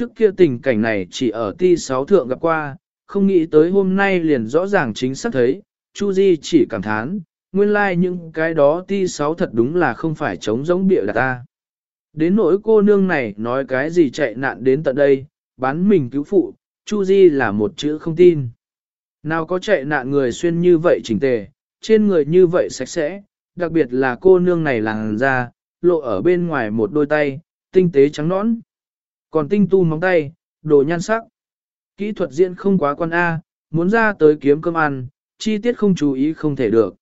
Trước kia tình cảnh này chỉ ở ti sáu thượng gặp qua, không nghĩ tới hôm nay liền rõ ràng chính xác thấy, Chu Di chỉ cảm thán, nguyên lai like những cái đó ti sáu thật đúng là không phải chống giống bịa đặt ta. Đến nỗi cô nương này nói cái gì chạy nạn đến tận đây, bán mình cứu phụ, Chu Di là một chữ không tin. Nào có chạy nạn người xuyên như vậy chỉnh tề, trên người như vậy sạch sẽ, đặc biệt là cô nương này làng ra, lộ ở bên ngoài một đôi tay, tinh tế trắng nõn. Còn tinh tu móng tay, đồ nhan sắc. Kỹ thuật diễn không quá quan A, muốn ra tới kiếm cơm ăn, chi tiết không chú ý không thể được.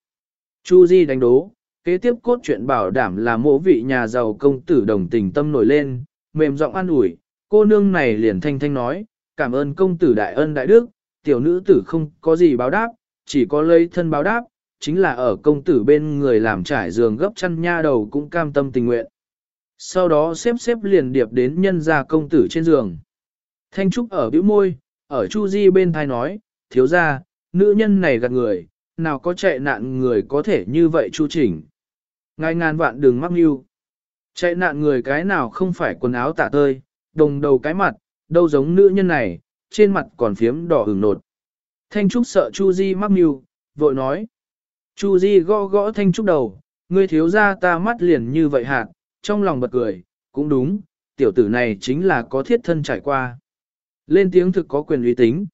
Chu Di đánh đố, kế tiếp cốt truyện bảo đảm là mộ vị nhà giàu công tử đồng tình tâm nổi lên, mềm giọng an ủi, cô nương này liền thanh thanh nói, cảm ơn công tử đại ân đại đức, tiểu nữ tử không có gì báo đáp, chỉ có lấy thân báo đáp, chính là ở công tử bên người làm trải giường gấp chăn nha đầu cũng cam tâm tình nguyện. Sau đó xếp xếp liền điệp đến nhân gia công tử trên giường. Thanh Trúc ở bĩu môi, ở Chu Di bên thai nói, thiếu gia, nữ nhân này gạt người, nào có chạy nạn người có thể như vậy chu chỉnh. Ngài ngàn vạn đừng mắc mưu. Chạy nạn người cái nào không phải quần áo tả tơi, đồng đầu cái mặt, đâu giống nữ nhân này, trên mặt còn phiếm đỏ hừng nột. Thanh Trúc sợ Chu Di mắc mưu, vội nói. Chu Di gõ gõ Thanh Trúc đầu, ngươi thiếu gia ta mắt liền như vậy hạt, trong lòng bật cười, cũng đúng, tiểu tử này chính là có thiết thân trải qua. Lên tiếng thực có quyền uy tín.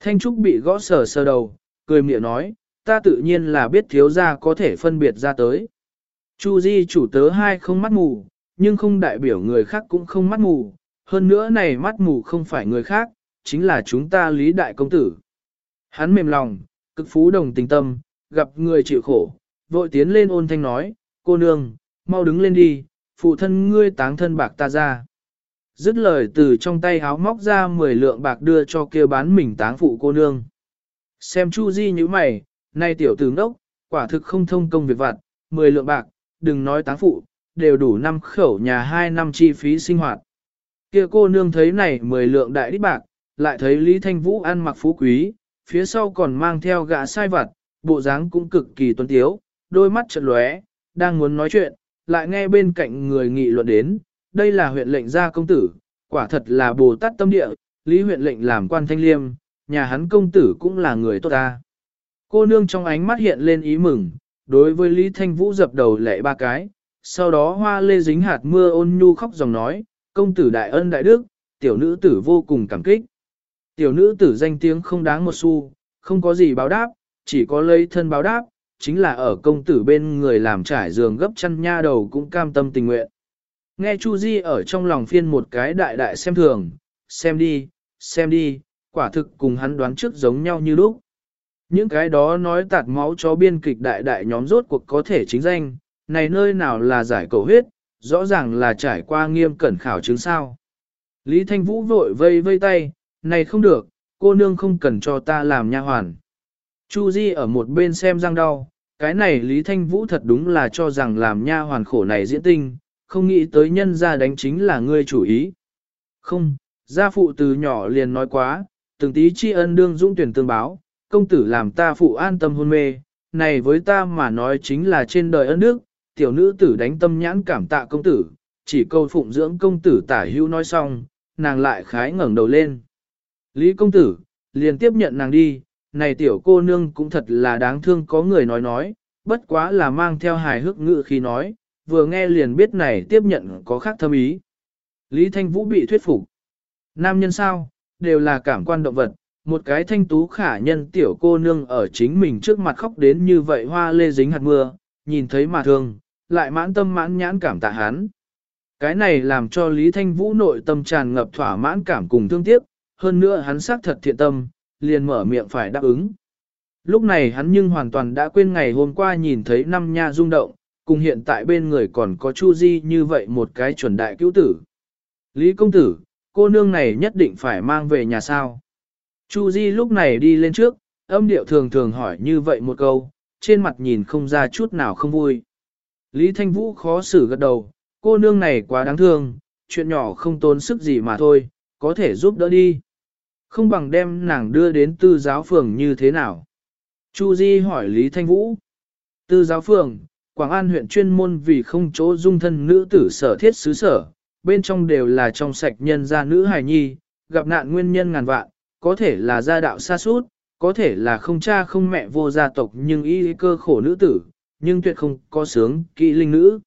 Thanh Trúc bị gõ sờ sờ đầu, cười miệng nói, ta tự nhiên là biết thiếu gia có thể phân biệt ra tới. Chu Di chủ tớ hai không mắt mù, nhưng không đại biểu người khác cũng không mắt mù, hơn nữa này mắt mù không phải người khác, chính là chúng ta lý đại công tử. Hắn mềm lòng, cực phú đồng tình tâm, gặp người chịu khổ, vội tiến lên ôn thanh nói, cô nương, mau đứng lên đi, phụ thân ngươi táng thân bạc ta ra. Dứt lời từ trong tay háo móc ra 10 lượng bạc đưa cho kia bán mình táng phụ cô nương. Xem Chu Di như mày, nay tiểu tử ngốc, quả thực không thông công việc vặt, 10 lượng bạc, đừng nói táng phụ, đều đủ năm khẩu nhà 2 năm chi phí sinh hoạt. Kia cô nương thấy này 10 lượng đại đích bạc, lại thấy Lý Thanh Vũ ăn mặc phú quý, phía sau còn mang theo gã sai vặt, bộ dáng cũng cực kỳ tuấn tiếu, đôi mắt chợt lóe, đang muốn nói chuyện, lại nghe bên cạnh người nghị luận đến, đây là huyện lệnh gia công tử, quả thật là Bồ Tát tâm địa, Lý huyện lệnh làm quan thanh liêm, nhà hắn công tử cũng là người tốt ta. Cô nương trong ánh mắt hiện lên ý mừng, đối với Lý Thanh Vũ dập đầu lệ ba cái, sau đó hoa lê dính hạt mưa ôn nhu khóc dòng nói, công tử đại ân đại đức, tiểu nữ tử vô cùng cảm kích. Tiểu nữ tử danh tiếng không đáng một xu, không có gì báo đáp, chỉ có lấy thân báo đáp, chính là ở công tử bên người làm trải giường gấp chăn nha đầu cũng cam tâm tình nguyện. Nghe Chu Di ở trong lòng phiên một cái đại đại xem thường, xem đi, xem đi, quả thực cùng hắn đoán trước giống nhau như lúc. Những cái đó nói tạt máu cho biên kịch đại đại nhóm rốt cuộc có thể chính danh, này nơi nào là giải cầu huyết, rõ ràng là trải qua nghiêm cẩn khảo chứng sao. Lý Thanh Vũ vội vây vây tay, này không được, cô nương không cần cho ta làm nha hoàn. Chu Di ở một bên xem răng đau, cái này Lý Thanh Vũ thật đúng là cho rằng làm nha hoàn khổ này diễn tinh, không nghĩ tới nhân ra đánh chính là ngươi chủ ý. Không, gia phụ từ nhỏ liền nói quá, từng tí tri ân đương dũng tuyển tương báo, công tử làm ta phụ an tâm hôn mê, này với ta mà nói chính là trên đời ân đức, tiểu nữ tử đánh tâm nhãn cảm tạ công tử, chỉ câu phụng dưỡng công tử tả hữu nói xong, nàng lại khái ngẩng đầu lên. Lý công tử, liền tiếp nhận nàng đi, này tiểu cô nương cũng thật là đáng thương có người nói nói, bất quá là mang theo hài hước ngự khi nói, vừa nghe liền biết này tiếp nhận có khác thâm ý. Lý Thanh Vũ bị thuyết phục. Nam nhân sao, đều là cảm quan động vật, một cái thanh tú khả nhân tiểu cô nương ở chính mình trước mặt khóc đến như vậy hoa lê dính hạt mưa, nhìn thấy mà thương, lại mãn tâm mãn nhãn cảm tạ hắn. Cái này làm cho Lý Thanh Vũ nội tâm tràn ngập thỏa mãn cảm cùng thương tiếc, hơn nữa hắn xác thật thiện tâm, liền mở miệng phải đáp ứng. Lúc này hắn nhưng hoàn toàn đã quên ngày hôm qua nhìn thấy năm nha rung động, cùng hiện tại bên người còn có Chu Di như vậy một cái chuẩn đại cứu tử. Lý công tử, cô nương này nhất định phải mang về nhà sao. Chu Di lúc này đi lên trước, âm điệu thường thường hỏi như vậy một câu, trên mặt nhìn không ra chút nào không vui. Lý Thanh Vũ khó xử gật đầu, cô nương này quá đáng thương, chuyện nhỏ không tốn sức gì mà thôi, có thể giúp đỡ đi. Không bằng đem nàng đưa đến tư giáo phường như thế nào. Chu Di hỏi Lý Thanh Vũ. Tư giáo phường, Quảng An huyện chuyên môn vì không chỗ dung thân nữ tử sở thiết xứ sở, bên trong đều là trong sạch nhân gia nữ hài nhi, gặp nạn nguyên nhân ngàn vạn, có thể là gia đạo xa suốt, có thể là không cha không mẹ vô gia tộc nhưng y cơ khổ nữ tử, nhưng tuyệt không có sướng kỹ linh nữ.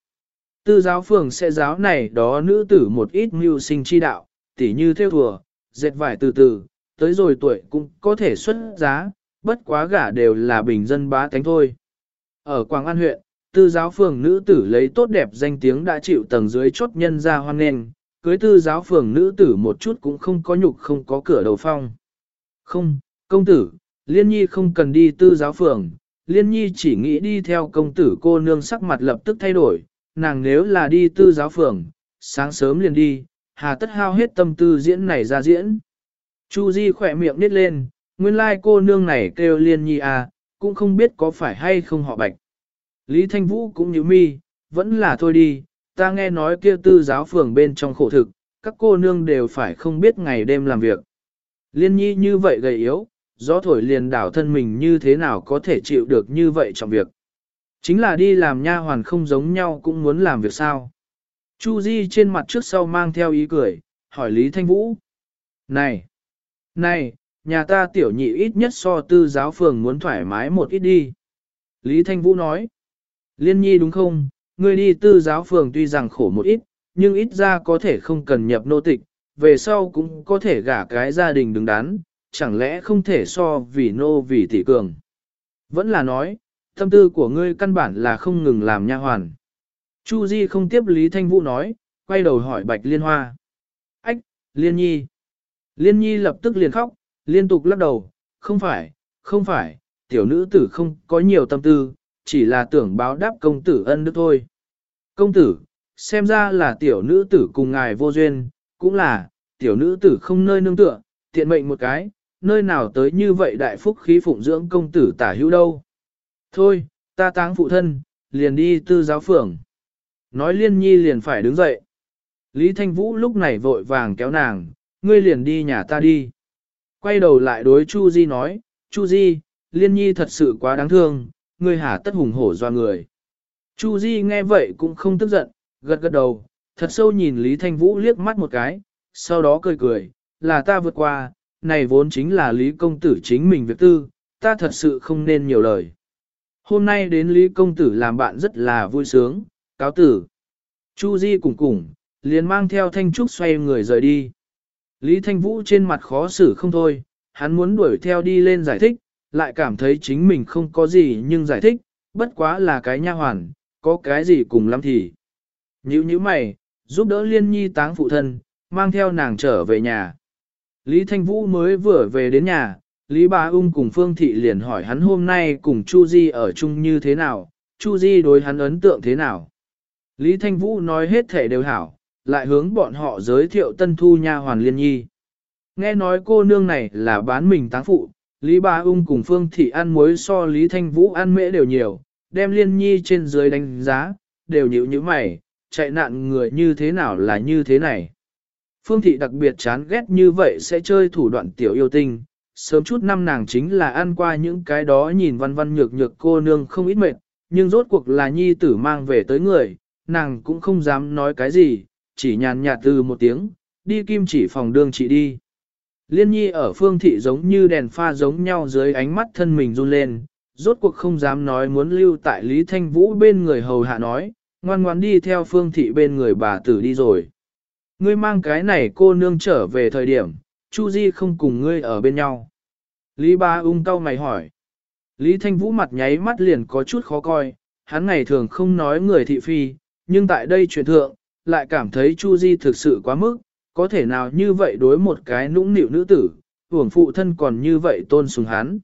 Tư giáo phường sẽ giáo này đó nữ tử một ít mưu sinh chi đạo, tỉ như theo thùa, dệt vải từ từ, tới rồi tuổi cũng có thể xuất giá, bất quá gả đều là bình dân bá tánh thôi. Ở Quảng An huyện, tư giáo phường nữ tử lấy tốt đẹp danh tiếng đã chịu tầng dưới chốt nhân ra hoan nghênh, cưới tư giáo phường nữ tử một chút cũng không có nhục không có cửa đầu phong. Không, công tử, liên nhi không cần đi tư giáo phường, liên nhi chỉ nghĩ đi theo công tử cô nương sắc mặt lập tức thay đổi, nàng nếu là đi tư giáo phường, sáng sớm liền đi, hà tất hao hết tâm tư diễn này ra diễn. Chu Di khỏe miệng nít lên, nguyên lai cô nương này kêu liên nhi à, cũng không biết có phải hay không họ bạch. Lý Thanh Vũ cũng như mi, vẫn là thôi đi, ta nghe nói kia tư giáo phường bên trong khổ thực, các cô nương đều phải không biết ngày đêm làm việc. Liên nhi như vậy gầy yếu, gió thổi liền đảo thân mình như thế nào có thể chịu được như vậy trong việc. Chính là đi làm nha hoàn không giống nhau cũng muốn làm việc sao. Chu Di trên mặt trước sau mang theo ý cười, hỏi Lý Thanh Vũ. Này! Này! Nhà ta tiểu nhị ít nhất so tư giáo phường muốn thoải mái một ít đi. Lý Thanh Vũ nói. Liên nhi đúng không? Ngươi đi tư giáo phường tuy rằng khổ một ít, nhưng ít ra có thể không cần nhập nô tịch, về sau cũng có thể gả cái gia đình đứng đắn, chẳng lẽ không thể so vì nô vì tỷ cường. Vẫn là nói, tâm tư của ngươi căn bản là không ngừng làm nha hoàn. Chu Di không tiếp Lý Thanh Vũ nói, quay đầu hỏi Bạch Liên Hoa. Ách, Liên Nhi. Liên Nhi lập tức liền khóc, liên tục lắc đầu, không phải, không phải, tiểu nữ tử không có nhiều tâm tư, chỉ là tưởng báo đáp công tử ân đức thôi. Công tử, xem ra là tiểu nữ tử cùng ngài vô duyên, cũng là, tiểu nữ tử không nơi nương tựa, tiện mệnh một cái, nơi nào tới như vậy đại phúc khí phụng dưỡng công tử tả hữu đâu. Thôi, ta táng phụ thân, liền đi tư giáo phường. Nói liên nhi liền phải đứng dậy. Lý Thanh Vũ lúc này vội vàng kéo nàng, ngươi liền đi nhà ta đi. Quay đầu lại đối Chu Di nói, Chu Di, liên nhi thật sự quá đáng thương, ngươi hả tất hùng hổ doa người. Chu Di nghe vậy cũng không tức giận, gật gật đầu, thật sâu nhìn Lý Thanh Vũ liếc mắt một cái, sau đó cười cười, là ta vượt qua, này vốn chính là Lý Công Tử chính mình việc tư, ta thật sự không nên nhiều lời. Hôm nay đến Lý Công Tử làm bạn rất là vui sướng, cáo tử. Chu Di cùng cùng, liền mang theo Thanh Trúc xoay người rời đi. Lý Thanh Vũ trên mặt khó xử không thôi, hắn muốn đuổi theo đi lên giải thích, lại cảm thấy chính mình không có gì nhưng giải thích, bất quá là cái nha hoàn, có cái gì cùng lắm thì. Nhữ như mày, giúp đỡ liên nhi táng phụ thân, mang theo nàng trở về nhà. Lý Thanh Vũ mới vừa về đến nhà, Lý Bá Ung cùng Phương Thị liền hỏi hắn hôm nay cùng Chu Di ở chung như thế nào, Chu Di đối hắn ấn tượng thế nào. Lý Thanh Vũ nói hết thể đều hảo, lại hướng bọn họ giới thiệu tân thu nha hoàn liên nhi. Nghe nói cô nương này là bán mình táng phụ, Lý Ba Ung cùng Phương Thị ăn muối so Lý Thanh Vũ ăn mễ đều nhiều, đem liên nhi trên dưới đánh giá, đều nhíu như mày, chạy nạn người như thế nào là như thế này. Phương Thị đặc biệt chán ghét như vậy sẽ chơi thủ đoạn tiểu yêu tinh, sớm chút năm nàng chính là ăn qua những cái đó nhìn văn văn nhược nhược cô nương không ít mệt, nhưng rốt cuộc là nhi tử mang về tới người, nàng cũng không dám nói cái gì, chỉ nhàn nhạt từ một tiếng, đi kim chỉ phòng đương chị đi. Liên nhi ở phương thị giống như đèn pha giống nhau dưới ánh mắt thân mình run lên, rốt cuộc không dám nói muốn lưu tại Lý Thanh Vũ bên người hầu hạ nói, ngoan ngoan đi theo phương thị bên người bà tử đi rồi. Ngươi mang cái này cô nương trở về thời điểm, Chu Di không cùng ngươi ở bên nhau. Lý Ba ung cau mày hỏi. Lý Thanh Vũ mặt nháy mắt liền có chút khó coi, hắn ngày thường không nói người thị phi, nhưng tại đây chuyện thượng, lại cảm thấy Chu Di thực sự quá mức, có thể nào như vậy đối một cái nũng nịu nữ tử, hưởng phụ thân còn như vậy tôn sùng hắn.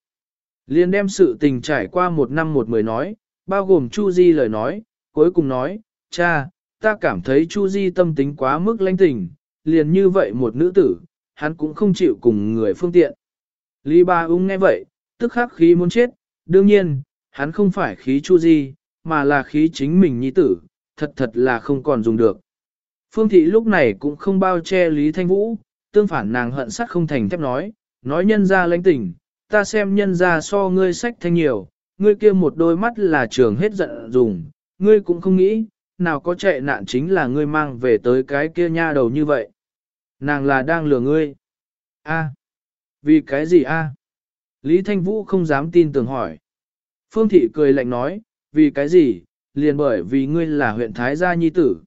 Liên đem sự tình trải qua một năm một mười nói, bao gồm Chu Di lời nói, cuối cùng nói, cha, ta cảm thấy Chu Di tâm tính quá mức lãnh tình, liền như vậy một nữ tử, hắn cũng không chịu cùng người phương tiện. Lý Ba Ung nghe vậy, tức khắc khí muốn chết, đương nhiên, hắn không phải khí Chu Di, mà là khí chính mình nhi tử, thật thật là không còn dùng được. Phương thị lúc này cũng không bao che Lý Thanh Vũ, tương phản nàng hận sắt không thành thép nói, nói nhân ra lãnh tình, ta xem nhân ra so ngươi sách thanh nhiều, ngươi kia một đôi mắt là trường hết giận dùng, ngươi cũng không nghĩ, nào có chạy nạn chính là ngươi mang về tới cái kia nha đầu như vậy. Nàng là đang lừa ngươi. A. Vì cái gì a? Lý Thanh Vũ không dám tin tưởng hỏi. Phương Thị cười lạnh nói, vì cái gì, liền bởi vì ngươi là huyện Thái Gia Nhi Tử.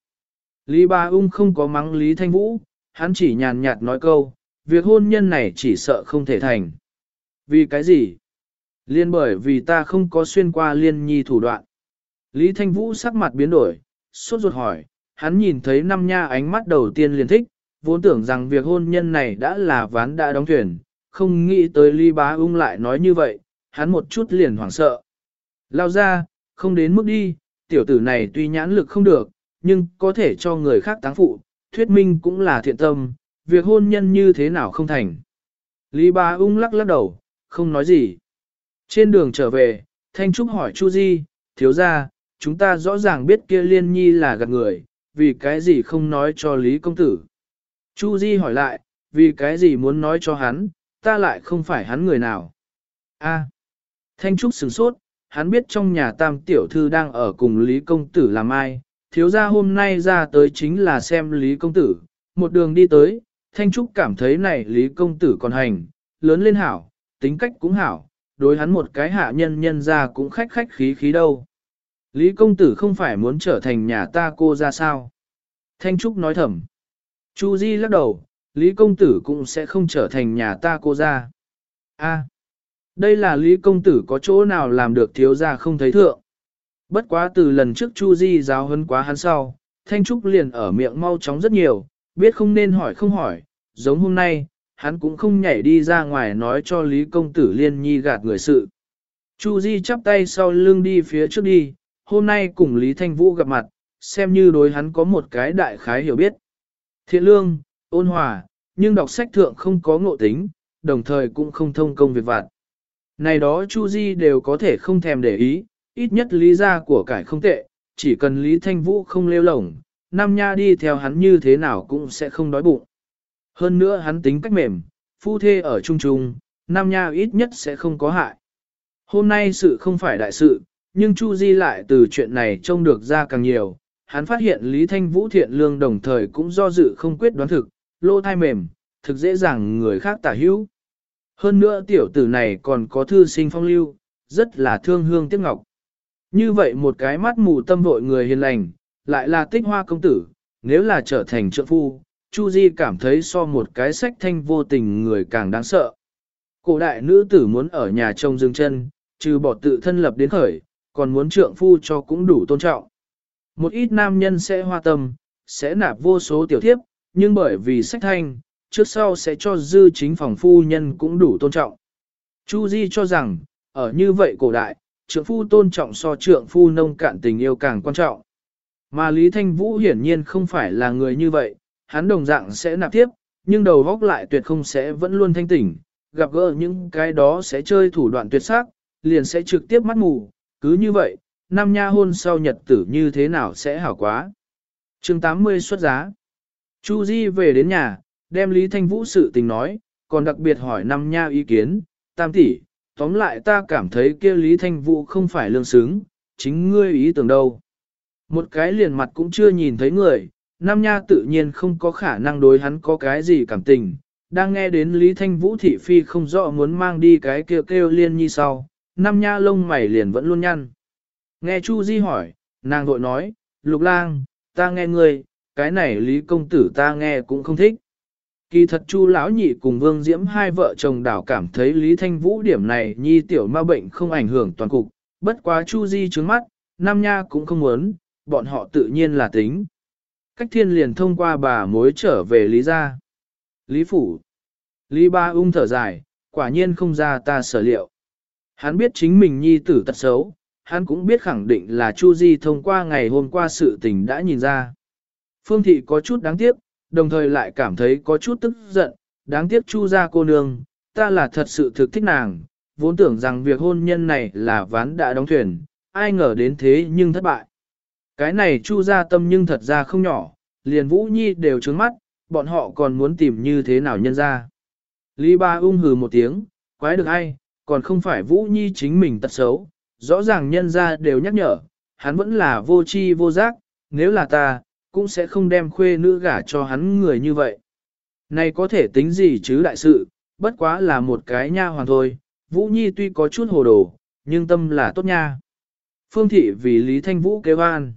Lý Ba Ung không có mắng Lý Thanh Vũ, hắn chỉ nhàn nhạt nói câu, việc hôn nhân này chỉ sợ không thể thành. Vì cái gì? Liên bởi vì ta không có xuyên qua liên nhi thủ đoạn. Lý Thanh Vũ sắc mặt biến đổi, sốt ruột hỏi, hắn nhìn thấy năm nha ánh mắt đầu tiên liền thích, vốn tưởng rằng việc hôn nhân này đã là ván đã đóng thuyền, không nghĩ tới Lý Bá Ung lại nói như vậy, hắn một chút liền hoảng sợ. Lao ra, không đến mức đi, tiểu tử này tuy nhãn lực không được, nhưng có thể cho người khác táng phụ, thuyết minh cũng là thiện tâm, việc hôn nhân như thế nào không thành. Lý Bá Ung lắc lắc đầu, không nói gì. Trên đường trở về, Thanh Trúc hỏi Chu Di, thiếu gia chúng ta rõ ràng biết kia liên nhi là gạt người, vì cái gì không nói cho Lý Công Tử. Chu Di hỏi lại, vì cái gì muốn nói cho hắn, ta lại không phải hắn người nào. A. Thanh Trúc sửng sốt, hắn biết trong nhà tam tiểu thư đang ở cùng Lý Công Tử làm ai, thiếu gia hôm nay ra tới chính là xem Lý Công Tử, một đường đi tới, Thanh Trúc cảm thấy này Lý Công Tử còn hành, lớn lên hảo, tính cách cũng hảo, đối hắn một cái hạ nhân nhân ra cũng khách khách khí khí đâu. Lý Công Tử không phải muốn trở thành nhà ta cô ra sao? Thanh Trúc nói thầm. Chu Di lắc đầu, Lý Công Tử cũng sẽ không trở thành nhà ta cô ra. A, đây là Lý Công Tử có chỗ nào làm được thiếu gia không thấy thượng. Bất quá từ lần trước Chu Di giáo huấn quá hắn sau, Thanh Trúc liền ở miệng mau chóng rất nhiều, biết không nên hỏi không hỏi, giống hôm nay, hắn cũng không nhảy đi ra ngoài nói cho Lý Công Tử liên nhi gạt người sự. Chu Di chắp tay sau lưng đi phía trước đi, hôm nay cùng Lý Thanh Vũ gặp mặt, xem như đối hắn có một cái đại khái hiểu biết. Thiện lương, ôn hòa, nhưng đọc sách thượng không có ngộ tính, đồng thời cũng không thông công việc vặt. Này đó Chu Di đều có thể không thèm để ý, ít nhất lý gia của cải không tệ, chỉ cần Lý Thanh Vũ không lêu lổng, Nam Nha đi theo hắn như thế nào cũng sẽ không đói bụng. Hơn nữa hắn tính cách mềm, phu thê ở chung chung, Nam Nha ít nhất sẽ không có hại. Hôm nay sự không phải đại sự, nhưng Chu Di lại từ chuyện này trông được ra càng nhiều. Hắn phát hiện Lý Thanh Vũ thiện lương đồng thời cũng do dự không quyết đoán thực, lô thai mềm, thực dễ dàng người khác tả hữu. Hơn nữa tiểu tử này còn có thư sinh phong lưu, rất là thương hương tiếc ngọc. Như vậy một cái mắt mù tâm vội người hiền lành, lại là tích hoa công tử, nếu là trở thành trợ phu, Chu Di cảm thấy so một cái sách thanh vô tình người càng đáng sợ. Cổ đại nữ tử muốn ở nhà trông dương chân, trừ bỏ tự thân lập đến khởi, còn muốn trượng phu cho cũng đủ tôn trọng. Một ít nam nhân sẽ hoa tâm, sẽ nạp vô số tiểu thiếp, nhưng bởi vì sách thanh, trước sau sẽ cho dư chính phòng phu nhân cũng đủ tôn trọng. Chu Di cho rằng, ở như vậy cổ đại, trượng phu tôn trọng so trượng phu nông cạn tình yêu càng quan trọng. Mà Lý Thanh Vũ hiển nhiên không phải là người như vậy, hắn đồng dạng sẽ nạp tiếp, nhưng đầu góc lại tuyệt không sẽ vẫn luôn thanh tỉnh, gặp gỡ những cái đó sẽ chơi thủ đoạn tuyệt sắc, liền sẽ trực tiếp mắt mù, cứ như vậy, năm nha hôn sau nhật tử như thế nào sẽ hảo quá. chương 80 xuất giá. Chu Di về đến nhà, đem Lý Thanh Vũ sự tình nói, còn đặc biệt hỏi năm nha ý kiến, tam tỷ, tóm lại ta cảm thấy kia Lý Thanh Vũ không phải lương xứng, chính ngươi ý tưởng đâu. Một cái liền mặt cũng chưa nhìn thấy người, Nam Nha tự nhiên không có khả năng đối hắn có cái gì cảm tình, đang nghe đến Lý Thanh Vũ thị phi không rõ muốn mang đi cái kêu kêu liên nhi sau, Nam Nha lông mày liền vẫn luôn nhăn. Nghe Chu Di hỏi, nàng vội nói, Lục Lang, ta nghe ngươi, cái này Lý công tử ta nghe cũng không thích. Kỳ thật Chu lão nhị cùng Vương Diễm hai vợ chồng đảo cảm thấy Lý Thanh Vũ điểm này nhi tiểu ma bệnh không ảnh hưởng toàn cục, bất quá Chu Di trướng mắt, Nam Nha cũng không muốn, bọn họ tự nhiên là tính. Cách thiên liền thông qua bà mối trở về Lý gia. Lý phủ. Lý ba ung thở dài, quả nhiên không ra ta sở liệu. Hắn biết chính mình nhi tử tật xấu, hắn cũng biết khẳng định là Chu Di thông qua ngày hôm qua sự tình đã nhìn ra. Phương thị có chút đáng tiếc, đồng thời lại cảm thấy có chút tức giận, đáng tiếc Chu gia cô nương, ta là thật sự thực thích nàng, vốn tưởng rằng việc hôn nhân này là ván đã đóng thuyền, ai ngờ đến thế nhưng thất bại. Cái này chu ra tâm nhưng thật ra không nhỏ, liền Vũ Nhi đều trướng mắt, bọn họ còn muốn tìm như thế nào nhân ra. Lý ba ung hừ một tiếng, quái được ai, còn không phải Vũ Nhi chính mình tật xấu, rõ ràng nhân ra đều nhắc nhở, hắn vẫn là vô chi vô giác, nếu là ta, cũng sẽ không đem khuê nữ gả cho hắn người như vậy. Này có thể tính gì chứ đại sự, bất quá là một cái nha hoàn thôi, Vũ Nhi tuy có chút hồ đồ, nhưng tâm là tốt nha. Phương thị vì Lý Thanh Vũ kế an.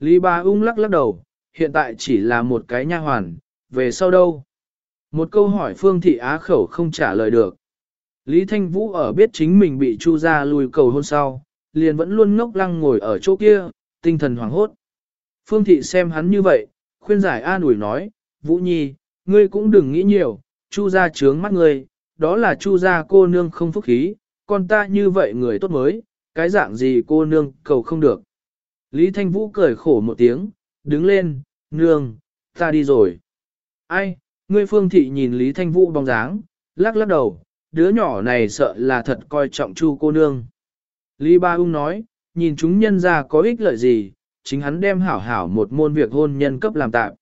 Lý Ba ung lắc lắc đầu, hiện tại chỉ là một cái nha hoàn, về sau đâu? Một câu hỏi Phương thị á khẩu không trả lời được. Lý Thanh Vũ ở biết chính mình bị Chu ra lùi cầu hôn sau, liền vẫn luôn ngốc lăng ngồi ở chỗ kia, tinh thần hoảng hốt. Phương thị xem hắn như vậy, khuyên giải an ủi nói, Vũ Nhi, ngươi cũng đừng nghĩ nhiều, Chu ra trướng mắt ngươi, đó là Chu ra cô nương không phúc khí, còn ta như vậy người tốt mới, cái dạng gì cô nương cầu không được. Lý Thanh Vũ cười khổ một tiếng, đứng lên, nương, ta đi rồi. Ai, ngươi phương thị nhìn Lý Thanh Vũ bóng dáng, lắc lắc đầu, đứa nhỏ này sợ là thật coi trọng chu cô nương. Lý Ba Ung nói, nhìn chúng nhân ra có ích lợi gì, chính hắn đem hảo hảo một môn việc hôn nhân cấp làm tạm.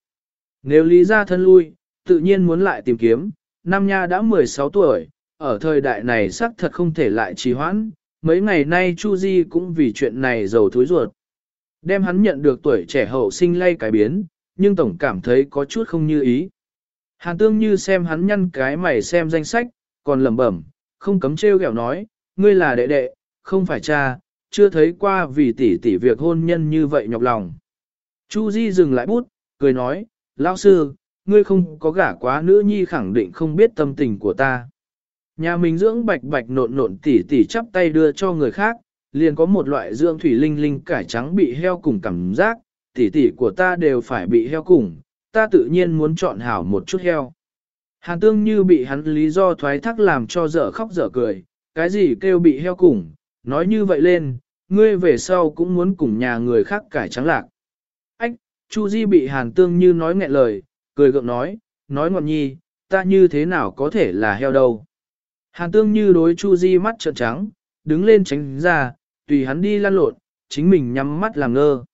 Nếu Lý ra thân lui, tự nhiên muốn lại tìm kiếm, Nam Nha đã 16 tuổi, ở thời đại này xác thật không thể lại trì hoãn, mấy ngày nay Chu Di cũng vì chuyện này giàu thối ruột. Đem hắn nhận được tuổi trẻ hậu sinh lay cái biến, nhưng tổng cảm thấy có chút không như ý. Hàn tương như xem hắn nhăn cái mày xem danh sách, còn lẩm bẩm, không cấm trêu ghẹo nói, ngươi là đệ đệ, không phải cha, chưa thấy qua vì tỷ tỷ việc hôn nhân như vậy nhọc lòng. Chu Di dừng lại bút, cười nói, lão sư, ngươi không có gả quá nữ nhi khẳng định không biết tâm tình của ta. Nhà mình dưỡng bạch bạch nộn nộn tỉ tỉ chắp tay đưa cho người khác, liền có một loại dưỡng thủy linh linh cải trắng bị heo cùng cảm giác, tỉ tỉ của ta đều phải bị heo cùng, ta tự nhiên muốn chọn hảo một chút heo. Hàn tương như bị hắn lý do thoái thác làm cho dở khóc dở cười, cái gì kêu bị heo cùng, nói như vậy lên, ngươi về sau cũng muốn cùng nhà người khác cải trắng lạc. Ách, Chu Di bị hàn tương như nói nghẹn lời, cười gượng nói, nói ngọn nhi, ta như thế nào có thể là heo đâu. Hàn tương như đối Chu Di mắt trợn trắng, đứng lên tránh ra, tùy hắn đi lăn lộn, chính mình nhắm mắt làm ngơ.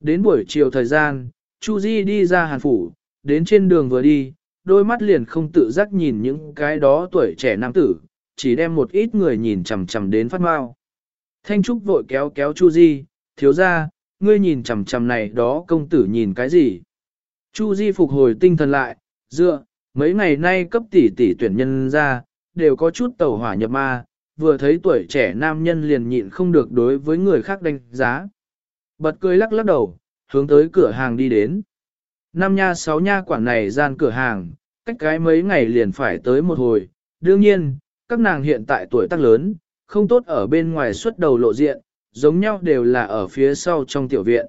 Đến buổi chiều thời gian, Chu Di đi ra hàn phủ, đến trên đường vừa đi, đôi mắt liền không tự giác nhìn những cái đó tuổi trẻ nam tử, chỉ đem một ít người nhìn chằm chằm đến phát mau. Thanh Trúc vội kéo kéo Chu Di, thiếu gia, ngươi nhìn chằm chằm này đó công tử nhìn cái gì? Chu Di phục hồi tinh thần lại, dựa, mấy ngày nay cấp tỷ tỷ tuyển nhân ra, đều có chút tẩu hỏa nhập ma, vừa thấy tuổi trẻ nam nhân liền nhịn không được đối với người khác đánh giá. Bật cười lắc lắc đầu, hướng tới cửa hàng đi đến. Năm nha sáu nha quản này gian cửa hàng, cách cái mấy ngày liền phải tới một hồi. Đương nhiên, các nàng hiện tại tuổi tác lớn, không tốt ở bên ngoài xuất đầu lộ diện, giống nhau đều là ở phía sau trong tiểu viện.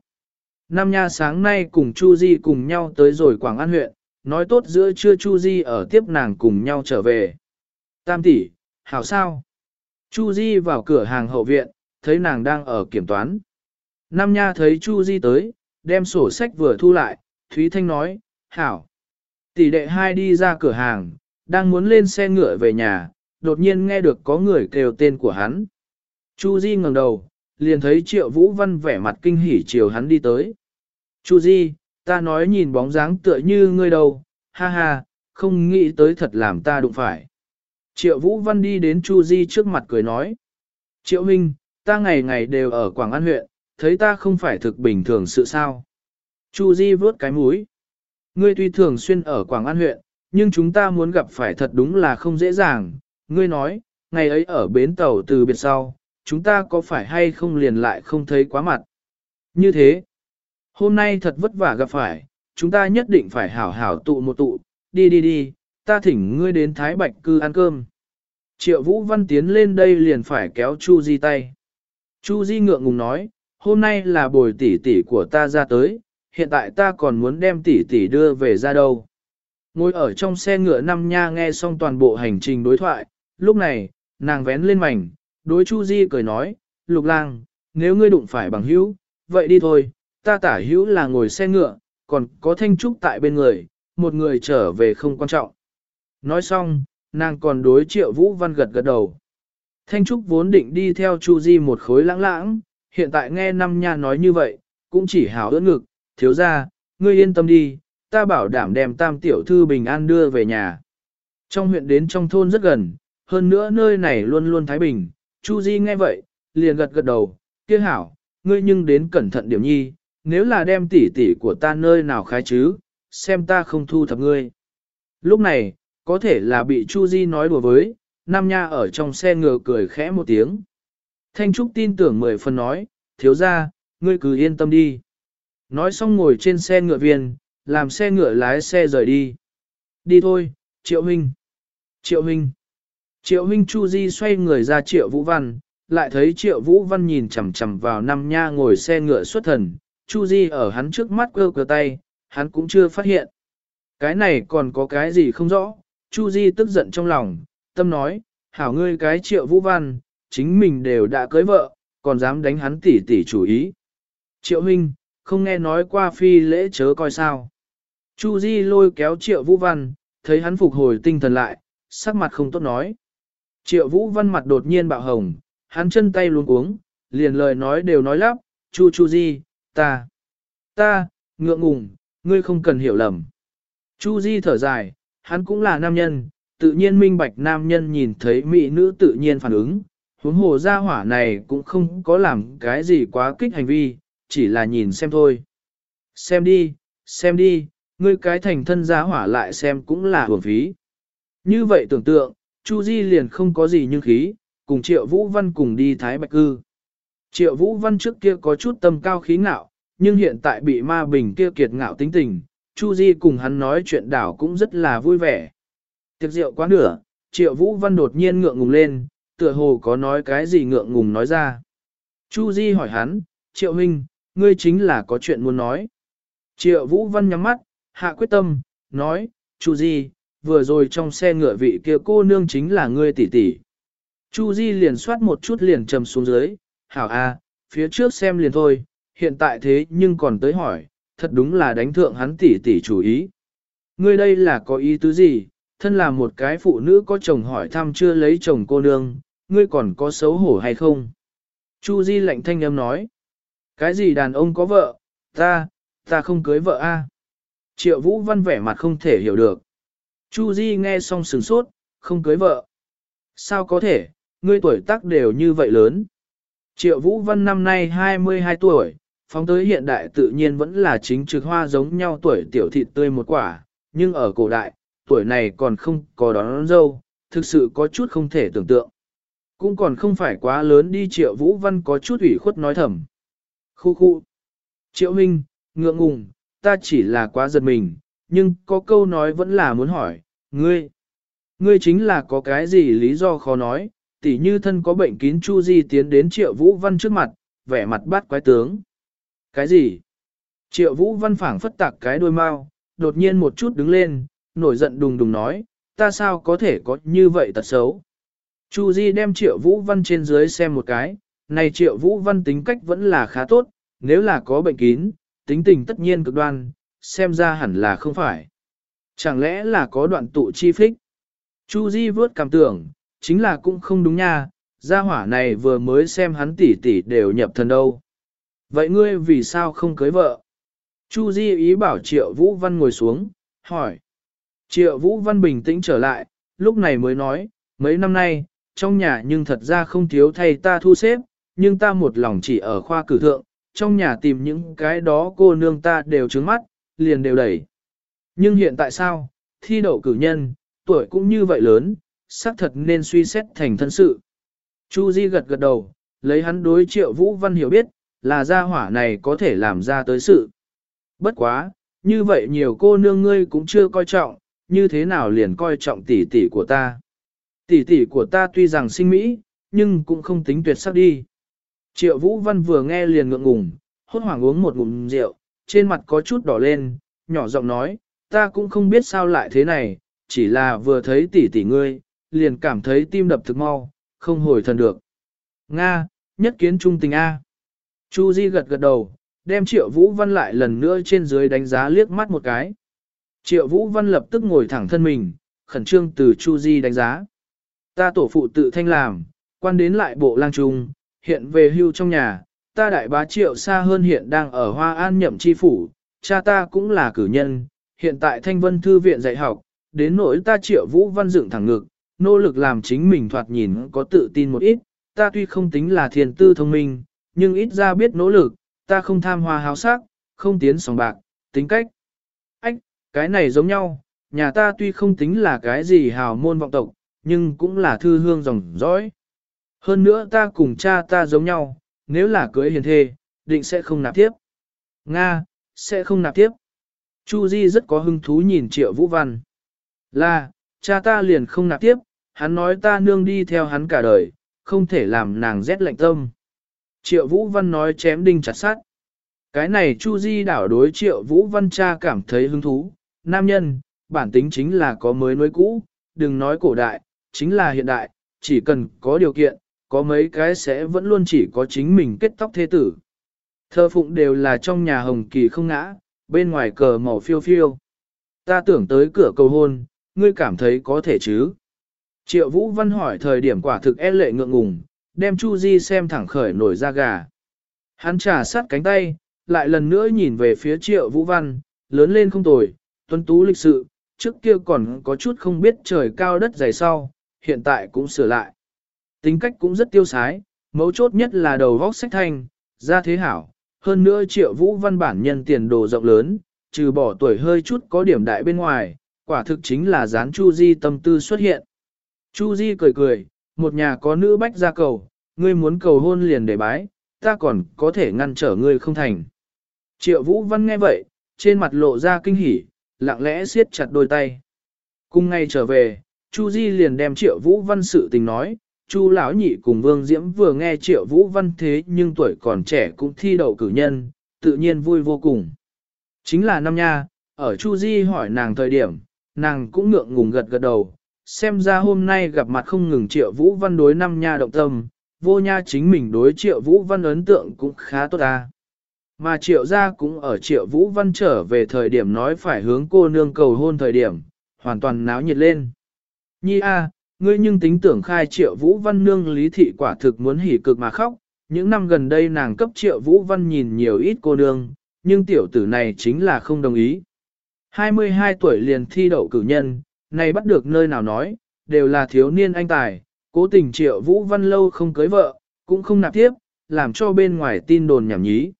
Năm nha sáng nay cùng Chu Di cùng nhau tới rồi Quảng An huyện, nói tốt giữa trưa Chu Di ở tiếp nàng cùng nhau trở về. Tam tỷ, hảo sao? Chu Di vào cửa hàng hậu viện, thấy nàng đang ở kiểm toán. Nam Nha thấy Chu Di tới, đem sổ sách vừa thu lại, Thúy Thanh nói, hảo. Tỷ đệ hai đi ra cửa hàng, đang muốn lên xe ngựa về nhà, đột nhiên nghe được có người kêu tên của hắn. Chu Di ngẩng đầu, liền thấy Triệu Vũ Văn vẻ mặt kinh hỉ chiều hắn đi tới. Chu Di, ta nói nhìn bóng dáng tựa như ngươi đâu, ha ha, không nghĩ tới thật làm ta đụng phải. Triệu Vũ Văn đi đến Chu Di trước mặt cười nói. Triệu Minh, ta ngày ngày đều ở Quảng An huyện, thấy ta không phải thực bình thường sự sao. Chu Di vớt cái mũi. Ngươi tuy thường xuyên ở Quảng An huyện, nhưng chúng ta muốn gặp phải thật đúng là không dễ dàng. Ngươi nói, ngày ấy ở bến tàu từ biệt sau, chúng ta có phải hay không liền lại không thấy quá mặt. Như thế, hôm nay thật vất vả gặp phải, chúng ta nhất định phải hảo hảo tụ một tụ, đi đi đi, ta thỉnh ngươi đến Thái Bạch cư ăn cơm. Triệu Vũ Văn tiến lên đây liền phải kéo Chu Di tay. Chu Di ngượng ngùng nói, hôm nay là bồi tỷ tỷ của ta ra tới, hiện tại ta còn muốn đem tỷ tỷ đưa về ra đâu. Ngồi ở trong xe ngựa năm nha nghe xong toàn bộ hành trình đối thoại, lúc này, nàng vén lên mảnh, đối Chu Di cười nói, lục lang, nếu ngươi đụng phải bằng hữu, vậy đi thôi, ta tả hữu là ngồi xe ngựa, còn có thanh trúc tại bên người, một người trở về không quan trọng. Nói xong, nàng còn đối triệu Vũ Văn gật gật đầu. Thanh Trúc vốn định đi theo Chu Di một khối lãng lãng, hiện tại nghe năm nha nói như vậy, cũng chỉ hào ưỡn ngực, thiếu gia ngươi yên tâm đi, ta bảo đảm đem tam tiểu thư bình an đưa về nhà. Trong huyện đến trong thôn rất gần, hơn nữa nơi này luôn luôn thái bình, Chu Di nghe vậy, liền gật gật đầu, kia hảo, ngươi nhưng đến cẩn thận điểm nhi, nếu là đem tỷ tỷ của ta nơi nào khai chứ, xem ta không thu thập ngươi. Lúc này, có thể là bị Chu Di nói đùa với, Nam Nha ở trong xe ngựa cười khẽ một tiếng. Thanh Trúc tin tưởng mười phần nói, thiếu gia, ngươi cứ yên tâm đi. Nói xong ngồi trên xe ngựa viên, làm xe ngựa lái xe rời đi. Đi thôi, Triệu Minh. Triệu Minh. Triệu Minh Chu Di xoay người ra Triệu Vũ Văn, lại thấy Triệu Vũ Văn nhìn chằm chằm vào năm nha ngồi xe ngựa xuất thần. Chu Di ở hắn trước mắt cơ cơ tay, hắn cũng chưa phát hiện. Cái này còn có cái gì không rõ, Chu Di tức giận trong lòng, tâm nói, hảo ngươi cái Triệu Vũ Văn, chính mình đều đã cưới vợ, còn dám đánh hắn tỉ tỉ chủ ý. Triệu Minh, không nghe nói qua phi lễ chớ coi sao. Chu Di lôi kéo Triệu Vũ Văn, thấy hắn phục hồi tinh thần lại, sắc mặt không tốt nói. Triệu Vũ Văn mặt đột nhiên bạo hồng, hắn chân tay luống cuống, liền lời nói đều nói lắp, Chu Chu Di, ta, ta, ngượng ngùng, ngươi không cần hiểu lầm. Chu Di thở dài, hắn cũng là nam nhân, tự nhiên minh bạch nam nhân nhìn thấy mỹ nữ tự nhiên phản ứng, huống hồ gia hỏa này cũng không có làm cái gì quá kích hành vi, chỉ là nhìn xem thôi. Xem đi, xem đi, ngươi cái thành thân gia hỏa lại xem cũng là hưởng phí. Như vậy tưởng tượng, Chu Di liền không có gì nhưng khí, cùng Triệu Vũ Văn cùng đi Thái Bạch Cư. Triệu Vũ Văn trước kia có chút tâm cao khí ngạo, nhưng hiện tại bị ma bình kia kiệt ngạo tính tình, Chu Di cùng hắn nói chuyện đảo cũng rất là vui vẻ. Tiệc rượu quá nửa, Triệu Vũ Văn đột nhiên ngượng ngùng lên, tựa hồ có nói cái gì ngượng ngùng nói ra. Chu Di hỏi hắn, Triệu Minh, ngươi chính là có chuyện muốn nói. Triệu Vũ Văn nhắm mắt, hạ quyết tâm, nói, Chu Di, vừa rồi trong xe ngựa vị kia cô nương chính là ngươi tỷ tỷ. Chu Di liền soát một chút liền trầm xuống dưới, hảo a, phía trước xem liền thôi, hiện tại thế nhưng còn tới hỏi, thật đúng là đánh thượng hắn tỷ tỷ chủ ý. Ngươi đây là có ý tứ gì, thân là một cái phụ nữ có chồng hỏi thăm chưa lấy chồng cô nương, ngươi còn có xấu hổ hay không? Chu Di lạnh thanh âm nói, cái gì đàn ông có vợ, ta, ta không cưới vợ a. Triệu Vũ Văn vẻ mặt không thể hiểu được. Chu Di nghe xong sừng sốt, không cưới vợ. Sao có thể, ngươi tuổi tác đều như vậy lớn. Triệu Vũ Văn năm nay 22 tuổi, phóng tới hiện đại tự nhiên vẫn là chính trực hoa giống nhau tuổi tiểu thịt tươi một quả, nhưng ở cổ đại, tuổi này còn không có đón dâu, thực sự có chút không thể tưởng tượng. Cũng còn không phải quá lớn đi Triệu Vũ Văn có chút ủy khuất nói thầm. Khu khu. Triệu Minh, ngượng ngùng, ta chỉ là quá giật mình, nhưng có câu nói vẫn là muốn hỏi, ngươi, ngươi chính là có cái gì lý do khó nói, tỉ như thân có bệnh kín Chu Di tiến đến Triệu Vũ Văn trước mặt, vẻ mặt bát quái tướng. Cái gì? Triệu Vũ Văn phảng phất tạc cái đôi mau, đột nhiên một chút đứng lên, nổi giận đùng đùng nói, ta sao có thể có như vậy tật xấu. Chu Di đem Triệu Vũ Văn trên dưới xem một cái, này Triệu Vũ Văn tính cách vẫn là khá tốt, nếu là có bệnh kín, tính tình tất nhiên cực đoan, xem ra hẳn là không phải. Chẳng lẽ là có đoạn tụ chi phích? Chu Di vớt cảm tưởng, chính là cũng không đúng nha, gia hỏa này vừa mới xem hắn tỷ tỷ đều nhập thần đâu. Vậy ngươi vì sao không cưới vợ? Chu Di ý bảo Triệu Vũ Văn ngồi xuống, hỏi. Triệu Vũ Văn bình tĩnh trở lại, lúc này mới nói, mấy năm nay, trong nhà nhưng thật ra không thiếu thay ta thu xếp, nhưng ta một lòng chỉ ở khoa cử thượng, trong nhà tìm những cái đó cô nương ta đều trướng mắt, liền đều đẩy. Nhưng hiện tại sao, thi đậu cử nhân, tuổi cũng như vậy lớn, xác thật nên suy xét thành thân sự. Chu Di gật gật đầu, lấy hắn đối triệu Vũ Văn hiểu biết, là gia hỏa này có thể làm ra tới sự. Bất quá, như vậy nhiều cô nương ngươi cũng chưa coi trọng, như thế nào liền coi trọng tỷ tỷ của ta. Tỷ tỷ của ta tuy rằng sinh mỹ, nhưng cũng không tính tuyệt sắc đi. Triệu Vũ Văn vừa nghe liền ngượng ngùng, hốt hoảng uống một ngụm rượu, trên mặt có chút đỏ lên, nhỏ giọng nói, ta cũng không biết sao lại thế này, chỉ là vừa thấy tỷ tỷ ngươi, liền cảm thấy tim đập thực mau, không hồi thần được. Nga, nhất kiến trung tình A. Chu Di gật gật đầu, đem Triệu Vũ Văn lại lần nữa trên dưới đánh giá liếc mắt một cái. Triệu Vũ Văn lập tức ngồi thẳng thân mình, khẩn trương từ Chu Di đánh giá. Ta tổ phụ tự thanh làm, quan đến lại bộ lang trung, hiện về hưu trong nhà, ta đại bá triệu xa hơn hiện đang ở Hoa An nhậm chi phủ, cha ta cũng là cử nhân, hiện tại thanh vân thư viện dạy học, đến nỗi ta triệu vũ văn dựng thẳng ngực, nỗ lực làm chính mình thoạt nhìn có tự tin một ít, ta tuy không tính là thiền tư thông minh, nhưng ít ra biết nỗ lực, ta không tham hoa háo sắc, không tiến sòng bạc, tính cách. Ách, cái này giống nhau, nhà ta tuy không tính là cái gì hào môn vọng tộc, nhưng cũng là thư hương dòng dõi. Hơn nữa ta cùng cha ta giống nhau, nếu là cưới hiền thê, định sẽ không nạp tiếp. Nga, sẽ không nạp tiếp. Chu Di rất có hứng thú nhìn Triệu Vũ Văn. Là, cha ta liền không nạp tiếp, hắn nói ta nương đi theo hắn cả đời, không thể làm nàng rét lạnh tâm. Triệu Vũ Văn nói chém đinh chặt sát. Cái này Chu Di đảo đối Triệu Vũ Văn cha cảm thấy hứng thú, nam nhân, bản tính chính là có mới nối cũ, đừng nói cổ đại, chính là hiện đại, chỉ cần có điều kiện, có mấy cái sẽ vẫn luôn chỉ có chính mình kết tóc thế tử. Thơ phụng đều là trong nhà hồng kỳ không ngã, bên ngoài cờ màu phiêu phiêu. Ta tưởng tới cửa cầu hôn, ngươi cảm thấy có thể chứ? Triệu Vũ Văn hỏi thời điểm quả thực e lệ ngượng ngùng, đem Chu Di xem thẳng khởi nổi da gà. Hắn trả sát cánh tay, lại lần nữa nhìn về phía Triệu Vũ Văn, lớn lên không tồi, tuấn tú lịch sự, trước kia còn có chút không biết trời cao đất dày sau, hiện tại cũng sửa lại. Tính cách cũng rất tiêu sái, mấu chốt nhất là đầu vóc sách thanh, ra thế hảo, hơn nữa triệu vũ văn bản nhân tiền đồ rộng lớn, trừ bỏ tuổi hơi chút có điểm đại bên ngoài, quả thực chính là dán Chu Di tâm tư xuất hiện. Chu Di cười cười, một nhà có nữ bách ra cầu, ngươi muốn cầu hôn liền để bái, ta còn có thể ngăn trở ngươi không thành. Triệu Vũ Văn nghe vậy, trên mặt lộ ra kinh hỉ, lặng lẽ siết chặt đôi tay. Cùng ngay trở về, Chu Di liền đem Triệu Vũ Văn sự tình nói, Chu lão nhị cùng Vương Diễm vừa nghe Triệu Vũ Văn thế nhưng tuổi còn trẻ cũng thi đậu cử nhân, tự nhiên vui vô cùng. Chính là năm nha, ở Chu Di hỏi nàng thời điểm, nàng cũng ngượng ngùng gật gật đầu, xem ra hôm nay gặp mặt không ngừng Triệu Vũ Văn đối năm nha động tâm, vô nha chính mình đối Triệu Vũ Văn ấn tượng cũng khá tốt à Mà Triệu gia cũng ở Triệu Vũ Văn trở về thời điểm nói phải hướng cô nương cầu hôn thời điểm, hoàn toàn náo nhiệt lên. Nhi a, ngươi nhưng tính tưởng khai triệu vũ văn nương lý thị quả thực muốn hỉ cực mà khóc, những năm gần đây nàng cấp triệu vũ văn nhìn nhiều ít cô nương, nhưng tiểu tử này chính là không đồng ý. 22 tuổi liền thi đậu cử nhân, này bắt được nơi nào nói, đều là thiếu niên anh tài, cố tình triệu vũ văn lâu không cưới vợ, cũng không nạp tiếp, làm cho bên ngoài tin đồn nhảm nhí.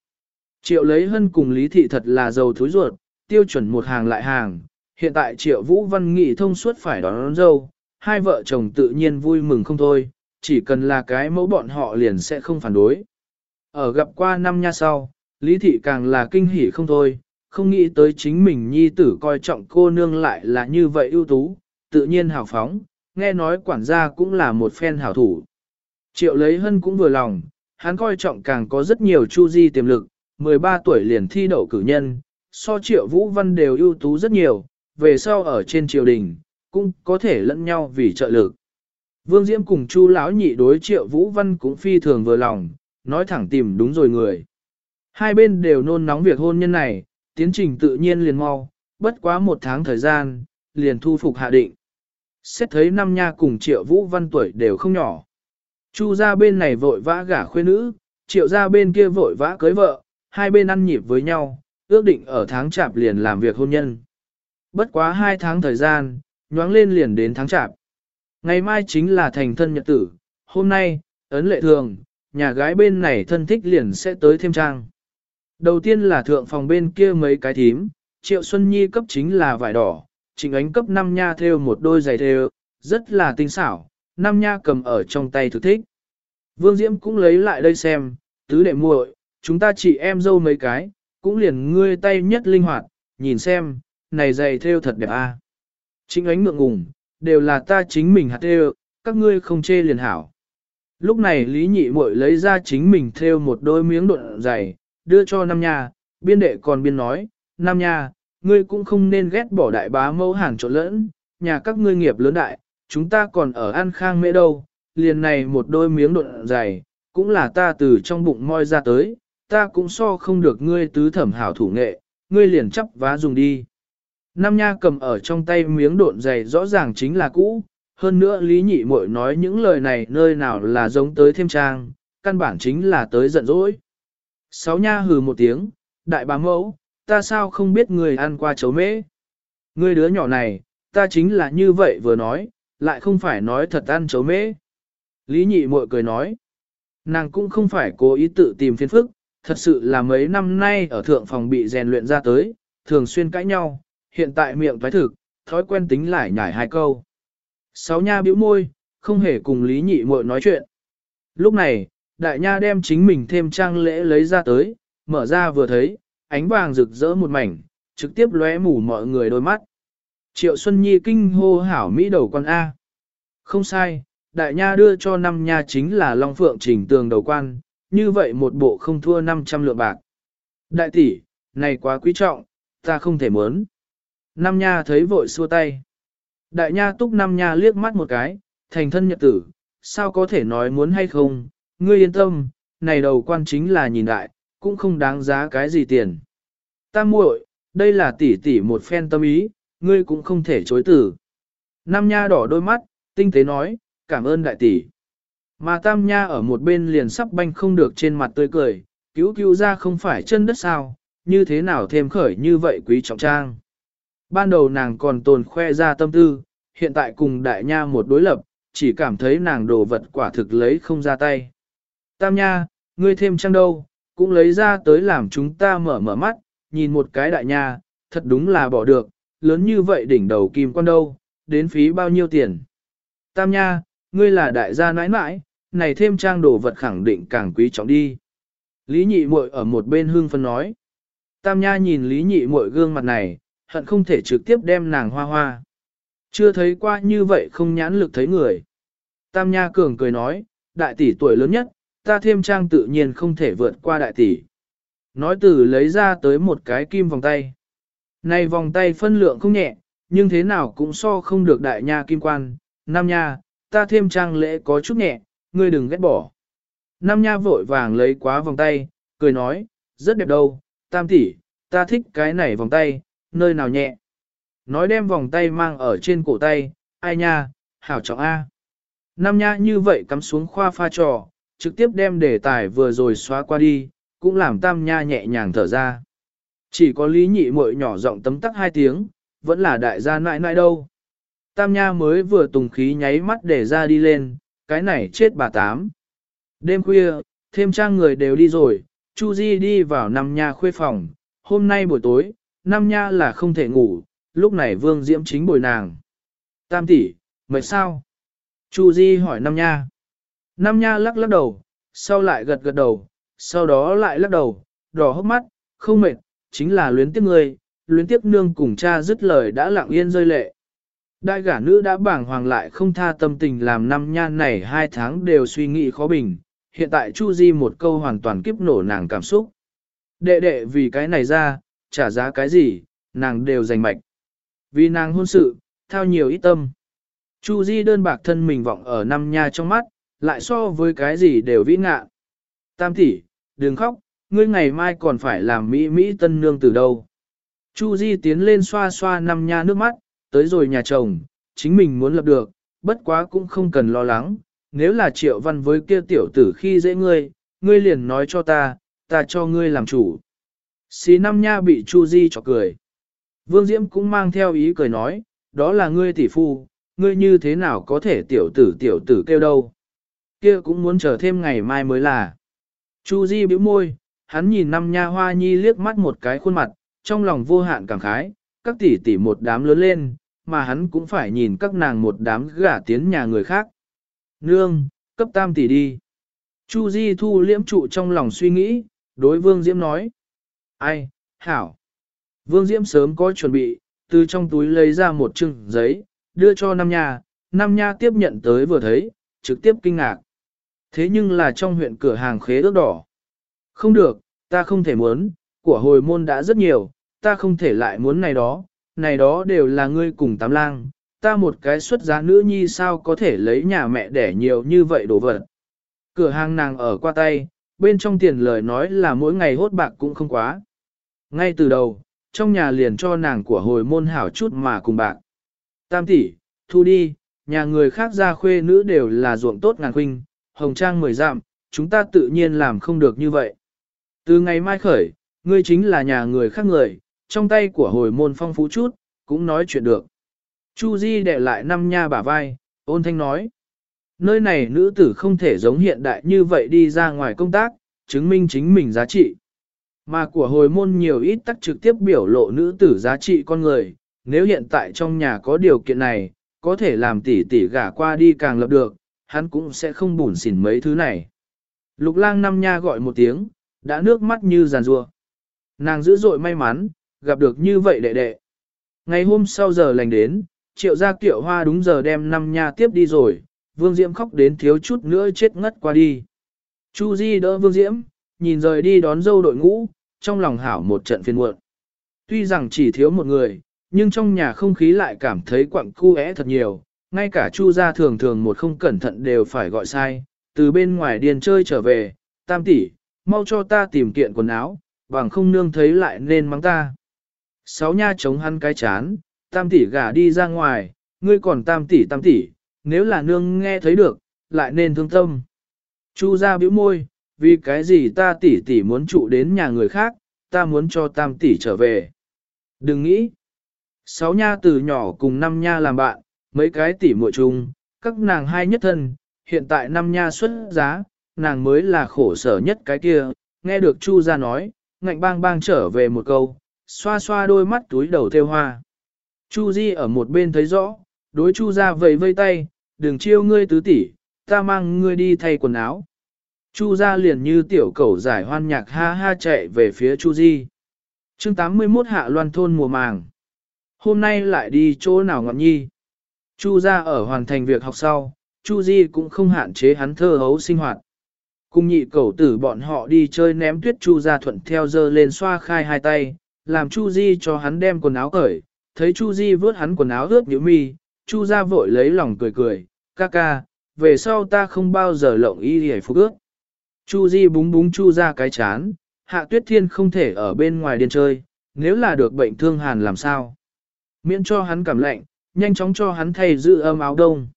Triệu lấy hân cùng lý thị thật là giàu thối ruột, tiêu chuẩn một hàng lại hàng, hiện tại triệu vũ văn nghị thông suốt phải đón, đón dâu, hai vợ chồng tự nhiên vui mừng không thôi, chỉ cần là cái mẫu bọn họ liền sẽ không phản đối. Ở gặp qua năm nha sau, Lý Thị càng là kinh hỉ không thôi, không nghĩ tới chính mình nhi tử coi trọng cô nương lại là như vậy ưu tú, tự nhiên hào phóng, nghe nói quản gia cũng là một phen hảo thủ. Triệu lấy hân cũng vừa lòng, hắn coi trọng càng có rất nhiều chu di tiềm lực, 13 tuổi liền thi đậu cử nhân, so triệu vũ văn đều ưu tú rất nhiều, về sau ở trên triều đình, cũng có thể lẫn nhau vì trợ lực. Vương Diễm cùng Chu lão nhị đối Triệu Vũ Văn cũng phi thường vừa lòng, nói thẳng tìm đúng rồi người. Hai bên đều nôn nóng việc hôn nhân này, tiến trình tự nhiên liền mau, bất quá một tháng thời gian, liền thu phục hạ định. Xét thấy năm nha cùng Triệu Vũ Văn tuổi đều không nhỏ. Chu ra bên này vội vã gả khuê nữ, Triệu ra bên kia vội vã cưới vợ, hai bên ăn nhịp với nhau, ước định ở tháng chạp liền làm việc hôn nhân. Bất quá hai tháng thời gian, nhoáng lên liền đến tháng chạp. Ngày mai chính là thành thân nhật tử, hôm nay, ấn lệ thường, nhà gái bên này thân thích liền sẽ tới thêm trang. Đầu tiên là thượng phòng bên kia mấy cái thím, Triệu Xuân Nhi cấp chính là vải đỏ, Trịnh Ánh cấp 5 nha theo một đôi giày theo, rất là tinh xảo, năm nha cầm ở trong tay thực thích. Vương Diễm cũng lấy lại đây xem, tứ đệ muội, chúng ta chỉ em dâu mấy cái, cũng liền ngươi tay nhất linh hoạt, nhìn xem, này giày theo thật đẹp a. À. Chính ánh ngượng ngùng, đều là ta chính mình hạt theo, các ngươi không chê liền hảo. Lúc này Lý Nhị Muội lấy ra chính mình theo một đôi miếng độn dày, đưa cho Nam Nha, biên đệ còn biên nói, Nam Nha, ngươi cũng không nên ghét bỏ đại bá mẫu hàng trộn lẫn, nhà các ngươi nghiệp lớn đại, chúng ta còn ở an khang mễ đâu, liền này một đôi miếng độn dày, cũng là ta từ trong bụng moi ra tới, ta cũng so không được ngươi tứ thẩm hảo thủ nghệ, ngươi liền chấp vá dùng đi. Nam Nha cầm ở trong tay miếng độn dày rõ ràng chính là cũ, hơn nữa Lý Nhị Muội nói những lời này nơi nào là giống tới thêm trang, căn bản chính là tới giận dỗi. Sáu Nha hừ một tiếng, đại bá mẫu, ta sao không biết người ăn qua chấu mễ? Người đứa nhỏ này, ta chính là như vậy vừa nói, lại không phải nói thật ăn chấu mễ. Lý Nhị Muội cười nói, nàng cũng không phải cố ý tự tìm phiền phức, thật sự là mấy năm nay ở thượng phòng bị rèn luyện ra tới, thường xuyên cãi nhau, hiện tại miệng thoái thực, thói quen tính lại nhải hai câu. Sáu nha bĩu môi, không hề cùng Lý Nhị Muội nói chuyện. Lúc này, đại nha đem chính mình thêm trang lễ lấy ra tới, mở ra vừa thấy, ánh vàng rực rỡ một mảnh, trực tiếp lóe mù mọi người đôi mắt. Triệu Xuân Nhi kinh hô hảo Mỹ đầu quan A. Không sai, đại nha đưa cho năm nha chính là Long Phượng chỉnh tường đầu quan, như vậy một bộ không thua 500 lượng bạc. Đại tỷ, này quá quý trọng, ta không thể muốn. Nam nha thấy vội xua tay. Đại nha túc Nam nha liếc mắt một cái, thành thân nhật tử, sao có thể nói muốn hay không, ngươi yên tâm, này đầu quan chính là nhìn đại, cũng không đáng giá cái gì tiền. Ta muội, đây là tỷ tỷ một phen tâm ý, ngươi cũng không thể chối từ. Nam nha đỏ đôi mắt, tinh tế nói, cảm ơn đại tỷ. Mà tam nha ở một bên liền sắp banh không được trên mặt tươi cười, cứu cứu ra không phải chân đất sao, như thế nào thêm khởi như vậy quý trọng trang. Ban đầu nàng còn tồn khoe ra tâm tư, hiện tại cùng đại nha một đối lập, chỉ cảm thấy nàng đồ vật quả thực lấy không ra tay. Tam nha, ngươi thêm trang đâu, cũng lấy ra tới làm chúng ta mở mở mắt, nhìn một cái đại nha, thật đúng là bỏ được, lớn như vậy đỉnh đầu kim quan đâu, đến phí bao nhiêu tiền. Tam nha, ngươi là đại gia nãi nãi, này thêm trang đồ vật khẳng định càng quý trọng đi. Lý nhị muội ở một bên hương phân nói. Tam nha nhìn lý nhị muội gương mặt này, hận không thể trực tiếp đem nàng hoa hoa. Chưa thấy qua như vậy không nhãn lực thấy người. Tam nha cường cười nói, đại tỷ tuổi lớn nhất, ta thêm trang tự nhiên không thể vượt qua đại tỷ. Nói từ lấy ra tới một cái kim vòng tay. Này vòng tay phân lượng không nhẹ, nhưng thế nào cũng so không được đại nha kim quan. Nam nha, ta thêm trang lễ có chút nhẹ, ngươi đừng ghét bỏ. Nam nha vội vàng lấy quá vòng tay, cười nói, rất đẹp đâu, tam tỷ, ta thích cái này vòng tay, nơi nào nhẹ. Nói đem vòng tay mang ở trên cổ tay, ai nha, hảo trọng A. Nam nha như vậy cắm xuống khoa pha trò, trực tiếp đem đề tài vừa rồi xóa qua đi, cũng làm tam nha nhẹ nhàng thở ra. Chỉ có lý nhị muội nhỏ giọng tấm tắc hai tiếng, vẫn là đại gia nại nại đâu. Tam nha mới vừa tùng khí nháy mắt để ra đi lên, cái này chết bà tám. Đêm khuya, thêm trang người đều đi rồi, Chu Di đi vào năm nha khuê phòng, hôm nay buổi tối, Nam nha là không thể ngủ, lúc này vương diễm chính bồi nàng. Tam tỷ, mệt sao? Chu Di hỏi Nam nha. Nam nha lắc lắc đầu, sau lại gật gật đầu, sau đó lại lắc đầu, đỏ hốc mắt, không mệt, chính là luyến tiếc người, luyến tiếc nương cùng cha dứt lời đã lặng yên rơi lệ. Đại gả nữ đã bảng hoàng lại không tha tâm tình làm năm nha này hai tháng đều suy nghĩ khó bình, hiện tại Chu Di một câu hoàn toàn kiếp nổ nàng cảm xúc. Đệ đệ vì cái này ra, trả giá cái gì, nàng đều giành mạch. Vì nàng hôn sự, thao nhiều ít tâm. Chu Di đơn bạc thân mình vọng ở năm nha trong mắt, lại so với cái gì đều vĩ ngạ. Tam tỷ, đừng khóc, ngươi ngày mai còn phải làm Mỹ Mỹ tân nương từ đâu. Chu Di tiến lên xoa xoa năm nha nước mắt, tới rồi nhà chồng, chính mình muốn lập được, bất quá cũng không cần lo lắng, nếu là triệu văn với kia tiểu tử khi dễ ngươi, ngươi liền nói cho ta, ta cho ngươi làm chủ. Xí năm nha bị Chu Di chọc cười. Vương Diễm cũng mang theo ý cười nói, đó là ngươi tỷ phu, ngươi như thế nào có thể tiểu tử tiểu tử kêu đâu. Kia cũng muốn chờ thêm ngày mai mới là. Chu Di bĩu môi, hắn nhìn năm nha hoa nhi liếc mắt một cái khuôn mặt, trong lòng vô hạn cảm khái, các tỷ tỷ một đám lớn lên, mà hắn cũng phải nhìn các nàng một đám gả tiến nhà người khác. Nương, cấp tam tỷ đi. Chu Di thu liễm trụ trong lòng suy nghĩ, đối Vương Diễm nói. Ai, hảo. Vương Diễm sớm có chuẩn bị, từ trong túi lấy ra một chừng giấy, đưa cho Nam Nha, Nam Nha tiếp nhận tới vừa thấy, trực tiếp kinh ngạc. Thế nhưng là trong huyện cửa hàng khế ước đỏ. Không được, ta không thể muốn, của hồi môn đã rất nhiều, ta không thể lại muốn này đó, này đó đều là ngươi cùng tám lang, ta một cái xuất giá nữ nhi sao có thể lấy nhà mẹ để nhiều như vậy đồ vật. Cửa hàng nàng ở qua tay, bên trong tiền lời nói là mỗi ngày hốt bạc cũng không quá. Ngay từ đầu, trong nhà liền cho nàng của hồi môn hảo chút mà cùng bạn Tam tỷ, thu đi, nhà người khác ra khuê nữ đều là ruộng tốt ngàn khuynh, hồng trang mười dặm, chúng ta tự nhiên làm không được như vậy. Từ ngày mai khởi, ngươi chính là nhà người khác người, trong tay của hồi môn phong phú chút, cũng nói chuyện được. Chu Di đệ lại năm nha bả vai, ôn thanh nói. Nơi này nữ tử không thể giống hiện đại như vậy đi ra ngoài công tác, chứng minh chính mình giá trị. Mà của hồi môn nhiều ít tắc trực tiếp biểu lộ nữ tử giá trị con người, nếu hiện tại trong nhà có điều kiện này, có thể làm tỷ tỷ gả qua đi càng lập được, hắn cũng sẽ không bùn xỉn mấy thứ này. Lục lang năm nha gọi một tiếng, đã nước mắt như giàn rua. Nàng dữ dội may mắn, gặp được như vậy đệ đệ. Ngày hôm sau giờ lành đến, triệu gia kiệu hoa đúng giờ đem năm nha tiếp đi rồi, vương diễm khóc đến thiếu chút nữa chết ngất qua đi. Chu Di đỡ vương diễm, nhìn rời đi đón dâu đội ngũ, trong lòng hảo một trận phiền muộn. Tuy rằng chỉ thiếu một người, nhưng trong nhà không khí lại cảm thấy quặng cu é thật nhiều, ngay cả Chu gia thường thường một không cẩn thận đều phải gọi sai, từ bên ngoài điền chơi trở về, tam tỷ, mau cho ta tìm kiện quần áo, bằng không nương thấy lại nên mắng ta. Sáu nha chống hắn cái chán, tam tỷ gả đi ra ngoài, ngươi còn tam tỷ tam tỷ, nếu là nương nghe thấy được, lại nên thương tâm. Chu gia bĩu môi, vì cái gì ta tỷ tỷ muốn trụ đến nhà người khác, ta muốn cho tam tỷ trở về. Đừng nghĩ. Sáu nha từ nhỏ cùng năm nha làm bạn, mấy cái tỷ muội chung, các nàng hai nhất thân, hiện tại năm nha xuất giá, nàng mới là khổ sở nhất cái kia, nghe được Chu ra nói, ngạnh bang bang trở về một câu, xoa xoa đôi mắt túi đầu theo hoa. Chu Di ở một bên thấy rõ, đối Chu ra vầy vây tay, đừng chiêu ngươi tứ tỷ, ta mang ngươi đi thay quần áo. Chu ra liền như tiểu cẩu giải hoan nhạc ha ha chạy về phía Chu Di. chương 81 hạ loan thôn mùa màng. Hôm nay lại đi chỗ nào ngọn nhi. Chu ra ở hoàn thành việc học sau, Chu Di cũng không hạn chế hắn thơ hấu sinh hoạt. Cùng nhị cẩu tử bọn họ đi chơi ném tuyết Chu ra thuận theo dơ lên xoa khai hai tay, làm Chu Di cho hắn đem quần áo cởi, thấy Chu Di vớt hắn quần áo ướt nhíu mi, Chu ra vội lấy lòng cười cười, ca ca, về sau ta không bao giờ lộng y hề phục ước. Chu Di búng búng Chu ra cái chán, hạ tuyết thiên không thể ở bên ngoài điên chơi, nếu là được bệnh thương hàn làm sao. Miễn cho hắn cảm lạnh, nhanh chóng cho hắn thay giữ âm áo đông.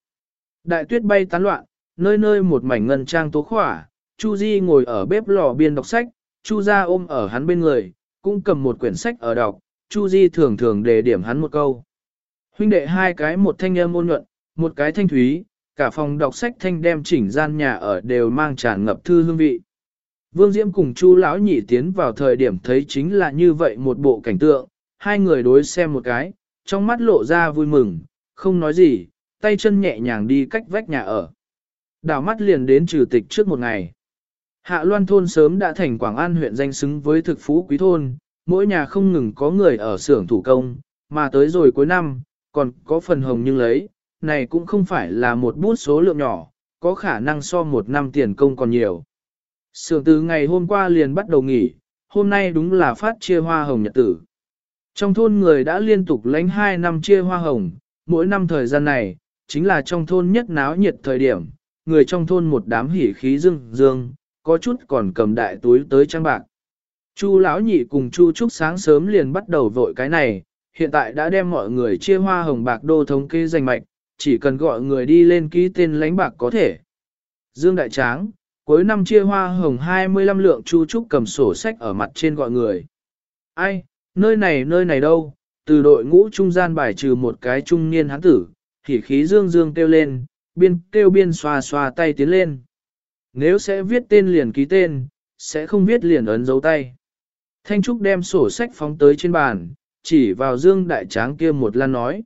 Đại tuyết bay tán loạn, nơi nơi một mảnh ngân trang tố khỏa, Chu Di ngồi ở bếp lò biên đọc sách, Chu gia ôm ở hắn bên người, cũng cầm một quyển sách ở đọc, Chu Di thường thường đề điểm hắn một câu. Huynh đệ hai cái một thanh âm ôn nhuận, một cái thanh thúy, cả phòng đọc sách thanh đem chỉnh gian nhà ở đều mang tràn ngập thư hương vị. Vương Diễm cùng Chu lão nhị tiến vào thời điểm thấy chính là như vậy một bộ cảnh tượng, hai người đối xem một cái, trong mắt lộ ra vui mừng, không nói gì, tay chân nhẹ nhàng đi cách vách nhà ở. Đảo mắt liền đến trừ tịch trước một ngày. Hạ Loan thôn sớm đã thành Quảng An huyện danh xứng với thực phú quý thôn, mỗi nhà không ngừng có người ở xưởng thủ công, mà tới rồi cuối năm, còn có phần hồng nhưng lấy, này cũng không phải là một bút số lượng nhỏ, có khả năng so một năm tiền công còn nhiều. Sưởng từ ngày hôm qua liền bắt đầu nghỉ, hôm nay đúng là phát chia hoa hồng nhật tử. Trong thôn người đã liên tục lãnh 2 năm chia hoa hồng, mỗi năm thời gian này, chính là trong thôn nhất náo nhiệt thời điểm, người trong thôn một đám hỉ khí dương dương, có chút còn cầm đại túi tới trang bạc. Chu lão nhị cùng Chu Trúc sáng sớm liền bắt đầu vội cái này, hiện tại đã đem mọi người chia hoa hồng bạc đô thống kê danh mạch, chỉ cần gọi người đi lên ký tên lãnh bạc có thể. Dương Đại Tráng, cuối năm chia hoa hồng 25 lượng Chu Trúc cầm sổ sách ở mặt trên gọi người. Ai, nơi này nơi này đâu, từ đội ngũ trung gian bài trừ một cái trung niên hán tử, thì khí dương dương kêu lên, biên kêu biên xoa xoa tay tiến lên. Nếu sẽ viết tên liền ký tên, sẽ không viết liền ấn dấu tay. Thanh Trúc đem sổ sách phóng tới trên bàn, chỉ vào Dương Đại Tráng kia một lan nói.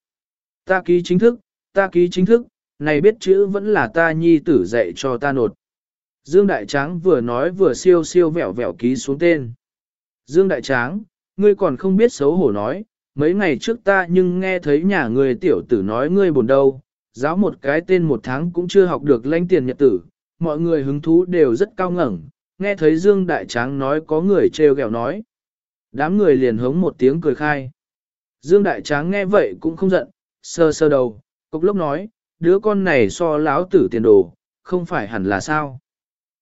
Ta ký chính thức, ta ký chính thức, này biết chữ vẫn là ta nhi tử dạy cho ta nột. Dương Đại Tráng vừa nói vừa siêu siêu vẹo vẹo ký xuống tên. Dương Đại Tráng, ngươi còn không biết xấu hổ nói, mấy ngày trước ta nhưng nghe thấy nhà người tiểu tử nói ngươi buồn đâu, giáo một cái tên một tháng cũng chưa học được lãnh tiền nhật tử, mọi người hứng thú đều rất cao ngẩng, nghe thấy Dương Đại Tráng nói có người trêu ghẹo nói. Đám người liền hống một tiếng cười khai. Dương Đại Tráng nghe vậy cũng không giận, sơ sơ đầu, cục lốc nói, đứa con này so láo tử tiền đồ, không phải hẳn là sao.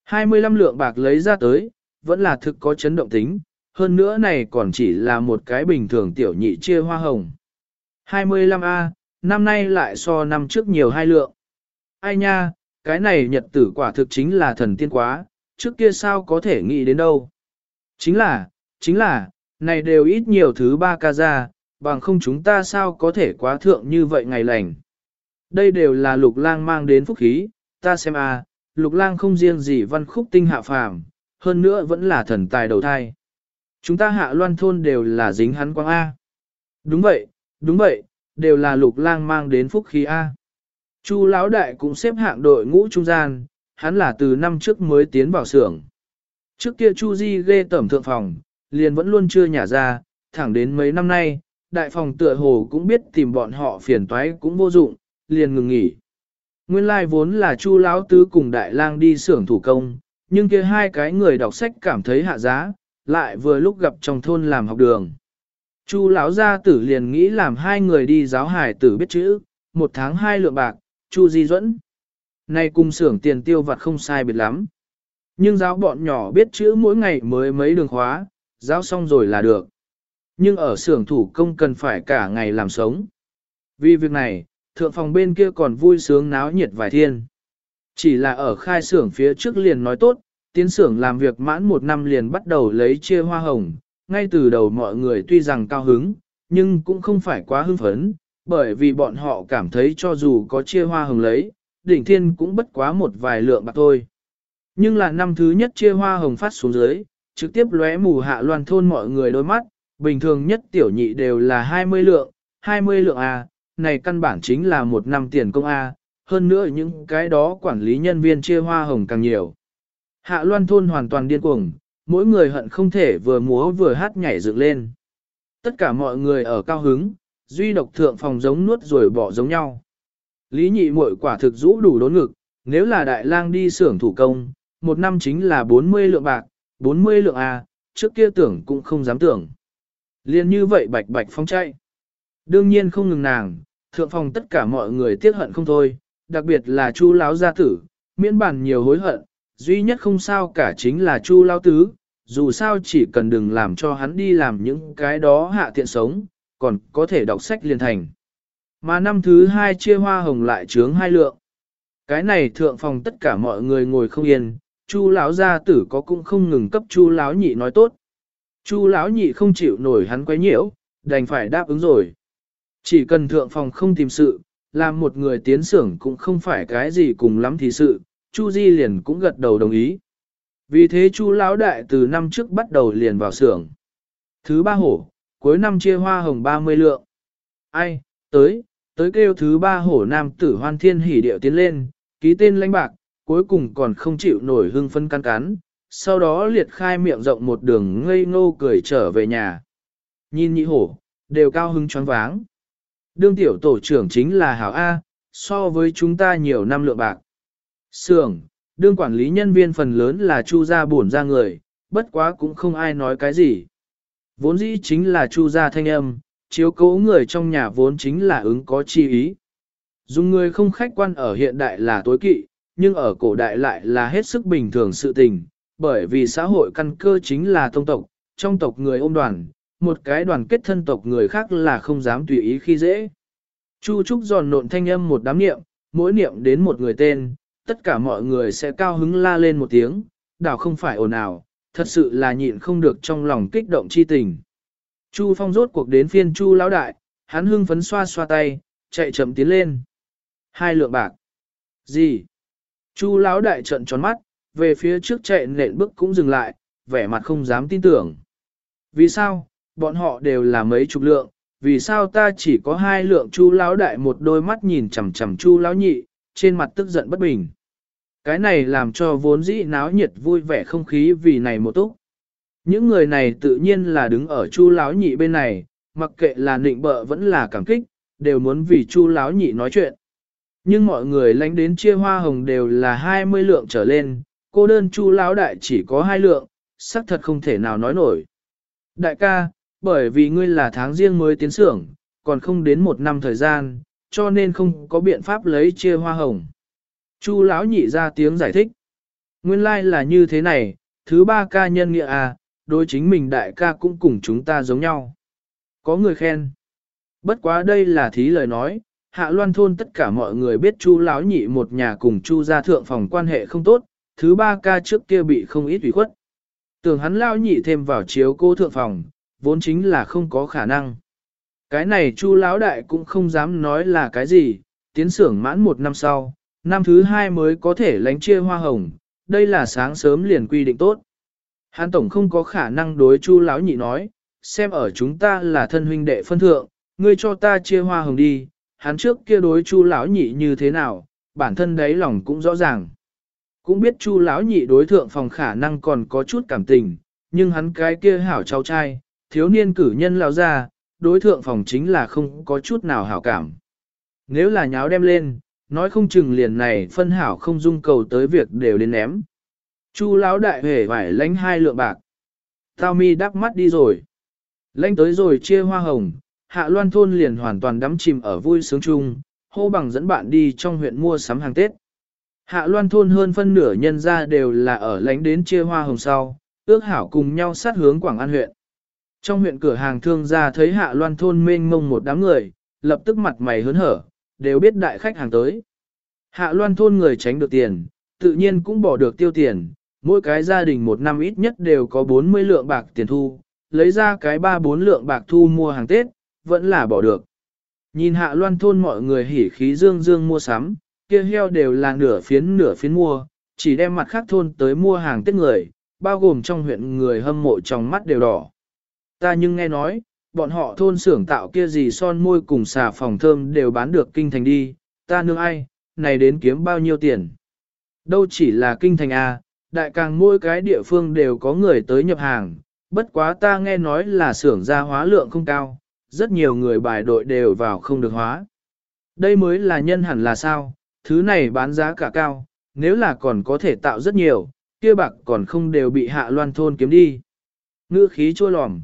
25 lượng bạc lấy ra tới, vẫn là thực có chấn động tính, hơn nữa này còn chỉ là một cái bình thường tiểu nhị chia hoa hồng. 25A, năm nay lại so năm trước nhiều hai lượng. Ai nha, cái này nhật tử quả thực chính là thần tiên quá, trước kia sao có thể nghĩ đến đâu. Chính là, chính là, này đều ít nhiều thứ ba ca ra, bằng không chúng ta sao có thể quá thượng như vậy ngày lành. Đây đều là lục lang mang đến phúc khí, ta xem a, lục lang không riêng gì văn khúc tinh hạ phàm, hơn nữa vẫn là thần tài đầu thai. Chúng ta hạ loan thôn đều là dính hắn quang A. Đúng vậy, đúng vậy, đều là lục lang mang đến phúc khí A. Chu lão đại cũng xếp hạng đội ngũ trung gian, hắn là từ năm trước mới tiến vào xưởng. Trước kia Chu Di ghê tẩm thượng phòng, liền vẫn luôn chưa nhả ra, thẳng đến mấy năm nay, đại phòng tựa hồ cũng biết tìm bọn họ phiền toái cũng vô dụng, liền ngừng nghỉ. Nguyên lai like vốn là Chu lão tứ cùng đại lang đi xưởng thủ công, nhưng kia hai cái người đọc sách cảm thấy hạ giá, lại vừa lúc gặp trong thôn làm học đường. Chu lão gia tử liền nghĩ làm hai người đi giáo hải tử biết chữ, một tháng hai lượng bạc, Chu Di Duẫn. Nay cùng xưởng tiền tiêu vặt không sai biệt lắm. Nhưng giáo bọn nhỏ biết chữ mỗi ngày mới mấy đường khóa, giáo xong rồi là được. Nhưng ở xưởng thủ công cần phải cả ngày làm sống. Vì việc này, thượng phòng bên kia còn vui sướng náo nhiệt vài thiên. Chỉ là ở khai xưởng phía trước liền nói tốt, tiến xưởng làm việc mãn một năm liền bắt đầu lấy chia hoa hồng. Ngay từ đầu mọi người tuy rằng cao hứng, nhưng cũng không phải quá hưng phấn, bởi vì bọn họ cảm thấy cho dù có chia hoa hồng lấy, đỉnh thiên cũng bất quá một vài lượng bạc thôi. Nhưng là năm thứ nhất chia hoa hồng phát xuống dưới, trực tiếp lóe mù hạ loan thôn mọi người đôi mắt, bình thường nhất tiểu nhị đều là 20 lượng, 20 lượng à này căn bản chính là một năm tiền công A, hơn nữa những cái đó quản lý nhân viên chia hoa hồng càng nhiều. Hạ loan thôn hoàn toàn điên cuồng, mỗi người hận không thể vừa múa vừa hát nhảy dựng lên. Tất cả mọi người ở cao hứng, duy độc thượng phòng giống nuốt rồi bỏ giống nhau. Lý nhị muội quả thực rũ đủ đốn ngực, nếu là đại lang đi xưởng thủ công, một năm chính là 40 lượng bạc, 40 lượng A, trước kia tưởng cũng không dám tưởng. Liên như vậy bạch bạch phong chạy. Đương nhiên không ngừng nàng, thượng phòng tất cả mọi người tiếc hận không thôi, đặc biệt là chu lão gia tử, miễn bản nhiều hối hận, duy nhất không sao cả chính là chu lão tứ, dù sao chỉ cần đừng làm cho hắn đi làm những cái đó hạ tiện sống, còn có thể đọc sách liền thành. Mà năm thứ hai chia hoa hồng lại trướng hai lượng. Cái này thượng phòng tất cả mọi người ngồi không yên, Chu lão gia tử có cũng không ngừng cấp Chu lão nhị nói tốt. Chu lão nhị không chịu nổi hắn quấy nhiễu, đành phải đáp ứng rồi. Chỉ cần thượng phòng không tìm sự, làm một người tiến xưởng cũng không phải cái gì cùng lắm thì sự, Chu Di liền cũng gật đầu đồng ý. Vì thế Chu lão đại từ năm trước bắt đầu liền vào xưởng. Thứ ba hổ, cuối năm chia hoa hồng 30 lượng. Ai, tới, tới kêu thứ ba hổ nam tử hoan thiên hỉ điệu tiến lên, ký tên lãnh bạc, cuối cùng còn không chịu nổi hưng phân căn cắn, sau đó liệt khai miệng rộng một đường ngây ngô cười trở về nhà. Nhìn nhị hổ, đều cao hưng choáng váng. Đương tiểu tổ trưởng chính là Hảo A, so với chúng ta nhiều năm lượng bạc. Sưởng, đương quản lý nhân viên phần lớn là chu gia buồn ra người, bất quá cũng không ai nói cái gì. Vốn dĩ chính là chu gia thanh âm, chiếu cố người trong nhà vốn chính là ứng có chi ý. Dùng người không khách quan ở hiện đại là tối kỵ, nhưng ở cổ đại lại là hết sức bình thường sự tình, bởi vì xã hội căn cơ chính là tông tộc, trong tộc người ôm đoàn, một cái đoàn kết thân tộc người khác là không dám tùy ý khi dễ. Chu Trúc giòn nộn thanh âm một đám niệm, mỗi niệm đến một người tên, tất cả mọi người sẽ cao hứng la lên một tiếng, đảo không phải ồn ào, thật sự là nhịn không được trong lòng kích động chi tình. Chu Phong rốt cuộc đến phiên Chu lão đại, hắn hưng phấn xoa xoa tay, chạy chậm tiến lên. Hai lượng bạc. Gì? Chu lão đại trận tròn mắt, về phía trước chạy nện bước cũng dừng lại, vẻ mặt không dám tin tưởng. Vì sao? Bọn họ đều là mấy chục lượng, vì sao ta chỉ có hai lượng chu lão đại một đôi mắt nhìn chằm chằm chu lão nhị, trên mặt tức giận bất bình. Cái này làm cho vốn dĩ náo nhiệt vui vẻ không khí vì này một túc. Những người này tự nhiên là đứng ở chu lão nhị bên này, mặc kệ là nịnh bợ vẫn là cảm kích, đều muốn vì chu lão nhị nói chuyện. Nhưng mọi người lánh đến chia hoa hồng đều là 20 lượng trở lên, cô đơn chu lão đại chỉ có hai lượng, xác thật không thể nào nói nổi. Đại ca, bởi vì ngươi là tháng riêng mới tiến xưởng, còn không đến một năm thời gian, cho nên không có biện pháp lấy chia hoa hồng. Chu lão nhị ra tiếng giải thích. Nguyên lai like là như thế này, thứ ba ca nhân nghĩa à, đối chính mình đại ca cũng cùng chúng ta giống nhau. Có người khen. Bất quá đây là thí lời nói, hạ loan thôn tất cả mọi người biết chu lão nhị một nhà cùng chu gia thượng phòng quan hệ không tốt, thứ ba ca trước kia bị không ít ủy khuất. Tưởng hắn lão nhị thêm vào chiếu cô thượng phòng, vốn chính là không có khả năng. Cái này chu lão đại cũng không dám nói là cái gì, tiến xưởng mãn một năm sau, năm thứ hai mới có thể lánh chia hoa hồng, đây là sáng sớm liền quy định tốt. Hàn Tổng không có khả năng đối chu lão nhị nói, xem ở chúng ta là thân huynh đệ phân thượng, ngươi cho ta chia hoa hồng đi, hắn trước kia đối chu lão nhị như thế nào, bản thân đấy lòng cũng rõ ràng. Cũng biết chu lão nhị đối thượng phòng khả năng còn có chút cảm tình, nhưng hắn cái kia hảo cháu trai, thiếu niên cử nhân lao ra, đối thượng phòng chính là không có chút nào hảo cảm. Nếu là nháo đem lên, nói không chừng liền này phân hảo không dung cầu tới việc đều đến ném. Chu lão đại hề phải lãnh hai lượng bạc. Tao mi đắp mắt đi rồi. Lãnh tới rồi chia hoa hồng, hạ loan thôn liền hoàn toàn đắm chìm ở vui sướng chung, hô bằng dẫn bạn đi trong huyện mua sắm hàng Tết. Hạ loan thôn hơn phân nửa nhân ra đều là ở lãnh đến chia hoa hồng sau, ước hảo cùng nhau sát hướng Quảng An huyện. Trong huyện cửa hàng thương gia thấy hạ loan thôn mênh mông một đám người, lập tức mặt mày hớn hở, đều biết đại khách hàng tới. Hạ loan thôn người tránh được tiền, tự nhiên cũng bỏ được tiêu tiền, mỗi cái gia đình một năm ít nhất đều có 40 lượng bạc tiền thu, lấy ra cái 3-4 lượng bạc thu mua hàng Tết, vẫn là bỏ được. Nhìn hạ loan thôn mọi người hỉ khí dương dương mua sắm, kia heo đều là nửa phiến nửa phiến mua, chỉ đem mặt khác thôn tới mua hàng Tết người, bao gồm trong huyện người hâm mộ trong mắt đều đỏ. Ta nhưng nghe nói, bọn họ thôn xưởng tạo kia gì son môi cùng xà phòng thơm đều bán được kinh thành đi, ta nương ai, này đến kiếm bao nhiêu tiền. Đâu chỉ là kinh thành A, đại càng mỗi cái địa phương đều có người tới nhập hàng, bất quá ta nghe nói là xưởng ra hóa lượng không cao, rất nhiều người bài đội đều vào không được hóa. Đây mới là nhân hẳn là sao, thứ này bán giá cả cao, nếu là còn có thể tạo rất nhiều, kia bạc còn không đều bị hạ loan thôn kiếm đi. Ngữ khí chua lòm.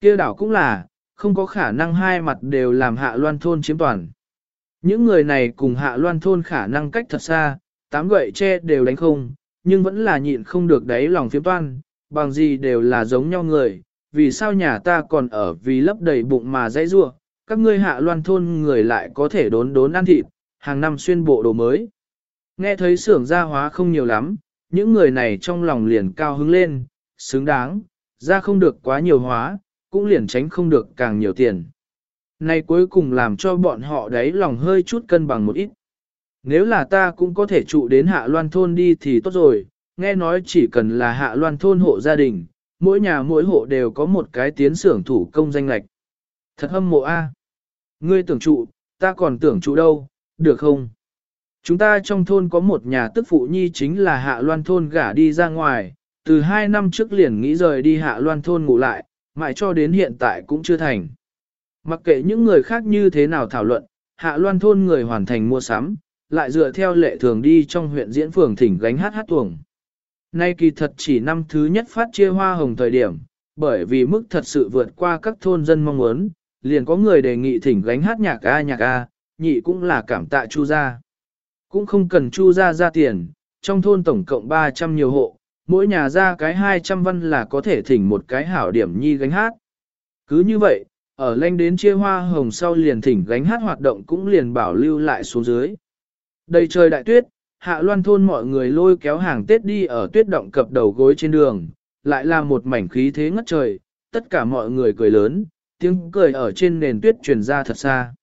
Kia đảo cũng là, không có khả năng hai mặt đều làm hạ loan thôn chiếm toàn. Những người này cùng hạ loan thôn khả năng cách thật xa, tám gậy che đều đánh không, nhưng vẫn là nhịn không được đáy lòng phiếm toan, bằng gì đều là giống nhau người, vì sao nhà ta còn ở vì lấp đầy bụng mà dãy rua, các ngươi hạ loan thôn người lại có thể đốn đốn ăn thịt, hàng năm xuyên bộ đồ mới. Nghe thấy xưởng gia hóa không nhiều lắm, những người này trong lòng liền cao hứng lên, xứng đáng, ra không được quá nhiều hóa, cũng liền tránh không được càng nhiều tiền. Này cuối cùng làm cho bọn họ đấy lòng hơi chút cân bằng một ít. Nếu là ta cũng có thể trụ đến hạ loan thôn đi thì tốt rồi, nghe nói chỉ cần là hạ loan thôn hộ gia đình, mỗi nhà mỗi hộ đều có một cái tiến xưởng thủ công danh lạch. Thật hâm mộ a. Ngươi tưởng trụ, ta còn tưởng trụ đâu, được không? Chúng ta trong thôn có một nhà tức phụ nhi chính là hạ loan thôn gả đi ra ngoài, từ hai năm trước liền nghĩ rời đi hạ loan thôn ngủ lại, mãi cho đến hiện tại cũng chưa thành. Mặc kệ những người khác như thế nào thảo luận, hạ loan thôn người hoàn thành mua sắm, lại dựa theo lệ thường đi trong huyện diễn phường thỉnh gánh hát hát tuồng. Nay kỳ thật chỉ năm thứ nhất phát chia hoa hồng thời điểm, bởi vì mức thật sự vượt qua các thôn dân mong muốn, liền có người đề nghị thỉnh gánh hát nhạc A nhạc A, nhị cũng là cảm tạ chu gia. Cũng không cần chu gia ra tiền, trong thôn tổng cộng 300 nhiều hộ, mỗi nhà ra cái 200 văn là có thể thỉnh một cái hảo điểm nhi gánh hát. Cứ như vậy, ở lanh đến chia hoa hồng sau liền thỉnh gánh hát hoạt động cũng liền bảo lưu lại xuống dưới. Đầy trời đại tuyết, hạ loan thôn mọi người lôi kéo hàng Tết đi ở tuyết động cập đầu gối trên đường, lại là một mảnh khí thế ngất trời, tất cả mọi người cười lớn, tiếng cười ở trên nền tuyết truyền ra thật xa.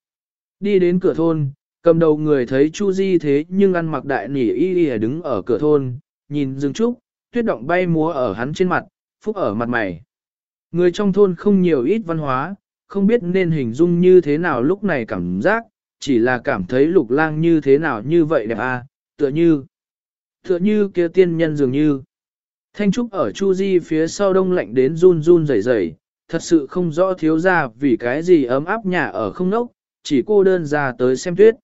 Đi đến cửa thôn, cầm đầu người thấy Chu Di thế nhưng ăn mặc đại nỉ y y đứng ở cửa thôn, nhìn dừng trúc, tuyết động bay múa ở hắn trên mặt, phúc ở mặt mày. Người trong thôn không nhiều ít văn hóa, không biết nên hình dung như thế nào lúc này cảm giác, chỉ là cảm thấy lục lang như thế nào như vậy đẹp à, tựa như, tựa như kia tiên nhân dường như. Thanh Trúc ở Chu Di phía sau đông lạnh đến run run rẩy rẩy, thật sự không rõ thiếu gia vì cái gì ấm áp nhà ở không nốc, chỉ cô đơn ra tới xem tuyết.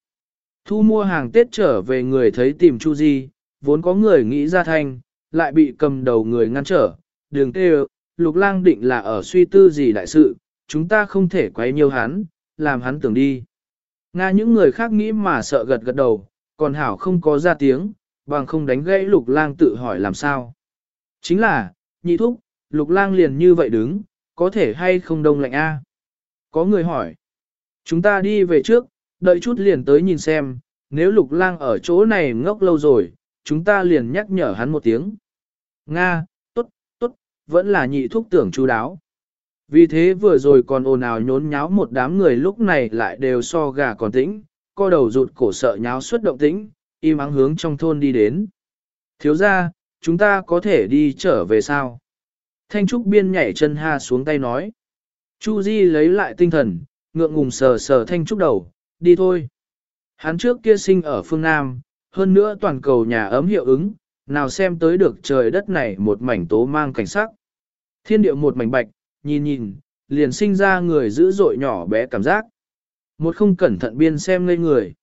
Thu mua hàng Tết trở về người thấy tìm Chu Di, vốn có người nghĩ ra thanh, lại bị cầm đầu người ngăn trở, đường tê lục lang định là ở suy tư gì đại sự, chúng ta không thể quấy nhiều hắn, làm hắn tưởng đi. Nga những người khác nghĩ mà sợ gật gật đầu, còn hảo không có ra tiếng, bằng không đánh gãy lục lang tự hỏi làm sao. Chính là, nhị thúc, lục lang liền như vậy đứng, có thể hay không đông lạnh a? Có người hỏi, chúng ta đi về trước, đợi chút liền tới nhìn xem, nếu lục lang ở chỗ này ngốc lâu rồi, chúng ta liền nhắc nhở hắn một tiếng. Nga, tốt, tốt, vẫn là nhị thúc tưởng chú đáo. Vì thế vừa rồi còn ồn ào nhốn nháo một đám người lúc này lại đều so gà còn tĩnh, co đầu rụt cổ sợ nháo xuất động tĩnh, im ắng hướng trong thôn đi đến. Thiếu ra, chúng ta có thể đi trở về sao? Thanh Trúc Biên nhảy chân ha xuống tay nói. Chu Di lấy lại tinh thần, ngượng ngùng sờ sờ Thanh Trúc đầu, đi thôi. Hắn trước kia sinh ở phương Nam, hơn nữa toàn cầu nhà ấm hiệu ứng, nào xem tới được trời đất này một mảnh tố mang cảnh sắc. Thiên địa một mảnh bạch, nhìn nhìn, liền sinh ra người dữ dội nhỏ bé cảm giác. Một không cẩn thận biên xem ngây người.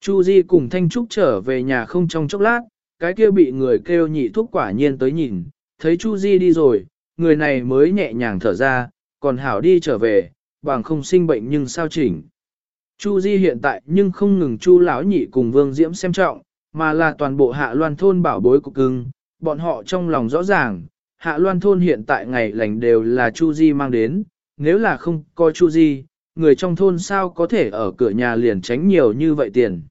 Chu Di cùng Thanh Trúc trở về nhà không trong chốc lát, cái kia bị người kêu nhị thuốc quả nhiên tới nhìn, thấy Chu Di đi rồi, người này mới nhẹ nhàng thở ra, còn hảo đi trở về, bằng không sinh bệnh nhưng sao chỉnh. Chu Di hiện tại nhưng không ngừng Chu lão nhị cùng Vương Diễm xem trọng, mà là toàn bộ hạ loan thôn bảo bối của cưng, bọn họ trong lòng rõ ràng, hạ loan thôn hiện tại ngày lành đều là Chu Di mang đến, nếu là không có Chu Di, người trong thôn sao có thể ở cửa nhà liền tránh nhiều như vậy tiền.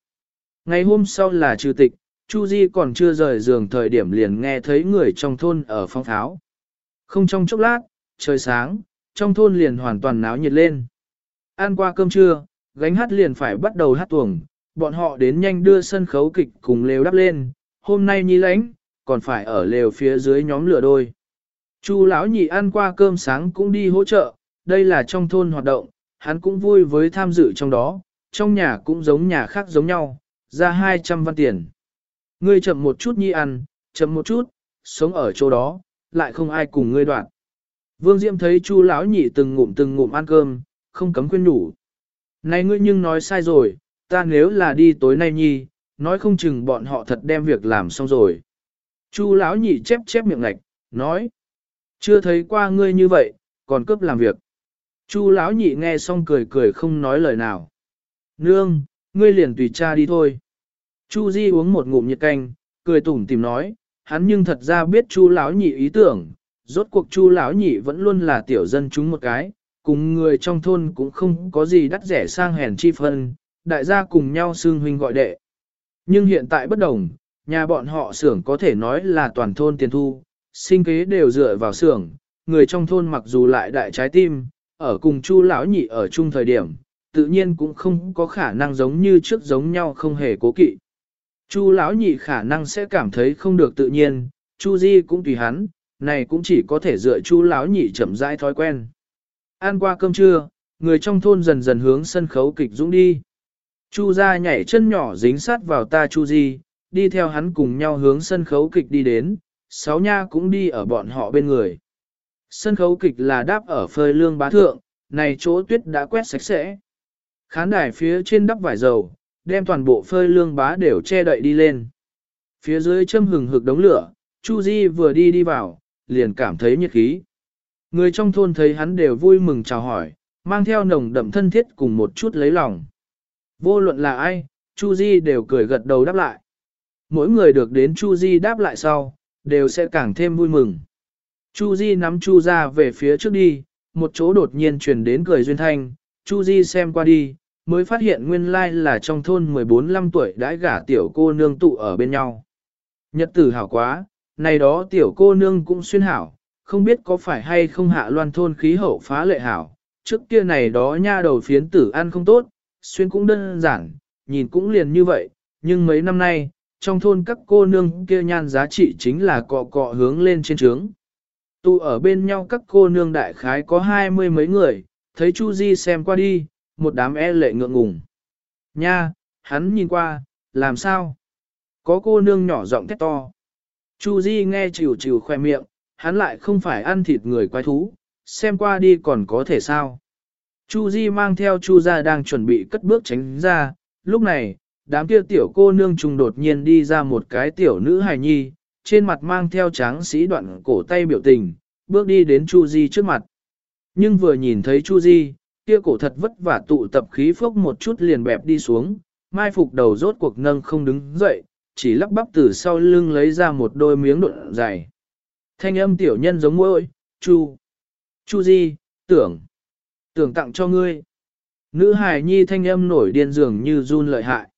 Ngày hôm sau là trừ tịch, Chu Di còn chưa rời giường thời điểm liền nghe thấy người trong thôn ở phong tháo. Không trong chốc lát, trời sáng, trong thôn liền hoàn toàn náo nhiệt lên. Ăn qua cơm trưa, gánh hát liền phải bắt đầu hát tuồng, bọn họ đến nhanh đưa sân khấu kịch cùng lều đắp lên, hôm nay nhi lãnh, còn phải ở lều phía dưới nhóm lửa đôi. Chu lão nhị ăn qua cơm sáng cũng đi hỗ trợ, đây là trong thôn hoạt động, hắn cũng vui với tham dự trong đó, trong nhà cũng giống nhà khác giống nhau, ra 200 văn tiền. Ngươi chậm một chút nhi ăn, chậm một chút, sống ở chỗ đó, lại không ai cùng ngươi đoạn. Vương Diệm thấy Chu lão nhị từng ngụm từng ngụm ăn cơm, không cấm khuyên nhủ. Này ngươi nhưng nói sai rồi, ta nếu là đi tối nay nhi, nói không chừng bọn họ thật đem việc làm xong rồi. Chu lão nhị chép chép miệng ngạch, nói. Chưa thấy qua ngươi như vậy, còn cướp làm việc. Chu lão nhị nghe xong cười cười không nói lời nào. Nương, ngươi liền tùy cha đi thôi. Chu Di uống một ngụm nhiệt canh, cười tủm tỉm nói, hắn nhưng thật ra biết Chu lão nhị ý tưởng, rốt cuộc Chu lão nhị vẫn luôn là tiểu dân chúng một cái, cùng người trong thôn cũng không có gì đắt rẻ sang hèn chi phân, đại gia cùng nhau xưng huynh gọi đệ. Nhưng hiện tại bất đồng, nhà bọn họ xưởng có thể nói là toàn thôn tiền thu, sinh kế đều dựa vào xưởng, người trong thôn mặc dù lại đại trái tim, ở cùng Chu lão nhị ở chung thời điểm, tự nhiên cũng không có khả năng giống như trước giống nhau không hề cố kỵ. Chu lão nhị khả năng sẽ cảm thấy không được tự nhiên, Chu Di cũng tùy hắn, này cũng chỉ có thể dựa Chu lão nhị chậm rãi thói quen. Ăn qua cơm trưa, người trong thôn dần dần hướng sân khấu kịch dũng đi. Chu gia nhảy chân nhỏ dính sát vào ta Chu Di, đi theo hắn cùng nhau hướng sân khấu kịch đi đến, sáu nha cũng đi ở bọn họ bên người. Sân khấu kịch là đáp ở phơi lương bá thượng, này chỗ tuyết đã quét sạch sẽ. Khán đài phía trên đắp vải dầu, đem toàn bộ phơi lương bá đều che đậy đi lên. Phía dưới châm hừng hực đống lửa, Chu Di vừa đi đi vào, liền cảm thấy nhiệt khí. Người trong thôn thấy hắn đều vui mừng chào hỏi, mang theo nồng đậm thân thiết cùng một chút lấy lòng. Vô luận là ai, Chu Di đều cười gật đầu đáp lại. Mỗi người được đến Chu Di đáp lại sau, đều sẽ càng thêm vui mừng. Chu Di nắm Chu ra về phía trước đi, một chỗ đột nhiên truyền đến cười duyên thanh, Chu Di xem qua đi, mới phát hiện nguyên lai là trong thôn 14-15 tuổi đã gả tiểu cô nương tụ ở bên nhau. Nhật tử hảo quá, này đó tiểu cô nương cũng xuyên hảo, không biết có phải hay không hạ loan thôn khí hậu phá lệ hảo, trước kia này đó nha đầu phiến tử ăn không tốt, xuyên cũng đơn giản, nhìn cũng liền như vậy, nhưng mấy năm nay, trong thôn các cô nương kia nhan giá trị chính là cọ cọ hướng lên trên trướng. Tụ ở bên nhau các cô nương đại khái có hai mươi mấy người, thấy Chu Di xem qua đi, một đám e lệ ngượng ngùng. Nha, hắn nhìn qua, làm sao? Có cô nương nhỏ giọng thét to. Chu Di nghe chịu chịu khoe miệng, hắn lại không phải ăn thịt người quái thú, xem qua đi còn có thể sao. Chu Di mang theo Chu gia đang chuẩn bị cất bước tránh ra, lúc này, đám kia tiểu cô nương trùng đột nhiên đi ra một cái tiểu nữ hài nhi, trên mặt mang theo tráng sĩ đoạn cổ tay biểu tình, bước đi đến Chu Di trước mặt. Nhưng vừa nhìn thấy Chu Di, kia cổ thật vất vả tụ tập khí phốc một chút liền bẹp đi xuống, mai phục đầu rốt cuộc nâng không đứng dậy, chỉ lắp bắp từ sau lưng lấy ra một đôi miếng độn dày. Thanh âm tiểu nhân giống môi, Chu, Chu Di, tưởng, tưởng tặng cho ngươi. Nữ hài nhi thanh âm nổi điên dường như run lợi hại.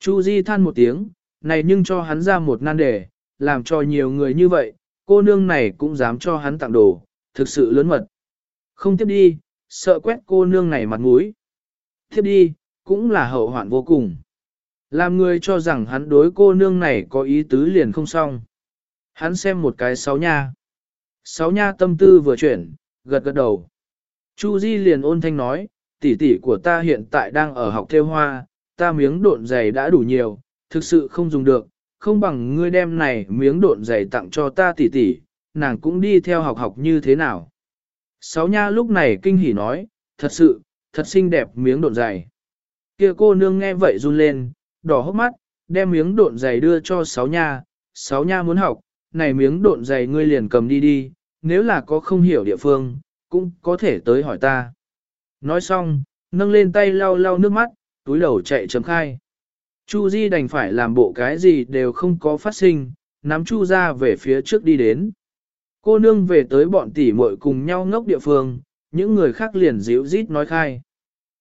Chu Di than một tiếng, này nhưng cho hắn ra một nan đề, làm cho nhiều người như vậy, cô nương này cũng dám cho hắn tặng đồ, thực sự lớn mật. Không tiếp đi, sợ quét cô nương này mặt mũi. Tiếp đi, cũng là hậu hoạn vô cùng. Làm người cho rằng hắn đối cô nương này có ý tứ liền không xong. Hắn xem một cái sáu nha. Sáu nha tâm tư vừa chuyển, gật gật đầu. Chu Di liền ôn thanh nói, tỷ tỷ của ta hiện tại đang ở học theo hoa, ta miếng độn giày đã đủ nhiều, thực sự không dùng được, không bằng ngươi đem này miếng độn giày tặng cho ta tỷ tỷ, nàng cũng đi theo học học như thế nào. Sáu nha lúc này kinh hỉ nói, thật sự, thật xinh đẹp miếng độn giày. Kia cô nương nghe vậy run lên, đỏ hốc mắt, đem miếng độn giày đưa cho sáu nha, sáu nha muốn học, này miếng độn giày ngươi liền cầm đi đi, nếu là có không hiểu địa phương, cũng có thể tới hỏi ta. Nói xong, nâng lên tay lau lau nước mắt, túi đầu chạy chấm khai. Chu Di đành phải làm bộ cái gì đều không có phát sinh, nắm Chu ra về phía trước đi đến. Cô nương về tới bọn tỷ muội cùng nhau ngốc địa phương, những người khác liền díu rít nói khai.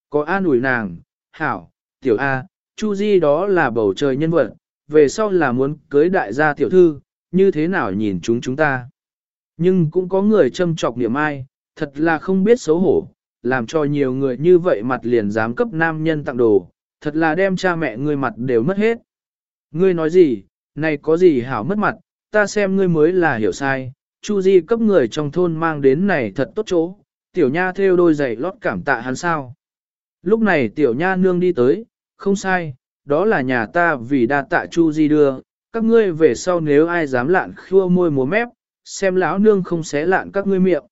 Có an ủi nàng, hảo, tiểu A, Chu Di đó là bầu trời nhân vật, về sau là muốn cưới đại gia tiểu thư, như thế nào nhìn chúng chúng ta. Nhưng cũng có người châm chọc niệm ai, thật là không biết xấu hổ, làm cho nhiều người như vậy mặt liền dám cấp nam nhân tặng đồ, thật là đem cha mẹ ngươi mặt đều mất hết. Ngươi nói gì, này có gì hảo mất mặt, ta xem ngươi mới là hiểu sai, Chu Di cấp người trong thôn mang đến này thật tốt chỗ, tiểu nha theo đôi giày lót cảm tạ hắn sao. Lúc này tiểu nha nương đi tới, không sai, đó là nhà ta vì đa tạ Chu Di đưa, các ngươi về sau nếu ai dám lạn khua môi múa mép, xem lão nương không xé lạn các ngươi miệng.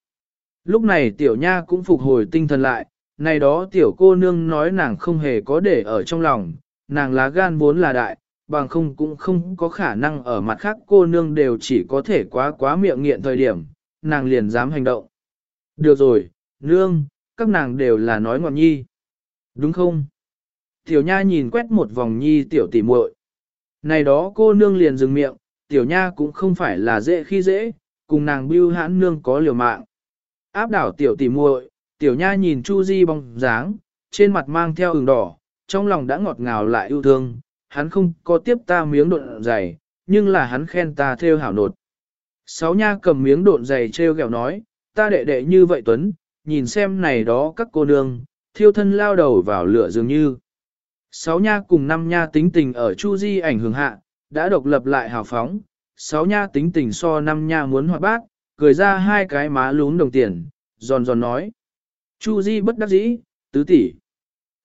Lúc này tiểu nha cũng phục hồi tinh thần lại, này đó tiểu cô nương nói nàng không hề có để ở trong lòng, nàng lá gan vốn là đại, bằng không cũng không có khả năng ở mặt khác cô nương đều chỉ có thể quá quá miệng nghiện thời điểm, nàng liền dám hành động. Được rồi, nương, các nàng đều là nói ngọn nhi. Đúng không? Tiểu nha nhìn quét một vòng nhi tiểu tỉ muội. Này đó cô nương liền dừng miệng, tiểu nha cũng không phải là dễ khi dễ, cùng nàng bưu hãn nương có liều mạng. Áp đảo tiểu tỉ muội, tiểu nha nhìn Chu Di bóng dáng, trên mặt mang theo ửng đỏ, trong lòng đã ngọt ngào lại yêu thương, hắn không có tiếp ta miếng độn dày, nhưng là hắn khen ta theo hảo nột. Sáu nha cầm miếng độn dày treo gẹo nói, ta đệ đệ như vậy Tuấn, nhìn xem này đó các cô nương, thiêu thân lao đầu vào lửa dường như. Sáu nha cùng năm nha tính tình ở Chu Di ảnh hưởng hạ, đã độc lập lại hào phóng, sáu nha tính tình so năm nha muốn hoạt bát, cười ra hai cái má lún đồng tiền, giòn giòn nói. Chu Di bất đắc dĩ, tứ tỷ.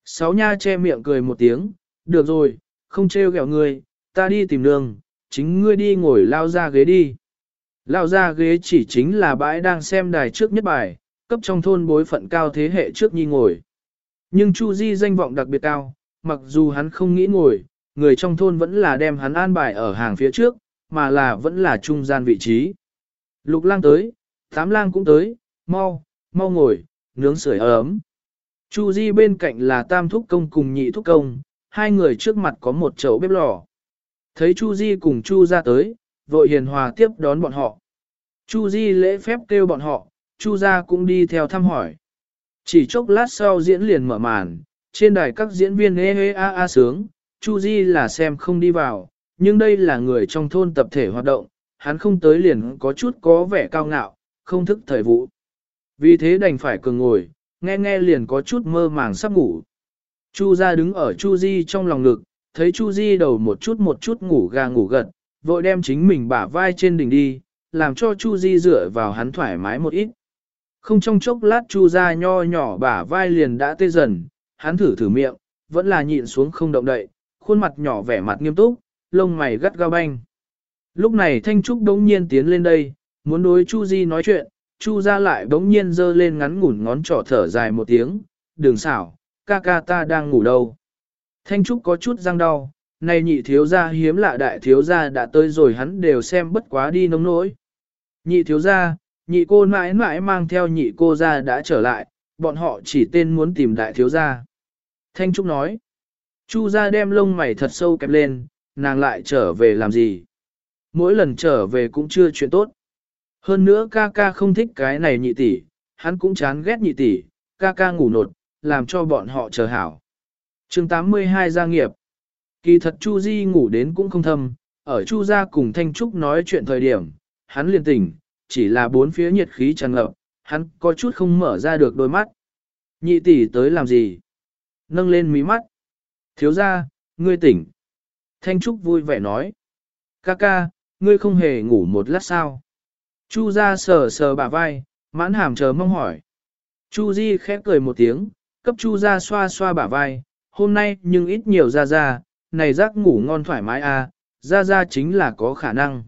Sáu nha che miệng cười một tiếng, được rồi, không treo gẹo ngươi, ta đi tìm đường, chính ngươi đi ngồi lao ra ghế đi. Lao ra ghế chỉ chính là bãi đang xem đài trước nhất bài, cấp trong thôn bối phận cao thế hệ trước nhi ngồi. Nhưng Chu Di danh vọng đặc biệt cao, mặc dù hắn không nghĩ ngồi, người trong thôn vẫn là đem hắn an bài ở hàng phía trước, mà là vẫn là trung gian vị trí. Lục lang tới, tám lang cũng tới, mau, mau ngồi, nướng sưởi ấm. Chu Di bên cạnh là tam thúc công cùng nhị thúc công, hai người trước mặt có một chậu bếp lò. Thấy Chu Di cùng Chu ra tới, vội hiền hòa tiếp đón bọn họ. Chu Di lễ phép kêu bọn họ, Chu Gia cũng đi theo thăm hỏi. Chỉ chốc lát sau diễn liền mở màn, trên đài các diễn viên ê ê a a sướng, Chu Di là xem không đi vào, nhưng đây là người trong thôn tập thể hoạt động, hắn không tới liền có chút có vẻ cao ngạo, không thức thời vụ. Vì thế đành phải cường ngồi, nghe nghe liền có chút mơ màng sắp ngủ. Chu ra đứng ở Chu Di trong lòng ngực, thấy Chu Di đầu một chút một chút ngủ gà ngủ gật, vội đem chính mình bả vai trên đỉnh đi, làm cho Chu Di dựa vào hắn thoải mái một ít. Không trong chốc lát Chu ra nho nhỏ bả vai liền đã tê dần, hắn thử thử miệng, vẫn là nhịn xuống không động đậy, khuôn mặt nhỏ vẻ mặt nghiêm túc, lông mày gắt gao banh. Lúc này Thanh Trúc đống nhiên tiến lên đây, muốn đối Chu Di nói chuyện, Chu ra lại đống nhiên giơ lên ngắn ngủn ngón trỏ thở dài một tiếng, đường xảo, ca ca ta đang ngủ đâu. Thanh Trúc có chút răng đau, này nhị thiếu gia hiếm lạ đại thiếu gia đã tới rồi hắn đều xem bất quá đi nông nỗi. Nhị thiếu gia, nhị cô mãi mãi mang theo nhị cô gia đã trở lại, bọn họ chỉ tên muốn tìm đại thiếu gia. Thanh Trúc nói, Chu gia đem lông mày thật sâu kẹp lên, nàng lại trở về làm gì? Mỗi lần trở về cũng chưa chuyện tốt. Hơn nữa ca ca không thích cái này nhị tỷ, hắn cũng chán ghét nhị tỷ, ca ca ngủ nột, làm cho bọn họ chờ hảo. chương 82 gia nghiệp. Kỳ thật Chu Di ngủ đến cũng không thâm, ở Chu gia cùng Thanh Trúc nói chuyện thời điểm, hắn liền tỉnh, chỉ là bốn phía nhiệt khí tràn ngập, hắn có chút không mở ra được đôi mắt. Nhị tỷ tới làm gì? Nâng lên mí mắt. Thiếu gia, ngươi tỉnh. Thanh Trúc vui vẻ nói. Ca ca, ngươi không hề ngủ một lát sao? Chu ra sờ sờ bả vai, mãn hàm chờ mong hỏi. Chu Di khép cười một tiếng, cấp Chu ra xoa xoa bả vai, hôm nay nhưng ít nhiều ra ra, này giấc ngủ ngon thoải mái à, ra ra chính là có khả năng.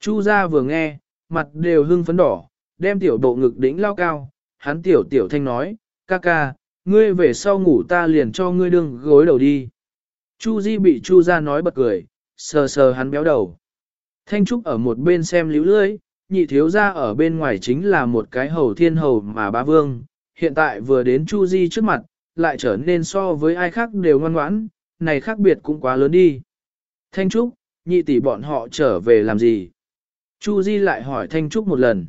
Chu ra vừa nghe, mặt đều hưng phấn đỏ, đem tiểu bộ ngực đỉnh lao cao, hắn tiểu tiểu thanh nói, ca ca, ngươi về sau ngủ ta liền cho ngươi đương gối đầu đi. Chu Di bị Chu ra nói bật cười, sờ sờ hắn béo đầu. Thanh Trúc ở một bên xem liễu lưới, nhị thiếu ra ở bên ngoài chính là một cái hầu thiên hầu mà ba vương, hiện tại vừa đến Chu Di trước mặt, lại trở nên so với ai khác đều ngoan ngoãn, này khác biệt cũng quá lớn đi. Thanh Trúc, nhị tỷ bọn họ trở về làm gì? Chu Di lại hỏi Thanh Trúc một lần.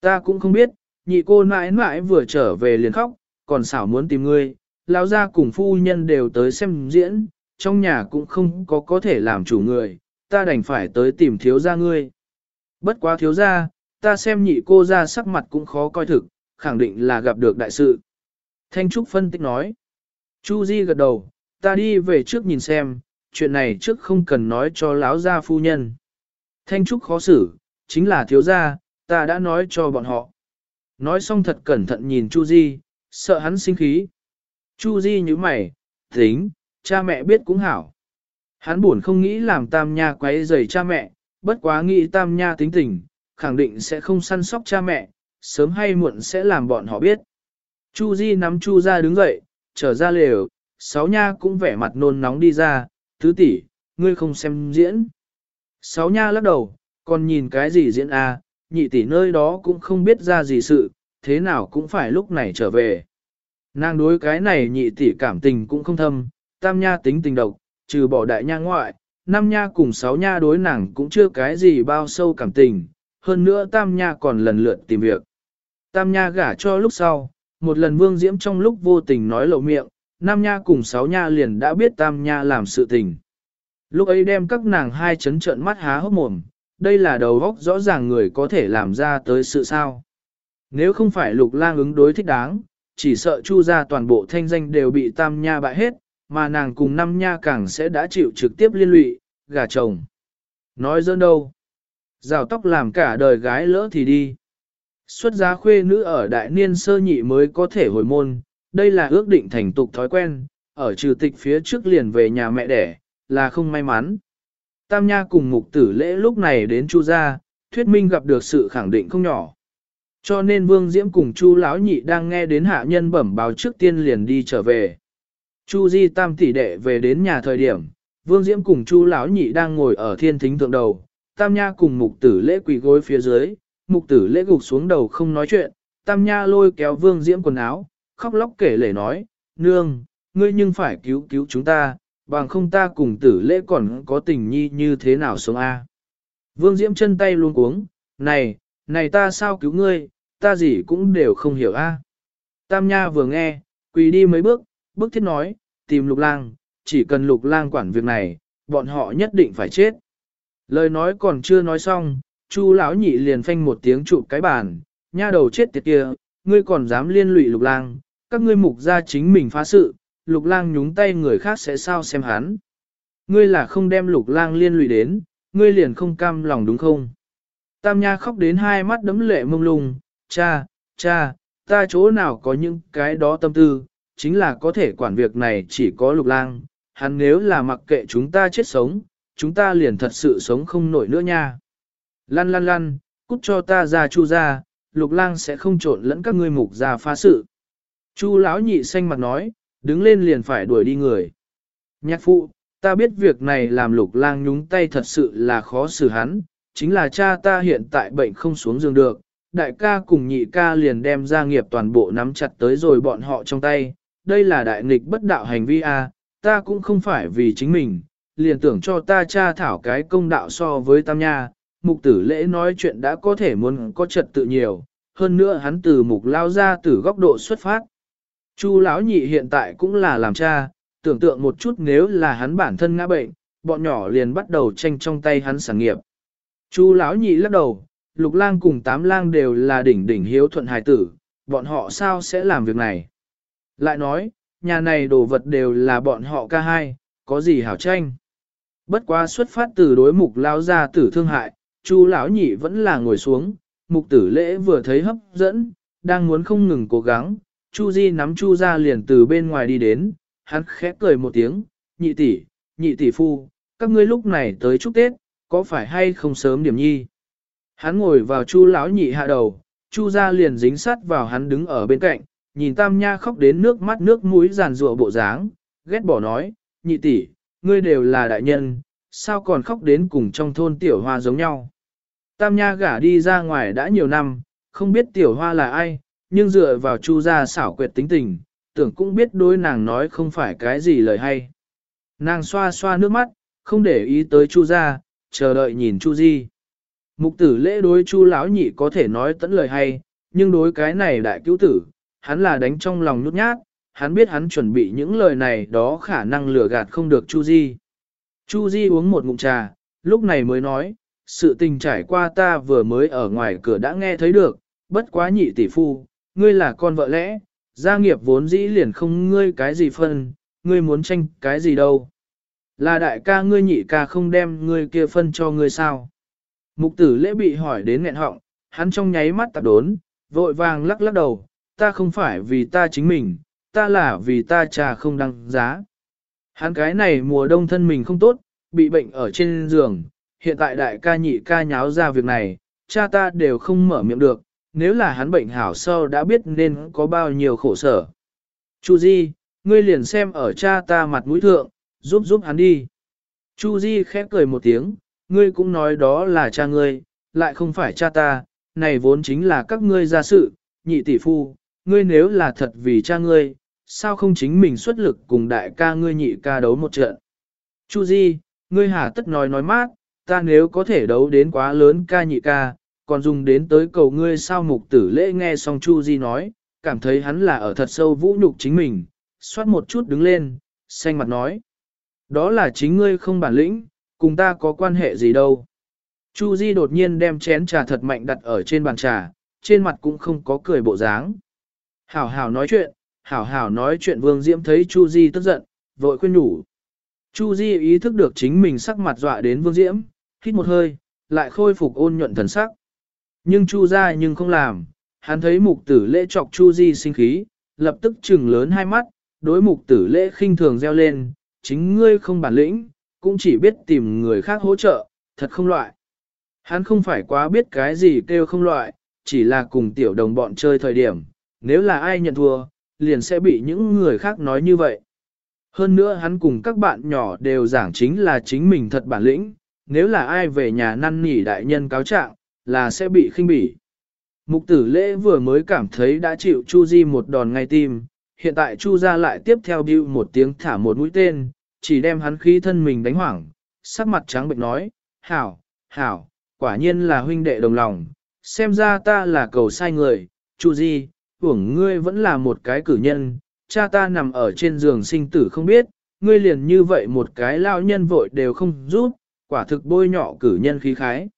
Ta cũng không biết, nhị cô mãi mãi vừa trở về liền khóc, còn xảo muốn tìm ngươi, lão gia cùng phu nhân đều tới xem diễn, trong nhà cũng không có có thể làm chủ người, ta đành phải tới tìm thiếu gia ngươi. Bất quá thiếu gia, ta xem nhị cô ra sắc mặt cũng khó coi thực, khẳng định là gặp được đại sự. Thanh Trúc phân tích nói. Chu Di gật đầu, ta đi về trước nhìn xem, chuyện này trước không cần nói cho lão gia phu nhân. Thanh Trúc khó xử, chính là thiếu gia, ta đã nói cho bọn họ. Nói xong thật cẩn thận nhìn Chu Di, sợ hắn sinh khí. Chu Di như mày, tính, cha mẹ biết cũng hảo. Hắn buồn không nghĩ làm tam nha quấy rầy cha mẹ, bất quá nghĩ tam nha tính tình, khẳng định sẽ không săn sóc cha mẹ, sớm hay muộn sẽ làm bọn họ biết. Chu Di nắm Chu ra đứng dậy, trở ra lều, sáu nha cũng vẻ mặt nôn nóng đi ra, tứ tỷ, ngươi không xem diễn. Sáu nha lắc đầu, còn nhìn cái gì diễn à, nhị tỷ nơi đó cũng không biết ra gì sự, thế nào cũng phải lúc này trở về. Nàng đối cái này nhị tỷ cảm tình cũng không thâm, tam nha tính tình độc, trừ bỏ đại nha ngoại, năm nha cùng sáu nha đối nàng cũng chưa cái gì bao sâu cảm tình, hơn nữa tam nha còn lần lượt tìm việc. Tam nha gả cho lúc sau, một lần vương diễm trong lúc vô tình nói lộ miệng, năm nha cùng sáu nha liền đã biết tam nha làm sự tình. Lúc ấy đem các nàng hai chấn trợn mắt há hốc mồm, đây là đầu góc rõ ràng người có thể làm ra tới sự sao. Nếu không phải lục lang ứng đối thích đáng, chỉ sợ chu ra toàn bộ thanh danh đều bị tam nha bại hết, mà nàng cùng năm nha càng sẽ đã chịu trực tiếp liên lụy, gà chồng. Nói dơn đâu? Rào tóc làm cả đời gái lỡ thì đi. Xuất giá khuê nữ ở đại niên sơ nhị mới có thể hồi môn, đây là ước định thành tục thói quen, ở trừ tịch phía trước liền về nhà mẹ đẻ, là không may mắn. Tam Nha cùng mục tử lễ lúc này đến Chu gia, thuyết minh gặp được sự khẳng định không nhỏ. Cho nên Vương Diễm cùng Chu Lão Nhị đang nghe đến hạ nhân bẩm báo trước tiên liền đi trở về. Chu Di Tam tỷ đệ về đến nhà thời điểm, Vương Diễm cùng Chu Lão Nhị đang ngồi ở thiên thính thượng đầu, Tam Nha cùng mục tử lễ quỳ gối phía dưới, mục tử lễ gục xuống đầu không nói chuyện, Tam Nha lôi kéo Vương Diễm quần áo, khóc lóc kể lể nói, Nương, ngươi nhưng phải cứu cứu chúng ta, bằng không ta cùng tử lễ còn có tình nhi như thế nào sống a? Vương Diễm chân tay luống cuống, này, này ta sao cứu ngươi, ta gì cũng đều không hiểu a. Tam Nha vừa nghe, quỳ đi mấy bước, bước thiết nói, tìm lục lang, chỉ cần lục lang quản việc này, bọn họ nhất định phải chết. Lời nói còn chưa nói xong, Chu lão nhị liền phanh một tiếng chụp cái bàn, nha đầu chết tiệt kia, ngươi còn dám liên lụy lục lang, các ngươi mục ra chính mình phá sự, lục lang nhúng tay người khác sẽ sao xem hắn. Ngươi là không đem lục lang liên lụy đến, ngươi liền không cam lòng đúng không? Tam Nha khóc đến hai mắt đấm lệ mông lung, cha, cha, ta chỗ nào có những cái đó tâm tư, chính là có thể quản việc này chỉ có lục lang, hắn nếu là mặc kệ chúng ta chết sống, chúng ta liền thật sự sống không nổi nữa nha. Lăn lăn lăn, cút cho ta ra chu ra, lục lang sẽ không trộn lẫn các ngươi mục ra phá sự. Chu lão nhị xanh mặt nói, đứng lên liền phải đuổi đi người. Nhạc phụ, ta biết việc này làm lục lang nhúng tay thật sự là khó xử hắn, chính là cha ta hiện tại bệnh không xuống giường được, đại ca cùng nhị ca liền đem gia nghiệp toàn bộ nắm chặt tới rồi bọn họ trong tay, đây là đại nghịch bất đạo hành vi a, ta cũng không phải vì chính mình, liền tưởng cho ta cha thảo cái công đạo so với tam nha, mục tử lễ nói chuyện đã có thể muốn có trật tự nhiều, hơn nữa hắn từ mục lao ra từ góc độ xuất phát. Chu lão nhị hiện tại cũng là làm cha, tưởng tượng một chút nếu là hắn bản thân ngã bệnh, bọn nhỏ liền bắt đầu tranh trong tay hắn sản nghiệp. Chu lão nhị lắc đầu, lục lang cùng tám lang đều là đỉnh đỉnh hiếu thuận hài tử, bọn họ sao sẽ làm việc này? Lại nói, nhà này đồ vật đều là bọn họ ca hai, có gì hảo tranh? Bất quá xuất phát từ đối mục lao ra tử thương hại, chu lão nhị vẫn là ngồi xuống, mục tử lễ vừa thấy hấp dẫn, đang muốn không ngừng cố gắng, Chu Di nắm Chu ra liền từ bên ngoài đi đến, hắn khẽ cười một tiếng, nhị tỷ, nhị tỷ phu, các ngươi lúc này tới chúc Tết, có phải hay không sớm điểm nhi? Hắn ngồi vào Chu lão nhị hạ đầu, Chu ra liền dính sát vào hắn đứng ở bên cạnh, nhìn Tam Nha khóc đến nước mắt nước mũi giàn rụa bộ dáng, ghét bỏ nói, nhị tỷ, ngươi đều là đại nhân, sao còn khóc đến cùng trong thôn tiểu hoa giống nhau. Tam Nha gả đi ra ngoài đã nhiều năm, không biết tiểu hoa là ai, nhưng dựa vào chu gia xảo quyệt tính tình, tưởng cũng biết đối nàng nói không phải cái gì lời hay. Nàng xoa xoa nước mắt, không để ý tới chu gia, chờ đợi nhìn chu di. Mục tử lễ đối chu lão nhị có thể nói tẫn lời hay, nhưng đối cái này đại cứu tử, hắn là đánh trong lòng nhút nhát, hắn biết hắn chuẩn bị những lời này đó khả năng lừa gạt không được chu di. Chu di uống một ngụm trà, lúc này mới nói, sự tình trải qua ta vừa mới ở ngoài cửa đã nghe thấy được, bất quá nhị tỷ phu, ngươi là con vợ lẽ, gia nghiệp vốn dĩ liền không ngươi cái gì phân, ngươi muốn tranh cái gì đâu. Là đại ca ngươi nhị ca không đem ngươi kia phân cho ngươi sao. Mục tử lễ bị hỏi đến nghẹn họng, hắn trong nháy mắt tạp đốn, vội vàng lắc lắc đầu, ta không phải vì ta chính mình, ta là vì ta trà không đăng giá. Hắn cái này mùa đông thân mình không tốt, bị bệnh ở trên giường, hiện tại đại ca nhị ca nháo ra việc này, cha ta đều không mở miệng được, nếu là hắn bệnh hảo sau đã biết nên có bao nhiêu khổ sở. Chu Di, ngươi liền xem ở cha ta mặt mũi thượng, giúp giúp hắn đi. Chu Di khép cười một tiếng, ngươi cũng nói đó là cha ngươi, lại không phải cha ta, này vốn chính là các ngươi gia sự, nhị tỷ phu, ngươi nếu là thật vì cha ngươi, sao không chính mình xuất lực cùng đại ca ngươi nhị ca đấu một trận. Chu Di, ngươi hà tất nói nói mát, ta nếu có thể đấu đến quá lớn ca nhị ca, còn dùng đến tới cầu ngươi sao mục tử lễ nghe xong Chu Di nói, cảm thấy hắn là ở thật sâu vũ nhục chính mình, xoát một chút đứng lên, xanh mặt nói. Đó là chính ngươi không bản lĩnh, cùng ta có quan hệ gì đâu. Chu Di đột nhiên đem chén trà thật mạnh đặt ở trên bàn trà, trên mặt cũng không có cười bộ dáng. Hảo hảo nói chuyện, hảo hảo nói chuyện Vương Diễm thấy Chu Di tức giận, vội khuyên nhủ. Chu Di ý thức được chính mình sắc mặt dọa đến Vương Diễm, hít một hơi, lại khôi phục ôn nhuận thần sắc. Nhưng Chu Gia nhưng không làm, hắn thấy mục tử lễ chọc Chu Di sinh khí, lập tức trừng lớn hai mắt, đối mục tử lễ khinh thường reo lên, chính ngươi không bản lĩnh, cũng chỉ biết tìm người khác hỗ trợ, thật không loại. Hắn không phải quá biết cái gì kêu không loại, chỉ là cùng tiểu đồng bọn chơi thời điểm, nếu là ai nhận thua, liền sẽ bị những người khác nói như vậy. Hơn nữa hắn cùng các bạn nhỏ đều giảng chính là chính mình thật bản lĩnh, nếu là ai về nhà năn nỉ đại nhân cáo trạng, là sẽ bị khinh bỉ. Mục tử lễ vừa mới cảm thấy đã chịu Chu Di một đòn ngay tim, hiện tại Chu gia lại tiếp theo bưu một tiếng thả một mũi tên, chỉ đem hắn khí thân mình đánh hoảng, sắc mặt trắng bệnh nói, hảo, hảo, quả nhiên là huynh đệ đồng lòng, xem ra ta là cầu sai người, Chu Di, uổng ngươi vẫn là một cái cử nhân, cha ta nằm ở trên giường sinh tử không biết, ngươi liền như vậy một cái lao nhân vội đều không giúp, quả thực bôi nhọ cử nhân khí khái.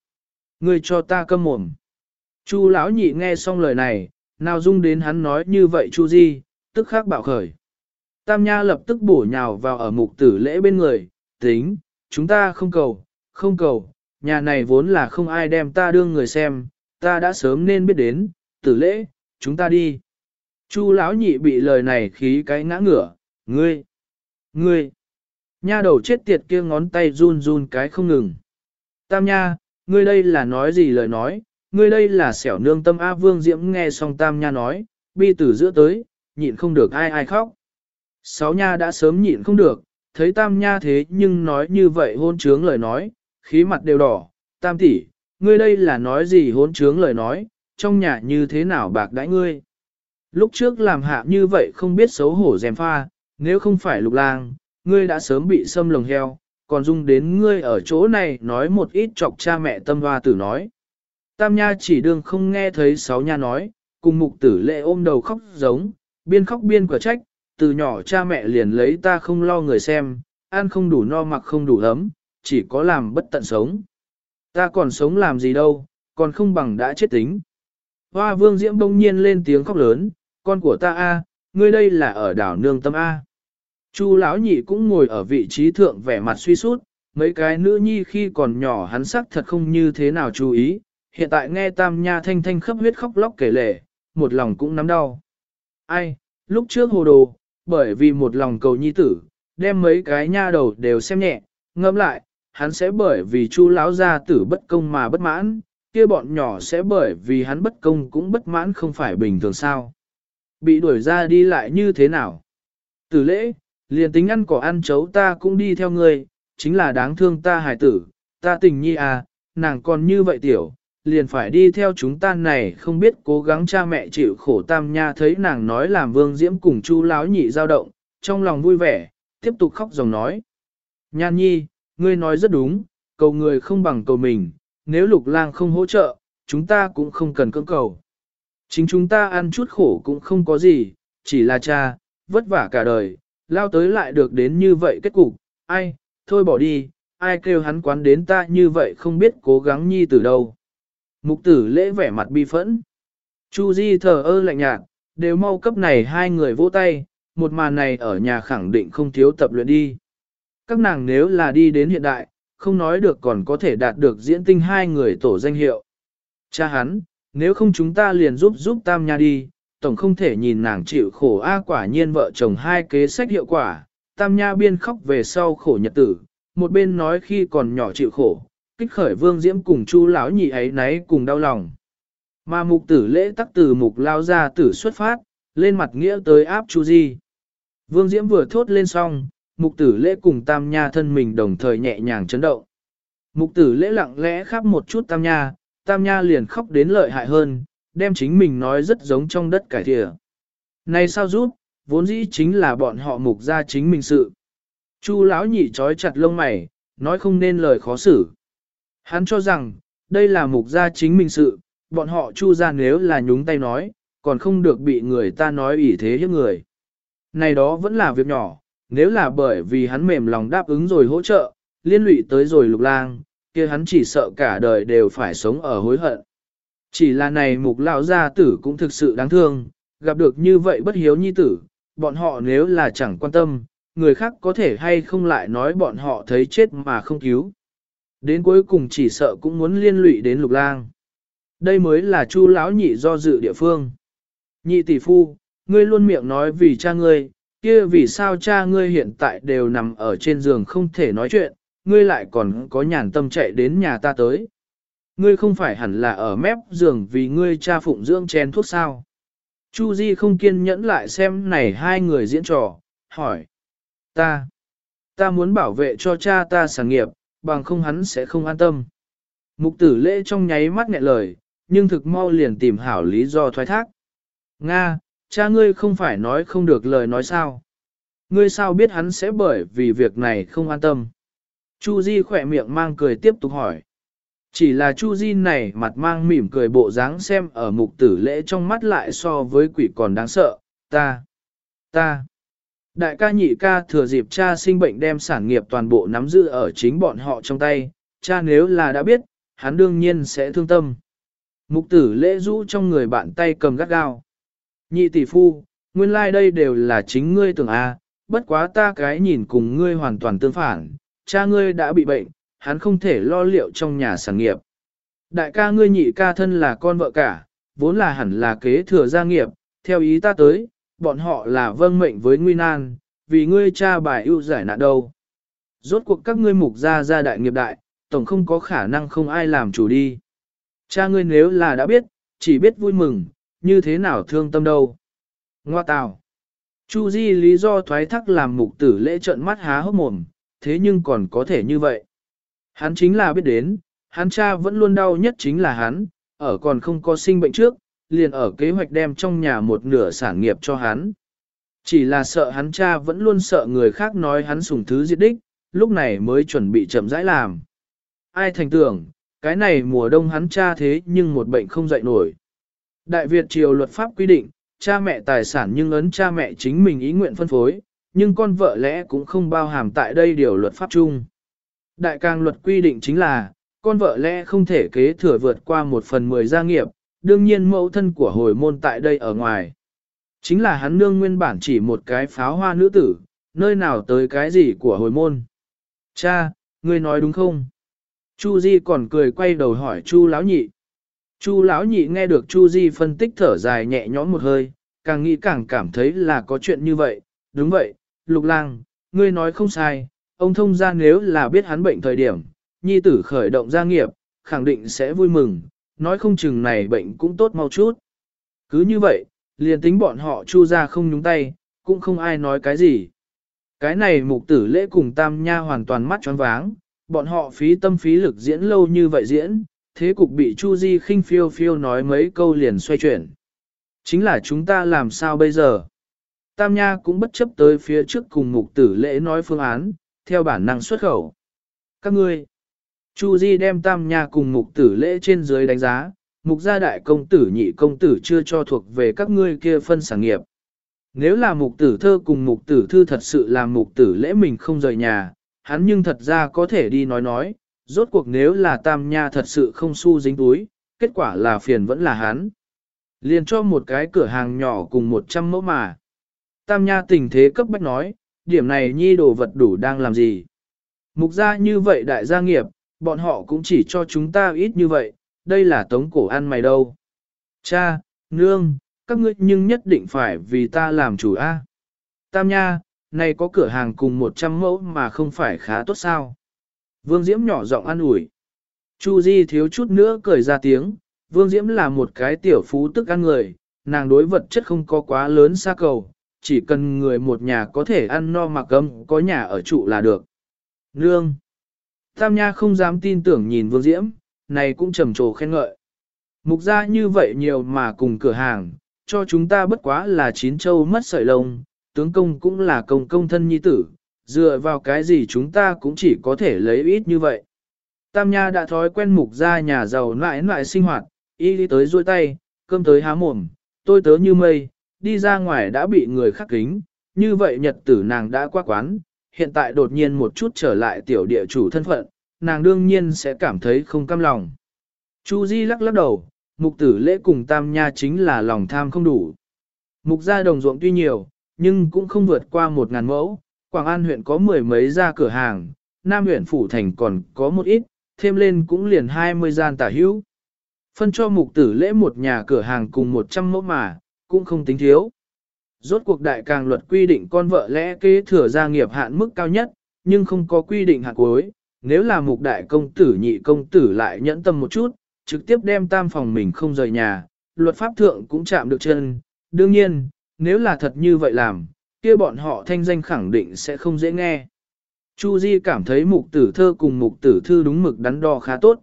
Ngươi cho ta câm mồm. Chu lão nhị nghe xong lời này, nào dung đến hắn nói như vậy Chu Di, tức khắc bạo khởi. Tam Nha lập tức bổ nhào vào ở mục tử lễ bên người, tính, chúng ta không cầu, không cầu, nhà này vốn là không ai đem ta đương người xem, ta đã sớm nên biết đến, tử lễ, chúng ta đi. Chu lão nhị bị lời này khí cái ngã ngửa, ngươi, ngươi, nha đầu chết tiệt kia ngón tay run run cái không ngừng. Tam nha, ngươi đây là nói gì lời nói, ngươi đây là xẻo nương tâm A Vương Diễm nghe xong Tam Nha nói, bi tử giữa tới, nhịn không được ai ai khóc. Sáu Nha đã sớm nhịn không được, thấy Tam Nha thế nhưng nói như vậy hôn trướng lời nói, khí mặt đều đỏ, Tam tỷ, ngươi đây là nói gì hôn trướng lời nói, trong nhà như thế nào bạc đãi ngươi. Lúc trước làm hạ như vậy không biết xấu hổ dèm pha, nếu không phải lục lang, ngươi đã sớm bị xâm lồng heo, còn dung đến ngươi ở chỗ này nói một ít chọc cha mẹ tâm hoa tử nói. Tam Nha chỉ đương không nghe thấy sáu nha nói, cùng mục tử lệ ôm đầu khóc giống, biên khóc biên quả trách, từ nhỏ cha mẹ liền lấy ta không lo người xem, ăn không đủ no mặc không đủ ấm, chỉ có làm bất tận sống. Ta còn sống làm gì đâu, còn không bằng đã chết tính. Hoa vương diễm đông nhiên lên tiếng khóc lớn, con của ta a, ngươi đây là ở đảo nương tâm a. Chu lão nhị cũng ngồi ở vị trí thượng vẻ mặt suy sút, mấy cái nữ nhi khi còn nhỏ hắn sắc thật không như thế nào chú ý, hiện tại nghe tam nha thanh thanh khắp huyết khóc lóc kể lể, một lòng cũng nắm đau. Ai, lúc trước hồ đồ, bởi vì một lòng cầu nhi tử, đem mấy cái nha đầu đều xem nhẹ, ngẫm lại, hắn sẽ bởi vì chu lão gia tử bất công mà bất mãn, kia bọn nhỏ sẽ bởi vì hắn bất công cũng bất mãn không phải bình thường sao. Bị đuổi ra đi lại như thế nào? Tử lễ, liền tính ăn cỏ ăn chấu ta cũng đi theo ngươi, chính là đáng thương ta hài tử, ta tình nhi à, nàng còn như vậy tiểu, liền phải đi theo chúng ta này không biết cố gắng cha mẹ chịu khổ tam nha thấy nàng nói làm vương diễm cùng chu láo nhị dao động, trong lòng vui vẻ, tiếp tục khóc dòng nói. Nhan nhi, ngươi nói rất đúng, cầu người không bằng cầu mình, nếu lục lang không hỗ trợ, chúng ta cũng không cần cưỡng cầu. Chính chúng ta ăn chút khổ cũng không có gì, chỉ là cha, vất vả cả đời, lao tới lại được đến như vậy kết cục, ai, thôi bỏ đi, ai kêu hắn quán đến ta như vậy không biết cố gắng nhi từ đâu. Mục tử lễ vẻ mặt bi phẫn. Chu Di thờ ơ lạnh nhạt, đều mau cấp này hai người vỗ tay, một màn này ở nhà khẳng định không thiếu tập luyện đi. Các nàng nếu là đi đến hiện đại, không nói được còn có thể đạt được diễn tinh hai người tổ danh hiệu. Cha hắn, nếu không chúng ta liền giúp giúp tam nha đi, tổng không thể nhìn nàng chịu khổ a quả nhiên vợ chồng hai kế sách hiệu quả, tam nha biên khóc về sau khổ nhật tử, một bên nói khi còn nhỏ chịu khổ, kích khởi vương diễm cùng chu lão nhị ấy nấy cùng đau lòng. Mà mục tử lễ tắc từ mục lao ra tử xuất phát, lên mặt nghĩa tới áp chu di. Vương diễm vừa thốt lên xong, mục tử lễ cùng tam nha thân mình đồng thời nhẹ nhàng chấn động. Mục tử lễ lặng lẽ khắp một chút tam nha, tam nha liền khóc đến lợi hại hơn, đem chính mình nói rất giống trong đất cải thịa. Này sao giúp, vốn dĩ chính là bọn họ mục ra chính mình sự. Chu lão nhị trói chặt lông mày, nói không nên lời khó xử. Hắn cho rằng, đây là mục gia chính mình sự, bọn họ chu ra nếu là nhúng tay nói, còn không được bị người ta nói ủy thế hiếp người. Này đó vẫn là việc nhỏ, nếu là bởi vì hắn mềm lòng đáp ứng rồi hỗ trợ, liên lụy tới rồi lục lang, kia hắn chỉ sợ cả đời đều phải sống ở hối hận. Chỉ là này mục lão gia tử cũng thực sự đáng thương, gặp được như vậy bất hiếu nhi tử, bọn họ nếu là chẳng quan tâm, người khác có thể hay không lại nói bọn họ thấy chết mà không cứu. Đến cuối cùng chỉ sợ cũng muốn liên lụy đến lục lang. Đây mới là chu lão nhị do dự địa phương. Nhị tỷ phu, ngươi luôn miệng nói vì cha ngươi, kia vì sao cha ngươi hiện tại đều nằm ở trên giường không thể nói chuyện, ngươi lại còn có nhàn tâm chạy đến nhà ta tới. Ngươi không phải hẳn là ở mép giường vì ngươi cha phụng dưỡng chén thuốc sao. Chu Di không kiên nhẫn lại xem này hai người diễn trò, hỏi. Ta, ta muốn bảo vệ cho cha ta sản nghiệp, bằng không hắn sẽ không an tâm. Mục tử lễ trong nháy mắt nghẹn lời, nhưng thực mau liền tìm hảo lý do thoái thác. Nga, cha ngươi không phải nói không được lời nói sao. Ngươi sao biết hắn sẽ bởi vì việc này không an tâm. Chu Di khỏe miệng mang cười tiếp tục hỏi. Chỉ là Chu Di này mặt mang mỉm cười bộ dáng xem ở mục tử lễ trong mắt lại so với quỷ còn đáng sợ, ta, ta. Đại ca nhị ca thừa dịp cha sinh bệnh đem sản nghiệp toàn bộ nắm giữ ở chính bọn họ trong tay, cha nếu là đã biết, hắn đương nhiên sẽ thương tâm. Mục tử lễ rũ trong người bạn tay cầm gắt gao. Nhị tỷ phu, nguyên lai like đây đều là chính ngươi tưởng a, bất quá ta cái nhìn cùng ngươi hoàn toàn tương phản, cha ngươi đã bị bệnh, hắn không thể lo liệu trong nhà sản nghiệp. Đại ca ngươi nhị ca thân là con vợ cả, vốn là hẳn là kế thừa gia nghiệp, theo ý ta tới, bọn họ là vâng mệnh với nguy nan, vì ngươi cha bài ưu giải nạn đâu. Rốt cuộc các ngươi mục gia gia đại nghiệp đại, tổng không có khả năng không ai làm chủ đi. Cha ngươi nếu là đã biết, chỉ biết vui mừng, như thế nào thương tâm đâu. Ngoa tào. Chu Di lý do thoái thác làm mục tử lễ trợn mắt há hốc mồm, thế nhưng còn có thể như vậy. Hắn chính là biết đến, hắn cha vẫn luôn đau nhất chính là hắn, ở còn không có sinh bệnh trước, liền ở kế hoạch đem trong nhà một nửa sản nghiệp cho hắn. Chỉ là sợ hắn cha vẫn luôn sợ người khác nói hắn sùng thứ diệt đích, lúc này mới chuẩn bị chậm rãi làm. Ai thành tưởng, cái này mùa đông hắn cha thế nhưng một bệnh không dậy nổi. Đại Việt triều luật pháp quy định, cha mẹ tài sản nhưng ấn cha mẹ chính mình ý nguyện phân phối, nhưng con vợ lẽ cũng không bao hàm tại đây điều luật pháp chung. Đại càng luật quy định chính là, con vợ lẽ không thể kế thừa vượt qua một phần mười gia nghiệp, đương nhiên mẫu thân của hồi môn tại đây ở ngoài. Chính là hắn nương nguyên bản chỉ một cái pháo hoa nữ tử, nơi nào tới cái gì của hồi môn. Cha, ngươi nói đúng không? Chu Di còn cười quay đầu hỏi Chu lão nhị. Chu lão nhị nghe được Chu Di phân tích thở dài nhẹ nhõm một hơi, càng nghĩ càng cảm thấy là có chuyện như vậy, đúng vậy, lục lang, ngươi nói không sai, ông thông gia nếu là biết hắn bệnh thời điểm, nhi tử khởi động gia nghiệp, khẳng định sẽ vui mừng, nói không chừng này bệnh cũng tốt mau chút. Cứ như vậy, liền tính bọn họ chu gia không nhúng tay, cũng không ai nói cái gì. Cái này mục tử lễ cùng tam nha hoàn toàn mắt tròn váng, bọn họ phí tâm phí lực diễn lâu như vậy diễn, thế cục bị Chu Di khinh phiêu phiêu nói mấy câu liền xoay chuyển. Chính là chúng ta làm sao bây giờ? Tam Nha cũng bất chấp tới phía trước cùng mục tử lễ nói phương án, theo bản năng xuất khẩu. Các ngươi, Chu Di đem Tam Nha cùng mục tử lễ trên dưới đánh giá, mục gia đại công tử nhị công tử chưa cho thuộc về các ngươi kia phân sản nghiệp. Nếu là mục tử thơ cùng mục tử thư thật sự là mục tử lễ mình không rời nhà, hắn nhưng thật ra có thể đi nói nói, rốt cuộc nếu là tam nha thật sự không xu dính túi, kết quả là phiền vẫn là hắn. Liền cho một cái cửa hàng nhỏ cùng 100 mẫu mà. Tam nha tình thế cấp bách nói, điểm này nhi đồ vật đủ đang làm gì. Mục ra như vậy đại gia nghiệp, bọn họ cũng chỉ cho chúng ta ít như vậy, đây là tống cổ ăn mày đâu. Cha, nương, các ngươi nhưng nhất định phải vì ta làm chủ a. Tam nha, này có cửa hàng cùng 100 mẫu mà không phải khá tốt sao. Vương Diễm nhỏ giọng an ủi. Chu Di thiếu chút nữa cười ra tiếng, Vương Diễm là một cái tiểu phú tức ăn người, nàng đối vật chất không có quá lớn xa cầu, chỉ cần người một nhà có thể ăn no mặc ấm, có nhà ở trụ là được. Nương! Tam Nha không dám tin tưởng nhìn Vương Diễm, này cũng trầm trồ khen ngợi. Mục ra như vậy nhiều mà cùng cửa hàng, cho chúng ta bất quá là chín châu mất sợi lông, tướng công cũng là công công thân nhi tử, dựa vào cái gì chúng ta cũng chỉ có thể lấy ít như vậy. Tam Nha đã thói quen mục ra nhà giàu nãi nãi sinh hoạt, y đi tới duỗi tay, cơm tới há mồm, tôi tớ như mây, đi ra ngoài đã bị người khắc kính, như vậy nhật tử nàng đã qua quán, hiện tại đột nhiên một chút trở lại tiểu địa chủ thân phận, nàng đương nhiên sẽ cảm thấy không cam lòng. Chu Di lắc lắc đầu, mục tử lễ cùng tam nha chính là lòng tham không đủ. Mục gia đồng ruộng tuy nhiều, nhưng cũng không vượt qua một ngàn mẫu, Quảng An huyện có mười mấy gia cửa hàng, Nam huyện Phủ Thành còn có một ít, thêm lên cũng liền hai mươi gian tả hữu. Phân cho mục tử lễ một nhà cửa hàng cùng một trăm mẫu mà, cũng không tính thiếu. Rốt cuộc đại càng luật quy định con vợ lẽ kế thừa gia nghiệp hạn mức cao nhất, nhưng không có quy định hạn cuối. Nếu là mục đại công tử nhị công tử lại nhẫn tâm một chút, trực tiếp đem tam phòng mình không rời nhà, luật pháp thượng cũng chạm được chân. Đương nhiên, nếu là thật như vậy làm, kia bọn họ thanh danh khẳng định sẽ không dễ nghe. Chu Di cảm thấy mục tử thơ cùng mục tử thư đúng mực đắn đo khá tốt.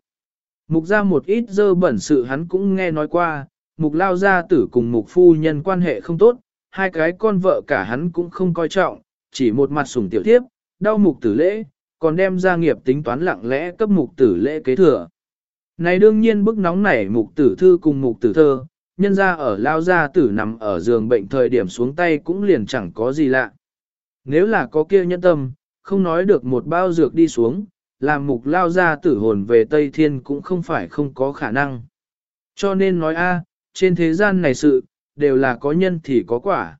Mục ra một ít dơ bẩn sự hắn cũng nghe nói qua, mục lao gia tử cùng mục phu nhân quan hệ không tốt, hai cái con vợ cả hắn cũng không coi trọng, chỉ một mặt sủng tiểu thiếp, đau mục tử lễ, còn đem gia nghiệp tính toán lặng lẽ cấp mục tử lễ kế thừa. Này đương nhiên bức nóng nảy mục tử thư cùng mục tử thơ, nhân ra ở lao gia tử nằm ở giường bệnh thời điểm xuống tay cũng liền chẳng có gì lạ. Nếu là có kia nhân tâm, không nói được một bao dược đi xuống, làm mục lao gia tử hồn về Tây Thiên cũng không phải không có khả năng. Cho nên nói a, trên thế gian này sự, đều là có nhân thì có quả.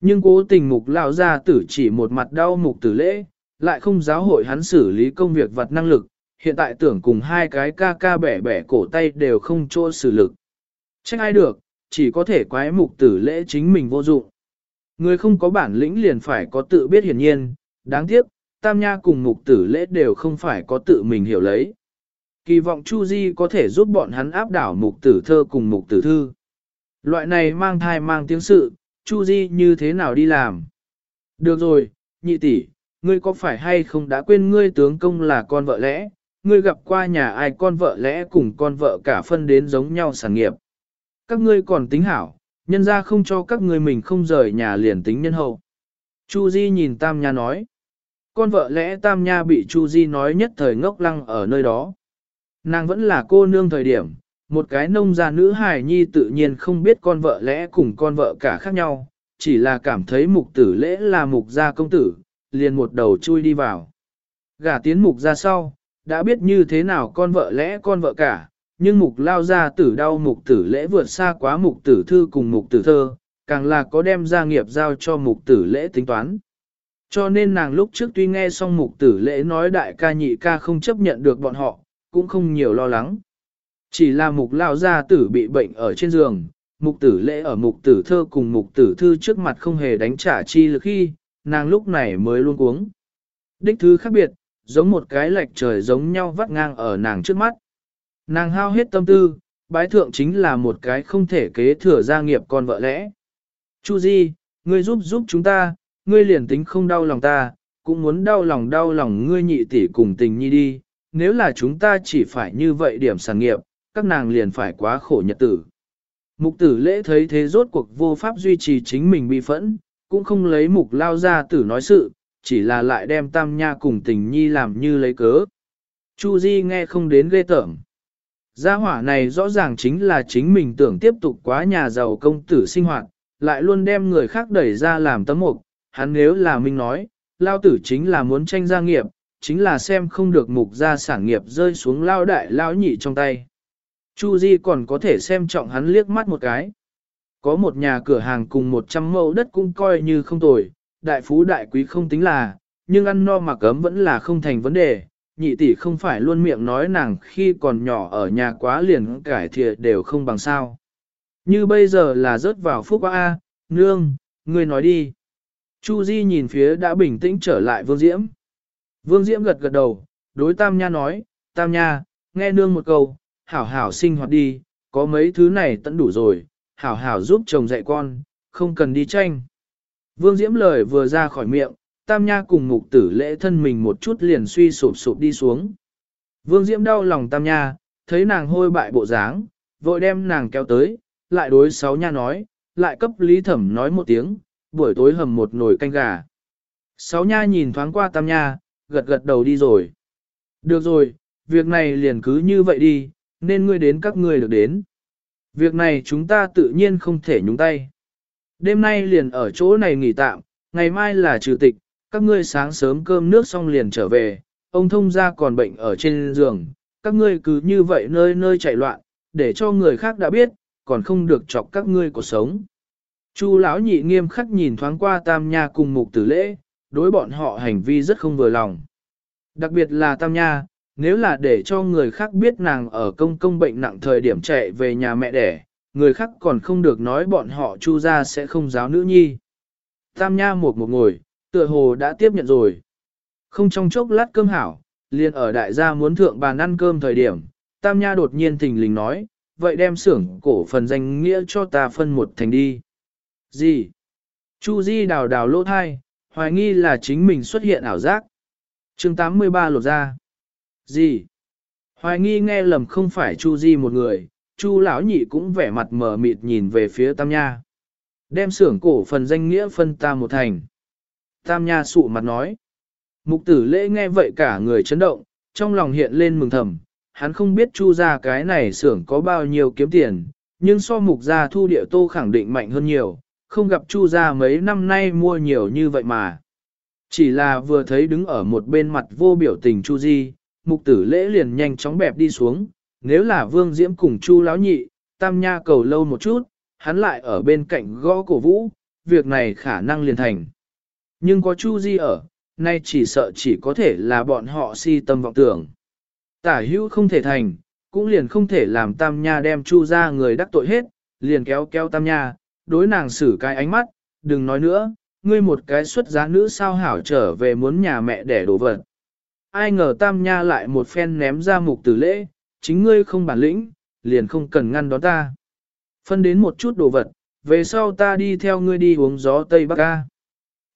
Nhưng cố tình mục lao gia tử chỉ một mặt đau mục tử lễ, lại không giáo hội hắn xử lý công việc vật năng lực, hiện tại tưởng cùng hai cái ca ca bẻ bẻ cổ tay đều không chỗ xử lực. Trách ai được, chỉ có thể quái mục tử lễ chính mình vô dụng. Người không có bản lĩnh liền phải có tự biết hiển nhiên, đáng tiếc, Tam Nha cùng mục tử lễ đều không phải có tự mình hiểu lấy. Kỳ vọng Chu Di có thể giúp bọn hắn áp đảo mục tử thơ cùng mục tử thư. Loại này mang thai mang tiếng sự, Chu Di như thế nào đi làm? Được rồi, nhị tỷ, ngươi có phải hay không đã quên ngươi tướng công là con vợ lẽ, ngươi gặp qua nhà ai con vợ lẽ cùng con vợ cả phân đến giống nhau sản nghiệp các ngươi còn tính hảo, nhân ra không cho các ngươi mình không rời nhà liền tính nhân hậu. Chu Di nhìn Tam Nha nói. Con vợ lẽ Tam Nha bị Chu Di nói nhất thời ngốc lăng ở nơi đó. Nàng vẫn là cô nương thời điểm, một cái nông gia nữ hài nhi tự nhiên không biết con vợ lẽ cùng con vợ cả khác nhau, chỉ là cảm thấy mục tử lễ là mục gia công tử, liền một đầu chui đi vào. Gả tiến mục ra sau, đã biết như thế nào con vợ lẽ con vợ cả, nhưng mục lao ra tử đau mục tử lễ vượt xa quá mục tử thư cùng mục tử thơ, càng là có đem gia nghiệp giao cho mục tử lễ tính toán. Cho nên nàng lúc trước tuy nghe xong mục tử lễ nói đại ca nhị ca không chấp nhận được bọn họ, cũng không nhiều lo lắng. Chỉ là mục lao gia tử bị bệnh ở trên giường, mục tử lễ ở mục tử thơ cùng mục tử thư trước mặt không hề đánh trả chi lực khi, nàng lúc này mới luôn cuống. Đích thứ khác biệt, giống một cái lệch trời giống nhau vắt ngang ở nàng trước mắt. Nàng hao hết tâm tư, bái thượng chính là một cái không thể kế thừa gia nghiệp con vợ lẽ. Chu Di, ngươi giúp giúp chúng ta, ngươi liền tính không đau lòng ta, cũng muốn đau lòng đau lòng ngươi nhị tỷ cùng tình nhi đi, nếu là chúng ta chỉ phải như vậy điểm sản nghiệp, các nàng liền phải quá khổ nhật tử. Mục tử lễ thấy thế rốt cuộc vô pháp duy trì chính mình bị phẫn, cũng không lấy mục lao ra tử nói sự, chỉ là lại đem tam nha cùng tình nhi làm như lấy cớ. Chu Di nghe không đến ghê tởm. Gia hỏa này rõ ràng chính là chính mình tưởng tiếp tục quá nhà giàu công tử sinh hoạt, lại luôn đem người khác đẩy ra làm tấm mục, hắn nếu là mình nói, lao tử chính là muốn tranh gia nghiệp, chính là xem không được mục gia sản nghiệp rơi xuống lao đại lao nhị trong tay. Chu Di còn có thể xem trọng hắn liếc mắt một cái. Có một nhà cửa hàng cùng 100 mẫu đất cũng coi như không tồi, đại phú đại quý không tính là, nhưng ăn no mặc ấm vẫn là không thành vấn đề. Nhị tỷ không phải luôn miệng nói nàng khi còn nhỏ ở nhà quá liền cải thiện đều không bằng sao. Như bây giờ là rớt vào phúc A, nương, ngươi nói đi. Chu Di nhìn phía đã bình tĩnh trở lại Vương Diễm. Vương Diễm gật gật đầu, đối Tam Nha nói, Tam Nha, nghe nương một câu, hảo hảo sinh hoạt đi, có mấy thứ này tận đủ rồi, hảo hảo giúp chồng dạy con, không cần đi tranh. Vương Diễm lời vừa ra khỏi miệng, Tam Nha cùng mục tử lễ thân mình một chút liền suy sụp sụp đi xuống. Vương Diễm đau lòng Tam Nha, thấy nàng hôi bại bộ dáng, vội đem nàng kéo tới, lại đối sáu Nha nói, lại cấp Lý Thẩm nói một tiếng, buổi tối hầm một nồi canh gà. Sáu Nha nhìn thoáng qua Tam Nha, gật gật đầu đi rồi. Được rồi, việc này liền cứ như vậy đi, nên ngươi đến các ngươi được đến. Việc này chúng ta tự nhiên không thể nhúng tay. Đêm nay liền ở chỗ này nghỉ tạm, ngày mai là trừ tịch, các ngươi sáng sớm cơm nước xong liền trở về, ông thông gia còn bệnh ở trên giường, các ngươi cứ như vậy nơi nơi chạy loạn, để cho người khác đã biết, còn không được chọc các ngươi cuộc sống. Chu lão nhị nghiêm khắc nhìn thoáng qua Tam Nha cùng mục tử lễ, đối bọn họ hành vi rất không vừa lòng. Đặc biệt là Tam Nha, nếu là để cho người khác biết nàng ở công công bệnh nặng thời điểm chạy về nhà mẹ đẻ, người khác còn không được nói bọn họ chu ra sẽ không giáo nữ nhi. Tam Nha một một ngồi, tựa hồ đã tiếp nhận rồi. Không trong chốc lát cơm hảo, liền ở đại gia muốn thượng bàn ăn cơm thời điểm, Tam Nha đột nhiên thình lình nói, vậy đem xưởng cổ phần danh nghĩa cho ta phân một thành đi. Gì? Chu Di đào đào lỗ thai, hoài nghi là chính mình xuất hiện ảo giác. chương 83 lột ra. Gì? Hoài nghi nghe lầm không phải Chu Di một người, Chu lão nhị cũng vẻ mặt mờ mịt nhìn về phía Tam Nha. Đem xưởng cổ phần danh nghĩa phân ta một thành. Tam Nha sụ mặt nói. Mục tử lễ nghe vậy cả người chấn động, trong lòng hiện lên mừng thầm. Hắn không biết Chu ra cái này xưởng có bao nhiêu kiếm tiền, nhưng so mục gia thu địa tô khẳng định mạnh hơn nhiều, không gặp Chu gia mấy năm nay mua nhiều như vậy mà. Chỉ là vừa thấy đứng ở một bên mặt vô biểu tình Chu Di, mục tử lễ liền nhanh chóng bẹp đi xuống, nếu là Vương Diễm cùng Chu lão nhị, tam nha cầu lâu một chút, hắn lại ở bên cạnh gõ cổ vũ, việc này khả năng liền thành. Nhưng có Chu Di ở, nay chỉ sợ chỉ có thể là bọn họ si tâm vọng tưởng. Tả hữu không thể thành, cũng liền không thể làm tam nha đem Chu ra người đắc tội hết, liền kéo kéo tam nha, đối nàng xử cái ánh mắt, đừng nói nữa, ngươi một cái xuất giá nữ sao hảo trở về muốn nhà mẹ để đổ vật. Ai ngờ tam nha lại một phen ném ra mục tử lễ, chính ngươi không bản lĩnh, liền không cần ngăn đón ta. Phân đến một chút đồ vật, về sau ta đi theo ngươi đi uống gió Tây Bắc ca.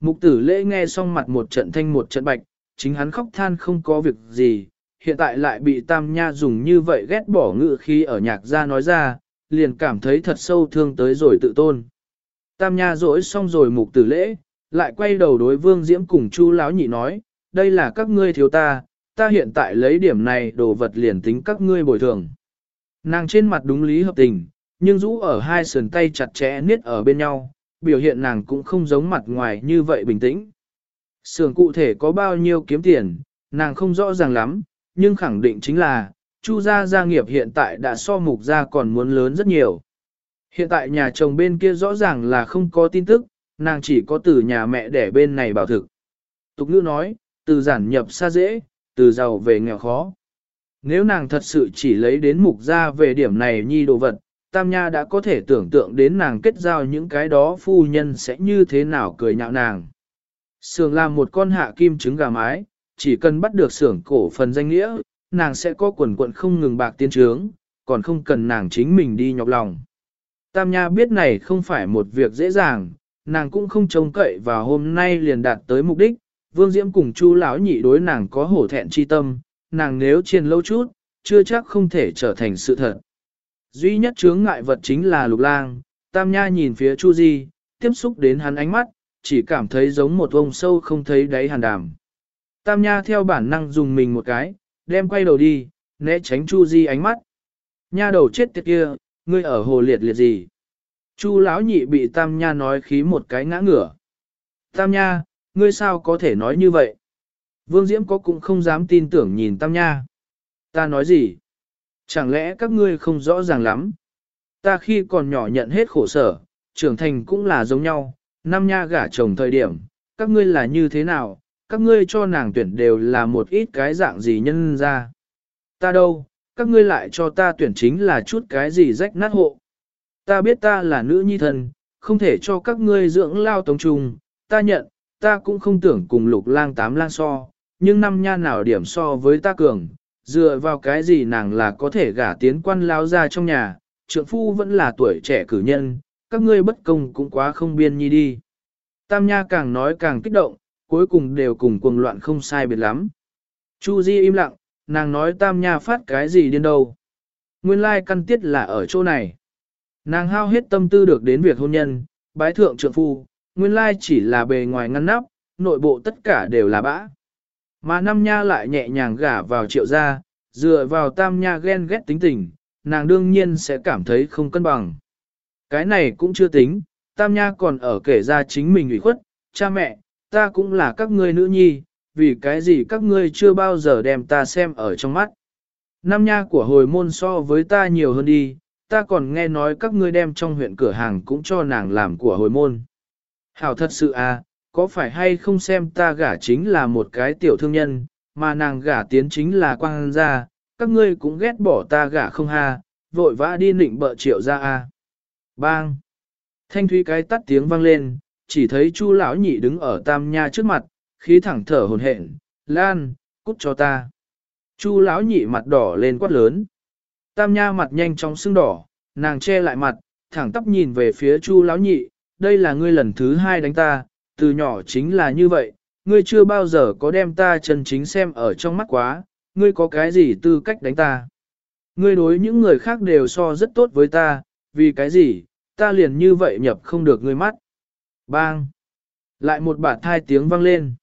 Mục tử lễ nghe xong mặt một trận thanh một trận bạch, chính hắn khóc than không có việc gì, hiện tại lại bị tam nha dùng như vậy ghét bỏ ngự khi ở nhạc gia nói ra, liền cảm thấy thật sâu thương tới rồi tự tôn. Tam Nha dỗi xong rồi mục tử lễ, lại quay đầu đối Vương Diễm cùng Chu lão nhị nói, đây là các ngươi thiếu ta, ta hiện tại lấy điểm này đồ vật liền tính các ngươi bồi thường. Nàng trên mặt đúng lý hợp tình, nhưng rũ ở hai sườn tay chặt chẽ niết ở bên nhau, biểu hiện nàng cũng không giống mặt ngoài như vậy bình tĩnh. Sườn cụ thể có bao nhiêu kiếm tiền, nàng không rõ ràng lắm, nhưng khẳng định chính là, Chu gia gia nghiệp hiện tại đã so mục gia còn muốn lớn rất nhiều. Hiện tại nhà chồng bên kia rõ ràng là không có tin tức, nàng chỉ có từ nhà mẹ đẻ bên này bảo thực. Tục ngữ nói, từ giản nhập xa dễ, từ giàu về nghèo khó. Nếu nàng thật sự chỉ lấy đến mục gia về điểm này nhi đồ vật, Tam Nha đã có thể tưởng tượng đến nàng kết giao những cái đó phu nhân sẽ như thế nào cười nhạo nàng. Sưởng làm một con hạ kim trứng gà mái, chỉ cần bắt được sưởng cổ phần danh nghĩa, nàng sẽ có quần quận không ngừng bạc tiên trướng, còn không cần nàng chính mình đi nhọc lòng. Tam Nha biết này không phải một việc dễ dàng, nàng cũng không trông cậy và hôm nay liền đạt tới mục đích, Vương Diễm cùng Chu lão nhị đối nàng có hổ thẹn chi tâm, nàng nếu chiền lâu chút, chưa chắc không thể trở thành sự thật. Duy nhất chướng ngại vật chính là lục lang, Tam Nha nhìn phía Chu Di, tiếp xúc đến hắn ánh mắt, chỉ cảm thấy giống một vông sâu không thấy đáy hàn đàm. Tam Nha theo bản năng dùng mình một cái, đem quay đầu đi, né tránh Chu Di ánh mắt. Nha đầu chết tiệt kia, ngươi ở hồ liệt liệt gì? Chu lão nhị bị Tam Nha nói khí một cái ngã ngửa. Tam Nha, ngươi sao có thể nói như vậy? Vương Diễm có cũng không dám tin tưởng nhìn Tam Nha. Ta nói gì? Chẳng lẽ các ngươi không rõ ràng lắm? Ta khi còn nhỏ nhận hết khổ sở, trưởng thành cũng là giống nhau, năm nha gả chồng thời điểm, các ngươi là như thế nào, các ngươi cho nàng tuyển đều là một ít cái dạng gì nhân ra. Ta đâu, các ngươi lại cho ta tuyển chính là chút cái gì rách nát hộ. Ta biết ta là nữ nhi thần, không thể cho các ngươi dưỡng lao tống trùng, ta nhận, ta cũng không tưởng cùng lục lang tám lang so, nhưng năm nha nào điểm so với ta cường, dựa vào cái gì nàng là có thể gả tiến quan lao ra trong nhà, trượng phu vẫn là tuổi trẻ cử nhân, các ngươi bất công cũng quá không biên nhi đi. Tam Nha càng nói càng kích động, cuối cùng đều cùng cuồng loạn không sai biệt lắm. Chu Di im lặng, nàng nói Tam Nha phát cái gì điên đâu. Nguyên lai căn tiết là ở chỗ này. Nàng hao hết tâm tư được đến việc hôn nhân, bái thượng trượng phu, nguyên lai chỉ là bề ngoài ngăn nắp, nội bộ tất cả đều là bã. Mà năm nha lại nhẹ nhàng gả vào triệu gia, dựa vào tam nha ghen ghét tính tình, nàng đương nhiên sẽ cảm thấy không cân bằng. Cái này cũng chưa tính, tam nha còn ở kể ra chính mình ủy khuất, cha mẹ, ta cũng là các ngươi nữ nhi, vì cái gì các ngươi chưa bao giờ đem ta xem ở trong mắt. Nam nha của hồi môn so với ta nhiều hơn đi, ta còn nghe nói các ngươi đem trong huyện cửa hàng cũng cho nàng làm của hồi môn. Hảo thật sự à, có phải hay không xem ta gả chính là một cái tiểu thương nhân, mà nàng gả tiến chính là quang gia, các ngươi cũng ghét bỏ ta gả không ha, vội vã đi nịnh bợ triệu ra a. Bang! Thanh thúy cái tắt tiếng vang lên, chỉ thấy chu lão nhị đứng ở tam nha trước mặt, khí thẳng thở hồn hển, lan, cút cho ta. Chu lão nhị mặt đỏ lên quát lớn. Tam nha mặt nhanh chóng sưng đỏ, nàng che lại mặt, thẳng tắp nhìn về phía chu lão nhị, đây là ngươi lần thứ hai đánh ta, từ nhỏ chính là như vậy, ngươi chưa bao giờ có đem ta chân chính xem ở trong mắt quá, ngươi có cái gì tư cách đánh ta. Ngươi đối những người khác đều so rất tốt với ta, vì cái gì, ta liền như vậy nhập không được ngươi mắt. Bang! Lại một bạt thai tiếng vang lên.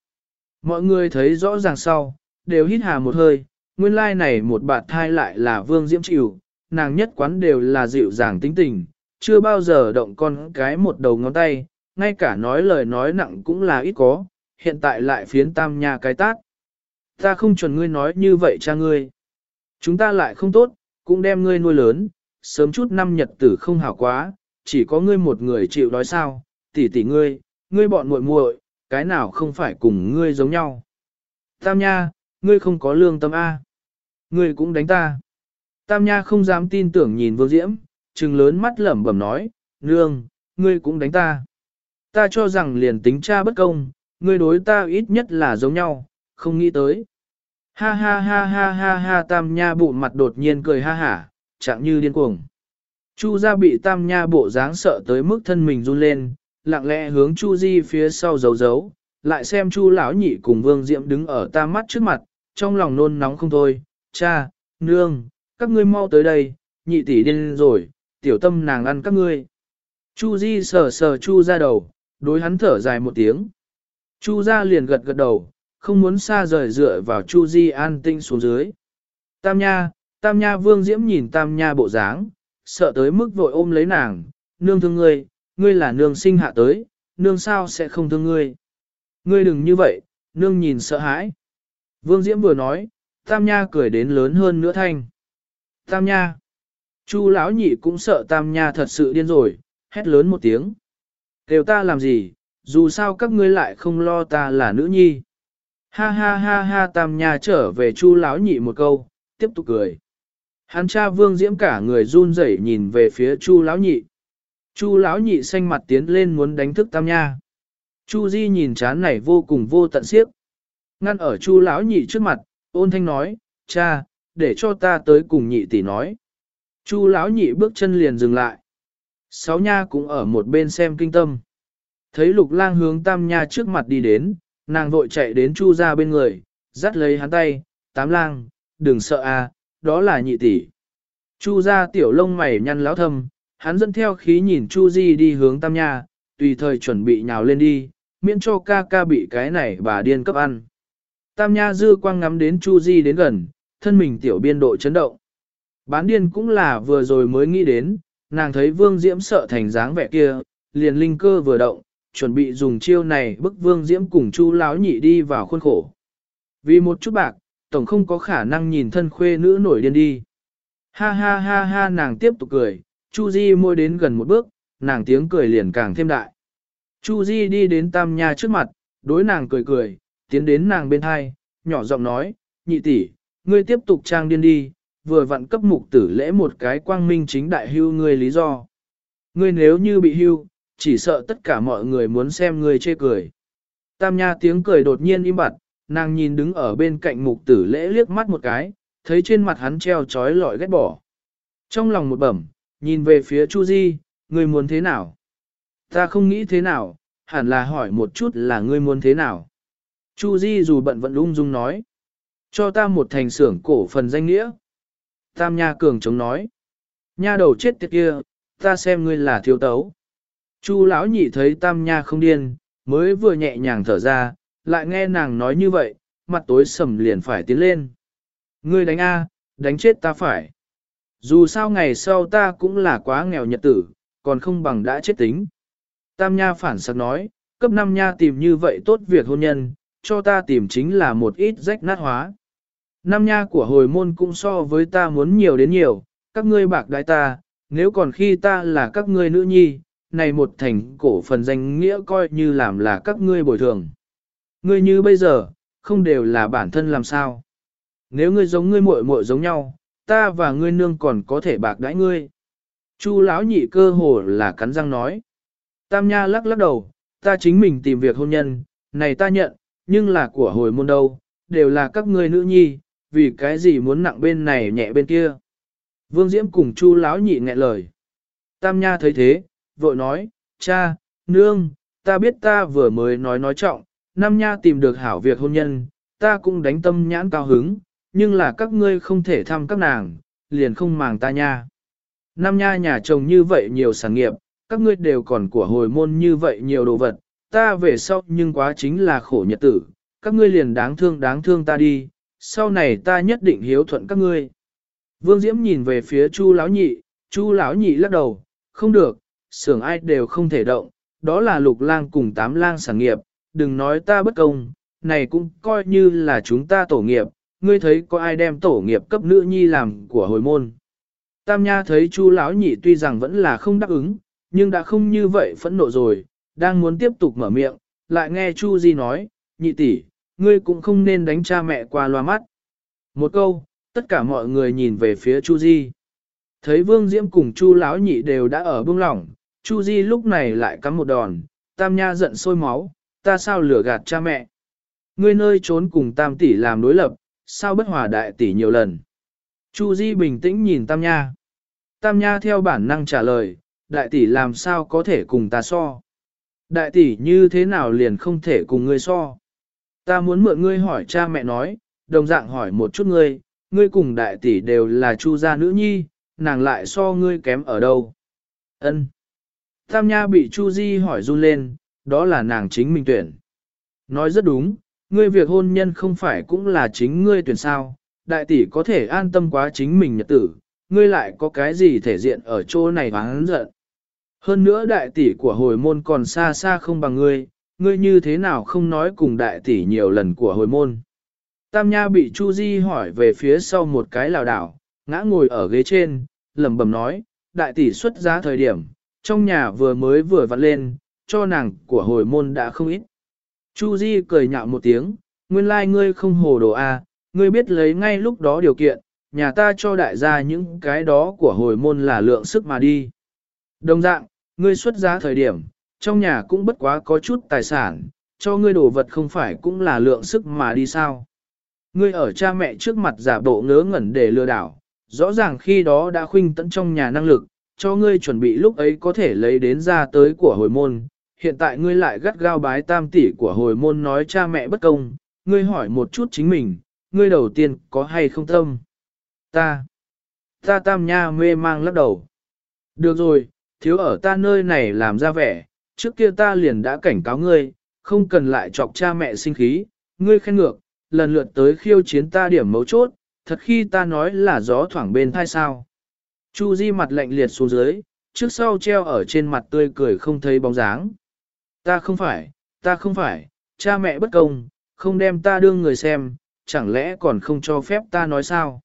Mọi người thấy rõ ràng sau, đều hít hà một hơi, nguyên lai like này một bạt thai lại là vương diễm chịu, nàng nhất quán đều là dịu dàng tính tình, chưa bao giờ động con cái một đầu ngón tay, ngay cả nói lời nói nặng cũng là ít có, hiện tại lại phiến tam nha cái tát. Ta không chuẩn ngươi nói như vậy cha ngươi. Chúng ta lại không tốt, cũng đem ngươi nuôi lớn, sớm chút năm nhật tử không hảo quá, chỉ có ngươi một người chịu đói sao, tỷ tỷ ngươi, ngươi bọn muội muội, cái nào không phải cùng ngươi giống nhau. Tam nha, ngươi không có lương tâm A. Ngươi cũng đánh ta. Tam nha không dám tin tưởng nhìn vương diễm, trừng lớn mắt lẩm bẩm nói, nương, ngươi cũng đánh ta. Ta cho rằng liền tính cha bất công, ngươi đối ta ít nhất là giống nhau, không nghĩ tới. Ha ha ha ha ha ha tam nha bụ mặt đột nhiên cười ha hả, chẳng như điên cuồng. Chu gia bị tam nha bộ dáng sợ tới mức thân mình run lên, lặng lẽ hướng Chu Di phía sau giấu giấu, lại xem Chu lão nhị cùng Vương Diệm đứng ở ta mắt trước mặt, trong lòng nôn nóng không thôi, cha, nương, các ngươi mau tới đây, nhị tỷ điên rồi, tiểu tâm nàng ăn các ngươi. Chu Di sờ sờ Chu ra đầu, đối hắn thở dài một tiếng. Chu ra liền gật gật đầu, không muốn xa rời dựa vào Chu Di an tinh xuống dưới. Tam Nha, Tam Nha Vương Diễm nhìn Tam Nha bộ dáng, sợ tới mức vội ôm lấy nàng, nương thương ngươi, ngươi là nương sinh hạ tới, nương sao sẽ không thương ngươi. Ngươi đừng như vậy, nương nhìn sợ hãi. Vương Diễm vừa nói, Tam Nha cười đến lớn hơn nữa thanh. Tam Nha. Chu lão nhị cũng sợ Tam Nha thật sự điên rồi, hét lớn một tiếng. Đều ta làm gì, dù sao các ngươi lại không lo ta là nữ nhi. Ha ha ha ha tam nha trở về chu lão nhị một câu, tiếp tục cười. Hắn cha vương diễm cả người run rẩy nhìn về phía chu lão nhị. Chu lão nhị xanh mặt tiến lên muốn đánh thức tam nha. Chu di nhìn chán này vô cùng vô tận xiếc. Ngăn ở chu lão nhị trước mặt, ôn thanh nói, cha, để cho ta tới cùng nhị tỷ nói. Chu lão nhị bước chân liền dừng lại. Sáu nha cũng ở một bên xem kinh tâm. Thấy lục lang hướng tam nha trước mặt đi đến, nàng vội chạy đến chu ra bên người, dắt lấy hắn tay, tám lang, đừng sợ a, đó là nhị tỷ. Chu ra tiểu lông mày nhăn láo thâm, hắn dẫn theo khí nhìn chu di đi hướng tam nha, tùy thời chuẩn bị nhào lên đi, miễn cho ca ca bị cái này bà điên cấp ăn. Tam nha dư quang ngắm đến chu di đến gần, thân mình tiểu biên độ chấn động. Bán điên cũng là vừa rồi mới nghĩ đến, nàng thấy vương diễm sợ thành dáng vẻ kia, liền linh cơ vừa động, chuẩn bị dùng chiêu này bức vương diễm cùng chu láo nhị đi vào khuôn khổ. Vì một chút bạc, tổng không có khả năng nhìn thân khuê nữ nổi điên đi. Ha ha ha ha nàng tiếp tục cười, Chu Di môi đến gần một bước, nàng tiếng cười liền càng thêm đại. Chu Di đi đến tam nha trước mặt, đối nàng cười cười, tiến đến nàng bên hai, nhỏ giọng nói, nhị tỷ, ngươi tiếp tục trang điên đi, vừa vặn cấp mục tử lễ một cái quang minh chính đại hưu ngươi lý do. Ngươi nếu như bị hưu, chỉ sợ tất cả mọi người muốn xem ngươi chê cười. Tam nha tiếng cười đột nhiên im bặt, nàng nhìn đứng ở bên cạnh mục tử lễ liếc mắt một cái, thấy trên mặt hắn treo trói lọi ghét bỏ. Trong lòng một bẩm, nhìn về phía Chu Di, ngươi muốn thế nào? Ta không nghĩ thế nào, hẳn là hỏi một chút là ngươi muốn thế nào. Chu Di dù bận vẫn ung dung nói. Cho ta một thành xưởng cổ phần danh nghĩa. Tam Nha Cường chống nói. Nha đầu chết tiệt kia, ta xem ngươi là thiếu tấu. Chu lão nhị thấy Tam Nha không điên, mới vừa nhẹ nhàng thở ra, lại nghe nàng nói như vậy, mặt tối sầm liền phải tiến lên. Ngươi đánh A, đánh chết ta phải. Dù sao ngày sau ta cũng là quá nghèo nhật tử, còn không bằng đã chết tính. Tam Nha phản sắc nói, cấp 5 Nha tìm như vậy tốt việc hôn nhân, cho ta tìm chính là một ít rách nát hóa. Năm Nha của hồi môn cũng so với ta muốn nhiều đến nhiều, các ngươi bạc đái ta, nếu còn khi ta là các ngươi nữ nhi, này một thành cổ phần danh nghĩa coi như làm là các ngươi bồi thường. Ngươi như bây giờ, không đều là bản thân làm sao. Nếu ngươi giống ngươi muội muội giống nhau, ta và ngươi nương còn có thể bạc đãi ngươi. Chu lão nhị cơ hồ là cắn răng nói. Tam Nha lắc lắc đầu, ta chính mình tìm việc hôn nhân, này ta nhận, nhưng là của hồi môn đâu, đều là các ngươi nữ nhi, vì cái gì muốn nặng bên này nhẹ bên kia. Vương Diễm cùng Chu lão nhị nghẹn lời. Tam Nha thấy thế, vội nói, cha, nương, ta biết ta vừa mới nói nói trọng, Nam Nha tìm được hảo việc hôn nhân, ta cũng đánh tâm nhãn cao hứng, nhưng là các ngươi không thể thăm các nàng, liền không màng ta nha. Nam Nha nhà chồng như vậy nhiều sản nghiệp, các ngươi đều còn của hồi môn như vậy nhiều đồ vật, ta về sau nhưng quá chính là khổ nhật tử, các ngươi liền đáng thương đáng thương ta đi, sau này ta nhất định hiếu thuận các ngươi. Vương Diễm nhìn về phía Chu lão nhị, Chu lão nhị lắc đầu, không được, xưởng ai đều không thể động, đó là lục lang cùng tám lang sản nghiệp, đừng nói ta bất công, này cũng coi như là chúng ta tổ nghiệp, ngươi thấy có ai đem tổ nghiệp cấp nữ nhi làm của hồi môn. Tam Nha thấy Chu lão nhị tuy rằng vẫn là không đáp ứng, nhưng đã không như vậy phẫn nộ rồi, đang muốn tiếp tục mở miệng, lại nghe Chu Di nói, nhị tỷ, ngươi cũng không nên đánh cha mẹ qua loa mắt. Một câu, tất cả mọi người nhìn về phía Chu Di. Thấy Vương Diễm cùng Chu lão nhị đều đã ở bưng lỏng, Chu Di lúc này lại cắm một đòn, Tam Nha giận sôi máu, ta sao lừa gạt cha mẹ. Ngươi nơi trốn cùng Tam tỷ làm đối lập, sao bất hòa đại tỷ nhiều lần. Chu Di bình tĩnh nhìn Tam Nha. Tam Nha theo bản năng trả lời, đại tỷ làm sao có thể cùng ta so. Đại tỷ như thế nào liền không thể cùng ngươi so. Ta muốn mượn ngươi hỏi cha mẹ nói, đồng dạng hỏi một chút ngươi, ngươi cùng đại tỷ đều là chu gia nữ nhi, nàng lại so ngươi kém ở đâu. Ân. Tam Nha bị Chu Di hỏi run lên, đó là nàng chính mình tuyển. Nói rất đúng, ngươi việc hôn nhân không phải cũng là chính ngươi tuyển sao, đại tỷ có thể an tâm quá chính mình nhật tử, ngươi lại có cái gì thể diện ở chỗ này hắn giận. Hơn nữa đại tỷ của hồi môn còn xa xa không bằng ngươi, ngươi như thế nào không nói cùng đại tỷ nhiều lần của hồi môn. Tam Nha bị Chu Di hỏi về phía sau một cái lào đảo, ngã ngồi ở ghế trên, lẩm bẩm nói, đại tỷ xuất giá thời điểm, trong nhà vừa mới vừa vặn lên, cho nàng của hồi môn đã không ít. Chu Di cười nhạo một tiếng, nguyên lai like ngươi không hồ đồ a, ngươi biết lấy ngay lúc đó điều kiện, nhà ta cho đại gia những cái đó của hồi môn là lượng sức mà đi. Đồng dạng, ngươi xuất giá thời điểm, trong nhà cũng bất quá có chút tài sản, cho ngươi đồ vật không phải cũng là lượng sức mà đi sao. Ngươi ở cha mẹ trước mặt giả bộ ngớ ngẩn để lừa đảo, rõ ràng khi đó đã khuynh tận trong nhà năng lực, cho ngươi chuẩn bị lúc ấy có thể lấy đến ra tới của hồi môn. Hiện tại ngươi lại gắt gao bái tam tỷ của hồi môn nói cha mẹ bất công, ngươi hỏi một chút chính mình, ngươi đầu tiên có hay không tâm? Ta, ta tam nha mê mang lắc đầu. Được rồi, thiếu ở ta nơi này làm ra vẻ, trước kia ta liền đã cảnh cáo ngươi, không cần lại chọc cha mẹ sinh khí, ngươi khen ngược, lần lượt tới khiêu chiến ta điểm mấu chốt, thật khi ta nói là gió thoảng bên thai sao. Chu Di mặt lạnh liệt xuống dưới, trước sau treo ở trên mặt tươi cười không thấy bóng dáng. Ta không phải, ta không phải, cha mẹ bất công, không đem ta đương người xem, chẳng lẽ còn không cho phép ta nói sao?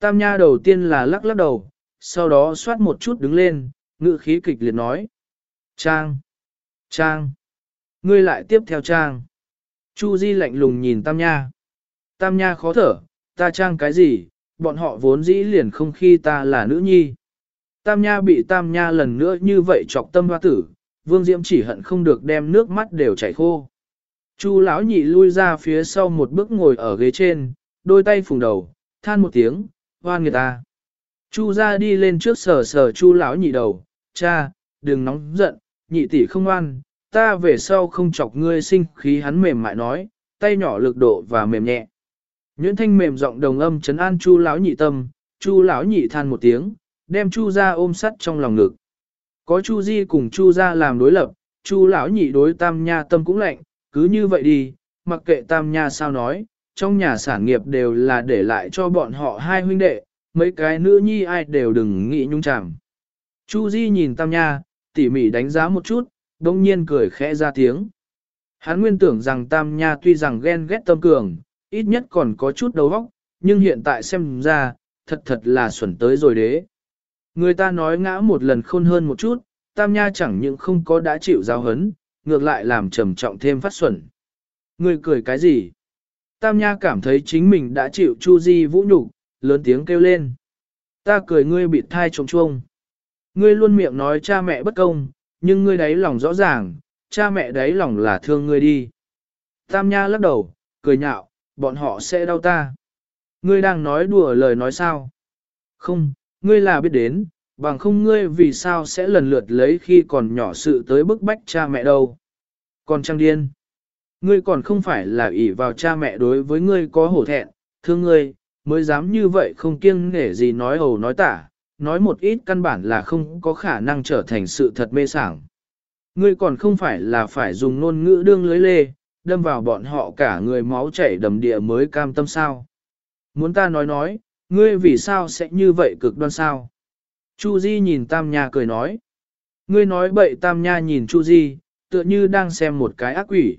Tam nha đầu tiên là lắc lắc đầu, sau đó xoát một chút đứng lên, ngự khí kịch liệt nói. Trang! Trang! Ngươi lại tiếp theo Trang! Chu Di lạnh lùng nhìn Tam nha. Tam nha khó thở, ta Trang cái gì, bọn họ vốn dĩ liền không khi ta là nữ nhi. Tam nha bị Tam nha lần nữa như vậy chọc tâm hoa tử, Vương Diễm chỉ hận không được đem nước mắt đều chảy khô. Chu lão nhị lui ra phía sau một bước ngồi ở ghế trên, đôi tay phùng đầu, than một tiếng, hoan người ta. Chu ra đi lên trước sờ sờ chu lão nhị đầu, cha, đừng nóng giận, nhị tỷ không ngoan, ta về sau không chọc ngươi sinh khí hắn mềm mại nói, tay nhỏ lực độ và mềm nhẹ. Nhuyễn thanh mềm giọng đồng âm chấn an chu lão nhị tâm, chu lão nhị than một tiếng, đem chu ra ôm sắt trong lòng ngực. Có chu di cùng chu ra làm đối lập, chu lão nhị đối tam nha tâm cũng lạnh, cứ như vậy đi, mặc kệ tam nha sao nói, trong nhà sản nghiệp đều là để lại cho bọn họ hai huynh đệ, mấy cái nữ nhi ai đều đừng nghĩ nhung chẳng. Chu Di nhìn tam nha, tỉ mỉ đánh giá một chút, đông nhiên cười khẽ ra tiếng. Hắn nguyên tưởng rằng tam nha tuy rằng ghen ghét tâm cường, ít nhất còn có chút đầu óc, nhưng hiện tại xem ra, thật thật là xuẩn tới rồi đế. Người ta nói ngã một lần khôn hơn một chút, tam nha chẳng những không có đã chịu giáo hấn, ngược lại làm trầm trọng thêm phát xuẩn. Người cười cái gì? Tam Nha cảm thấy chính mình đã chịu Chu Di vũ nhục, lớn tiếng kêu lên. Ta cười ngươi bị thai trống chuông. Ngươi luôn miệng nói cha mẹ bất công, nhưng ngươi đáy lòng rõ ràng, cha mẹ đáy lòng là thương ngươi đi. Tam Nha lắc đầu, cười nhạo, bọn họ sẽ đau ta. Ngươi đang nói đùa lời nói sao? Không, ngươi là biết đến, bằng không ngươi vì sao sẽ lần lượt lấy khi còn nhỏ sự tới bức bách cha mẹ đâu. Còn trang điên. Ngươi còn không phải là ỷ vào cha mẹ đối với ngươi có hổ thẹn, thương ngươi, mới dám như vậy không kiêng nể gì nói hầu nói tả, nói một ít căn bản là không có khả năng trở thành sự thật mê sảng. Ngươi còn không phải là phải dùng ngôn ngữ đương lưới lê, đâm vào bọn họ cả người máu chảy đầm địa mới cam tâm sao. Muốn ta nói nói, ngươi vì sao sẽ như vậy cực đoan sao? Chu Di nhìn Tam Nha cười nói. Ngươi nói bậy Tam Nha nhìn Chu Di, tựa như đang xem một cái ác quỷ.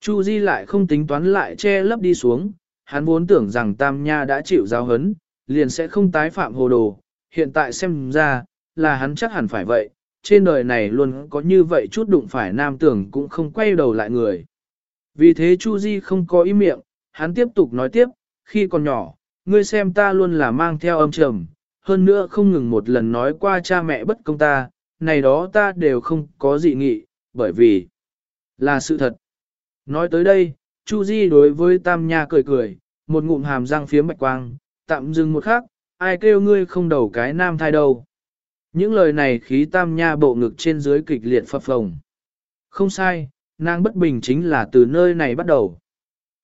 Chu Di lại không tính toán lại che lấp đi xuống, hắn vốn tưởng rằng Tam Nha đã chịu giáo hấn, liền sẽ không tái phạm hồ đồ, hiện tại xem ra, là hắn chắc hẳn phải vậy, trên đời này luôn có như vậy chút đụng phải nam tưởng cũng không quay đầu lại người. Vì thế Chu Di không có ý miệng, hắn tiếp tục nói tiếp, khi còn nhỏ, ngươi xem ta luôn là mang theo âm trầm, hơn nữa không ngừng một lần nói qua cha mẹ bất công ta, này đó ta đều không có dị nghị, bởi vì là sự thật. Nói tới đây, Chu Di đối với Tam Nha cười cười, một ngụm hàm răng phía bạch quang, tạm dừng một khắc, ai kêu ngươi không đầu cái nam thai đâu. Những lời này khí Tam Nha bộ ngực trên dưới kịch liệt phập phồng. Không sai, nàng bất bình chính là từ nơi này bắt đầu.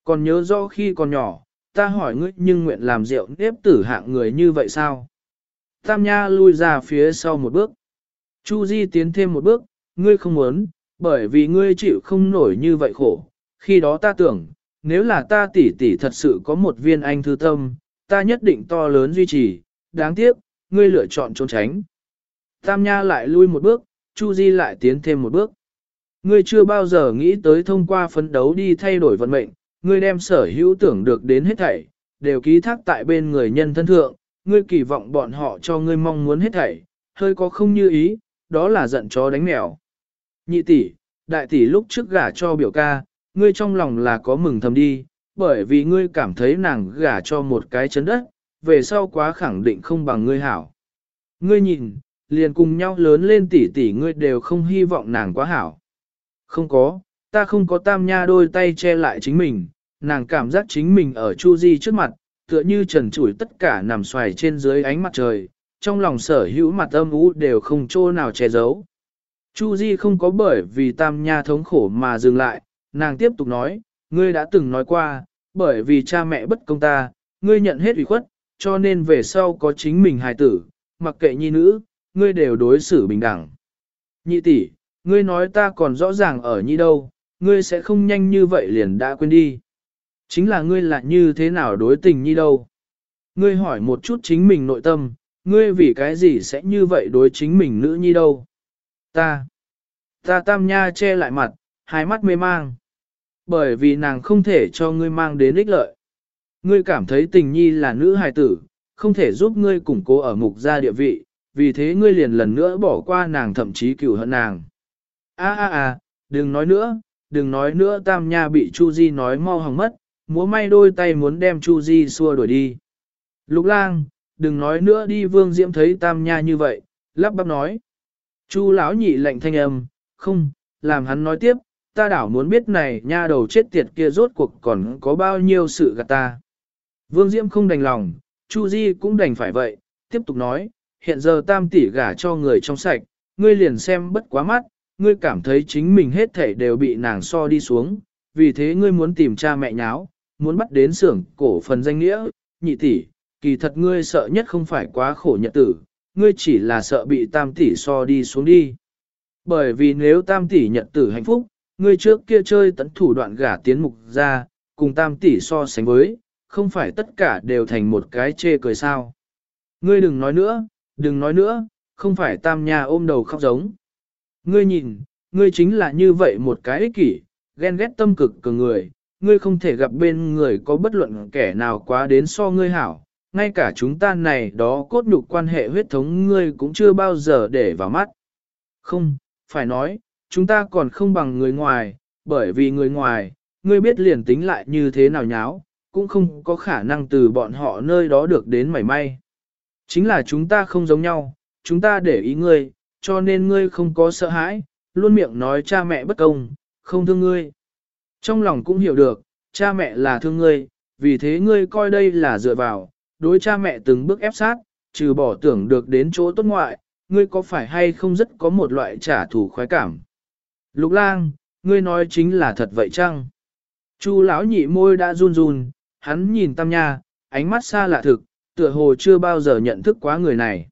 Còn nhớ rõ khi còn nhỏ, ta hỏi ngươi nhưng nguyện làm rượu nếp tử hạng người như vậy sao? Tam Nha lui ra phía sau một bước. Chu Di tiến thêm một bước, ngươi không muốn, bởi vì ngươi chịu không nổi như vậy khổ. Khi đó ta tưởng, nếu là ta tỷ tỷ thật sự có một viên anh thư tâm, ta nhất định to lớn duy trì, đáng tiếc, ngươi lựa chọn trốn tránh. Tam Nha lại lui một bước, Chu Di lại tiến thêm một bước. Ngươi chưa bao giờ nghĩ tới thông qua phấn đấu đi thay đổi vận mệnh, ngươi đem sở hữu tưởng được đến hết thảy, đều ký thác tại bên người nhân thân thượng, ngươi kỳ vọng bọn họ cho ngươi mong muốn hết thảy, hơi có không như ý, đó là giận chó đánh mèo. Nhị tỷ, đại tỷ lúc trước gả cho biểu ca, ngươi trong lòng là có mừng thầm đi, bởi vì ngươi cảm thấy nàng gả cho một cái chấn đất, về sau quá khẳng định không bằng ngươi hảo. Ngươi nhìn, liền cùng nhau lớn lên tỷ tỷ ngươi đều không hy vọng nàng quá hảo. Không có, ta không có tam nha đôi tay che lại chính mình, nàng cảm giác chính mình ở Chu Di trước mặt, tựa như trần trụi tất cả nằm xoài trên dưới ánh mặt trời, trong lòng sở hữu mặt âm u đều không chỗ nào che giấu. Chu Di không có bởi vì tam nha thống khổ mà dừng lại, nàng tiếp tục nói, ngươi đã từng nói qua, bởi vì cha mẹ bất công ta, ngươi nhận hết ủy khuất, cho nên về sau có chính mình hài tử, mặc kệ nhi nữ, ngươi đều đối xử bình đẳng. Nhị tỷ, ngươi nói ta còn rõ ràng ở nhi đâu, ngươi sẽ không nhanh như vậy liền đã quên đi. Chính là ngươi là như thế nào đối tình nhi đâu. Ngươi hỏi một chút chính mình nội tâm, ngươi vì cái gì sẽ như vậy đối chính mình nữ nhi đâu. Ta, ta tam nha che lại mặt, hai mắt mê mang. Bởi vì nàng không thể cho ngươi mang đến ích lợi. Ngươi cảm thấy tình nhi là nữ hài tử, không thể giúp ngươi củng cố ở mục gia địa vị, vì thế ngươi liền lần nữa bỏ qua nàng thậm chí cửu hận nàng. A a a, đừng nói nữa, đừng nói nữa tam nha bị Chu Di nói mau hỏng mất, múa may đôi tay muốn đem Chu Di xua đuổi đi. Lục lang, đừng nói nữa đi vương diễm thấy tam nha như vậy, lắp bắp nói. Chu lão nhị lệnh thanh âm, không, làm hắn nói tiếp, ta đảo muốn biết này nha đầu chết tiệt kia rốt cuộc còn có bao nhiêu sự gạt ta. Vương Diễm không đành lòng, Chu Di cũng đành phải vậy, tiếp tục nói, hiện giờ tam tỷ gả cho người trong sạch, ngươi liền xem bất quá mắt, ngươi cảm thấy chính mình hết thảy đều bị nàng so đi xuống, vì thế ngươi muốn tìm cha mẹ nháo, muốn bắt đến xưởng cổ phần danh nghĩa, nhị tỷ, kỳ thật ngươi sợ nhất không phải quá khổ nhật tử, ngươi chỉ là sợ bị tam tỷ so đi xuống đi. Bởi vì nếu tam tỷ nhật tử hạnh phúc, ngươi trước kia chơi tấn thủ đoạn gả tiến mục ra, cùng tam tỷ so sánh với, không phải tất cả đều thành một cái chê cười sao. Ngươi đừng nói nữa, đừng nói nữa, không phải tam nhà ôm đầu khóc giống. Ngươi nhìn, ngươi chính là như vậy một cái ích kỷ, ghen ghét tâm cực cường người, ngươi không thể gặp bên người có bất luận kẻ nào quá đến so ngươi hảo, ngay cả chúng ta này đó cốt nhục quan hệ huyết thống ngươi cũng chưa bao giờ để vào mắt. Không, phải nói, chúng ta còn không bằng người ngoài, bởi vì người ngoài, ngươi biết liền tính lại như thế nào nháo, cũng không có khả năng từ bọn họ nơi đó được đến mảy may. Chính là chúng ta không giống nhau, chúng ta để ý ngươi, cho nên ngươi không có sợ hãi, luôn miệng nói cha mẹ bất công, không thương ngươi. Trong lòng cũng hiểu được, cha mẹ là thương ngươi, vì thế ngươi coi đây là dựa vào, đối cha mẹ từng bước ép sát, trừ bỏ tưởng được đến chỗ tốt ngoại, ngươi có phải hay không rất có một loại trả thù khoái cảm. Lục lang, ngươi nói chính là thật vậy chăng? Chu lão nhị môi đã run run, hắn nhìn tam nha, ánh mắt xa lạ thực, tựa hồ chưa bao giờ nhận thức quá người này.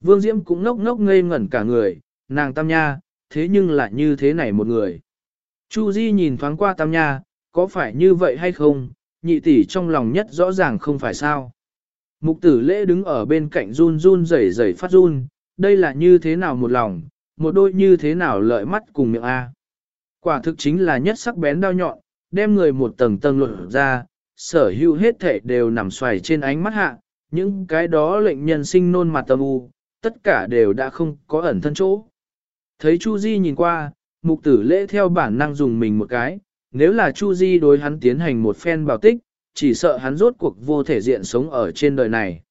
Vương Diễm cũng ngốc ngốc ngây ngẩn cả người, nàng tam nha, thế nhưng lại như thế này một người. Chu Di nhìn thoáng qua tam nha, có phải như vậy hay không, nhị tỷ trong lòng nhất rõ ràng không phải sao. Mục tử lễ đứng ở bên cạnh run run rẩy rẩy phát run, đây là như thế nào một lòng, một đôi như thế nào lợi mắt cùng miệng A. Quả thực chính là nhất sắc bén đao nhọn, đem người một tầng tầng luận ra, sở hữu hết thể đều nằm xoài trên ánh mắt hạ, những cái đó lệnh nhân sinh nôn mặt tâm u, tất cả đều đã không có ẩn thân chỗ. Thấy Chu Di nhìn qua, mục tử lễ theo bản năng dùng mình một cái, nếu là Chu Di đối hắn tiến hành một phen bảo tích, chỉ sợ hắn rốt cuộc vô thể diện sống ở trên đời này.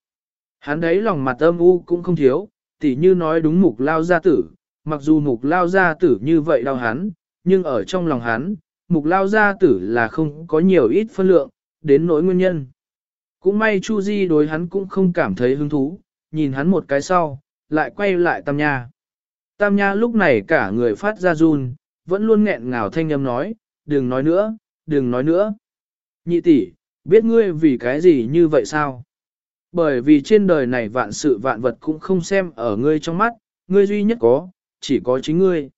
Hắn đấy lòng mặt âm u cũng không thiếu, tỉ như nói đúng mục lao gia tử, mặc dù mục lao gia tử như vậy đau hắn, nhưng ở trong lòng hắn, mục lao gia tử là không có nhiều ít phân lượng, đến nỗi nguyên nhân. Cũng may Chu Di đối hắn cũng không cảm thấy hứng thú, nhìn hắn một cái sau, lại quay lại Tam Nha. Tam Nha lúc này cả người phát ra run, vẫn luôn nghẹn ngào thanh âm nói, đừng nói nữa, đừng nói nữa. Nhị tỷ, biết ngươi vì cái gì như vậy sao? Bởi vì trên đời này vạn sự vạn vật cũng không xem ở ngươi trong mắt, ngươi duy nhất có, chỉ có chính ngươi.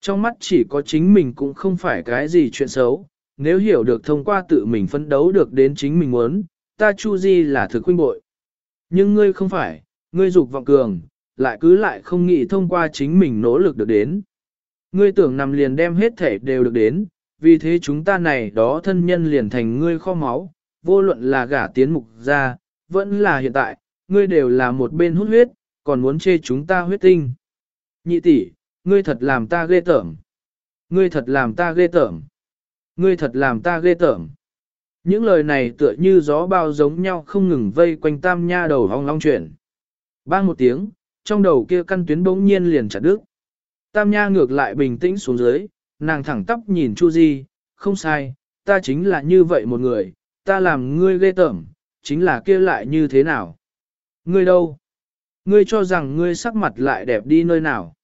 Trong mắt chỉ có chính mình cũng không phải cái gì chuyện xấu, nếu hiểu được thông qua tự mình phấn đấu được đến chính mình muốn, ta Chu Di là thực huynh bội. Nhưng ngươi không phải, ngươi dục vọng cường, lại cứ lại không nghĩ thông qua chính mình nỗ lực được đến. Ngươi tưởng nằm liền đem hết thể đều được đến, vì thế chúng ta này đó thân nhân liền thành ngươi kho máu, vô luận là gả tiến mục ra, vẫn là hiện tại, ngươi đều là một bên hút huyết, còn muốn chê chúng ta huyết tinh. Nhị tỷ, ngươi thật làm ta ghê tởm. Ngươi thật làm ta ghê tởm. Ngươi thật làm ta ghê tởm. Những lời này tựa như gió bao giống nhau không ngừng vây quanh tam nha đầu hong long chuyển. Bang một tiếng, trong đầu kia căn tuyến bỗng nhiên liền chặt đứt. Tam nha ngược lại bình tĩnh xuống dưới, nàng thẳng tóc nhìn Chu Di, không sai, ta chính là như vậy một người, ta làm ngươi ghê tởm, chính là kia lại như thế nào? Ngươi đâu? Ngươi cho rằng ngươi sắc mặt lại đẹp đi nơi nào?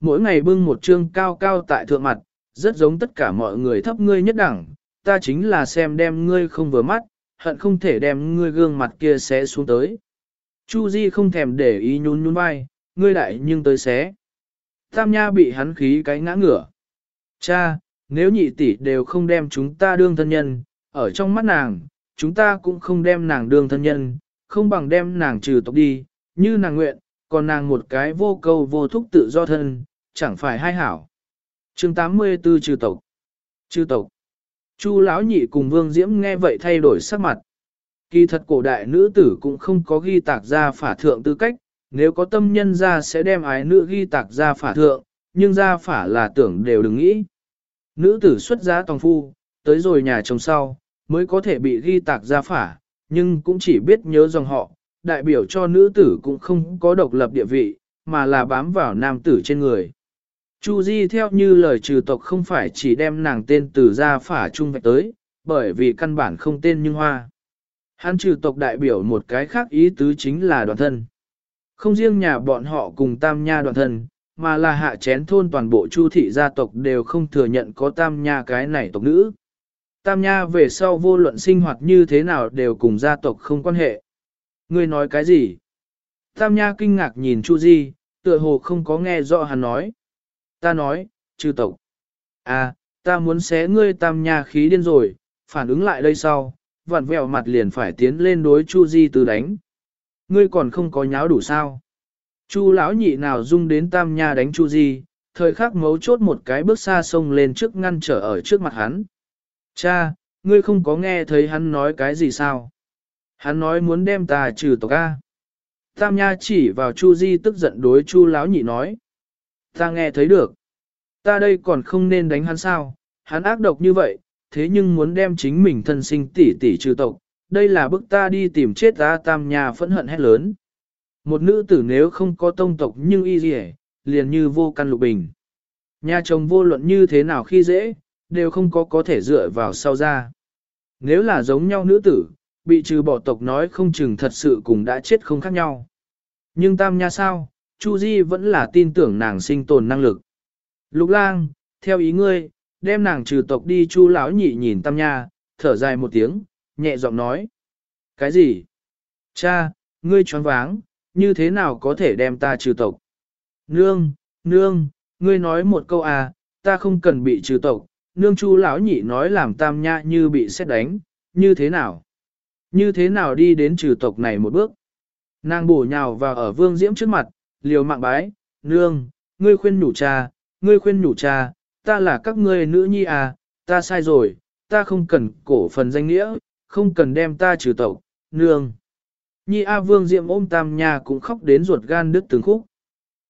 Mỗi ngày bưng một trương cao cao tại thượng mặt, rất giống tất cả mọi người thấp ngươi nhất đẳng, ta chính là xem đem ngươi không vừa mắt, hận không thể đem ngươi gương mặt kia xé xuống tới. Chu Di không thèm để ý nhún nhún vai, ngươi đại nhưng tới xé. Tam Nha bị hắn khí cái ngã ngửa. Cha, nếu nhị tỷ đều không đem chúng ta đương thân nhân, ở trong mắt nàng, chúng ta cũng không đem nàng đương thân nhân, không bằng đem nàng trừ tộc đi, như nàng nguyện, còn nàng một cái vô câu vô thúc tự do thân, chẳng phải hai hảo. chương 84 trừ tộc. Trừ tộc. Chu lão nhị cùng Vương Diễm nghe vậy thay đổi sắc mặt. Kỳ thật cổ đại nữ tử cũng không có ghi tạc ra phả thượng tư cách, nếu có tâm nhân ra sẽ đem ái nữ ghi tạc ra phả thượng, nhưng ra phả là tưởng đều đừng nghĩ. Nữ tử xuất giá tòng phu, tới rồi nhà chồng sau, mới có thể bị ghi tạc ra phả, nhưng cũng chỉ biết nhớ dòng họ, đại biểu cho nữ tử cũng không có độc lập địa vị, mà là bám vào nam tử trên người. Chu Di theo như lời trừ tộc không phải chỉ đem nàng tên từ ra phả trung vạch tới, bởi vì căn bản không tên nhưng hoa. Hắn trừ tộc đại biểu một cái khác ý tứ chính là đoàn thân. Không riêng nhà bọn họ cùng tam nha đoàn thân, mà là hạ chén thôn toàn bộ chu thị gia tộc đều không thừa nhận có tam nha cái này tộc nữ. Tam nha về sau vô luận sinh hoạt như thế nào đều cùng gia tộc không quan hệ. Ngươi nói cái gì? Tam nha kinh ngạc nhìn Chu Di, tựa hồ không có nghe rõ hắn nói. Ta nói, chư tộc. À, ta muốn xé ngươi tam nha khí điên rồi, phản ứng lại đây sau, vặn vẹo mặt liền phải tiến lên đối Chu Di từ đánh. Ngươi còn không có nháo đủ sao? Chu lão nhị nào dung đến tam nha đánh Chu Di, thời khắc mấu chốt một cái bước xa sông lên trước ngăn trở ở trước mặt hắn. Cha, ngươi không có nghe thấy hắn nói cái gì sao? Hắn nói muốn đem ta trừ tộc A. Tam Nha chỉ vào Chu Di tức giận đối Chu Lão nhị nói. Ta nghe thấy được. Ta đây còn không nên đánh hắn sao, hắn ác độc như vậy, thế nhưng muốn đem chính mình thân sinh tỷ tỷ trừ tộc. Đây là bức ta đi tìm chết ta Tam Nha phẫn hận hét lớn. Một nữ tử nếu không có tông tộc nhưng y gì liền như vô căn lục bình. Nhà chồng vô luận như thế nào khi dễ, đều không có có thể dựa vào sau ra. Nếu là giống nhau nữ tử, bị trừ bỏ tộc nói không chừng thật sự cùng đã chết không khác nhau. Nhưng tam nha sao, Chu Di vẫn là tin tưởng nàng sinh tồn năng lực. Lục lang, theo ý ngươi, đem nàng trừ tộc đi Chu lão nhị nhìn tam nha, thở dài một tiếng, nhẹ giọng nói. Cái gì? Cha, ngươi choáng váng, như thế nào có thể đem ta trừ tộc? Nương, nương, ngươi nói một câu à, ta không cần bị trừ tộc, nương chu lão nhị nói làm tam nha như bị xét đánh, như thế nào? Như thế nào đi đến trừ tộc này một bước? Nàng bổ nhào vào ở vương diễm trước mặt, liều mạng bái, nương, ngươi khuyên nhủ cha, ngươi khuyên nhủ cha, ta là các ngươi nữ nhi à, ta sai rồi, ta không cần cổ phần danh nghĩa, không cần đem ta trừ tộc, nương. Nhi A Vương Diệm ôm Tam Nha cũng khóc đến ruột gan đứt từng khúc.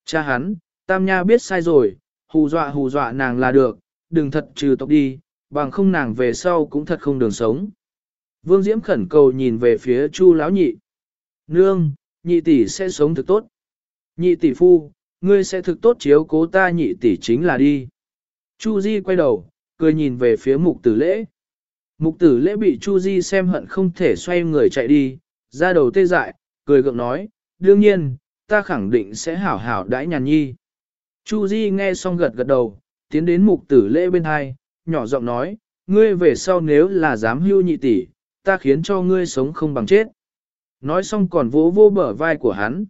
Cha hắn, Tam Nha biết sai rồi, hù dọa hù dọa nàng là được, đừng thật trừ tộc đi, bằng không nàng về sau cũng thật không đường sống. Vương Diễm khẩn cầu nhìn về phía Chu lão nhị. Nương, nhị tỷ sẽ sống thực tốt. Nhị tỷ phu, ngươi sẽ thực tốt chiếu cố ta nhị tỷ chính là đi. Chu Di quay đầu, cười nhìn về phía mục tử lễ. Mục tử lễ bị Chu Di xem hận không thể xoay người chạy đi, ra đầu tê dại, cười gượng nói, đương nhiên, ta khẳng định sẽ hảo hảo đãi nhàn nhi. Chu Di nghe xong gật gật đầu, tiến đến mục tử lễ bên hai, nhỏ giọng nói, ngươi về sau nếu là dám hưu nhị tỷ, ta khiến cho ngươi sống không bằng chết. Nói xong còn vỗ vô bờ vai của hắn.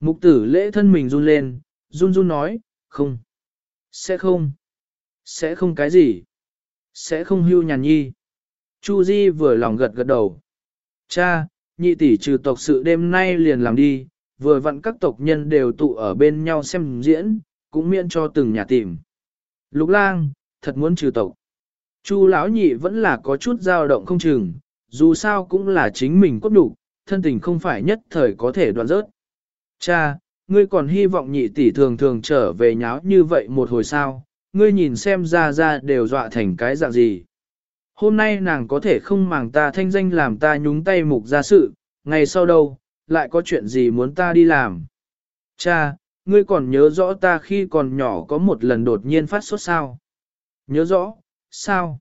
Mục tử lễ thân mình run lên, run run nói, không, sẽ không, sẽ không cái gì, sẽ không hưu nhàn nhi. Chu Di vừa lòng gật gật đầu. Cha, nhị tỷ trừ tộc sự đêm nay liền làm đi, vừa vặn các tộc nhân đều tụ ở bên nhau xem diễn, cũng miễn cho từng nhà tìm. Lục lang, thật muốn trừ tộc. Chu lão nhị vẫn là có chút dao động không chừng, dù sao cũng là chính mình cốt đủ, thân tình không phải nhất thời có thể đoạn rớt. Cha, ngươi còn hy vọng nhị tỷ thường thường trở về nháo như vậy một hồi sao, ngươi nhìn xem ra ra đều dọa thành cái dạng gì. Hôm nay nàng có thể không màng ta thanh danh làm ta nhúng tay mục ra sự, ngày sau đâu, lại có chuyện gì muốn ta đi làm. Cha, ngươi còn nhớ rõ ta khi còn nhỏ có một lần đột nhiên phát sốt sao? Nhớ rõ, sao?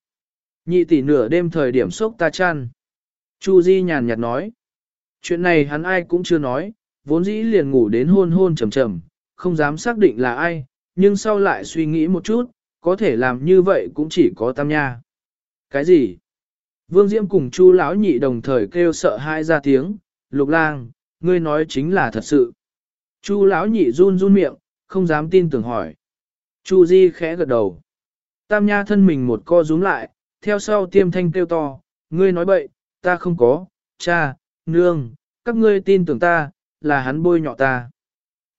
Nhị tỷ nửa đêm thời điểm sốc ta chăn. Chu Di nhàn nhạt nói. Chuyện này hắn ai cũng chưa nói, vốn dĩ liền ngủ đến hôn hôn trầm trầm, không dám xác định là ai, nhưng sau lại suy nghĩ một chút, có thể làm như vậy cũng chỉ có tam nha. Cái gì? Vương Diễm cùng Chu lão nhị đồng thời kêu sợ hai ra tiếng, lục lang, ngươi nói chính là thật sự. Chu lão nhị run run miệng, không dám tin tưởng hỏi. Chu Di khẽ gật đầu. Tam nha thân mình một co rúm lại, theo sau tiêm thanh kêu to, ngươi nói bậy, ta không có, cha, nương, các ngươi tin tưởng ta, là hắn bôi nhọ ta.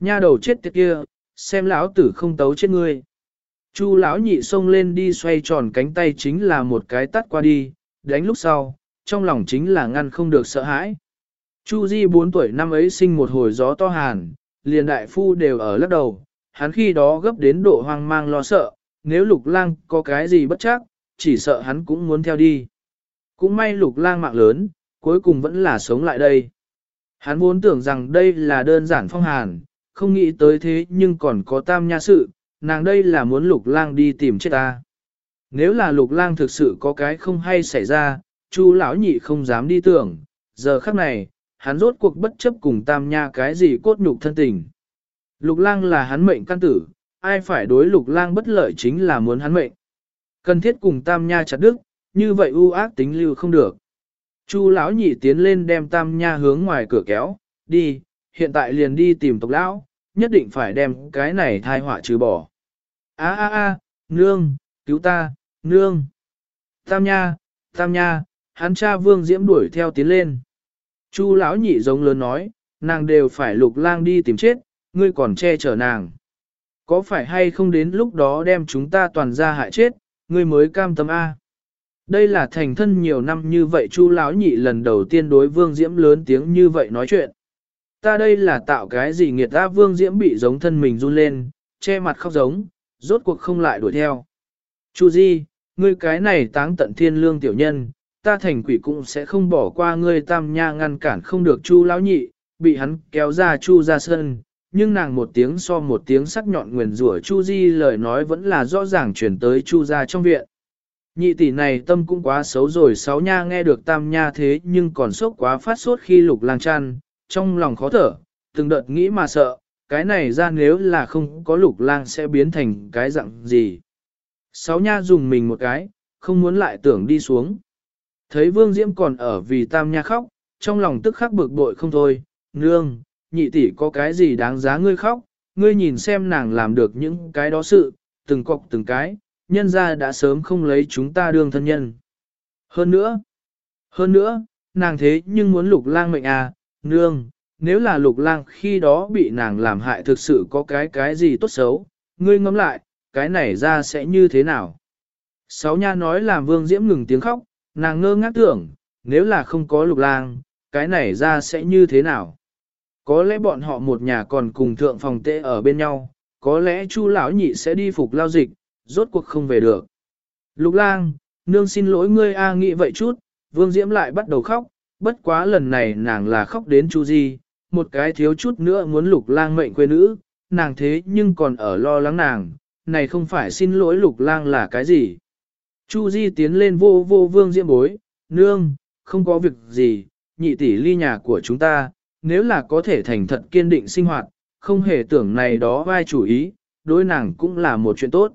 Nha đầu chết tiệt kia, xem lão tử không tấu chết ngươi. Chu lão nhị xông lên đi xoay tròn cánh tay chính là một cái tắt qua đi, đánh lúc sau, trong lòng chính là ngăn không được sợ hãi. Chu Di 4 tuổi năm ấy sinh một hồi gió to hàn, liền đại phu đều ở lắc đầu, hắn khi đó gấp đến độ hoang mang lo sợ, nếu lục lang có cái gì bất chắc, chỉ sợ hắn cũng muốn theo đi. Cũng may lục lang mạng lớn, cuối cùng vẫn là sống lại đây. Hắn vốn tưởng rằng đây là đơn giản phong hàn, không nghĩ tới thế nhưng còn có tam nha sự, nàng đây là muốn lục lang đi tìm chết ta. Nếu là lục lang thực sự có cái không hay xảy ra, chu lão nhị không dám đi tưởng, giờ khắc này, hắn rốt cuộc bất chấp cùng tam nha cái gì cốt nhục thân tình. Lục lang là hắn mệnh căn tử, ai phải đối lục lang bất lợi chính là muốn hắn mệnh. Cần thiết cùng tam nha chặt đức, như vậy ưu ác tính lưu không được. Chu lão nhị tiến lên đem tam nha hướng ngoài cửa kéo, đi, hiện tại liền đi tìm tộc lão, nhất định phải đem cái này thai họa trừ bỏ. A a a, nương, cứu ta, nương. Tam nha, tam nha, hắn cha vương diễm đuổi theo tiến lên. Chu lão nhị giống lớn nói, nàng đều phải lục lang đi tìm chết, ngươi còn che chở nàng. Có phải hay không đến lúc đó đem chúng ta toàn ra hại chết, ngươi mới cam tâm A. Đây là thành thân nhiều năm như vậy chu lão nhị lần đầu tiên đối vương diễm lớn tiếng như vậy nói chuyện. Ta đây là tạo cái gì nghiệt ta vương diễm bị giống thân mình run lên, che mặt khóc giống, rốt cuộc không lại đuổi theo. Chu Di, ngươi cái này táng tận thiên lương tiểu nhân, ta thành quỷ cũng sẽ không bỏ qua ngươi tam nha ngăn cản không được chu lão nhị, bị hắn kéo ra chu ra sân, nhưng nàng một tiếng so một tiếng sắc nhọn nguyền rủa chu di lời nói vẫn là rõ ràng truyền tới chu Gia trong viện. Nhị tỷ này tâm cũng quá xấu rồi sáu nha nghe được tam nha thế nhưng còn sốc quá phát sốt khi lục lang chăn, trong lòng khó thở, từng đợt nghĩ mà sợ, cái này ra nếu là không có lục lang sẽ biến thành cái dạng gì. Sáu nha dùng mình một cái, không muốn lại tưởng đi xuống. Thấy vương diễm còn ở vì tam nha khóc, trong lòng tức khắc bực bội không thôi, nương, nhị tỷ có cái gì đáng giá ngươi khóc, ngươi nhìn xem nàng làm được những cái đó sự, từng cọc từng cái, nhân ra đã sớm không lấy chúng ta đương thân nhân. Hơn nữa, hơn nữa, nàng thế nhưng muốn lục lang mệnh à, nương, nếu là lục lang khi đó bị nàng làm hại thực sự có cái cái gì tốt xấu, ngươi ngẫm lại, cái này ra sẽ như thế nào? Sáu nha nói làm vương diễm ngừng tiếng khóc, nàng ngơ ngác tưởng, nếu là không có lục lang, cái này ra sẽ như thế nào? Có lẽ bọn họ một nhà còn cùng thượng phòng tệ ở bên nhau, có lẽ chu lão nhị sẽ đi phục lao dịch, rốt cuộc không về được. Lục lang, nương xin lỗi ngươi a nghĩ vậy chút, vương diễm lại bắt đầu khóc, bất quá lần này nàng là khóc đến chu di, một cái thiếu chút nữa muốn lục lang mệnh quê nữ, nàng thế nhưng còn ở lo lắng nàng, này không phải xin lỗi lục lang là cái gì. Chu di tiến lên vô vô vương diễm bối, nương, không có việc gì, nhị tỷ ly nhà của chúng ta, nếu là có thể thành thật kiên định sinh hoạt, không hề tưởng này đó vai chủ ý, đối nàng cũng là một chuyện tốt.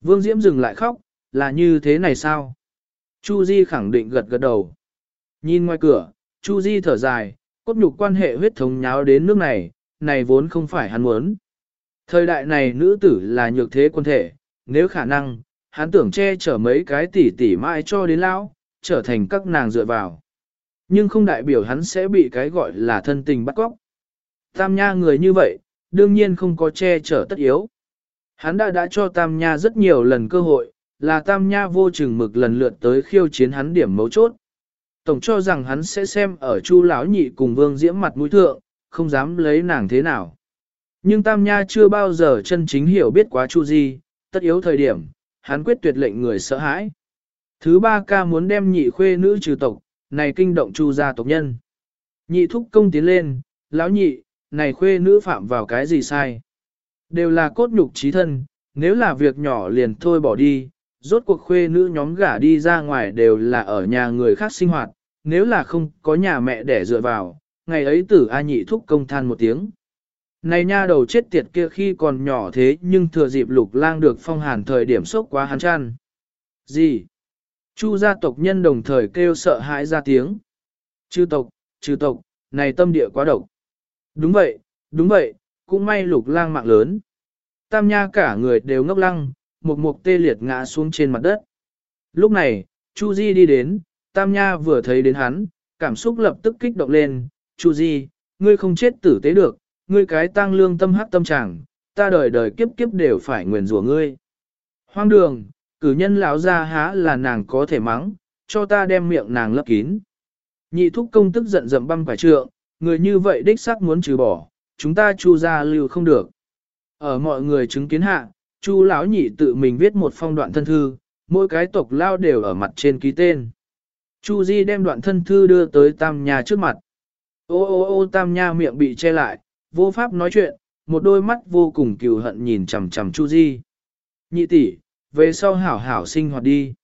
Vương Diễm dừng lại khóc, là như thế này sao? Chu Di khẳng định gật gật đầu. Nhìn ngoài cửa, Chu Di thở dài, cốt nhục quan hệ huyết thống nháo đến nước này, này vốn không phải hắn muốn. Thời đại này nữ tử là nhược thế quân thể, nếu khả năng, hắn tưởng che chở mấy cái tỷ tỷ mãi cho đến lão, trở thành các nàng dựa vào. Nhưng không đại biểu hắn sẽ bị cái gọi là thân tình bắt cóc. Tam nha người như vậy, đương nhiên không có che chở tất yếu. Hắn đã đã cho Tam Nha rất nhiều lần cơ hội, là Tam Nha vô chừng mực lần lượt tới khiêu chiến hắn điểm mấu chốt. Tổng cho rằng hắn sẽ xem ở Chu lão nhị cùng Vương Diễm mặt mũi thượng, không dám lấy nàng thế nào. Nhưng Tam Nha chưa bao giờ chân chính hiểu biết quá Chu Di, tất yếu thời điểm, hắn quyết tuyệt lệnh người sợ hãi. Thứ ba ca muốn đem nhị khuê nữ trừ tộc, này kinh động chu gia tộc nhân. Nhị thúc công tiến lên, lão nhị, này khuê nữ phạm vào cái gì sai? Đều là cốt nhục trí thân, nếu là việc nhỏ liền thôi bỏ đi, rốt cuộc khuê nữ nhóm gả đi ra ngoài đều là ở nhà người khác sinh hoạt, nếu là không có nhà mẹ để dựa vào, ngày ấy tử A nhị thúc công than một tiếng. Này nha đầu chết tiệt kia khi còn nhỏ thế nhưng thừa dịp lục lang được phong hàn thời điểm sốc quá hắn chăn. Gì? Chu gia tộc nhân đồng thời kêu sợ hãi ra tiếng. Chư tộc, chư tộc, này tâm địa quá độc. Đúng vậy, đúng vậy, cũng may lục lang mạng lớn. Tam nha cả người đều ngốc lăng, một mục tê liệt ngã xuống trên mặt đất. Lúc này, Chu Di đi đến, Tam nha vừa thấy đến hắn, cảm xúc lập tức kích động lên. Chu Di, ngươi không chết tử tế được, ngươi cái tang lương tâm hắc tâm trạng, ta đời đời kiếp kiếp đều phải nguyền rủa ngươi. Hoang đường, cử nhân lão gia há là nàng có thể mắng, cho ta đem miệng nàng lấp kín. Nhị thúc công tức giận dậm băm quả trượng, người như vậy đích xác muốn trừ bỏ, chúng ta chu ra lưu không được. Ở mọi người chứng kiến hạ, chu lão nhị tự mình viết một phong đoạn thân thư, mỗi cái tộc lao đều ở mặt trên ký tên. Chu Di đem đoạn thân thư đưa tới Tam Nha trước mặt. Ô ô ô Tam Nha miệng bị che lại, vô pháp nói chuyện, một đôi mắt vô cùng cừu hận nhìn chằm chằm Chu Di. Nhị tỷ, về sau hảo hảo sinh hoạt đi.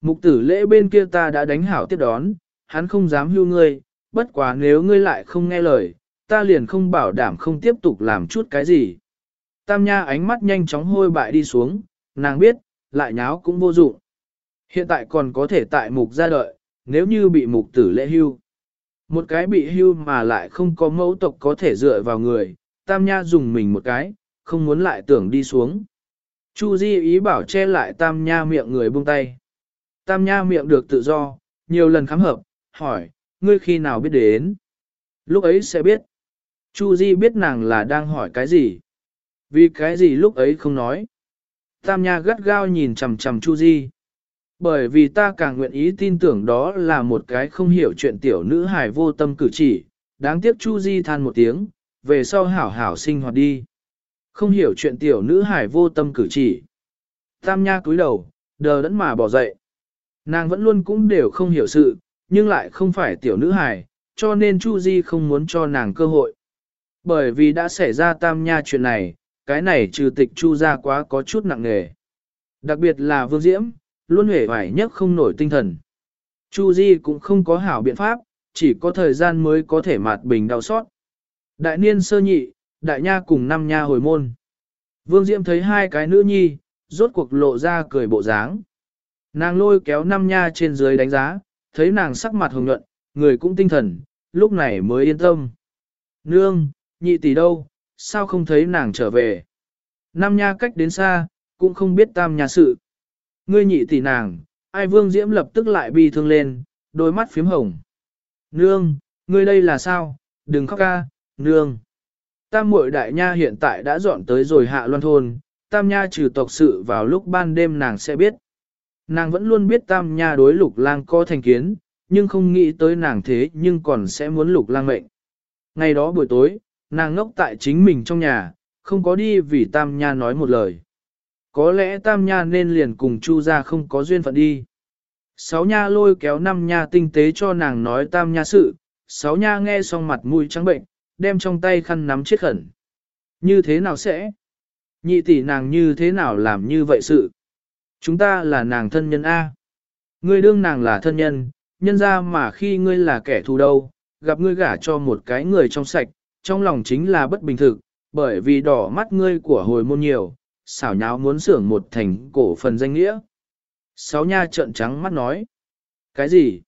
Mục tử lễ bên kia ta đã đánh hảo tiếp đón, hắn không dám hưu ngươi, bất quá nếu ngươi lại không nghe lời, ta liền không bảo đảm không tiếp tục làm chút cái gì. Tam Nha ánh mắt nhanh chóng hôi bại đi xuống, nàng biết, lại nháo cũng vô dụng. Hiện tại còn có thể tại mục ra đợi, nếu như bị mục tử lễ hưu. Một cái bị hưu mà lại không có mẫu tộc có thể dựa vào người, Tam Nha dùng mình một cái, không muốn lại tưởng đi xuống. Chu Di ý bảo che lại Tam Nha miệng người buông tay. Tam Nha miệng được tự do, nhiều lần khám hợp, hỏi, ngươi khi nào biết đến? Lúc ấy sẽ biết. Chu Di biết nàng là đang hỏi cái gì. Vì cái gì lúc ấy không nói. Tam Nha gắt gao nhìn chằm chằm Chu Di. Bởi vì ta càng nguyện ý tin tưởng đó là một cái không hiểu chuyện tiểu nữ hài vô tâm cử chỉ, đáng tiếc Chu Di than một tiếng, về sau hảo hảo sinh hoạt đi. Không hiểu chuyện tiểu nữ hài vô tâm cử chỉ. Tam Nha cúi đầu, đờ đẫn mà bỏ dậy. Nàng vẫn luôn cũng đều không hiểu sự, nhưng lại không phải tiểu nữ hài, cho nên Chu Di không muốn cho nàng cơ hội. Bởi vì đã xảy ra Tam Nha chuyện này, cái này trừ tịch Chu ra quá có chút nặng nề. Đặc biệt là Vương Diễm, luôn hề vải nhất không nổi tinh thần. Chu Di cũng không có hảo biện pháp, chỉ có thời gian mới có thể mạt bình đau xót. Đại niên sơ nhị, đại nha cùng năm nha hồi môn. Vương Diễm thấy hai cái nữ nhi, rốt cuộc lộ ra cười bộ dáng. Nàng lôi kéo năm nha trên dưới đánh giá, thấy nàng sắc mặt hồng nhuận, người cũng tinh thần, lúc này mới yên tâm. Nương, nhị tỷ đâu, sao không thấy nàng trở về? Nam nha cách đến xa, cũng không biết tam nhà sự. Ngươi nhị tỷ nàng, ai vương diễm lập tức lại bi thương lên, đôi mắt phím hồng. Nương, ngươi đây là sao? Đừng khóc ca, nương. Tam muội đại nha hiện tại đã dọn tới rồi hạ loan thôn, tam nha trừ tộc sự vào lúc ban đêm nàng sẽ biết. Nàng vẫn luôn biết tam nha đối lục lang có thành kiến, nhưng không nghĩ tới nàng thế nhưng còn sẽ muốn lục lang mệnh. Ngày đó buổi tối, nàng ngốc tại chính mình trong nhà, không có đi vì tam nha nói một lời. Có lẽ tam nha nên liền cùng chu ra không có duyên phận đi. Sáu nha lôi kéo năm nha tinh tế cho nàng nói tam nha sự, sáu nha nghe xong mặt mũi trắng bệnh, đem trong tay khăn nắm chết khẩn. Như thế nào sẽ? Nhị tỷ nàng như thế nào làm như vậy sự? Chúng ta là nàng thân nhân A. Ngươi đương nàng là thân nhân, nhân ra mà khi ngươi là kẻ thù đâu, gặp ngươi gả cho một cái người trong sạch, trong lòng chính là bất bình thực, bởi vì đỏ mắt ngươi của hồi môn nhiều, xảo nháo muốn xưởng một thành cổ phần danh nghĩa. Sáu nha trợn trắng mắt nói. Cái gì?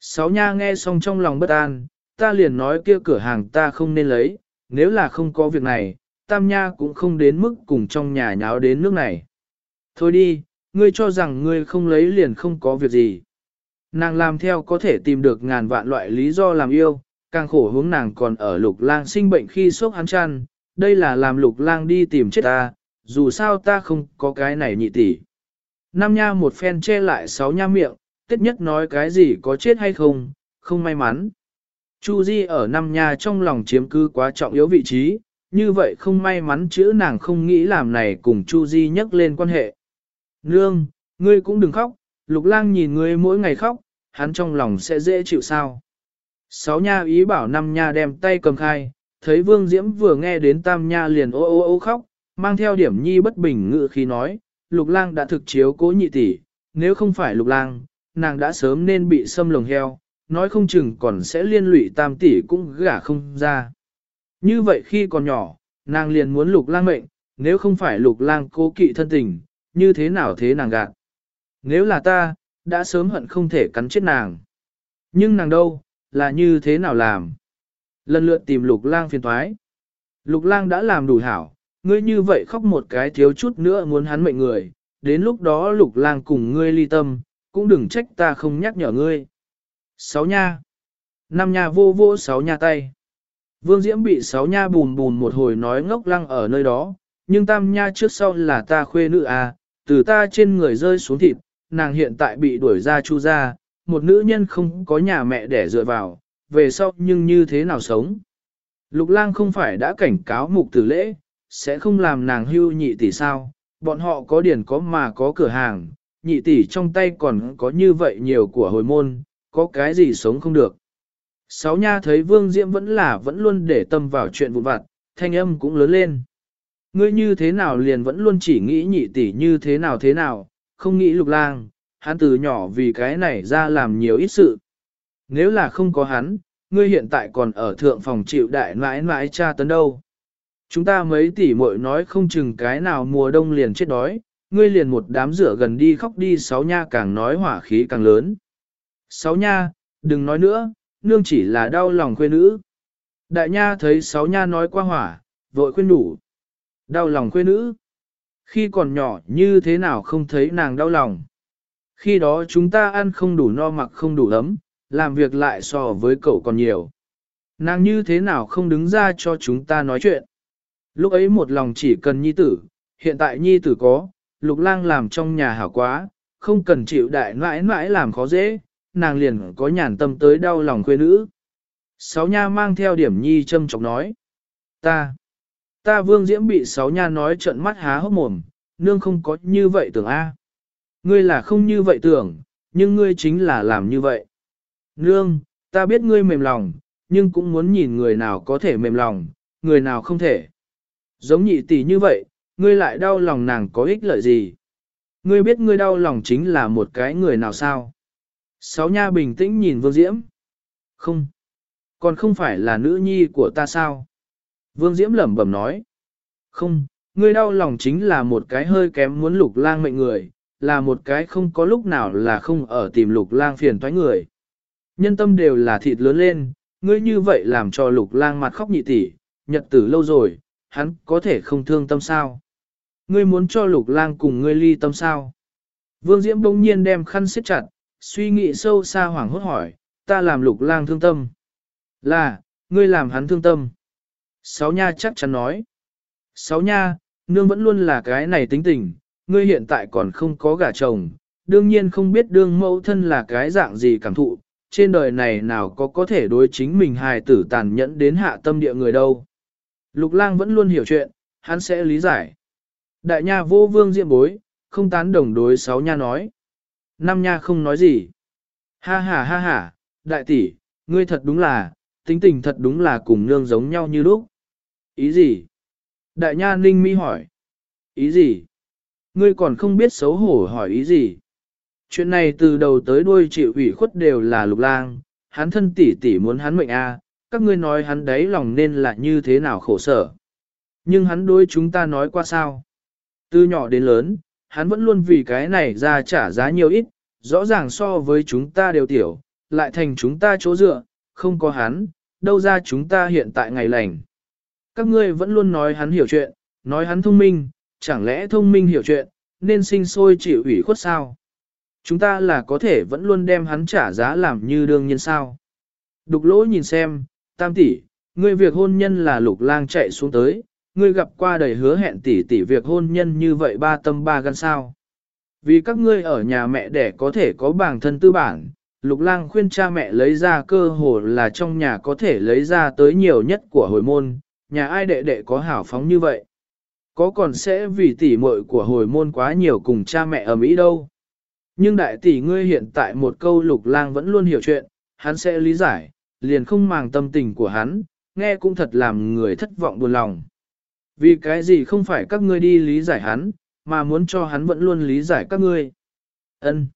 Sáu nha nghe xong trong lòng bất an, ta liền nói kia cửa hàng ta không nên lấy, nếu là không có việc này, tam nha cũng không đến mức cùng trong nhà nháo đến nước này. Thôi đi, ngươi cho rằng ngươi không lấy liền không có việc gì. Nàng làm theo có thể tìm được ngàn vạn loại lý do làm yêu, càng khổ hướng nàng còn ở lục lang sinh bệnh khi sốc hắn chăn, đây là làm lục lang đi tìm chết ta, dù sao ta không có cái này nhị tỷ. Năm nha một phen che lại sáu nha miệng, tiết nhất nói cái gì có chết hay không, không may mắn. Chu Di ở năm nha trong lòng chiếm cư quá trọng yếu vị trí, như vậy không may mắn chữ nàng không nghĩ làm này cùng Chu Di nhắc lên quan hệ. Nương, ngươi cũng đừng khóc, lục lang nhìn ngươi mỗi ngày khóc, hắn trong lòng sẽ dễ chịu sao. Sáu nha ý bảo năm nha đem tay cầm khai, thấy vương diễm vừa nghe đến tam nha liền ô ô ô khóc, mang theo điểm nhi bất bình ngự khi nói, lục lang đã thực chiếu cố nhị tỷ, nếu không phải lục lang, nàng đã sớm nên bị xâm lồng heo, nói không chừng còn sẽ liên lụy tam tỷ cũng gả không ra. Như vậy khi còn nhỏ, nàng liền muốn lục lang mệnh, nếu không phải lục lang cố kỵ thân tình, như thế nào thế nàng gạt. Nếu là ta, đã sớm hận không thể cắn chết nàng. Nhưng nàng đâu, là như thế nào làm? Lần lượt tìm lục lang phiền thoái. Lục lang đã làm đủ hảo, ngươi như vậy khóc một cái thiếu chút nữa muốn hắn mệnh người, đến lúc đó lục lang cùng ngươi ly tâm, cũng đừng trách ta không nhắc nhở ngươi. Sáu nha. Năm nha vô vô sáu nha tay. Vương Diễm bị sáu nha bùn bùn một hồi nói ngốc lăng ở nơi đó, nhưng tam nha trước sau là ta khuê nữ à, từ ta trên người rơi xuống thịt, nàng hiện tại bị đuổi ra chu ra, một nữ nhân không có nhà mẹ để dựa vào, về sau nhưng như thế nào sống. Lục lang không phải đã cảnh cáo mục tử lễ, sẽ không làm nàng hưu nhị tỷ sao, bọn họ có điển có mà có cửa hàng, nhị tỷ trong tay còn có như vậy nhiều của hồi môn, có cái gì sống không được. Sáu nha thấy Vương Diễm vẫn là vẫn luôn để tâm vào chuyện vụn vặt, thanh âm cũng lớn lên. Ngươi như thế nào liền vẫn luôn chỉ nghĩ nhị tỷ như thế nào thế nào, không nghĩ lục lang, hắn từ nhỏ vì cái này ra làm nhiều ít sự. Nếu là không có hắn, ngươi hiện tại còn ở thượng phòng chịu đại mãi mãi cha tấn đâu. Chúng ta mấy tỷ muội nói không chừng cái nào mùa đông liền chết đói, ngươi liền một đám rửa gần đi khóc đi sáu nha càng nói hỏa khí càng lớn. Sáu nha, đừng nói nữa, nương chỉ là đau lòng khuê nữ. Đại nha thấy sáu nha nói qua hỏa, vội khuyên đủ. Đau lòng khuê nữ. Khi còn nhỏ như thế nào không thấy nàng đau lòng. Khi đó chúng ta ăn không đủ no mặc không đủ ấm, làm việc lại so với cậu còn nhiều. Nàng như thế nào không đứng ra cho chúng ta nói chuyện. Lúc ấy một lòng chỉ cần nhi tử, hiện tại nhi tử có, lục lang làm trong nhà hảo quá, không cần chịu đại mãi mãi làm khó dễ, nàng liền có nhàn tâm tới đau lòng quê nữ. Sáu nha mang theo điểm nhi châm chọc nói. Ta, ta vương diễm bị sáu nha nói trận mắt há hốc mồm, nương không có như vậy tưởng A. Ngươi là không như vậy tưởng, nhưng ngươi chính là làm như vậy. Nương, ta biết ngươi mềm lòng, nhưng cũng muốn nhìn người nào có thể mềm lòng, người nào không thể. Giống nhị tỷ như vậy, ngươi lại đau lòng nàng có ích lợi gì? Ngươi biết ngươi đau lòng chính là một cái người nào sao? Sáu nha bình tĩnh nhìn Vương Diễm. Không. Còn không phải là nữ nhi của ta sao? Vương Diễm lẩm bẩm nói. Không, ngươi đau lòng chính là một cái hơi kém muốn lục lang mệnh người, là một cái không có lúc nào là không ở tìm lục lang phiền toái người. Nhân tâm đều là thịt lớn lên, ngươi như vậy làm cho lục lang mặt khóc nhị tỷ, nhật tử lâu rồi, hắn có thể không thương tâm sao? Ngươi muốn cho lục lang cùng ngươi ly tâm sao? Vương Diễm bỗng nhiên đem khăn siết chặt, suy nghĩ sâu xa hoảng hốt hỏi, ta làm lục lang thương tâm. Là, ngươi làm hắn thương tâm. Sáu nha chắc chắn nói. Sáu nha, nương vẫn luôn là cái này tính tình, ngươi hiện tại còn không có gả chồng, đương nhiên không biết đương mẫu thân là cái dạng gì cảm thụ, trên đời này nào có có thể đối chính mình hài tử tàn nhẫn đến hạ tâm địa người đâu. Lục lang vẫn luôn hiểu chuyện, hắn sẽ lý giải. Đại nha vô vương diệm bối, không tán đồng đối sáu nha nói. Năm nha không nói gì. Ha ha ha ha, đại tỷ, ngươi thật đúng là, tính tình thật đúng là cùng nương giống nhau như lúc. Ý gì? Đại nha ninh mi hỏi. Ý gì? Ngươi còn không biết xấu hổ hỏi ý gì? Chuyện này từ đầu tới đuôi chịu ủy khuất đều là lục lang, hắn thân tỷ tỷ muốn hắn mệnh a, các ngươi nói hắn đấy lòng nên là như thế nào khổ sở. Nhưng hắn đối chúng ta nói qua sao? Từ nhỏ đến lớn, hắn vẫn luôn vì cái này ra trả giá nhiều ít, rõ ràng so với chúng ta đều tiểu, lại thành chúng ta chỗ dựa, không có hắn, đâu ra chúng ta hiện tại ngày lành. Các ngươi vẫn luôn nói hắn hiểu chuyện, nói hắn thông minh, chẳng lẽ thông minh hiểu chuyện, nên sinh sôi chịu ủy khuất sao? Chúng ta là có thể vẫn luôn đem hắn trả giá làm như đương nhiên sao? Đục lỗ nhìn xem, tam tỷ, ngươi việc hôn nhân là lục lang chạy xuống tới, ngươi gặp qua đầy hứa hẹn tỷ tỷ việc hôn nhân như vậy ba tâm ba gan sao. Vì các ngươi ở nhà mẹ để có thể có bản thân tư bản, lục lang khuyên cha mẹ lấy ra cơ hồ là trong nhà có thể lấy ra tới nhiều nhất của hồi môn, nhà ai đệ đệ có hảo phóng như vậy. Có còn sẽ vì tỷ muội của hồi môn quá nhiều cùng cha mẹ ở Mỹ đâu. Nhưng đại tỷ ngươi hiện tại một câu lục lang vẫn luôn hiểu chuyện, hắn sẽ lý giải, liền không màng tâm tình của hắn, nghe cũng thật làm người thất vọng buồn lòng. Vì cái gì không phải các ngươi đi lý giải hắn, mà muốn cho hắn vẫn luôn lý giải các ngươi. Ân.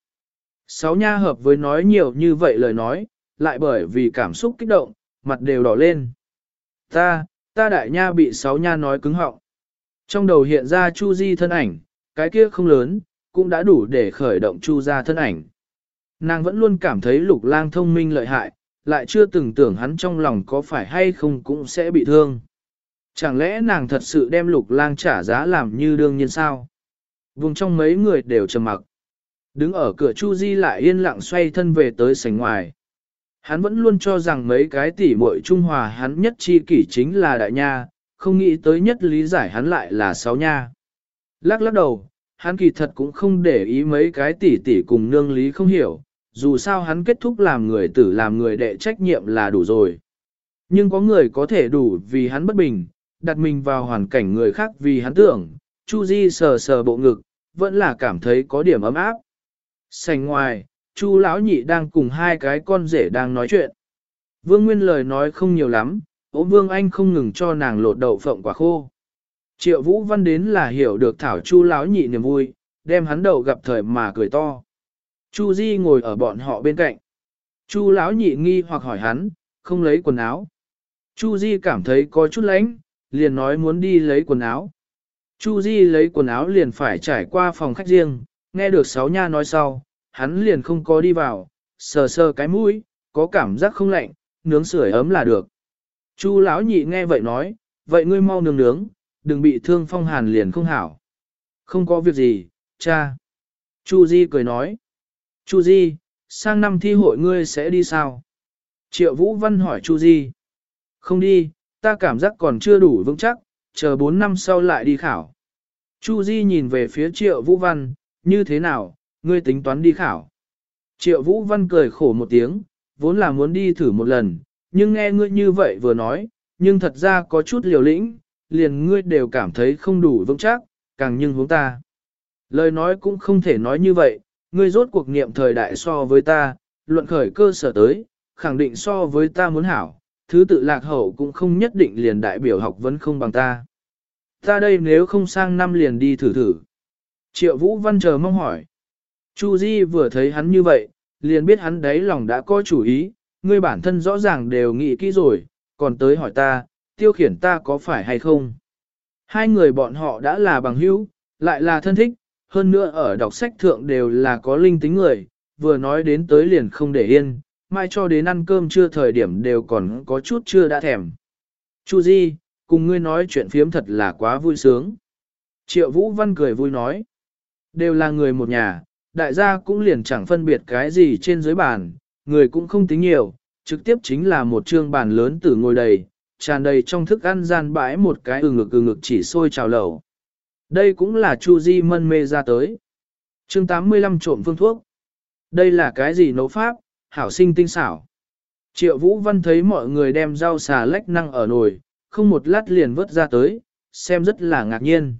Sáu nha hợp với nói nhiều như vậy lời nói, lại bởi vì cảm xúc kích động, mặt đều đỏ lên. Ta, ta đại nha bị sáu nha nói cứng họng. Trong đầu hiện ra Chu Di thân ảnh, cái kia không lớn, cũng đã đủ để khởi động Chu gia thân ảnh. Nàng vẫn luôn cảm thấy lục lang thông minh lợi hại, lại chưa từng tưởng hắn trong lòng có phải hay không cũng sẽ bị thương. Chẳng lẽ nàng thật sự đem lục lang trả giá làm như đương nhiên sao? Vùng trong mấy người đều trầm mặc. Đứng ở cửa Chu Di lại yên lặng xoay thân về tới sảnh ngoài. Hắn vẫn luôn cho rằng mấy cái tỷ muội Trung Hòa hắn nhất chi kỷ chính là đại nha, không nghĩ tới nhất lý giải hắn lại là sáu nha. Lắc lắc đầu, hắn kỳ thật cũng không để ý mấy cái tỉ tỉ cùng nương lý không hiểu, dù sao hắn kết thúc làm người tử làm người đệ trách nhiệm là đủ rồi. Nhưng có người có thể đủ vì hắn bất bình, đặt mình vào hoàn cảnh người khác vì hắn tưởng, Chu Di sờ sờ bộ ngực, vẫn là cảm thấy có điểm ấm áp. Sành ngoài, Chu lão nhị đang cùng hai cái con rể đang nói chuyện. Vương Nguyên lời nói không nhiều lắm, ốm Vương Anh không ngừng cho nàng lột đậu phộng quả khô. Triệu Vũ Văn đến là hiểu được thảo Chu lão nhị niềm vui, đem hắn đầu gặp thời mà cười to. Chu Di ngồi ở bọn họ bên cạnh. Chu lão nhị nghi hoặc hỏi hắn, không lấy quần áo. Chu Di cảm thấy có chút lạnh, liền nói muốn đi lấy quần áo. Chu Di lấy quần áo liền phải trải qua phòng khách riêng, nghe được sáu nha nói sau, hắn liền không có đi vào, sờ sờ cái mũi, có cảm giác không lạnh, nướng sưởi ấm là được. Chu lão nhị nghe vậy nói, vậy ngươi mau nướng nướng, đừng bị thương phong hàn liền không hảo. Không có việc gì, cha. Chu Di cười nói. Chu Di, sang năm thi hội ngươi sẽ đi sao? Triệu Vũ Văn hỏi Chu Di. Không đi, ta cảm giác còn chưa đủ vững chắc, chờ 4 năm sau lại đi khảo. Chu Di nhìn về phía Triệu Vũ Văn, như thế nào, ngươi tính toán đi khảo. Triệu Vũ Văn cười khổ một tiếng, vốn là muốn đi thử một lần, nhưng nghe ngươi như vậy vừa nói, nhưng thật ra có chút liều lĩnh, liền ngươi đều cảm thấy không đủ vững chắc, càng nhưng hướng ta. Lời nói cũng không thể nói như vậy, ngươi rốt cuộc niệm thời đại so với ta, luận khởi cơ sở tới, khẳng định so với ta muốn hảo, thứ tự lạc hậu cũng không nhất định liền đại biểu học vẫn không bằng ta. Ta đây nếu không sang năm liền đi thử thử. Triệu Vũ Văn chờ mong hỏi. Chu Di vừa thấy hắn như vậy, liền biết hắn đấy lòng đã có chủ ý, ngươi bản thân rõ ràng đều nghĩ kỹ rồi, còn tới hỏi ta, tiêu khiển ta có phải hay không. Hai người bọn họ đã là bằng hữu, lại là thân thích, hơn nữa ở đọc sách thượng đều là có linh tính người, vừa nói đến tới liền không để yên, mai cho đến ăn cơm chưa thời điểm đều còn có chút chưa đã thèm. Chu Di, cùng ngươi nói chuyện phiếm thật là quá vui sướng. Triệu Vũ Văn cười vui nói, đều là người một nhà, đại gia cũng liền chẳng phân biệt cái gì trên dưới bàn, người cũng không tính nhiều, trực tiếp chính là một trương bàn lớn từ ngồi đầy, tràn đầy trong thức ăn gian bãi một cái ừ ngực ừ ngực chỉ sôi trào lẩu. Đây cũng là Chu Di mân mê ra tới. Chương 85 trộm phương thuốc. Đây là cái gì nấu pháp, hảo sinh tinh xảo. Triệu Vũ Văn thấy mọi người đem rau xà lách năng ở nồi, không một lát liền vớt ra tới, xem rất là ngạc nhiên.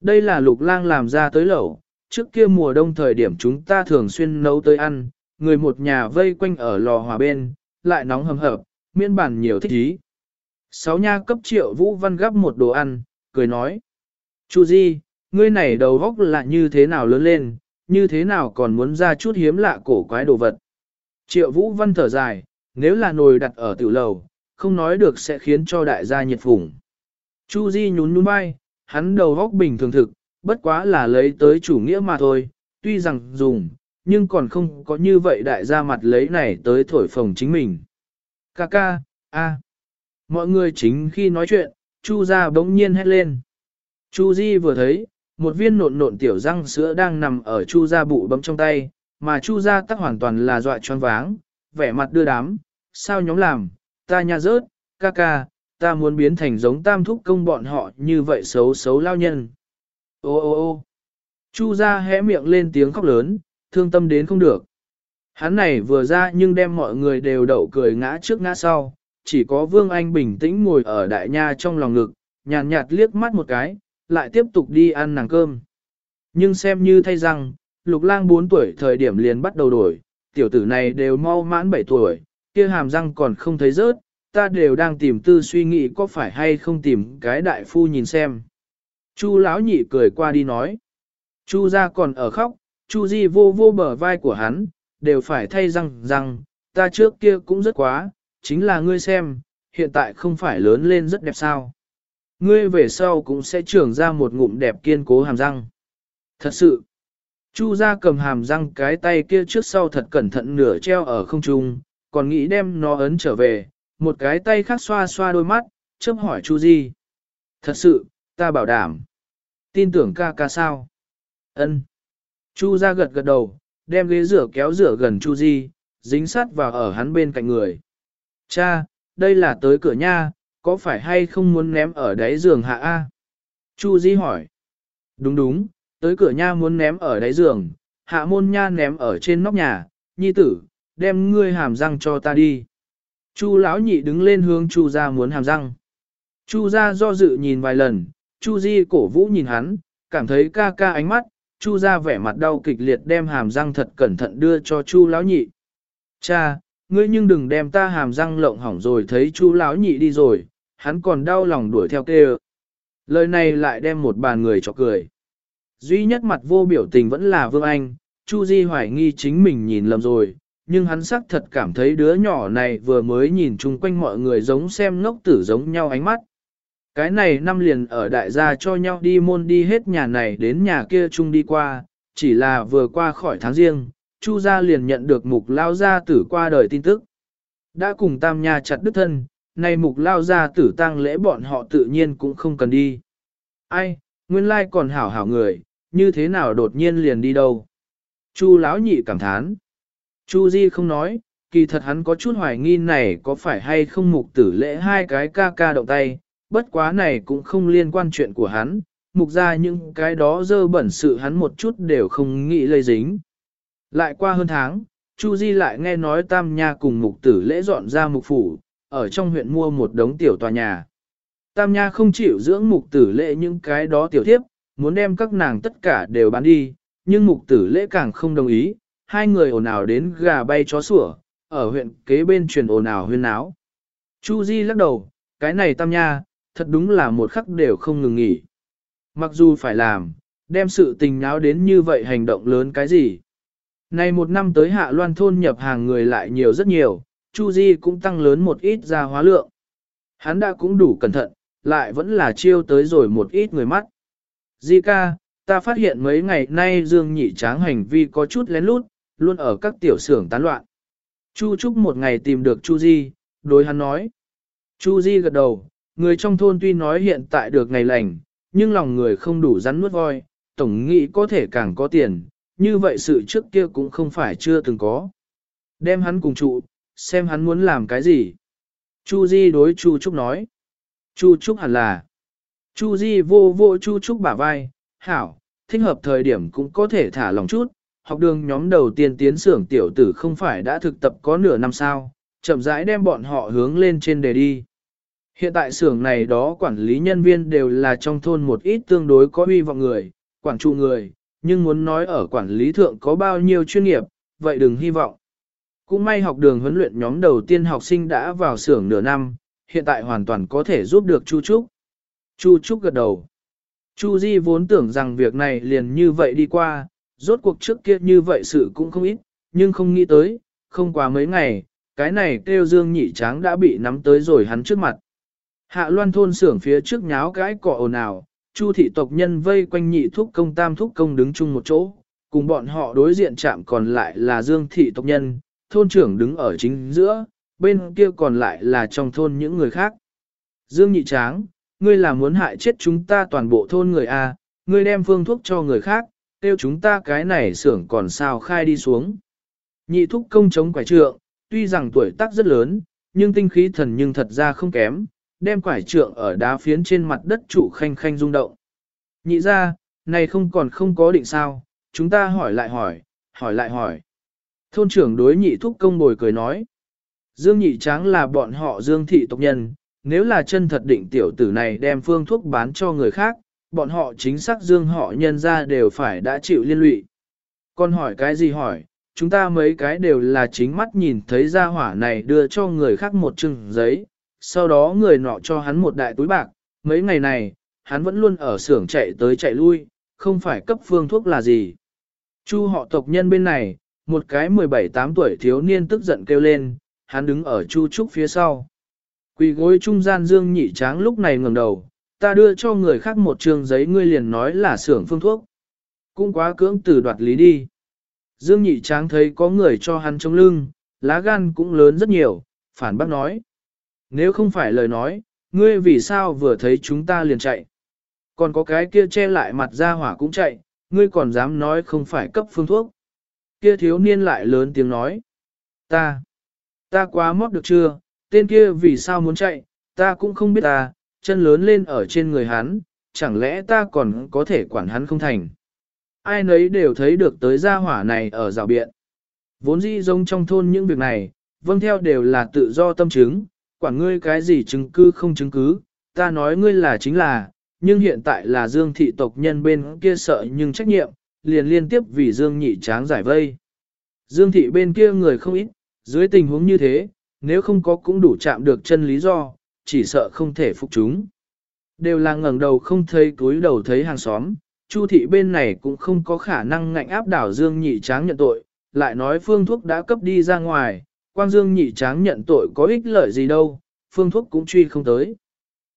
Đây là lục lang làm ra tới lẩu, trước kia mùa đông thời điểm chúng ta thường xuyên nấu tới ăn, người một nhà vây quanh ở lò hòa bên, lại nóng hầm hập, miên bản nhiều thích ý. Sáu nha cấp triệu Vũ Văn gấp một đồ ăn, cười nói. Chu Di, ngươi này đầu góc là như thế nào lớn lên, như thế nào còn muốn ra chút hiếm lạ cổ quái đồ vật. Triệu Vũ Văn thở dài, nếu là nồi đặt ở tiểu lầu, không nói được sẽ khiến cho đại gia nhiệt phủng. Chu Di nhún nhún vai, hắn đầu góc bình thường thực, bất quá là lấy tới chủ nghĩa mà thôi, tuy rằng dùng, nhưng còn không có như vậy đại gia mặt lấy này tới thổi phồng chính mình. Ca ca, a. Mọi người chính khi nói chuyện, Chu gia bỗng nhiên hét lên. Chu Di vừa thấy, một viên nộn nộn tiểu răng sữa đang nằm ở Chu gia bụ bấm trong tay, mà Chu gia tắc hoàn toàn là dọa choáng váng, vẻ mặt đưa đám, sao nhóm làm, ta nhà rớt, ca ca, ta muốn biến thành giống tam thúc công bọn họ như vậy xấu xấu lao nhân. Ô ô ô Chu gia hé miệng lên tiếng khóc lớn, thương tâm đến không được. Hắn này vừa ra nhưng đem mọi người đều đậu cười ngã trước ngã sau, chỉ có Vương Anh bình tĩnh ngồi ở đại nha trong lòng ngực, nhàn nhạt, nhạt liếc mắt một cái, lại tiếp tục đi ăn nàng cơm. Nhưng xem như thay rằng, lục lang 4 tuổi thời điểm liền bắt đầu đổi, tiểu tử này đều mau mãn 7 tuổi, kia hàm răng còn không thấy rớt, ta đều đang tìm tư suy nghĩ có phải hay không tìm cái đại phu nhìn xem. Chu lão nhị cười qua đi nói. Chu ra còn ở khóc, Chu Di vô vô bờ vai của hắn, đều phải thay răng răng, ta trước kia cũng rất quá, chính là ngươi xem, hiện tại không phải lớn lên rất đẹp sao. Ngươi về sau cũng sẽ trưởng ra một ngụm đẹp kiên cố hàm răng. Thật sự, Chu Gia cầm hàm răng cái tay kia trước sau thật cẩn thận nửa treo ở không trung, còn nghĩ đem nó ấn trở về, một cái tay khác xoa xoa đôi mắt, chớp hỏi Chu Di. Thật sự, ta bảo đảm. Tin tưởng ca ca sao? Ân. Chu ra gật gật đầu, đem ghế rửa kéo rửa gần Chu Di, dính sát vào ở hắn bên cạnh người. Cha, đây là tới cửa nha, có phải hay không muốn ném ở đáy giường hạ A? Chu Di hỏi. Đúng đúng, tới cửa nha muốn ném ở đáy giường, hạ môn nha ném ở trên nóc nhà, nhi tử, đem ngươi hàm răng cho ta đi. Chu lão nhị đứng lên hướng Chu gia muốn hàm răng. Chu gia do dự nhìn vài lần, Chu Di cổ vũ nhìn hắn, cảm thấy ca ca ánh mắt, Chu ra vẻ mặt đau kịch liệt đem hàm răng thật cẩn thận đưa cho Chu lão nhị. Cha, ngươi nhưng đừng đem ta hàm răng lộng hỏng rồi thấy Chu lão nhị đi rồi, hắn còn đau lòng đuổi theo kêu. Lời này lại đem một bàn người cho cười. Duy nhất mặt vô biểu tình vẫn là Vương Anh, Chu Di hoài nghi chính mình nhìn lầm rồi, nhưng hắn xác thật cảm thấy đứa nhỏ này vừa mới nhìn chung quanh mọi người giống xem ngốc tử giống nhau ánh mắt. Cái này năm liền ở đại gia cho nhau đi môn đi hết nhà này đến nhà kia chung đi qua, chỉ là vừa qua khỏi tháng riêng, Chu gia liền nhận được mục lao gia tử qua đời tin tức. Đã cùng tam nhà chặt đứt thân, nay mục lao gia tử tang lễ bọn họ tự nhiên cũng không cần đi. Ai, nguyên lai còn hảo hảo người, như thế nào đột nhiên liền đi đâu? Chu lão nhị cảm thán. Chu Di không nói, kỳ thật hắn có chút hoài nghi này có phải hay không mục tử lễ hai cái ca ca động tay, bất quá này cũng không liên quan chuyện của hắn, mục ra những cái đó dơ bẩn sự hắn một chút đều không nghĩ lây dính. Lại qua hơn tháng, Chu Di lại nghe nói Tam Nha cùng mục tử lễ dọn ra mục phủ, ở trong huyện mua một đống tiểu tòa nhà. Tam Nha không chịu dưỡng mục tử lễ những cái đó tiểu thiếp, muốn đem các nàng tất cả đều bán đi, nhưng mục tử lễ càng không đồng ý, hai người ồn ào đến gà bay chó sủa, ở huyện kế bên truyền ồn ào huyên náo. Chu Di lắc đầu, cái này Tam Nha, thật đúng là một khắc đều không ngừng nghỉ. Mặc dù phải làm, đem sự tình náo đến như vậy hành động lớn cái gì. Nay một năm tới hạ loan thôn nhập hàng người lại nhiều rất nhiều, Chu Di cũng tăng lớn một ít ra hóa lượng. Hắn đã cũng đủ cẩn thận, lại vẫn là chiêu tới rồi một ít người mắt. Di ca, ta phát hiện mấy ngày nay Dương Nhị Tráng hành vi có chút lén lút, luôn ở các tiểu xưởng tán loạn. Chu Trúc một ngày tìm được Chu Di, đối hắn nói. Chu Di gật đầu, người trong thôn tuy nói hiện tại được ngày lành, nhưng lòng người không đủ rắn nuốt voi, tổng nghĩ có thể càng có tiền, như vậy sự trước kia cũng không phải chưa từng có. Đem hắn cùng trụ, xem hắn muốn làm cái gì. Chu Di đối Chu Trúc nói. Chu Trúc hẳn là. Chu Di vô vô Chu Trúc bả vai, hảo, thích hợp thời điểm cũng có thể thả lòng chút. Học đường nhóm đầu tiên tiến xưởng tiểu tử không phải đã thực tập có nửa năm sao, chậm rãi đem bọn họ hướng lên trên đề đi. Hiện tại xưởng này đó quản lý nhân viên đều là trong thôn một ít tương đối có uy vọng người, quản trụ người, nhưng muốn nói ở quản lý thượng có bao nhiêu chuyên nghiệp, vậy đừng hy vọng. Cũng may học đường huấn luyện nhóm đầu tiên học sinh đã vào xưởng nửa năm, hiện tại hoàn toàn có thể giúp được Chu Trúc. Chu Trúc gật đầu. Chu Di vốn tưởng rằng việc này liền như vậy đi qua, rốt cuộc trước kia như vậy sự cũng không ít, nhưng không nghĩ tới, không qua mấy ngày, cái này kêu dương nhị tráng đã bị nắm tới rồi hắn trước mặt. Hạ loan thôn xưởng phía trước nháo cái cọ ồn ào, chu thị tộc nhân vây quanh nhị thúc công tam thúc công đứng chung một chỗ, cùng bọn họ đối diện chạm còn lại là dương thị tộc nhân, thôn trưởng đứng ở chính giữa, bên kia còn lại là trong thôn những người khác. Dương nhị tráng, ngươi là muốn hại chết chúng ta toàn bộ thôn người A, ngươi đem phương thuốc cho người khác, tiêu chúng ta cái này xưởng còn sao khai đi xuống. Nhị thúc công chống quải trượng, tuy rằng tuổi tác rất lớn, nhưng tinh khí thần nhưng thật ra không kém, đem quải trượng ở đá phiến trên mặt đất trụ khanh khanh rung động. Nhị ra, này không còn không có định sao, chúng ta hỏi lại hỏi, hỏi lại hỏi. Thôn trưởng đối nhị thúc công bồi cười nói. Dương nhị tráng là bọn họ dương thị tộc nhân, nếu là chân thật định tiểu tử này đem phương thuốc bán cho người khác, bọn họ chính xác dương họ nhân ra đều phải đã chịu liên lụy. Con hỏi cái gì hỏi, chúng ta mấy cái đều là chính mắt nhìn thấy ra hỏa này đưa cho người khác một chừng giấy, sau đó người nọ cho hắn một đại túi bạc, mấy ngày này, hắn vẫn luôn ở xưởng chạy tới chạy lui, không phải cấp phương thuốc là gì. Chu họ tộc nhân bên này, một cái 17-8 tuổi thiếu niên tức giận kêu lên, hắn đứng ở Chu Trúc phía sau. Quỳ gối trung gian Dương Nhị Tráng lúc này ngẩng đầu, ta đưa cho người khác một trường giấy ngươi liền nói là xưởng phương thuốc. Cũng quá cưỡng từ đoạt lý đi. Dương Nhị Tráng thấy có người cho hắn chống lưng, lá gan cũng lớn rất nhiều, phản bác nói. Nếu không phải lời nói, ngươi vì sao vừa thấy chúng ta liền chạy. Còn có cái kia che lại mặt ra hỏa cũng chạy, ngươi còn dám nói không phải cấp phương thuốc. Kia thiếu niên lại lớn tiếng nói. Ta, ta quá mót được chưa, tên kia vì sao muốn chạy, ta cũng không biết ta, chân lớn lên ở trên người hắn, chẳng lẽ ta còn có thể quản hắn không thành. Ai nấy đều thấy được tới gia hỏa này ở rào biện. Vốn dĩ giống trong thôn những việc này, vâng theo đều là tự do tâm chứng, quản ngươi cái gì chứng cứ không chứng cứ, ta nói ngươi là chính là, nhưng hiện tại là dương thị tộc nhân bên kia sợ nhưng trách nhiệm, liền liên tiếp vì dương nhị tráng giải vây. Dương thị bên kia người không ít, dưới tình huống như thế, nếu không có cũng đủ chạm được chân lý do, chỉ sợ không thể phục chúng. Đều là ngẩng đầu không thấy túi đầu thấy hàng xóm, Chu thị bên này cũng không có khả năng ngạnh áp đảo Dương Nhị Tráng nhận tội, lại nói phương thuốc đã cấp đi ra ngoài, Quang Dương Nhị Tráng nhận tội có ích lợi gì đâu, phương thuốc cũng truy không tới.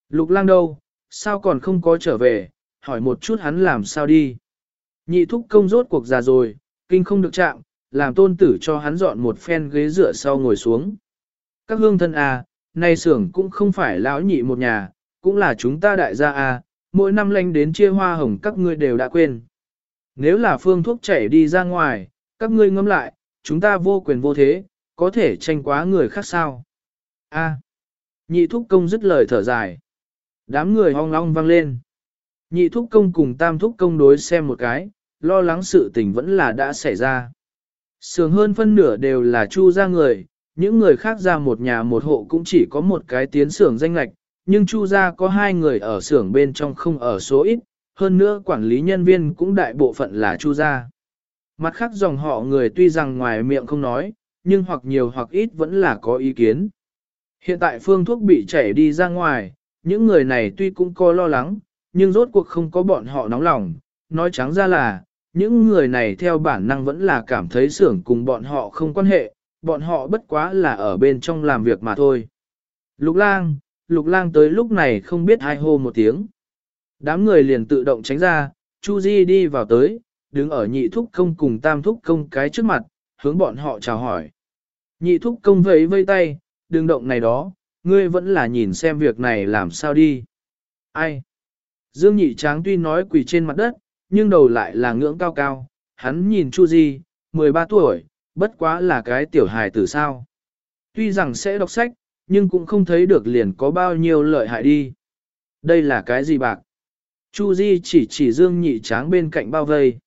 Lục lang đâu, sao còn không có trở về, hỏi một chút hắn làm sao đi. Nhị thúc công rốt cuộc già rồi, kinh không được chạm, làm tôn tử cho hắn dọn một phen ghế dựa sau ngồi xuống. Các hương thân à, nay xưởng cũng không phải lão nhị một nhà, cũng là chúng ta đại gia à, mỗi năm lanh đến chia hoa hồng các ngươi đều đã quên. Nếu là phương thuốc chảy đi ra ngoài, các ngươi ngâm lại, chúng ta vô quyền vô thế, có thể tranh quá người khác sao. A. nhị thúc công dứt lời thở dài. Đám người hong long vang lên. Nhị thúc công cùng tam thúc công đối xem một cái, lo lắng sự tình vẫn là đã xảy ra. Sường hơn phân nửa đều là chu ra người, những người khác ra một nhà một hộ cũng chỉ có một cái tiến xưởng danh lạch, nhưng chu ra có hai người ở xưởng bên trong không ở số ít, hơn nữa quản lý nhân viên cũng đại bộ phận là chu ra. Mặt khác dòng họ người tuy rằng ngoài miệng không nói, nhưng hoặc nhiều hoặc ít vẫn là có ý kiến. Hiện tại phương thuốc bị chảy đi ra ngoài, những người này tuy cũng có lo lắng, nhưng rốt cuộc không có bọn họ nóng lòng, nói trắng ra là, những người này theo bản năng vẫn là cảm thấy xưởng cùng bọn họ không quan hệ, bọn họ bất quá là ở bên trong làm việc mà thôi. Lục lang, lục lang tới lúc này không biết ai hô một tiếng. Đám người liền tự động tránh ra, Chu Di đi vào tới, đứng ở nhị thúc công cùng tam thúc công cái trước mặt, hướng bọn họ chào hỏi. Nhị thúc công vẫy vây tay, đừng động này đó, ngươi vẫn là nhìn xem việc này làm sao đi. Ai? Dương nhị tráng tuy nói quỳ trên mặt đất, nhưng đầu lại là ngưỡng cao cao, hắn nhìn Chu Di, 13 tuổi, bất quá là cái tiểu hài tử sao. Tuy rằng sẽ đọc sách, nhưng cũng không thấy được liền có bao nhiêu lợi hại đi. Đây là cái gì bạc? Chu Di chỉ chỉ Dương nhị tráng bên cạnh bao vây.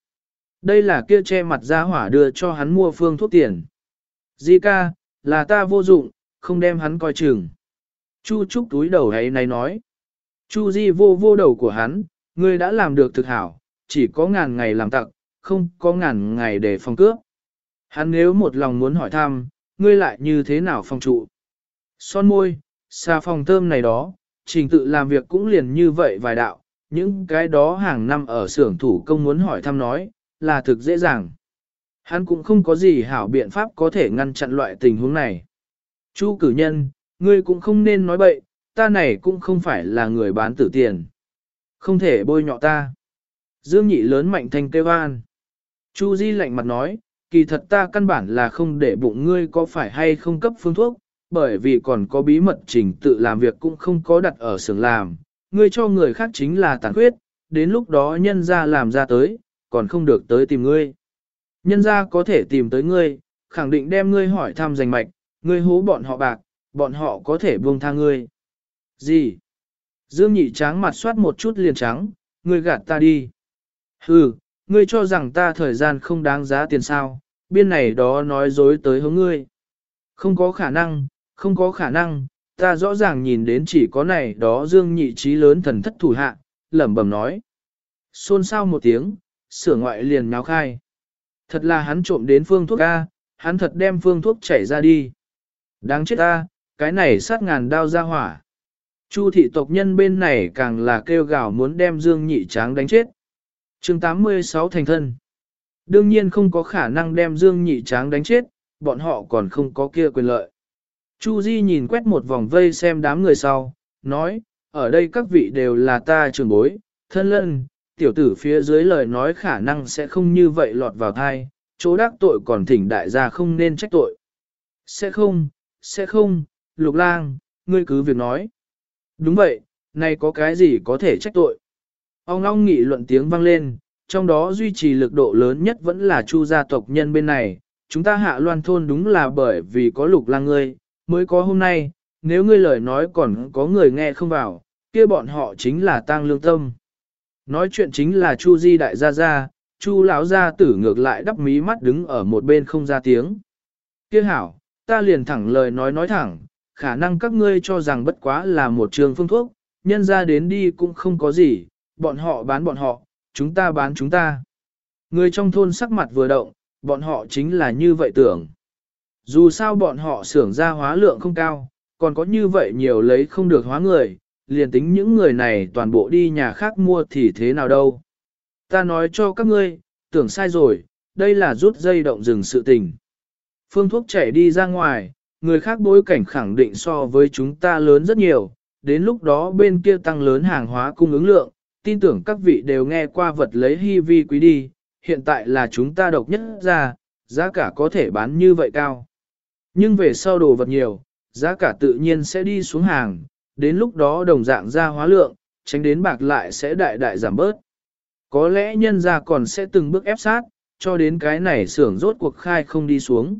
Đây là kia che mặt ra hỏa đưa cho hắn mua phương thuốc tiền. Di ca, là ta vô dụng, không đem hắn coi chừng. Chu Trúc túi đầu ấy này nói. Chu Di vô vô đầu của hắn, ngươi đã làm được thực hảo, chỉ có ngàn ngày làm tặng, không có ngàn ngày để phòng cướp. Hắn nếu một lòng muốn hỏi thăm, ngươi lại như thế nào phòng trụ? Son môi, xa phòng thơm này đó, trình tự làm việc cũng liền như vậy vài đạo, những cái đó hàng năm ở xưởng thủ công muốn hỏi thăm nói, là thực dễ dàng. Hắn cũng không có gì hảo biện pháp có thể ngăn chặn loại tình huống này. Chu cử nhân, ngươi cũng không nên nói bậy, ta này cũng không phải là người bán tử tiền. Không thể bôi nhọ ta. Dương nhị lớn mạnh thành kêu an. Chu Di lạnh mặt nói, kỳ thật ta căn bản là không để bụng ngươi có phải hay không cấp phương thuốc, bởi vì còn có bí mật trình tự làm việc cũng không có đặt ở xưởng làm, ngươi cho người khác chính là tàn khuyết, đến lúc đó nhân ra làm ra tới, còn không được tới tìm ngươi. Nhân ra có thể tìm tới ngươi, khẳng định đem ngươi hỏi thăm danh mạch, ngươi hố bọn họ bạc, bọn họ có thể buông tha ngươi. Gì? Dương nhị tráng mặt soát một chút liền trắng, ngươi gạt ta đi. Hừ, ngươi cho rằng ta thời gian không đáng giá tiền sao, biên này đó nói dối tới hướng ngươi. Không có khả năng, không có khả năng, ta rõ ràng nhìn đến chỉ có này đó dương nhị trí lớn thần thất thủ hạ, lẩm bẩm nói. Xôn xao một tiếng, sửa ngoại liền nháo khai. Thật là hắn trộm đến phương thuốc A, hắn thật đem phương thuốc chảy ra đi. Đáng chết ta, cái này sát ngàn đao ra hỏa. Chu thị tộc nhân bên này càng là kêu gào muốn đem Dương Nhị Tráng đánh chết. chương 86 thành thân. Đương nhiên không có khả năng đem Dương Nhị Tráng đánh chết, bọn họ còn không có kia quyền lợi. Chu Di nhìn quét một vòng vây xem đám người sau, nói, ở đây các vị đều là ta trưởng bối, thân lân, tiểu tử phía dưới lời nói khả năng sẽ không như vậy lọt vào thai, chỗ đắc tội còn thỉnh đại gia không nên trách tội. Sẽ không, sẽ không, lục lang, ngươi cứ việc nói. Đúng vậy, nay có cái gì có thể trách tội. Ông long nghị luận tiếng vang lên, trong đó duy trì lực độ lớn nhất vẫn là chu gia tộc nhân bên này. Chúng ta hạ loan thôn đúng là bởi vì có lục lang ngươi, mới có hôm nay, nếu ngươi lời nói còn có người nghe không vào, kia bọn họ chính là tang lương tâm. Nói chuyện chính là Chu Di đại gia gia, Chu lão gia tử ngược lại đắp mí mắt đứng ở một bên không ra tiếng. Kia hảo, ta liền thẳng lời nói nói thẳng, khả năng các ngươi cho rằng bất quá là một trường phương thuốc, nhân ra đến đi cũng không có gì, bọn họ bán bọn họ, chúng ta bán chúng ta. Người trong thôn sắc mặt vừa động, bọn họ chính là như vậy tưởng. Dù sao bọn họ xưởng ra hóa lượng không cao, còn có như vậy nhiều lấy không được hóa người, liền tính những người này toàn bộ đi nhà khác mua thì thế nào đâu. Ta nói cho các ngươi, tưởng sai rồi, đây là rút dây động rừng sự tình. Phương thuốc chảy đi ra ngoài, người khác bối cảnh khẳng định so với chúng ta lớn rất nhiều, đến lúc đó bên kia tăng lớn hàng hóa cung ứng lượng, tin tưởng các vị đều nghe qua vật lấy hy vi quý đi, hiện tại là chúng ta độc nhất ra, giá cả có thể bán như vậy cao. Nhưng về sau đồ vật nhiều, giá cả tự nhiên sẽ đi xuống hàng, đến lúc đó đồng dạng ra hóa lượng, tránh đến bạc lại sẽ đại đại giảm bớt. Có lẽ nhân ra còn sẽ từng bước ép sát, cho đến cái này xưởng rốt cuộc khai không đi xuống.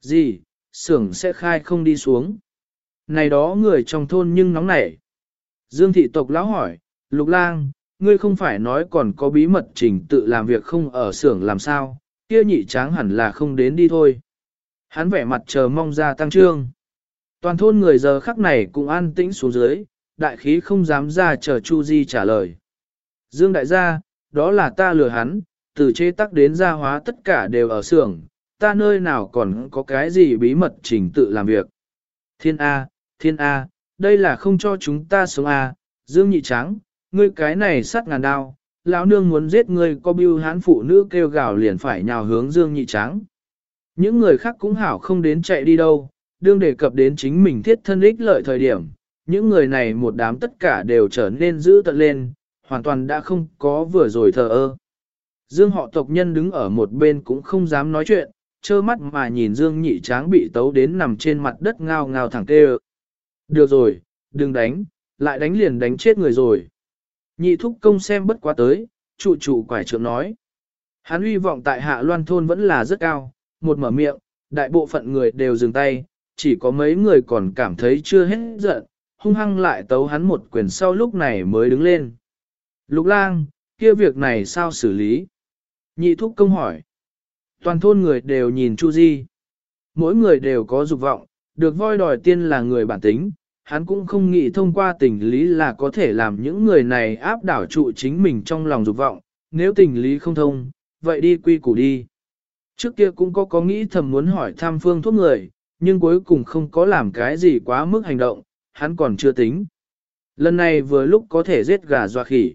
Gì, xưởng sẽ khai không đi xuống. Này đó người trong thôn nhưng nóng nảy. Dương thị tộc lão hỏi, Lục lang, ngươi không phải nói còn có bí mật trình tự làm việc không ở xưởng làm sao, kia nhị tráng hẳn là không đến đi thôi. Hắn vẻ mặt chờ mong ra tăng trương. Toàn thôn người giờ khắc này cũng an tĩnh xuống dưới, đại khí không dám ra chờ Chu Di trả lời. Dương đại gia, đó là ta lừa hắn, từ chế tắc đến gia hóa tất cả đều ở xưởng, ta nơi nào còn có cái gì bí mật trình tự làm việc. Thiên A, thiên A, đây là không cho chúng ta sống A, Dương nhị trắng, ngươi cái này sát ngàn đao, lão nương muốn giết ngươi có bưu hán phụ nữ kêu gào liền phải nhào hướng Dương nhị trắng. Những người khác cũng hảo không đến chạy đi đâu, đương đề cập đến chính mình thiết thân ích lợi thời điểm, những người này một đám tất cả đều trở nên dữ tận lên, hoàn toàn đã không có vừa rồi thờ ơ. Dương họ tộc nhân đứng ở một bên cũng không dám nói chuyện, trơ mắt mà nhìn Dương nhị tráng bị tấu đến nằm trên mặt đất ngao ngao thẳng tê Được rồi, đừng đánh, lại đánh liền đánh chết người rồi. Nhị thúc công xem bất quá tới, trụ trụ quải trưởng nói. Hắn uy vọng tại hạ loan thôn vẫn là rất cao, một mở miệng, đại bộ phận người đều dừng tay, chỉ có mấy người còn cảm thấy chưa hết giận, hung hăng lại tấu hắn một quyền sau lúc này mới đứng lên. Lục lang, kia việc này sao xử lý? Nhị thúc công hỏi. Toàn thôn người đều nhìn Chu Di. Mỗi người đều có dục vọng, được voi đòi tiên là người bản tính, hắn cũng không nghĩ thông qua tình lý là có thể làm những người này áp đảo trụ chính mình trong lòng dục vọng, nếu tình lý không thông, vậy đi quy củ đi. Trước kia cũng có có nghĩ thầm muốn hỏi thăm phương thuốc người, nhưng cuối cùng không có làm cái gì quá mức hành động, hắn còn chưa tính. Lần này vừa lúc có thể giết gà dọa khỉ.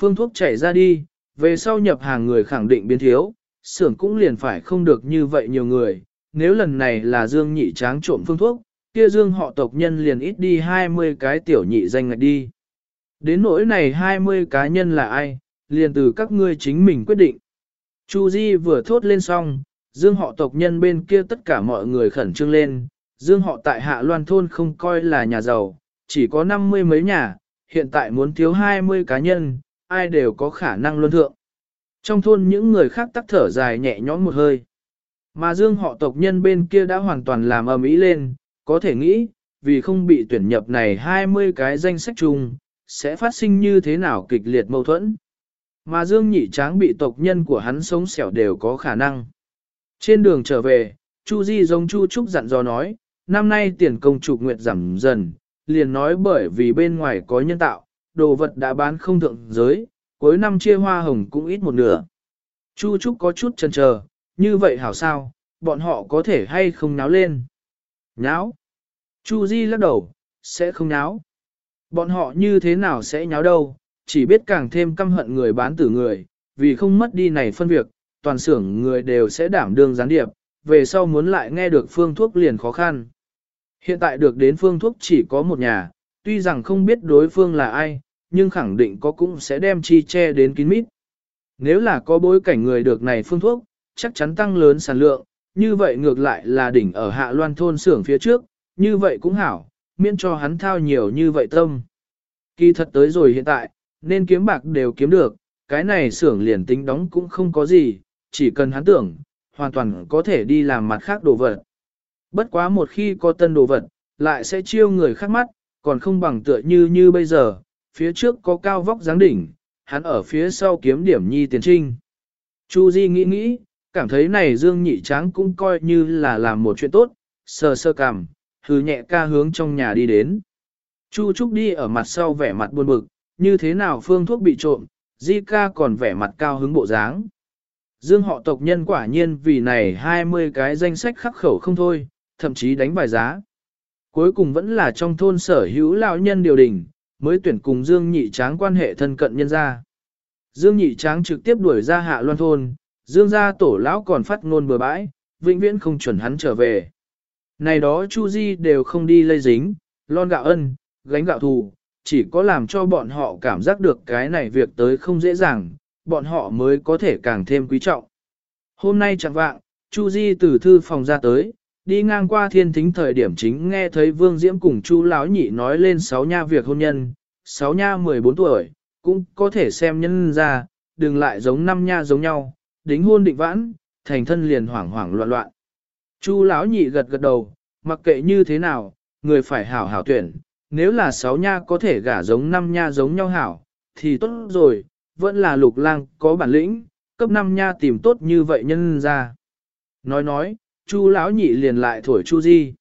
Phương thuốc chảy ra đi, về sau nhập hàng người khẳng định biến thiếu, xưởng cũng liền phải không được như vậy nhiều người. Nếu lần này là Dương nhị tráng trộm phương thuốc, kia Dương họ tộc nhân liền ít đi 20 cái tiểu nhị danh ngạch đi. Đến nỗi này 20 cá nhân là ai, liền từ các ngươi chính mình quyết định. Chu Di vừa thốt lên xong, Dương họ tộc nhân bên kia tất cả mọi người khẩn trương lên, Dương họ tại Hạ Loan Thôn không coi là nhà giàu, chỉ có 50 mấy nhà, hiện tại muốn thiếu 20 cá nhân, ai đều có khả năng luân thượng. Trong thôn những người khác tắc thở dài nhẹ nhõm một hơi. Mà Dương họ tộc nhân bên kia đã hoàn toàn làm ầm ĩ lên, có thể nghĩ, vì không bị tuyển nhập này 20 cái danh sách chung, sẽ phát sinh như thế nào kịch liệt mâu thuẫn. Mà Dương Nhị Tráng bị tộc nhân của hắn sống xẻo đều có khả năng. Trên đường trở về, Chu Di giống Chu Trúc dặn dò nói, năm nay tiền công trục nguyệt giảm dần, liền nói bởi vì bên ngoài có nhân tạo, đồ vật đã bán không thượng giới, cuối năm chia hoa hồng cũng ít một nửa. Chu Trúc có chút chần chờ, như vậy hảo sao, bọn họ có thể hay không náo lên. Nháo. Chu Di lắc đầu, sẽ không nháo. Bọn họ như thế nào sẽ nháo đâu, chỉ biết càng thêm căm hận người bán tử người, vì không mất đi này phân việc, toàn xưởng người đều sẽ đảm đương gián điệp, về sau muốn lại nghe được phương thuốc liền khó khăn. Hiện tại được đến phương thuốc chỉ có một nhà, tuy rằng không biết đối phương là ai, nhưng khẳng định có cũng sẽ đem chi che đến kín mít. Nếu là có bối cảnh người được này phương thuốc, chắc chắn tăng lớn sản lượng, như vậy ngược lại là đỉnh ở hạ loan thôn xưởng phía trước, như vậy cũng hảo, miễn cho hắn thao nhiều như vậy tâm. Kỳ thật tới rồi hiện tại, nên kiếm bạc đều kiếm được, cái này xưởng liền tính đóng cũng không có gì, chỉ cần hắn tưởng, hoàn toàn có thể đi làm mặt khác đồ vật. Bất quá một khi có tân đồ vật, lại sẽ chiêu người khác mắt, còn không bằng tựa như như bây giờ, phía trước có cao vóc dáng đỉnh, hắn ở phía sau kiếm điểm nhi tiền trinh. Chu Di nghĩ nghĩ, cảm thấy này Dương Nhị Tráng cũng coi như là làm một chuyện tốt, sờ sơ cảm, hừ nhẹ ca hướng trong nhà đi đến. Chu Trúc đi ở mặt sau vẻ mặt buồn bực, như thế nào phương thuốc bị trộm, Di ca còn vẻ mặt cao hứng bộ dáng. Dương họ tộc nhân quả nhiên vì này 20 cái danh sách khắc khẩu không thôi, thậm chí đánh bài giá. Cuối cùng vẫn là trong thôn sở hữu lão nhân điều đình, mới tuyển cùng Dương Nhị Tráng quan hệ thân cận nhân ra. Dương Nhị Tráng trực tiếp đuổi ra hạ loan thôn, Dương gia tổ lão còn phát ngôn bừa bãi, vĩnh viễn không chuẩn hắn trở về. Này đó Chu Di đều không đi lây dính, lon gạo ân, gánh gạo thù, chỉ có làm cho bọn họ cảm giác được cái này việc tới không dễ dàng, bọn họ mới có thể càng thêm quý trọng. Hôm nay chẳng vạng, Chu Di từ thư phòng ra tới, đi ngang qua thiên thính thời điểm chính nghe thấy Vương Diễm cùng Chu Lão Nhị nói lên sáu nha việc hôn nhân, sáu nha 14 tuổi, cũng có thể xem nhân ra, đừng lại giống năm nha giống nhau, đính hôn định vãn, thành thân liền hoảng hoảng loạn loạn. Chu Lão Nhị gật gật đầu, mặc kệ như thế nào, người phải hảo hảo tuyển, nếu là sáu nha có thể gả giống năm nha giống nhau hảo, thì tốt rồi, vẫn là lục lang có bản lĩnh, cấp năm nha tìm tốt như vậy nhân ra. Nói nói, Chu lão nhị liền lại thổi Chu Di.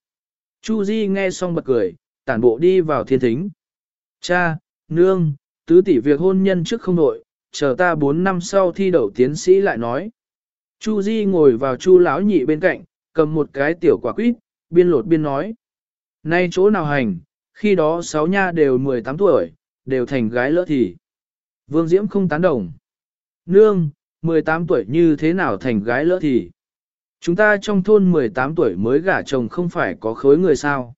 Chu Di nghe xong bật cười, tản bộ đi vào thiên thính. Cha, nương, tứ tỷ việc hôn nhân trước không nội, chờ ta 4 năm sau thi đậu tiến sĩ lại nói. Chu Di ngồi vào Chu lão nhị bên cạnh, cầm một cái tiểu quả quýt, biên lột biên nói. Nay chỗ nào hành, khi đó sáu nha đều 18 tuổi, đều thành gái lỡ thì. Vương Diễm không tán đồng. Nương, 18 tuổi như thế nào thành gái lỡ thì. Chúng ta trong thôn 18 tuổi mới gả chồng không phải có khối người sao.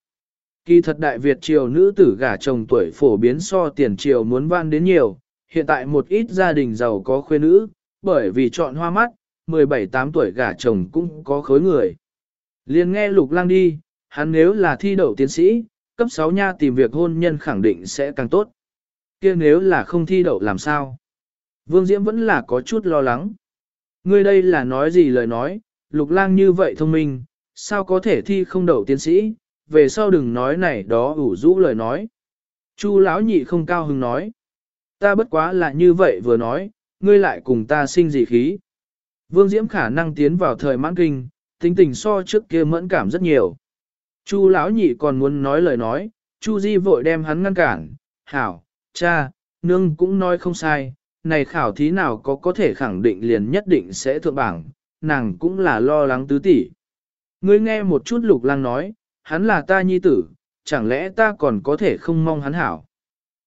Kỳ thật Đại Việt triều nữ tử gả chồng tuổi phổ biến so tiền triều muốn van đến nhiều, hiện tại một ít gia đình giàu có khuê nữ, bởi vì chọn hoa mắt, 17-8 tuổi gả chồng cũng có khối người. Liên nghe lục lang đi, hắn nếu là thi đậu tiến sĩ, cấp 6 nha tìm việc hôn nhân khẳng định sẽ càng tốt kia nếu là không thi đậu làm sao? Vương Diễm vẫn là có chút lo lắng. Ngươi đây là nói gì lời nói, lục lang như vậy thông minh, sao có thể thi không đậu tiến sĩ, về sau đừng nói này đó ủ rũ lời nói. Chu lão nhị không cao hứng nói. Ta bất quá là như vậy vừa nói, ngươi lại cùng ta sinh gì khí. Vương Diễm khả năng tiến vào thời mãn kinh, tính tình so trước kia mẫn cảm rất nhiều. Chu lão nhị còn muốn nói lời nói, Chu Di vội đem hắn ngăn cản, hảo, cha, nương cũng nói không sai, này khảo thí nào có có thể khẳng định liền nhất định sẽ thượng bảng, nàng cũng là lo lắng tứ tỷ. Ngươi nghe một chút lục lang nói, hắn là ta nhi tử, chẳng lẽ ta còn có thể không mong hắn hảo.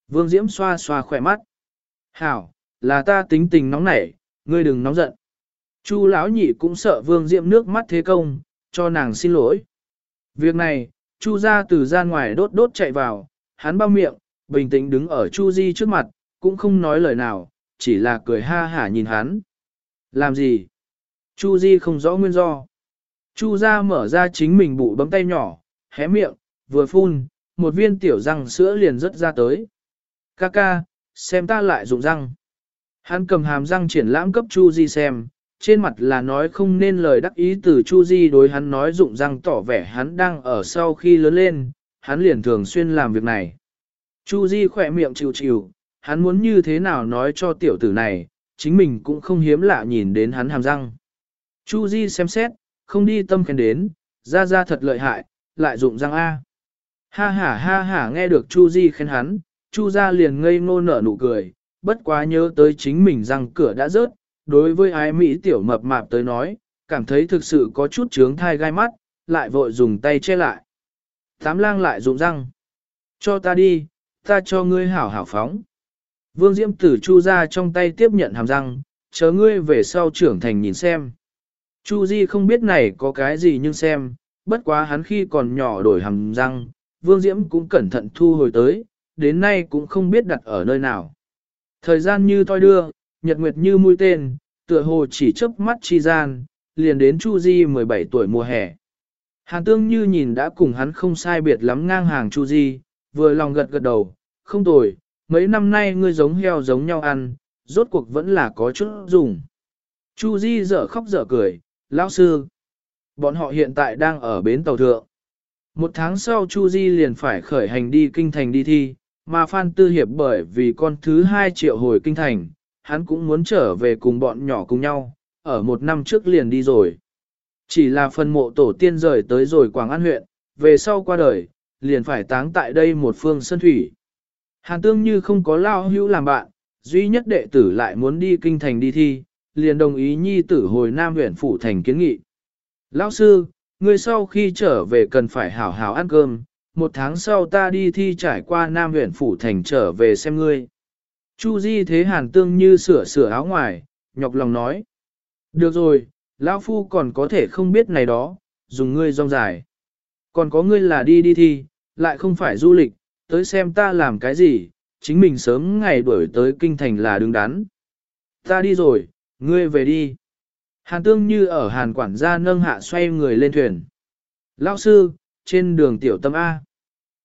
Vương Diễm xoa xoa khỏe mắt. Hảo, là ta tính tình nóng nảy, ngươi đừng nóng giận. Chu lão nhị cũng sợ Vương Diễm nước mắt thế công, cho nàng xin lỗi. Việc này, Chu ra từ ra ngoài đốt đốt chạy vào, hắn bao miệng, bình tĩnh đứng ở Chu Di trước mặt, cũng không nói lời nào, chỉ là cười ha hả nhìn hắn. Làm gì? Chu Di không rõ nguyên do. Chu Gia mở ra chính mình bụ bấm tay nhỏ, hé miệng, vừa phun, một viên tiểu răng sữa liền rớt ra tới. Ca ca, xem ta lại dụng răng. Hắn cầm hàm răng triển lãm cấp Chu Di xem, trên mặt là nói không nên lời đắc ý từ Chu Di đối hắn nói dụng răng tỏ vẻ hắn đang ở sau khi lớn lên, hắn liền thường xuyên làm việc này. Chu Di khỏe miệng chịu chịu, hắn muốn như thế nào nói cho tiểu tử này, chính mình cũng không hiếm lạ nhìn đến hắn hàm răng. Chu Di xem xét, không đi tâm khen đến, ra ra thật lợi hại, lại dụng răng A. Ha ha ha ha nghe được Chu Di khen hắn, Chu gia liền ngây ngô nở nụ cười, bất quá nhớ tới chính mình răng cửa đã rớt, đối với ái Mỹ tiểu mập mạp tới nói, cảm thấy thực sự có chút trướng thai gai mắt, lại vội dùng tay che lại. Tám lang lại dụng răng. Cho ta đi, ta cho ngươi hảo hảo phóng. Vương Diễm tử chu ra trong tay tiếp nhận hàm răng, chờ ngươi về sau trưởng thành nhìn xem. Chu Di không biết này có cái gì nhưng xem, bất quá hắn khi còn nhỏ đổi hàm răng, Vương Diễm cũng cẩn thận thu hồi tới, đến nay cũng không biết đặt ở nơi nào. Thời gian như thoi đưa, nhật nguyệt như mũi tên, tựa hồ chỉ chớp mắt chi gian, liền đến Chu Di 17 tuổi mùa hè. Hàn tương như nhìn đã cùng hắn không sai biệt lắm ngang hàng Chu Di, vừa lòng gật gật đầu, không tồi, mấy năm nay ngươi giống heo giống nhau ăn, rốt cuộc vẫn là có chút dùng. Chu Di dở khóc dở cười, lão sư. Bọn họ hiện tại đang ở bến tàu thượng. Một tháng sau Chu Di liền phải khởi hành đi kinh thành đi thi, mà Phan Tư Hiệp bởi vì con thứ hai triệu hồi kinh thành, hắn cũng muốn trở về cùng bọn nhỏ cùng nhau, ở một năm trước liền đi rồi. Chỉ là phần mộ tổ tiên rời tới rồi Quảng An huyện, về sau qua đời, liền phải táng tại đây một phương sân thủy. Hàn tương như không có lao hữu làm bạn, duy nhất đệ tử lại muốn đi kinh thành đi thi, liền đồng ý nhi tử hồi Nam huyện phủ thành kiến nghị. Lão sư, ngươi sau khi trở về cần phải hảo hảo ăn cơm, một tháng sau ta đi thi trải qua Nam huyện phủ thành trở về xem ngươi. Chu Di thế hàn tương như sửa sửa áo ngoài, nhọc lòng nói. Được rồi, lão phu còn có thể không biết này đó, dùng ngươi rong dài. Còn có ngươi là đi đi thi, lại không phải du lịch, tới xem ta làm cái gì, chính mình sớm ngày đuổi tới kinh thành là đứng đắn. Ta đi rồi, ngươi về đi. Hàn tương như ở hàn quản gia nâng hạ xoay người lên thuyền. Lão sư, trên đường tiểu tâm A.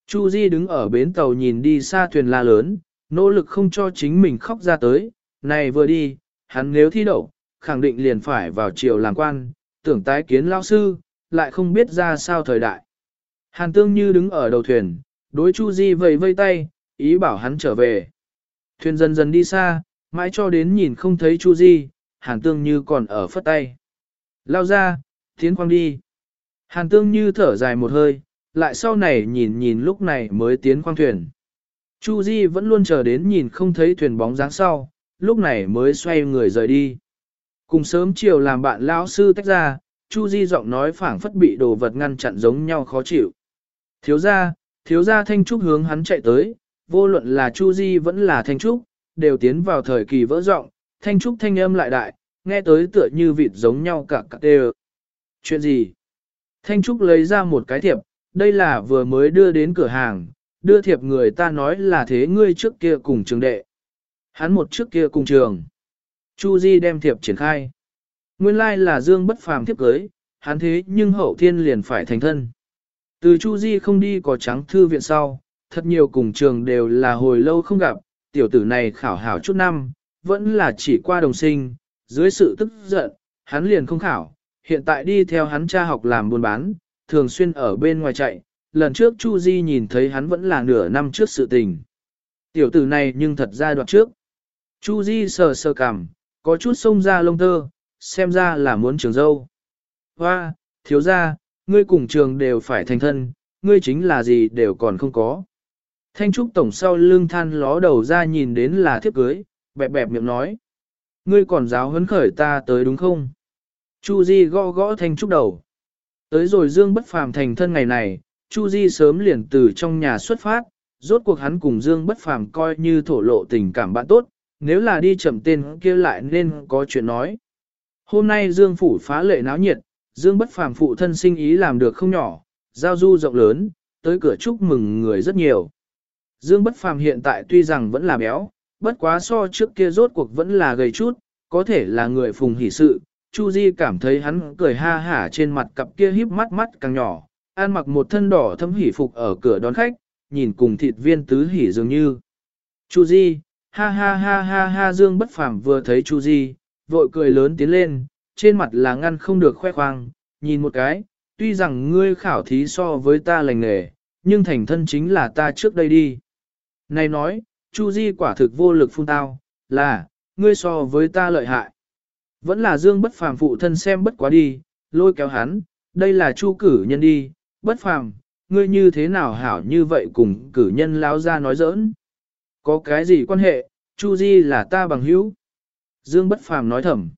Chu Di đứng ở bến tàu nhìn đi xa thuyền la lớn, nỗ lực không cho chính mình khóc ra tới. Này vừa đi, hắn nếu thi đậu, khẳng định liền phải vào triều làm quan, tưởng tái kiến lão sư, lại không biết ra sao thời đại. Hàn tương như đứng ở đầu thuyền, đối Chu Di vẫy vây tay, ý bảo hắn trở về. Thuyền dần dần đi xa, mãi cho đến nhìn không thấy Chu Di, Hàn Tương Như còn ở phất tay. Lao ra, tiến quang đi. Hàn Tương Như thở dài một hơi, lại sau này nhìn nhìn lúc này mới tiến quang thuyền. Chu Di vẫn luôn chờ đến nhìn không thấy thuyền bóng dáng sau, lúc này mới xoay người rời đi. Cùng sớm chiều làm bạn lão sư tách ra, Chu Di giọng nói phảng phất bị đồ vật ngăn chặn giống nhau khó chịu. Thiếu gia, thiếu gia Thanh Trúc hướng hắn chạy tới, vô luận là Chu Di vẫn là Thanh Trúc, đều tiến vào thời kỳ vỡ rộng, Thanh Trúc thanh âm lại đại, nghe tới tựa như vịt giống nhau cả cả đều. Chuyện gì? Thanh Trúc lấy ra một cái thiệp, đây là vừa mới đưa đến cửa hàng, đưa thiệp người ta nói là thế ngươi trước kia cùng trường đệ. Hắn một trước kia cùng trường. Chu Di đem thiệp triển khai. Nguyên lai like là Dương bất phàm thiếp cưới, hắn thế nhưng hậu thiên liền phải thành thân. Từ Chu Di không đi có trắng thư viện sau, thật nhiều cùng trường đều là hồi lâu không gặp, tiểu tử này khảo hảo chút năm, vẫn là chỉ qua đồng sinh, dưới sự tức giận, hắn liền không khảo, hiện tại đi theo hắn cha học làm buôn bán, thường xuyên ở bên ngoài chạy, lần trước Chu Di nhìn thấy hắn vẫn là nửa năm trước sự tình. Tiểu tử này nhưng thật ra đoạn trước. Chu Di sờ sờ cằm, có chút sông ra lông tơ, xem ra là muốn trường dâu. Hoa, thiếu gia, ngươi cùng trường đều phải thành thân, ngươi chính là gì đều còn không có. Thanh Trúc Tổng sau lưng than ló đầu ra nhìn đến là thiếp cưới, bẹp bẹp miệng nói. Ngươi còn giáo hấn khởi ta tới đúng không? Chu Di gõ gõ Thanh Trúc đầu. Tới rồi Dương Bất Phàm thành thân ngày này, Chu Di sớm liền từ trong nhà xuất phát, rốt cuộc hắn cùng Dương Bất Phàm coi như thổ lộ tình cảm bạn tốt, nếu là đi chậm tên kia lại nên có chuyện nói. Hôm nay Dương Phủ phá lệ náo nhiệt, Dương Bất Phàm phụ thân sinh ý làm được không nhỏ, giao du rộng lớn, tới cửa chúc mừng người rất nhiều. Dương Bất Phàm hiện tại tuy rằng vẫn là béo, bất quá so trước kia rốt cuộc vẫn là gầy chút, có thể là người phùng hỷ sự. Chu Di cảm thấy hắn cười ha hả trên mặt cặp kia híp mắt mắt càng nhỏ, an mặc một thân đỏ thâm hỉ phục ở cửa đón khách, nhìn cùng thịt viên tứ hỉ dường như. Chu Di, ha ha ha ha ha Dương Bất Phàm vừa thấy Chu Di, vội cười lớn tiến lên, trên mặt là ngăn không được khoe khoang, nhìn một cái, tuy rằng ngươi khảo thí so với ta lành nghề, nhưng thành thân chính là ta trước đây đi. Này nói, Chu Di quả thực vô lực phun tao, là, ngươi so với ta lợi hại. Vẫn là Dương bất phàm phụ thân xem bất quá đi, lôi kéo hắn, đây là Chu cử nhân đi, bất phàm, ngươi như thế nào hảo như vậy cùng cử nhân lão ra nói giỡn. Có cái gì quan hệ, Chu Di là ta bằng hữu. Dương bất phàm nói thầm.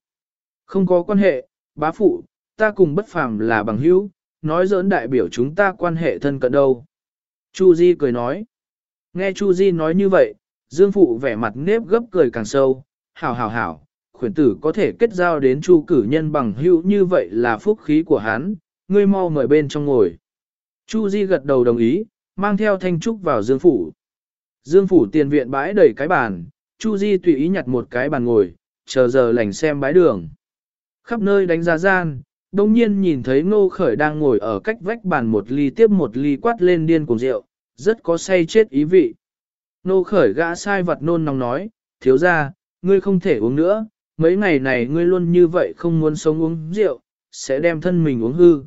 Không có quan hệ, bá phụ, ta cùng bất phàm là bằng hữu, nói giỡn đại biểu chúng ta quan hệ thân cận đâu. Chu Di cười nói. Nghe Chu Di nói như vậy, Dương phụ vẻ mặt nếp gấp cười càng sâu, hảo hảo hảo, khuyển tử có thể kết giao đến Chu cử nhân bằng hữu như vậy là phúc khí của hắn, ngươi mau mời bên trong ngồi. Chu Di gật đầu đồng ý, mang theo thanh trúc vào Dương phủ. Dương phủ tiền viện bãi đầy cái bàn, Chu Di tùy ý nhặt một cái bàn ngồi, chờ giờ lành xem bãi đường. Khắp nơi đánh giá gian, đông nhiên nhìn thấy ngô khởi đang ngồi ở cách vách bàn một ly tiếp một ly quát lên điên cùng rượu, rất có say chết ý vị. Ngô khởi gã sai vật nôn nóng nói, thiếu ra, ngươi không thể uống nữa, mấy ngày này ngươi luôn như vậy không muốn sống uống rượu, sẽ đem thân mình uống hư.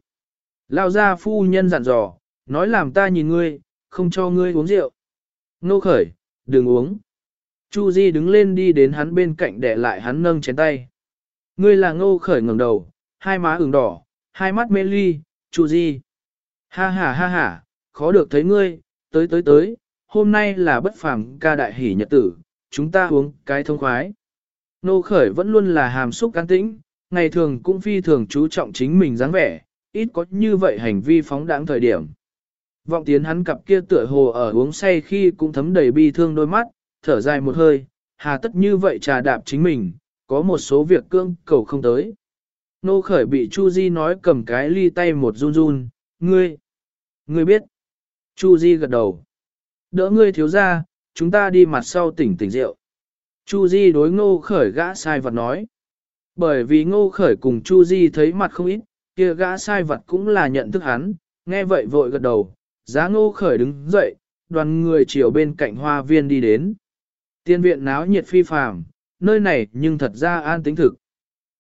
Lao ra phu nhân dặn dò, nói làm ta nhìn ngươi, không cho ngươi uống rượu. Nô khởi, đừng uống. Chu Di đứng lên đi đến hắn bên cạnh để lại hắn nâng chén tay. Ngươi là ngô khởi ngẩng đầu, hai má ửng đỏ, hai mắt mê ly, chú gì? Ha ha ha ha, khó được thấy ngươi, tới tới tới, hôm nay là bất phàm ca đại hỷ nhật tử, chúng ta uống cái thông khoái. Nô khởi vẫn luôn là hàm xúc can tĩnh, ngày thường cũng phi thường chú trọng chính mình dáng vẻ, ít có như vậy hành vi phóng đãng thời điểm. Vọng tiến hắn cặp kia tựa hồ ở uống say khi cũng thấm đầy bi thương đôi mắt, thở dài một hơi, hà tất như vậy trà đạp chính mình, có một số việc cương cầu không tới. Nô khởi bị Chu Di nói cầm cái ly tay một run run, ngươi, ngươi biết. Chu Di gật đầu. Đỡ ngươi thiếu ra, chúng ta đi mặt sau tỉnh tỉnh rượu. Chu Di đối ngô khởi gã sai vật nói. Bởi vì ngô khởi cùng Chu Di thấy mặt không ít, kia gã sai vật cũng là nhận thức hắn, nghe vậy vội gật đầu, giá ngô khởi đứng dậy, đoàn người chiều bên cạnh hoa viên đi đến. Tiên viện náo nhiệt phi phàm, nơi này nhưng thật ra an tính thực.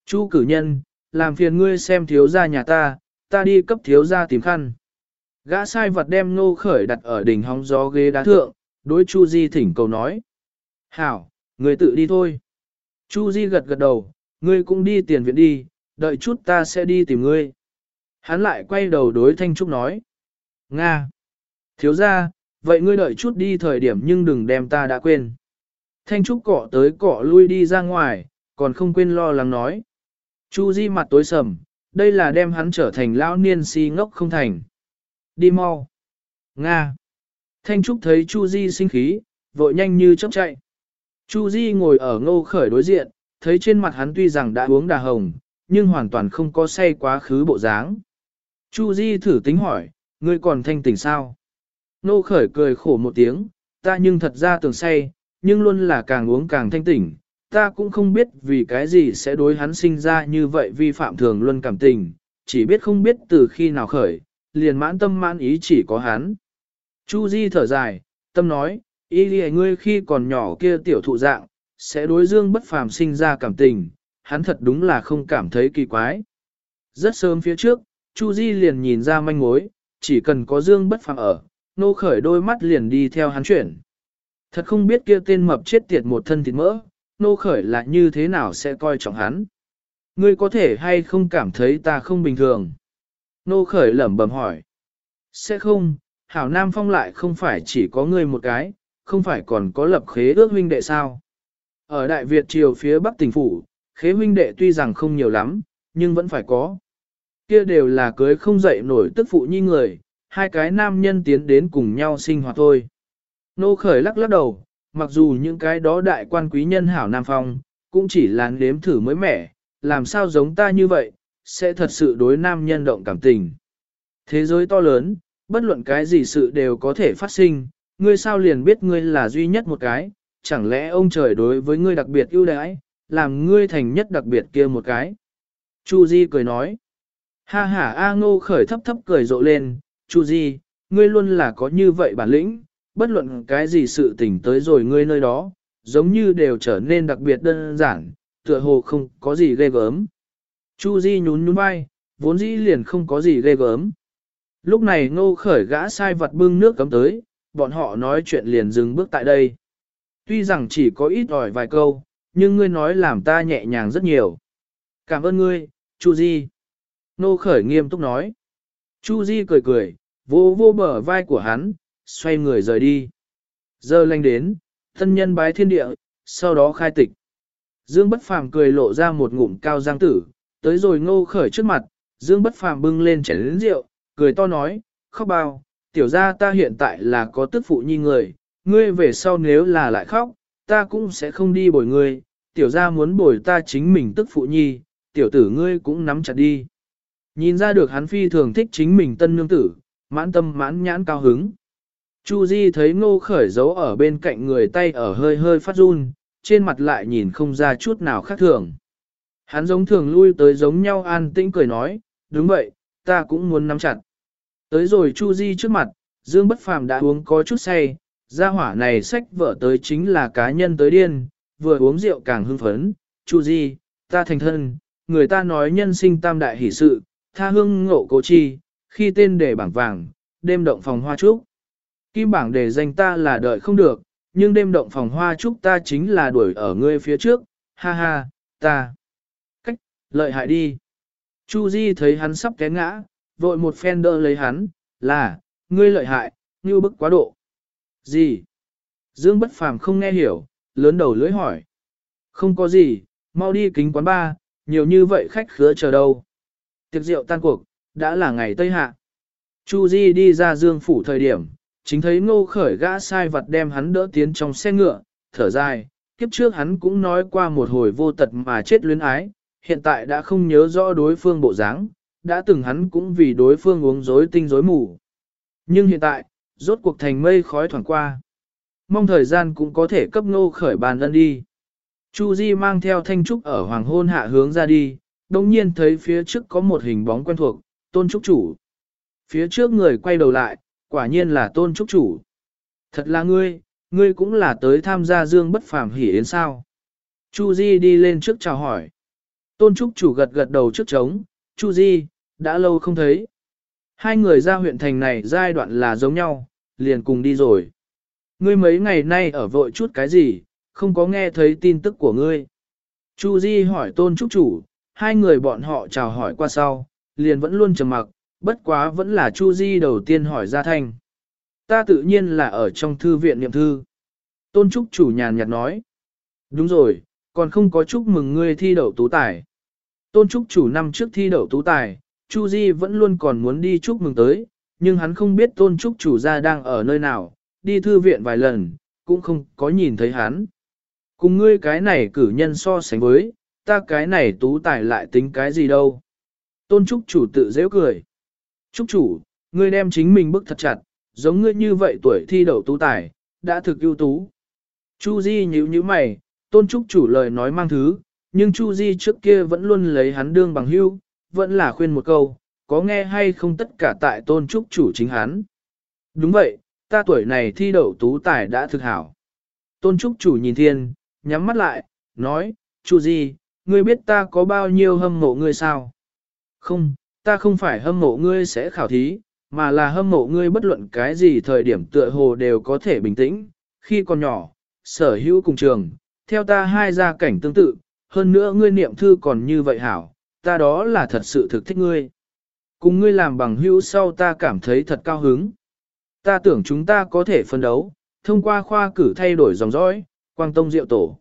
Chu cử nhân, làm phiền ngươi xem thiếu gia nhà ta, ta đi cấp thiếu gia tìm khăn. Gã sai vật đem ngô khởi đặt ở đỉnh hóng gió ghế đá thượng, đối Chu Di thỉnh cầu nói. Hảo, ngươi tự đi thôi. Chu Di gật gật đầu, ngươi cũng đi tiền viện đi, đợi chút ta sẽ đi tìm ngươi. Hắn lại quay đầu đối Thanh Trúc nói. Nga. Thiếu gia, vậy ngươi đợi chút đi thời điểm nhưng đừng đem ta đã quên. Thanh Trúc cọ tới cọ lui đi ra ngoài, còn không quên lo lắng nói. Chu Di mặt tối sầm, đây là đem hắn trở thành lão niên si ngốc không thành. Đi mau. Nga. Thanh Trúc thấy Chu Di sinh khí, vội nhanh như chớp chạy. Chu Di ngồi ở ngô khởi đối diện, thấy trên mặt hắn tuy rằng đã uống đà hồng, nhưng hoàn toàn không có say quá khứ bộ dáng. Chu Di thử tính hỏi, ngươi còn thanh tỉnh sao? Ngô khởi cười khổ một tiếng, ta nhưng thật ra tưởng say, nhưng luôn là càng uống càng thanh tỉnh, ta cũng không biết vì cái gì sẽ đối hắn sinh ra như vậy vi phạm thường luân cảm tình, chỉ biết không biết từ khi nào khởi, liền mãn tâm mãn ý chỉ có hắn. Chu Di thở dài, tâm nói, ý lì ngươi khi còn nhỏ kia tiểu thụ dạng, sẽ đối dương bất phàm sinh ra cảm tình, hắn thật đúng là không cảm thấy kỳ quái. Rất sớm phía trước, Chu Di liền nhìn ra manh mối, chỉ cần có dương bất phàm ở, nô khởi đôi mắt liền đi theo hắn chuyển. Thật không biết kia tên mập chết tiệt một thân thịt mỡ, nô khởi là như thế nào sẽ coi trọng hắn. Ngươi có thể hay không cảm thấy ta không bình thường? Nô khởi lẩm bẩm hỏi. Sẽ không, Hảo Nam Phong lại không phải chỉ có ngươi một cái, không phải còn có lập khế ước huynh đệ sao. Ở Đại Việt triều phía Bắc tỉnh phủ, khế huynh đệ tuy rằng không nhiều lắm, nhưng vẫn phải có. Kia đều là cưới không dậy nổi tức phụ nhi người, hai cái nam nhân tiến đến cùng nhau sinh hoạt thôi. Nô khởi lắc lắc đầu, mặc dù những cái đó đại quan quý nhân hảo Nam Phong, cũng chỉ là nếm thử mới mẻ, làm sao giống ta như vậy, sẽ thật sự đối nam nhân động cảm tình. Thế giới to lớn, bất luận cái gì sự đều có thể phát sinh, ngươi sao liền biết ngươi là duy nhất một cái, chẳng lẽ ông trời đối với ngươi đặc biệt ưu đãi, làm ngươi thành nhất đặc biệt kia một cái. Chu Di cười nói, ha ha A ngô khởi thấp thấp cười rộ lên, Chu Di, ngươi luôn là có như vậy bản lĩnh, bất luận cái gì sự tình tới rồi ngươi nơi đó, giống như đều trở nên đặc biệt đơn giản, tựa hồ không có gì ghê gớm. Chu Di nhún nhún vai, vốn dĩ liền không có gì ghê gớm. Lúc này ngô khởi gã sai vật bưng nước cấm tới, bọn họ nói chuyện liền dừng bước tại đây. Tuy rằng chỉ có ít ỏi vài câu, nhưng ngươi nói làm ta nhẹ nhàng rất nhiều. Cảm ơn ngươi, Chu Di. Ngô khởi nghiêm túc nói. Chu Di cười cười, vô vô bờ vai của hắn, xoay người rời đi. Giờ lanh đến, thân nhân bái thiên địa, sau đó khai tịch. Dương Bất Phàm cười lộ ra một ngụm cao giang tử, tới rồi ngô khởi trước mặt, Dương Bất Phàm bưng lên chén lớn rượu, cười to nói, khóc bao, tiểu ra ta hiện tại là có tức phụ nhi người, ngươi về sau nếu là lại khóc, ta cũng sẽ không đi bồi ngươi, tiểu ra muốn bồi ta chính mình tức phụ nhi, tiểu tử ngươi cũng nắm chặt đi. Nhìn ra được hắn phi thường thích chính mình tân nương tử, mãn tâm mãn nhãn cao hứng. Chu Di thấy ngô khởi giấu ở bên cạnh người tay ở hơi hơi phát run, trên mặt lại nhìn không ra chút nào khác thường. Hắn giống thường lui tới giống nhau an tĩnh cười nói, đúng vậy, ta cũng muốn nắm chặt. Tới rồi Chu Di trước mặt, Dương Bất Phàm đã uống có chút say, gia hỏa này sách vợ tới chính là cá nhân tới điên, vừa uống rượu càng hưng phấn, Chu Di, ta thành thân, người ta nói nhân sinh tam đại hỷ sự, tha hương ngộ cố chi, khi tên để bảng vàng, đêm động phòng hoa trúc. Kim bảng để danh ta là đợi không được, nhưng đêm động phòng hoa trúc ta chính là đuổi ở ngươi phía trước, ha ha, ta. Cách, lợi hại đi. Chu Di thấy hắn sắp té ngã, vội một phen đỡ lấy hắn, là, ngươi lợi hại, như bức quá độ. Gì? Dương bất phàm không nghe hiểu, lớn đầu lưỡi hỏi. Không có gì, mau đi kính quán ba, nhiều như vậy khách khứa chờ đâu. Tiệc rượu tan cuộc, đã là ngày Tây Hạ. Chu Di đi ra dương phủ thời điểm, chính thấy ngô khởi gã sai vật đem hắn đỡ tiến trong xe ngựa, thở dài, kiếp trước hắn cũng nói qua một hồi vô tật mà chết luyến ái, hiện tại đã không nhớ rõ đối phương bộ dáng, đã từng hắn cũng vì đối phương uống rối tinh rối mù. Nhưng hiện tại, rốt cuộc thành mây khói thoảng qua. Mong thời gian cũng có thể cấp ngô khởi bàn ân đi. Chu Di mang theo thanh trúc ở hoàng hôn hạ hướng ra đi, đồng nhiên thấy phía trước có một hình bóng quen thuộc, tôn trúc chủ. Phía trước người quay đầu lại, quả nhiên là tôn trúc chủ. Thật là ngươi, ngươi cũng là tới tham gia dương bất phàm hỉ yến sao. Chu Di đi lên trước chào hỏi. Tôn trúc chủ gật gật đầu trước trống, Chu Di, đã lâu không thấy. Hai người ra huyện thành này giai đoạn là giống nhau, liền cùng đi rồi. Ngươi mấy ngày nay ở vội chút cái gì, không có nghe thấy tin tức của ngươi. Chu Di hỏi tôn trúc chủ, hai người bọn họ chào hỏi qua sau, liền vẫn luôn trầm mặc, bất quá vẫn là Chu Di đầu tiên hỏi ra thanh. Ta tự nhiên là ở trong thư viện niệm thư. Tôn trúc chủ nhàn nhạt nói. Đúng rồi, còn không có chúc mừng ngươi thi đậu tú tài. Tôn trúc chủ năm trước thi đậu tú tài, Chu Di vẫn luôn còn muốn đi chúc mừng tới, nhưng hắn không biết tôn trúc chủ gia đang ở nơi nào, đi thư viện vài lần, cũng không có nhìn thấy hắn. Cùng ngươi cái này cử nhân so sánh với, ta cái này tú tài lại tính cái gì đâu. Tôn trúc chủ tự dễ cười. Trúc chủ, ngươi đem chính mình bức thật chặt, giống ngươi như vậy tuổi thi đậu tú tài, đã thực ưu tú. Chu Di nhíu nhíu mày, tôn trúc chủ lời nói mang thứ, nhưng Chu Di trước kia vẫn luôn lấy hắn đương bằng hữu, vẫn là khuyên một câu, có nghe hay không tất cả tại tôn trúc chủ chính hắn. Đúng vậy, ta tuổi này thi đậu tú tài đã thực hảo. Tôn trúc chủ nhìn thiên, nhắm mắt lại, nói, Chu Di, ngươi biết ta có bao nhiêu hâm mộ ngươi sao? Không, ta không phải hâm mộ ngươi sẽ khảo thí, mà là hâm mộ ngươi bất luận cái gì thời điểm tựa hồ đều có thể bình tĩnh. Khi còn nhỏ, sở hữu cùng trường, theo ta hai gia cảnh tương tự, hơn nữa ngươi niệm thư còn như vậy hảo, ta đó là thật sự thực thích ngươi. Cùng ngươi làm bằng hữu sau ta cảm thấy thật cao hứng. Ta tưởng chúng ta có thể phân đấu, thông qua khoa cử thay đổi dòng dõi, quang tông diệu tổ.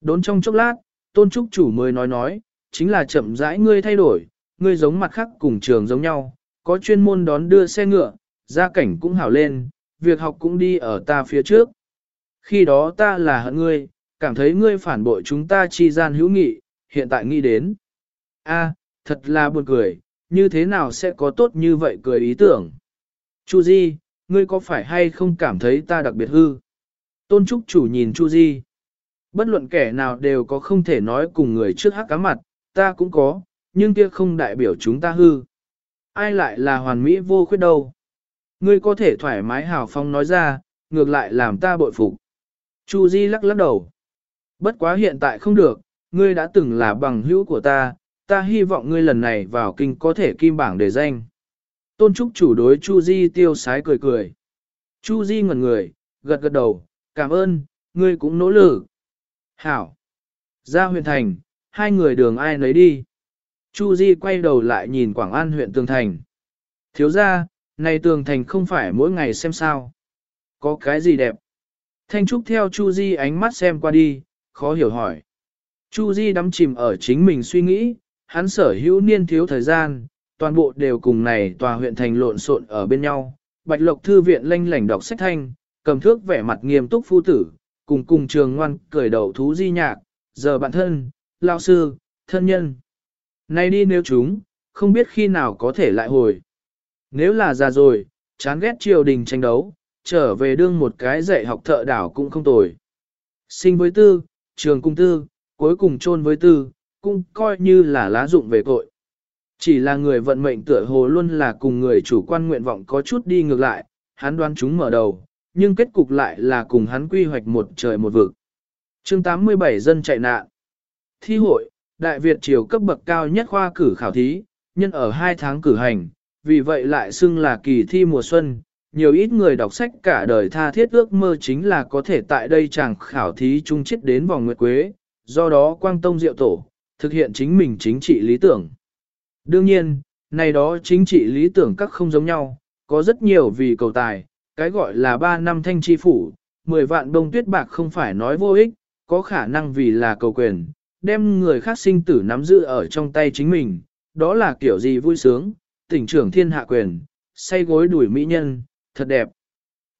Đốn trong chốc lát, tôn trúc chủ mới nói nói, chính là chậm rãi ngươi thay đổi, ngươi giống mặt khác cùng trường giống nhau, có chuyên môn đón đưa xe ngựa, gia cảnh cũng hảo lên, việc học cũng đi ở ta phía trước. Khi đó ta là hận ngươi, cảm thấy ngươi phản bội chúng ta chi gian hữu nghị, hiện tại nghĩ đến. a thật là buồn cười, như thế nào sẽ có tốt như vậy cười ý tưởng. Chu Di, ngươi có phải hay không cảm thấy ta đặc biệt hư? Tôn Trúc chủ nhìn Chu Di. Bất luận kẻ nào đều có không thể nói cùng người trước hắc cá mặt, ta cũng có, nhưng kia không đại biểu chúng ta hư. Ai lại là hoàn mỹ vô khuyết đâu? Ngươi có thể thoải mái hào phong nói ra, ngược lại làm ta bội phục. Chu Di lắc lắc đầu. Bất quá hiện tại không được, ngươi đã từng là bằng hữu của ta, ta hy vọng ngươi lần này vào kinh có thể kim bảng để danh. Tôn Trúc chủ đối Chu Di tiêu sái cười cười. Chu Di ngẩn người, gật gật đầu, cảm ơn, ngươi cũng nỗ lực. Hảo. Ra huyền thành, hai người đường ai nấy đi. Chu Di quay đầu lại nhìn Quảng An huyện Tường Thành. Thiếu gia, này Tường Thành không phải mỗi ngày xem sao. Có cái gì đẹp? Thanh Trúc theo Chu Di ánh mắt xem qua đi, khó hiểu hỏi. Chu Di đắm chìm ở chính mình suy nghĩ, hắn sở hữu niên thiếu thời gian, toàn bộ đều cùng này tòa huyện thành lộn xộn ở bên nhau. Bạch Lộc Thư viện lanh lảnh đọc sách thanh, cầm thước vẻ mặt nghiêm túc phu tử, cùng cùng trường ngoan cười đầu thú di nhạc, giờ bạn thân, lao sư, thân nhân. Nay đi nếu chúng, không biết khi nào có thể lại hồi. Nếu là già rồi, chán ghét triều đình tranh đấu, trở về đương một cái dạy học thợ đảo cũng không tồi. Sinh với tư, trường cung tư, cuối cùng chôn với tư, cũng coi như là lá dụng về tội. Chỉ là người vận mệnh tựa hồ luôn là cùng người chủ quan nguyện vọng có chút đi ngược lại, hắn đoán chúng mở đầu, nhưng kết cục lại là cùng hắn quy hoạch một trời một vực. chương 87 dân chạy nạn. Thi hội, Đại Việt triều cấp bậc cao nhất khoa cử khảo thí, nhân ở 2 tháng cử hành, vì vậy lại xưng là kỳ thi mùa xuân. Nhiều ít người đọc sách cả đời tha thiết ước mơ chính là có thể tại đây chàng khảo thí trung chết đến vòng nguyệt quế, do đó quang tông diệu tổ, thực hiện chính mình chính trị lý tưởng. Đương nhiên, này đó chính trị lý tưởng các không giống nhau, có rất nhiều vì cầu tài, cái gọi là 3 năm thanh chi phủ, 10 vạn đông tuyết bạc không phải nói vô ích, có khả năng vì là cầu quyền, đem người khác sinh tử nắm giữ ở trong tay chính mình, đó là kiểu gì vui sướng, tỉnh trưởng thiên hạ quyền, say gối đuổi mỹ nhân, thật đẹp.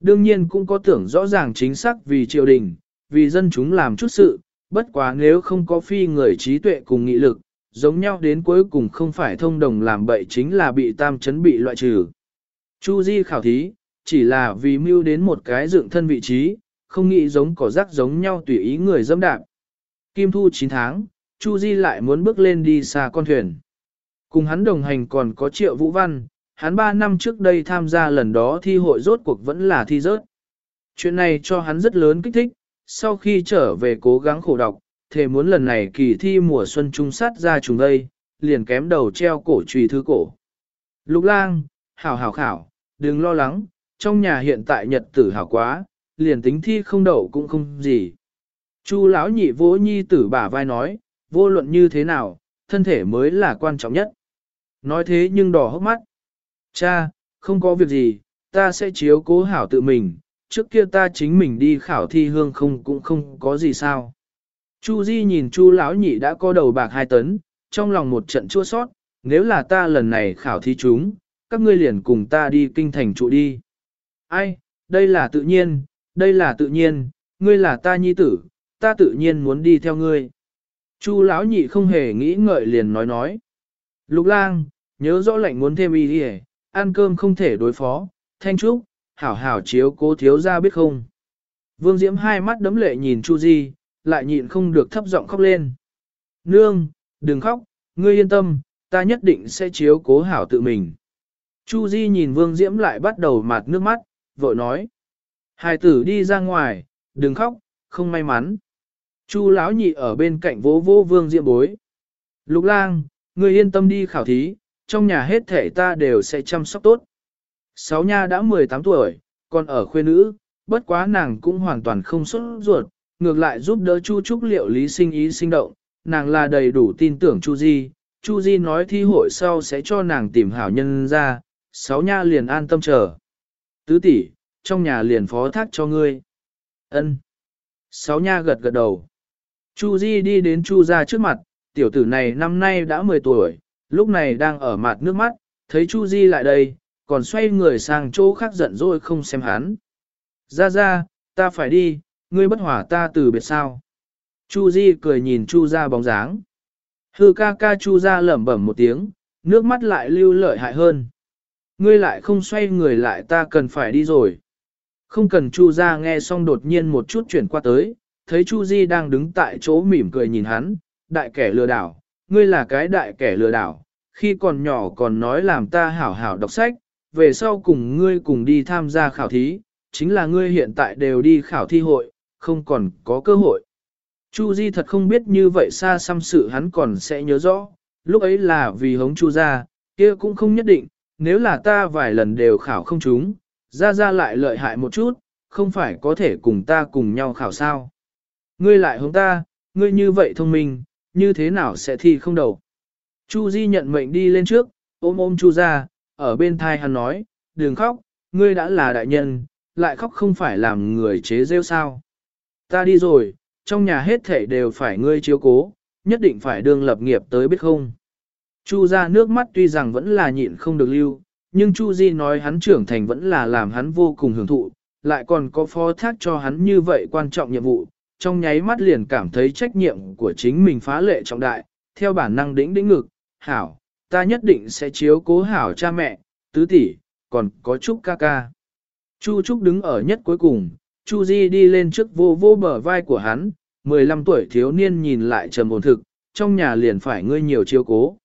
Đương nhiên cũng có tưởng rõ ràng chính xác vì triều đình, vì dân chúng làm chút sự, bất quá nếu không có phi người trí tuệ cùng nghị lực, giống nhau đến cuối cùng không phải thông đồng làm bậy chính là bị tam chấn bị loại trừ. Chu Di khảo thí, chỉ là vì mưu đến một cái dựng thân vị trí, không nghĩ giống cỏ rác giống nhau tùy ý người dâm đạp. Kim thu 9 tháng, Chu Di lại muốn bước lên đi xa con thuyền. Cùng hắn đồng hành còn có Triệu Vũ Văn, hắn 3 năm trước đây tham gia lần đó thi hội rốt cuộc vẫn là thi rớt. Chuyện này cho hắn rất lớn kích thích, sau khi trở về cố gắng khổ đọc, thề muốn lần này kỳ thi mùa xuân trung sát ra trùng đây, liền kém đầu treo cổ trùy thứ cổ. Lục lang, hảo hảo khảo, đừng lo lắng, trong nhà hiện tại nhật tử hảo quá, liền tính thi không đậu cũng không gì. Chu lão nhị vỗ nhi tử bả vai nói, vô luận như thế nào, thân thể mới là quan trọng nhất. Nói thế nhưng đỏ hốc mắt. Cha, không có việc gì, ta sẽ chiếu cố hảo tự mình, trước kia ta chính mình đi khảo thi hương không cũng không có gì sao. Chu Di nhìn Chu lão nhị đã có đầu bạc hai tấn, trong lòng một trận chua sót, nếu là ta lần này khảo thi chúng, các ngươi liền cùng ta đi kinh thành trụ đi. Ai, đây là tự nhiên, đây là tự nhiên, ngươi là ta nhi tử, ta tự nhiên muốn đi theo ngươi. Chu lão nhị không hề nghĩ ngợi liền nói nói. Lục lang, nhớ rõ lệnh muốn thêm y đi ăn cơm không thể đối phó, thanh trúc, hảo hảo chiếu cố thiếu ra biết không. Vương Diễm hai mắt đấm lệ nhìn Chu Di, lại nhịn không được thấp giọng khóc lên. Nương, đừng khóc, ngươi yên tâm, ta nhất định sẽ chiếu cố hảo tự mình. Chu Di nhìn Vương Diễm lại bắt đầu mạt nước mắt, vội nói. Hài tử đi ra ngoài, đừng khóc, không may mắn. Chu lão nhị ở bên cạnh vỗ vỗ Vương Diễm bối. Lục lang, ngươi yên tâm đi khảo thí, trong nhà hết thể ta đều sẽ chăm sóc tốt. Sáu nha đã 18 tuổi, còn ở khuê nữ, bất quá nàng cũng hoàn toàn không xuất ruột, ngược lại giúp đỡ Chu Trúc liệu lý sinh ý sinh động, nàng là đầy đủ tin tưởng Chu Di. Chu Di nói thi hội sau sẽ cho nàng tìm hảo nhân ra, sáu nha liền an tâm chờ. Tứ tỷ, trong nhà liền phó thác cho ngươi. Ân. Sáu nha gật gật đầu. Chu Di đi đến Chu gia trước mặt, tiểu tử này năm nay đã 10 tuổi, lúc này đang ở mặt nước mắt, thấy Chu Di lại đây, còn xoay người sang chỗ khác giận dỗi không xem hắn. Ra ra, ta phải đi, ngươi bất hỏa ta từ biệt sao. Chu Di cười nhìn Chu Gia bóng dáng. Hư ca ca Chu Gia lẩm bẩm một tiếng, nước mắt lại lưu lợi hại hơn. Ngươi lại không xoay người lại ta cần phải đi rồi. Không cần Chu Gia nghe xong đột nhiên một chút chuyển qua tới, thấy Chu Di đang đứng tại chỗ mỉm cười nhìn hắn, đại kẻ lừa đảo, ngươi là cái đại kẻ lừa đảo, khi còn nhỏ còn nói làm ta hảo hảo đọc sách, về sau cùng ngươi cùng đi tham gia khảo thí, chính là ngươi hiện tại đều đi khảo thi hội, không còn có cơ hội. Chu Di thật không biết như vậy xa xăm sự hắn còn sẽ nhớ rõ, lúc ấy là vì hống Chu gia, kia cũng không nhất định, nếu là ta vài lần đều khảo không trúng, ra ra lại lợi hại một chút, không phải có thể cùng ta cùng nhau khảo sao. Ngươi lại hống ta, ngươi như vậy thông minh, như thế nào sẽ thi không đầu. Chu Di nhận mệnh đi lên trước, ôm ôm Chu ra, ở bên thai hắn nói, đừng khóc, ngươi đã là đại nhân, lại khóc không phải làm người chế rêu sao. Ta đi rồi, trong nhà hết thảy đều phải ngươi chiếu cố, nhất định phải đương lập nghiệp tới biết không. Chu ra nước mắt tuy rằng vẫn là nhịn không được lưu, nhưng Chu Di nói hắn trưởng thành vẫn là làm hắn vô cùng hưởng thụ, lại còn có phó thác cho hắn như vậy quan trọng nhiệm vụ, trong nháy mắt liền cảm thấy trách nhiệm của chính mình phá lệ trọng đại, theo bản năng đĩnh đĩnh ngực, hảo, ta nhất định sẽ chiếu cố hảo cha mẹ, tứ tỷ, còn có Trúc ca ca. Chu Trúc đứng ở nhất cuối cùng, Chu Di đi lên trước vô vô bờ vai của hắn, 15 tuổi thiếu niên nhìn lại trầm ổn thực, trong nhà liền phải ngươi nhiều chiếu cố.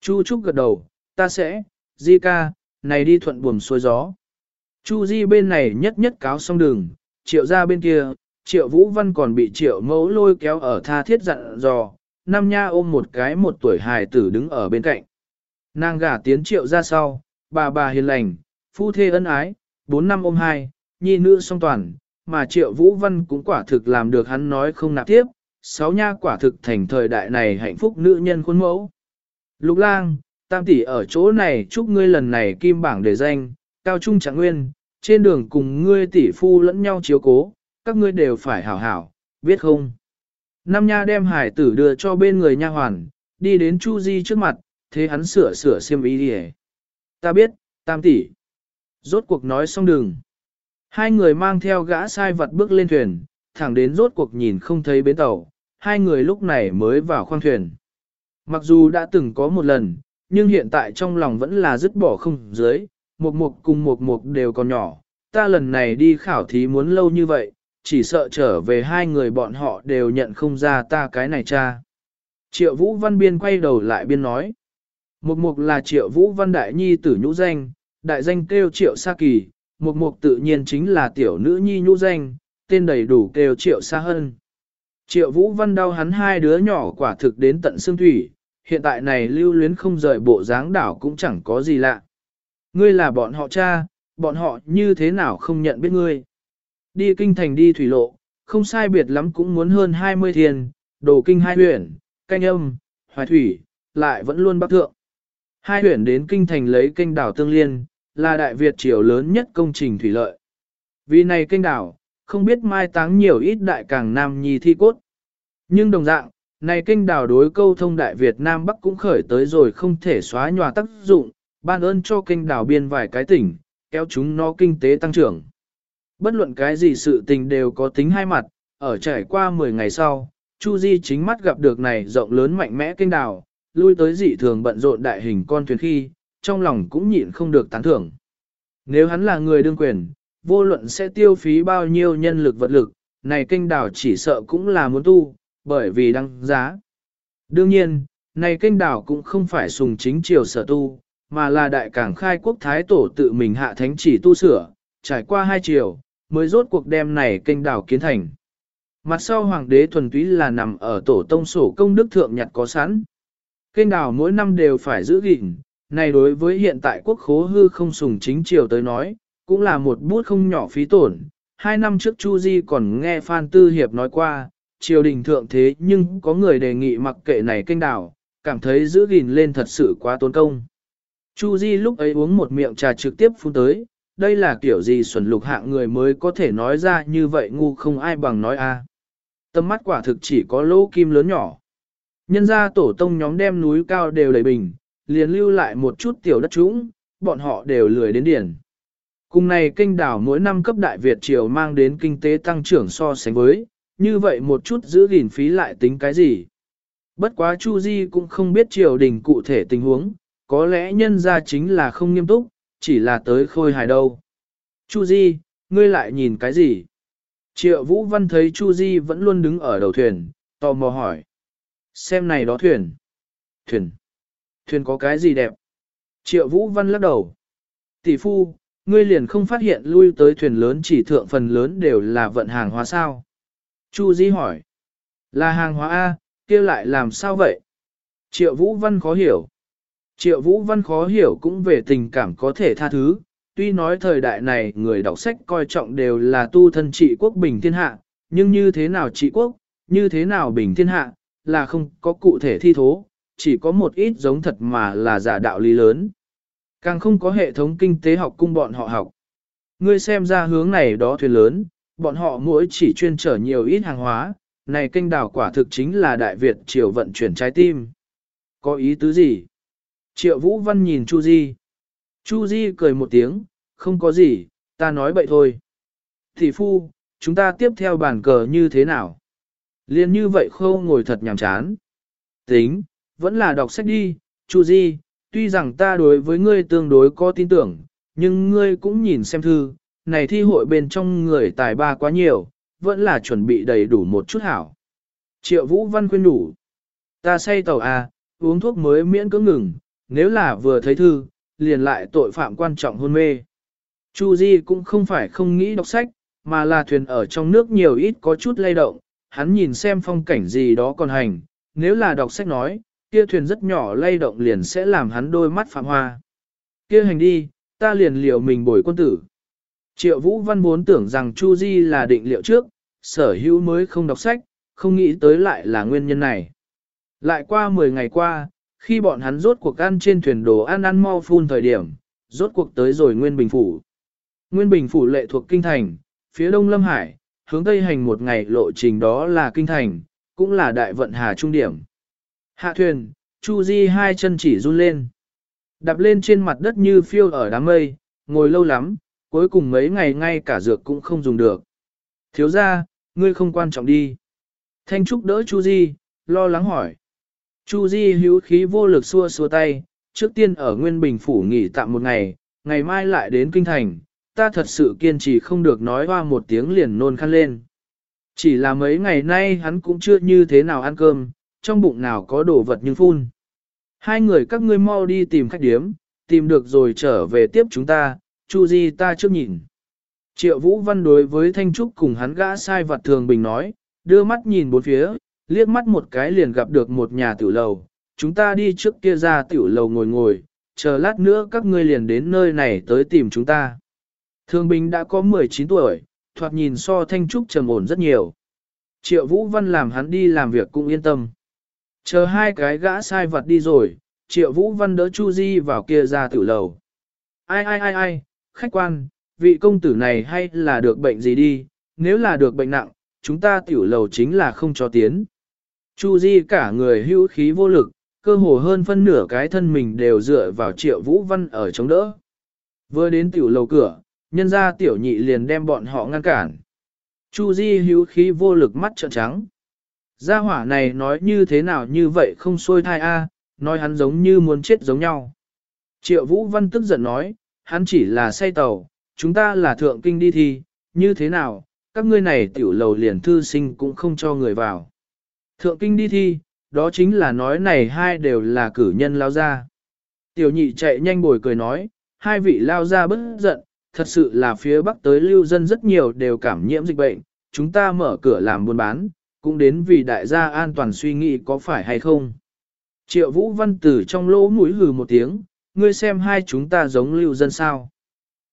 Chu Trúc gật đầu, ta sẽ, Di ca, này đi thuận buồm xuôi gió. Chu Di bên này nhất nhất cáo xong đường, triệu ra bên kia, triệu vũ văn còn bị triệu mẫu lôi kéo ở tha thiết dặn dò, Nam Nha ôm một cái một tuổi hài tử đứng ở bên cạnh. Nàng gả tiến triệu ra sau, bà bà hiền lành, phu thê ân ái, bốn năm ôm hai, nhi nữ song toàn, mà triệu vũ văn cũng quả thực làm được hắn nói không nạp tiếp, sáu nha quả thực thành thời đại này hạnh phúc nữ nhân khuôn mẫu. Lục lang, tam tỷ ở chỗ này chúc ngươi lần này kim bảng đề danh, cao trung trạng nguyên, trên đường cùng ngươi tỷ phu lẫn nhau chiếu cố, các ngươi đều phải hảo hảo, biết không? Nam nha đem hải tử đưa cho bên người nha hoàn, đi đến Chu Di trước mặt, thế hắn sửa sửa xiêm ý đi Ta biết, tam tỷ. Rốt cuộc nói xong đường. Hai người mang theo gã sai vật bước lên thuyền, thẳng đến rốt cuộc nhìn không thấy bến tàu, hai người lúc này mới vào khoang thuyền. Mặc dù đã từng có một lần, nhưng hiện tại trong lòng vẫn là dứt bỏ không dưới, một mục cùng một mục đều còn nhỏ. Ta lần này đi khảo thí muốn lâu như vậy, chỉ sợ trở về hai người bọn họ đều nhận không ra ta cái này cha. Triệu Vũ Văn Biên quay đầu lại biên nói. Một mục là Triệu Vũ Văn Đại Nhi tử nhũ danh, đại danh kêu Triệu Sa Kỳ, một mục tự nhiên chính là tiểu nữ nhi nhũ danh, tên đầy đủ kêu Triệu Sa Hân. Triệu Vũ Văn đau hắn hai đứa nhỏ quả thực đến tận xương thủy, hiện tại này lưu luyến không rời bộ dáng đảo cũng chẳng có gì lạ. Ngươi là bọn họ cha, bọn họ như thế nào không nhận biết ngươi. Đi kinh thành đi thủy lộ, không sai biệt lắm cũng muốn hơn 20 thiền, đồ kinh hai huyện, canh âm, hoài thủy, lại vẫn luôn bắc thượng. Hai huyện đến kinh thành lấy kênh đảo Tương Liên, là Đại Việt triều lớn nhất công trình thủy lợi. Vì này kênh đảo, không biết mai táng nhiều ít đại càng Nam Nhi thi cốt. Nhưng đồng dạng, này kênh đảo đối câu thông Đại Việt Nam Bắc cũng khởi tới rồi không thể xóa nhòa tác dụng, ban ơn cho kênh đảo biên vài cái tỉnh, kéo chúng nó kinh tế tăng trưởng. Bất luận cái gì sự tình đều có tính hai mặt, ở trải qua 10 ngày sau, Chu Di chính mắt gặp được này rộng lớn mạnh mẽ kênh đảo, lui tới dị thường bận rộn đại hình con thuyền khi, trong lòng cũng nhịn không được tán thưởng. Nếu hắn là người đương quyền, vô luận sẽ tiêu phí bao nhiêu nhân lực vật lực, này kênh đảo chỉ sợ cũng là muốn tu, bởi vì đăng giá. Đương nhiên, này kênh đảo cũng không phải sùng chính triều sở tu, mà là đại cảng khai quốc thái tổ tự mình hạ thánh chỉ tu sửa, trải qua hai triều, mới rốt cuộc đem này kênh đảo kiến thành. Mặt sau hoàng đế thuần túy là nằm ở tổ tông sổ công đức thượng nhặt có sẵn. Kênh đảo mỗi năm đều phải giữ gìn, này đối với hiện tại quốc khố hư không sùng chính triều tới nói, cũng là một bút không nhỏ phí tổn. Hai năm trước Chu Di còn nghe Phan Tư Hiệp nói qua, triều đình thượng thế nhưng có người đề nghị mặc kệ này kênh đảo, cảm thấy giữ gìn lên thật sự quá tốn công. Chu Di lúc ấy uống một miệng trà trực tiếp phun tới, đây là kiểu gì xuẩn lục hạng người mới có thể nói ra như vậy ngu không ai bằng nói a. Tâm mắt quả thực chỉ có lỗ kim lớn nhỏ. Nhân ra tổ tông nhóm đem núi cao đều đầy bình, liền lưu lại một chút tiểu đất trũng, bọn họ đều lười đến điển. Cùng này kênh đảo mỗi năm cấp đại Việt triều mang đến kinh tế tăng trưởng so sánh với, như vậy một chút giữ gìn phí lại tính cái gì. Bất quá Chu Di cũng không biết triều đình cụ thể tình huống, có lẽ nhân ra chính là không nghiêm túc, chỉ là tới khôi hài đâu. Chu Di, ngươi lại nhìn cái gì? Triệu Vũ Văn thấy Chu Di vẫn luôn đứng ở đầu thuyền, tò mò hỏi. Xem này đó thuyền. Thuyền. Thuyền có cái gì đẹp? Triệu Vũ Văn lắc đầu. Tỷ phu, ngươi liền không phát hiện lui tới thuyền lớn chỉ thượng phần lớn đều là vận hàng hóa sao? Chu Di hỏi. Là hàng hóa A, kia lại làm sao vậy? Triệu Vũ Văn khó hiểu. Triệu Vũ Văn khó hiểu cũng về tình cảm có thể tha thứ, tuy nói thời đại này người đọc sách coi trọng đều là tu thân trị quốc bình thiên hạ, nhưng như thế nào trị quốc, như thế nào bình thiên hạ, là không có cụ thể thi thố, chỉ có một ít giống thật mà là giả đạo lý lớn. Càng không có hệ thống kinh tế học cung bọn họ học. Ngươi xem ra hướng này đó thuyền lớn, bọn họ mỗi chỉ chuyên trở nhiều ít hàng hóa, này kênh đảo quả thực chính là Đại Việt triều vận chuyển trái tim. Có ý tứ gì? Triệu Vũ Văn nhìn Chu Di. Chu Di cười một tiếng, không có gì, ta nói bậy thôi. Thị phu, chúng ta tiếp theo bàn cờ như thế nào? Liên như vậy khâu ngồi thật nhàm chán. Tính, vẫn là đọc sách đi, Chu Di, tuy rằng ta đối với ngươi tương đối có tin tưởng, nhưng ngươi cũng nhìn xem thư, này thi hội bên trong người tài ba quá nhiều, vẫn là chuẩn bị đầy đủ một chút hảo. Triệu Vũ Văn khuyên đủ. Ta say tàu à, uống thuốc mới miễn cưỡng ngừng, nếu là vừa thấy thư, liền lại tội phạm quan trọng hôn mê. Chu Di cũng không phải không nghĩ đọc sách, mà là thuyền ở trong nước nhiều ít có chút lay động, hắn nhìn xem phong cảnh gì đó còn hành, nếu là đọc sách nói, kia thuyền rất nhỏ lay động liền sẽ làm hắn đôi mắt phạm hoa. Kia hành đi, ta liền liệu mình bồi quân tử. Triệu Vũ Văn muốn tưởng rằng Chu Di là định liệu trước, sở hữu mới không đọc sách, không nghĩ tới lại là nguyên nhân này. Lại qua 10 ngày qua, khi bọn hắn rốt cuộc ăn trên thuyền đồ ăn ăn mau phun thời điểm, rốt cuộc tới rồi Nguyên Bình Phủ. Nguyên Bình Phủ lệ thuộc Kinh Thành, phía đông Lâm Hải, hướng Tây hành một ngày lộ trình đó là Kinh Thành, cũng là đại vận hà trung điểm. Hạ thuyền, Chu Di hai chân chỉ run lên. Đạp lên trên mặt đất như phiêu ở đám mây, ngồi lâu lắm, cuối cùng mấy ngày ngay cả dược cũng không dùng được. Thiếu gia ngươi không quan trọng đi. Thanh Trúc đỡ Chu Di, lo lắng hỏi. Chu Di hữu khí vô lực xua xua tay, trước tiên ở Nguyên Bình Phủ nghỉ tạm một ngày, ngày mai lại đến Kinh Thành, ta thật sự kiên trì không được nói hoa một tiếng liền nôn khăn lên. Chỉ là mấy ngày nay hắn cũng chưa như thế nào ăn cơm, trong bụng nào có đồ vật nhưng phun. Hai người các ngươi mau đi tìm khách điếm, tìm được rồi trở về tiếp chúng ta, Chu Di ta trước nhìn. Triệu Vũ Văn đối với Thanh Trúc cùng hắn gã sai vặt thường bình nói, đưa mắt nhìn bốn phía, liếc mắt một cái liền gặp được một nhà tiểu lầu, chúng ta đi trước kia ra tiểu lầu ngồi ngồi, chờ lát nữa các ngươi liền đến nơi này tới tìm chúng ta. thương Bình đã có 19 tuổi, thoạt nhìn so Thanh Trúc trầm ổn rất nhiều. Triệu Vũ Văn làm hắn đi làm việc cũng yên tâm. Chờ hai cái gã sai vật đi rồi, Triệu Vũ Văn đỡ Chu Di vào kia ra tiểu lầu. Ai ai ai ai, khách quan, vị công tử này hay là được bệnh gì đi, nếu là được bệnh nặng, chúng ta tiểu lầu chính là không cho tiến. Chu Di cả người hữu khí vô lực, cơ hồ hơn phân nửa cái thân mình đều dựa vào triệu vũ văn ở chống đỡ. Vừa đến tiểu lầu cửa, nhân gia tiểu nhị liền đem bọn họ ngăn cản. Chu Di hữu khí vô lực mắt trợn trắng. Gia hỏa này nói như thế nào như vậy không xuôi thai a, nói hắn giống như muốn chết giống nhau. Triệu Vũ Văn tức giận nói, hắn chỉ là say tàu, chúng ta là thượng kinh đi thi, như thế nào, các ngươi này tiểu lầu liền thư sinh cũng không cho người vào. Thượng kinh đi thi, đó chính là nói này hai đều là cử nhân lao ra. Tiểu nhị chạy nhanh bồi cười nói, hai vị lao ra bất giận, thật sự là phía bắc tới lưu dân rất nhiều đều cảm nhiễm dịch bệnh, chúng ta mở cửa làm buôn bán, cũng đến vì đại gia an toàn suy nghĩ có phải hay không. Triệu Vũ Văn Tử trong lỗ mũi hừ một tiếng, ngươi xem hai chúng ta giống lưu dân sao.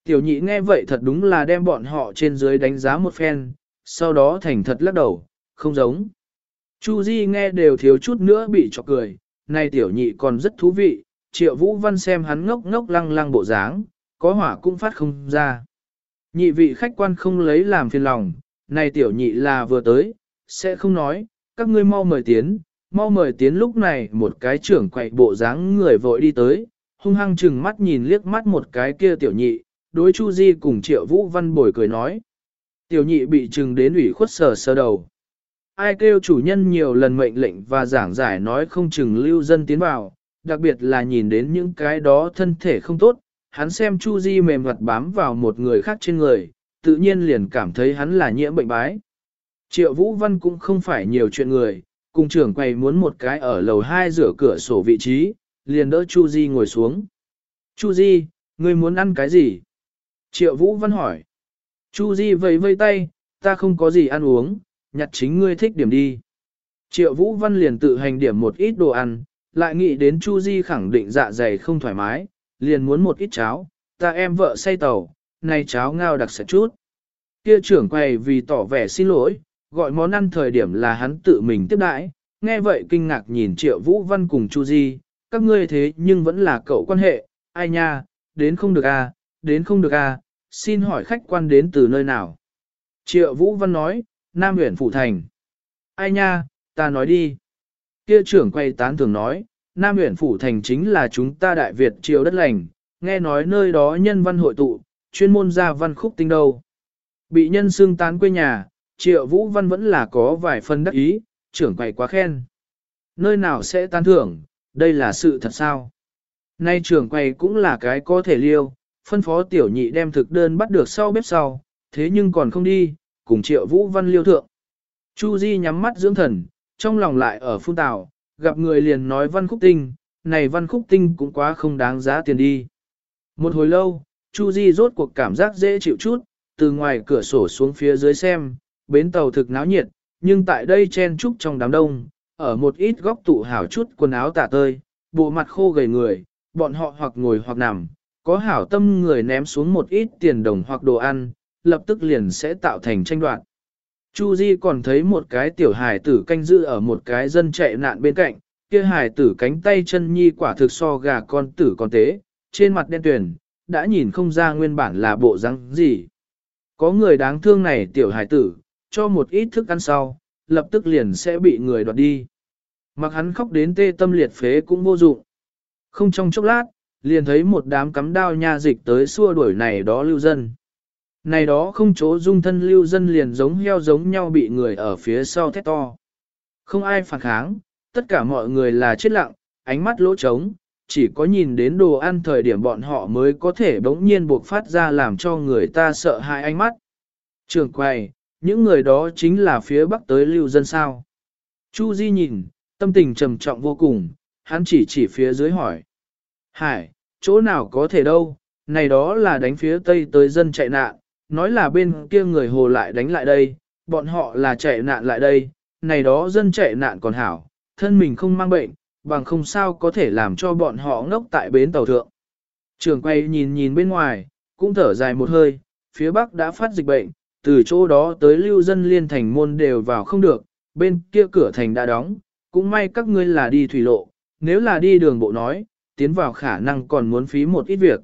Tiểu nhị nghe vậy thật đúng là đem bọn họ trên dưới đánh giá một phen, sau đó thành thật lắc đầu, không giống. Chu Di nghe đều thiếu chút nữa bị chọc cười, này tiểu nhị còn rất thú vị, triệu vũ văn xem hắn ngốc ngốc lăng lăng bộ dáng, có hỏa cũng phát không ra. Nhị vị khách quan không lấy làm phiền lòng, này tiểu nhị là vừa tới, sẽ không nói, các ngươi mau mời tiến, mau mời tiến lúc này một cái trưởng quậy bộ dáng người vội đi tới, hung hăng chừng mắt nhìn liếc mắt một cái kia tiểu nhị, đối Chu Di cùng triệu vũ văn bồi cười nói. Tiểu nhị bị chừng đến ủy khuất sờ sờ đầu. Ai kêu chủ nhân nhiều lần mệnh lệnh và giảng giải nói không chừng lưu dân tiến vào, đặc biệt là nhìn đến những cái đó thân thể không tốt, hắn xem Chu Di mềm mặt bám vào một người khác trên người, tự nhiên liền cảm thấy hắn là nhiễm bệnh bái. Triệu Vũ Văn cũng không phải nhiều chuyện người, cùng trưởng quầy muốn một cái ở lầu hai rửa cửa sổ vị trí, liền đỡ Chu Di ngồi xuống. Chu Di, ngươi muốn ăn cái gì? Triệu Vũ Văn hỏi. Chu Di vẫy vây tay, ta không có gì ăn uống, nhặt chính ngươi thích điểm đi. Triệu Vũ Văn liền tự hành điểm một ít đồ ăn, lại nghĩ đến Chu Di khẳng định dạ dày không thoải mái, liền muốn một ít cháo, ta em vợ say tàu, này cháo ngao đặc sạch chút. Kia trưởng quầy vì tỏ vẻ xin lỗi, gọi món ăn thời điểm là hắn tự mình tiếp đãi, nghe vậy kinh ngạc nhìn Triệu Vũ Văn cùng Chu Di, các ngươi thế nhưng vẫn là cậu quan hệ, ai nha, đến không được à, đến không được à, xin hỏi khách quan đến từ nơi nào. Triệu Vũ Văn nói, Nam huyện Phủ Thành. Ai nha, ta nói đi. Kia trưởng quay tán thường nói, Nam huyện Phủ Thành chính là chúng ta Đại Việt triều đất lành, nghe nói nơi đó nhân văn hội tụ, chuyên môn ra văn khúc tinh đâu. Bị nhân xương tán quê nhà, triệu vũ văn vẫn là có vài phần đắc ý, trưởng quầy quá khen. Nơi nào sẽ tán thưởng, đây là sự thật sao? Nay trưởng quầy cũng là cái có thể liêu, phân phó tiểu nhị đem thực đơn bắt được sau bếp sau, thế nhưng còn không đi, cùng triệu vũ văn liêu thượng. Chu Di nhắm mắt dưỡng thần, trong lòng lại ở phun tào, gặp người liền nói văn khúc tinh, này văn khúc tinh cũng quá không đáng giá tiền đi. Một hồi lâu, Chu Di rốt cuộc cảm giác dễ chịu chút, từ ngoài cửa sổ xuống phía dưới xem, bến tàu thực náo nhiệt, nhưng tại đây chen trúc trong đám đông, ở một ít góc tụ hảo chút quần áo tả tơi, bộ mặt khô gầy người, bọn họ hoặc ngồi hoặc nằm, có hảo tâm người ném xuống một ít tiền đồng hoặc đồ ăn, lập tức liền sẽ tạo thành tranh đoạt. Chu Di còn thấy một cái tiểu hài tử canh giữ ở một cái dân chạy nạn bên cạnh, kia hài tử cánh tay chân nhi quả thực so gà con tử con tế, trên mặt đen tuyền, đã nhìn không ra nguyên bản là bộ răng gì. Có người đáng thương này tiểu hài tử, cho một ít thức ăn sau, lập tức liền sẽ bị người đoạt đi. Mặc hắn khóc đến tê tâm liệt phế cũng vô dụng. Không trong chốc lát, liền thấy một đám cắm đao nha dịch tới xua đuổi này đó lưu dân. Này đó không chỗ dung thân lưu dân liền giống heo giống nhau bị người ở phía sau thét to. Không ai phản kháng, tất cả mọi người là chết lặng, ánh mắt lỗ trống, chỉ có nhìn đến đồ ăn thời điểm bọn họ mới có thể bỗng nhiên buộc phát ra làm cho người ta sợ hãi ánh mắt. Trường quay, những người đó chính là phía bắc tới lưu dân sao. Chu Di nhìn, tâm tình trầm trọng vô cùng, hắn chỉ chỉ phía dưới hỏi. Hải, chỗ nào có thể đâu, này đó là đánh phía tây tới dân chạy nạn, nói là bên kia người hồ lại đánh lại đây, bọn họ là chạy nạn lại đây, này đó dân chạy nạn còn hảo, thân mình không mang bệnh, bằng không sao có thể làm cho bọn họ ngốc tại bến tàu thượng. Trường quay nhìn nhìn bên ngoài, cũng thở dài một hơi, phía bắc đã phát dịch bệnh, từ chỗ đó tới lưu dân liên thành môn đều vào không được, bên kia cửa thành đã đóng, cũng may các ngươi là đi thủy lộ, nếu là đi đường bộ nói, tiến vào khả năng còn muốn phí một ít việc.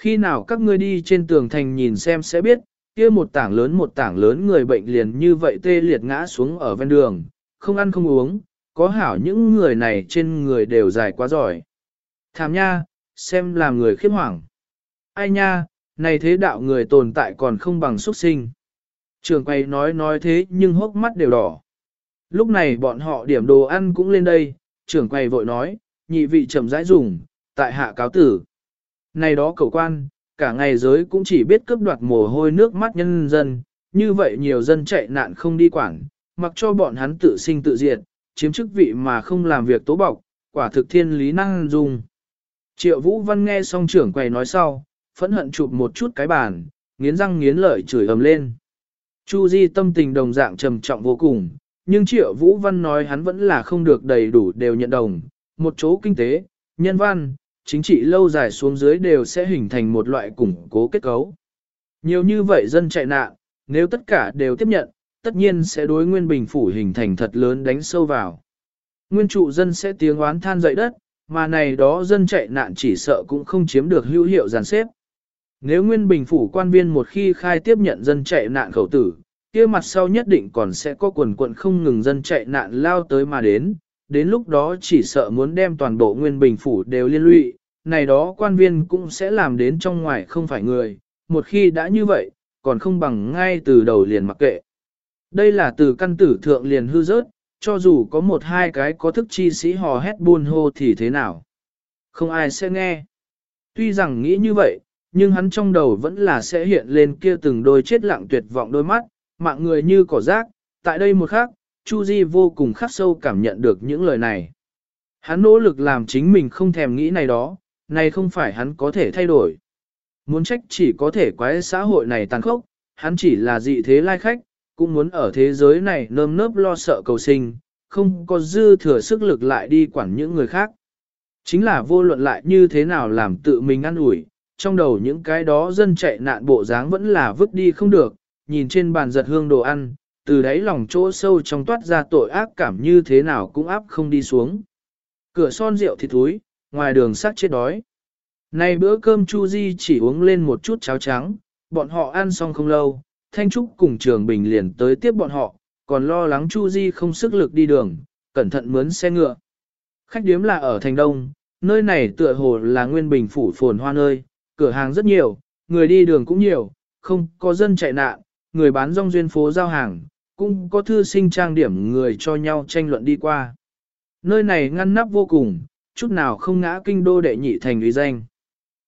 Khi nào các ngươi đi trên tường thành nhìn xem sẽ biết, kia một tảng lớn một tảng lớn người bệnh liền như vậy tê liệt ngã xuống ở ven đường, không ăn không uống, có hảo những người này trên người đều dài quá giỏi. Thảm nha, xem làm người khiếp hoảng. Ai nha, này thế đạo người tồn tại còn không bằng xuất sinh. Trường quay nói nói thế nhưng hốc mắt đều đỏ. Lúc này bọn họ điểm đồ ăn cũng lên đây, trưởng quay vội nói, nhị vị chậm rãi dùng, tại hạ cáo tử. Này đó cầu quan, cả ngày giới cũng chỉ biết cướp đoạt mồ hôi nước mắt nhân dân, như vậy nhiều dân chạy nạn không đi quản, mặc cho bọn hắn tự sinh tự diệt, chiếm chức vị mà không làm việc tố bọc, quả thực thiên lý năng dùng Triệu Vũ Văn nghe xong trưởng quầy nói sau, phẫn hận chụp một chút cái bàn, nghiến răng nghiến lợi chửi ầm lên. Chu Di tâm tình đồng dạng trầm trọng vô cùng, nhưng Triệu Vũ Văn nói hắn vẫn là không được đầy đủ đều nhận đồng, một chỗ kinh tế, nhân văn, chính trị lâu dài xuống dưới đều sẽ hình thành một loại củng cố kết cấu. Nhiều như vậy dân chạy nạn, nếu tất cả đều tiếp nhận, tất nhiên sẽ đối nguyên bình phủ hình thành thật lớn đánh sâu vào. Nguyên trụ dân sẽ tiếng oán than dậy đất, mà này đó dân chạy nạn chỉ sợ cũng không chiếm được hữu hiệu giàn xếp. Nếu nguyên bình phủ quan viên một khi khai tiếp nhận dân chạy nạn khẩu tử, kia mặt sau nhất định còn sẽ có quần quận không ngừng dân chạy nạn lao tới mà đến, đến lúc đó chỉ sợ muốn đem toàn bộ nguyên bình phủ đều liên lụy, này đó quan viên cũng sẽ làm đến trong ngoài không phải người, một khi đã như vậy, còn không bằng ngay từ đầu liền mặc kệ. Đây là từ căn tử thượng liền hư rớt, cho dù có một hai cái có thức chi sĩ hò hét buôn hô thì thế nào. Không ai sẽ nghe. Tuy rằng nghĩ như vậy, nhưng hắn trong đầu vẫn là sẽ hiện lên kia từng đôi chết lặng tuyệt vọng đôi mắt, mạng người như cỏ rác. Tại đây một khắc, Chu Di vô cùng khắc sâu cảm nhận được những lời này. Hắn nỗ lực làm chính mình không thèm nghĩ này đó, này không phải hắn có thể thay đổi. Muốn trách chỉ có thể quái xã hội này tàn khốc, hắn chỉ là dị thế lai khách, cũng muốn ở thế giới này nơm nớp lo sợ cầu sinh, không có dư thừa sức lực lại đi quản những người khác. Chính là vô luận lại như thế nào làm tự mình ăn ủi trong đầu những cái đó dân chạy nạn bộ dáng vẫn là vứt đi không được, nhìn trên bàn giật hương đồ ăn, từ đáy lòng chỗ sâu trong toát ra tội ác cảm như thế nào cũng áp không đi xuống. Cửa son rượu thịt túi, ngoài đường sắc chết đói. Nay bữa cơm Chu Di chỉ uống lên một chút cháo trắng, bọn họ ăn xong không lâu, Thanh Trúc cùng Trường Bình liền tới tiếp bọn họ, còn lo lắng Chu Di không sức lực đi đường, cẩn thận mướn xe ngựa. Khách điếm là ở thành đông, nơi này tựa hồ là nguyên bình phủ phồn hoa nơi, cửa hàng rất nhiều, người đi đường cũng nhiều, không có dân chạy nạn, người bán rong duyên phố giao hàng, cũng có thư sinh trang điểm người cho nhau tranh luận đi qua. Nơi này ngăn nắp vô cùng, chút nào không ngã kinh đô đệ nhị thành uy danh.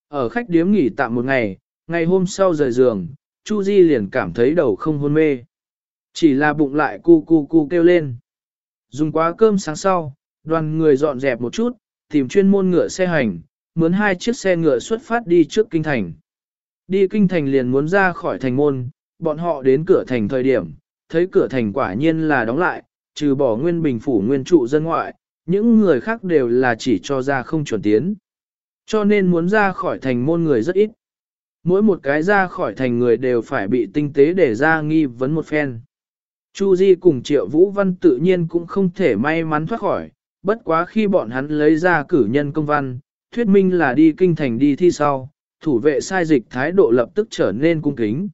Ở khách điếm nghỉ tạm một ngày, ngày hôm sau rời giường, Chu Di liền cảm thấy đầu không hôn mê. Chỉ là bụng lại cu cu cu kêu lên. Dùng quá cơm sáng sau, đoàn người dọn dẹp một chút, tìm chuyên môn ngựa xe hành, mướn hai chiếc xe ngựa xuất phát đi trước kinh thành. Đi kinh thành liền muốn ra khỏi thành môn, bọn họ đến cửa thành thời điểm, thấy cửa thành quả nhiên là đóng lại, trừ bỏ nguyên bình phủ nguyên trụ dân ngoại, những người khác đều là chỉ cho ra không chuẩn tiến. Cho nên muốn ra khỏi thành môn người rất ít. Mỗi một cái ra khỏi thành người đều phải bị tinh tế để ra nghi vấn một phen. Chu Di cùng Triệu Vũ Văn tự nhiên cũng không thể may mắn thoát khỏi, bất quá khi bọn hắn lấy ra cử nhân công văn, thuyết minh là đi kinh thành đi thi sau, thủ vệ sai dịch thái độ lập tức trở nên cung kính.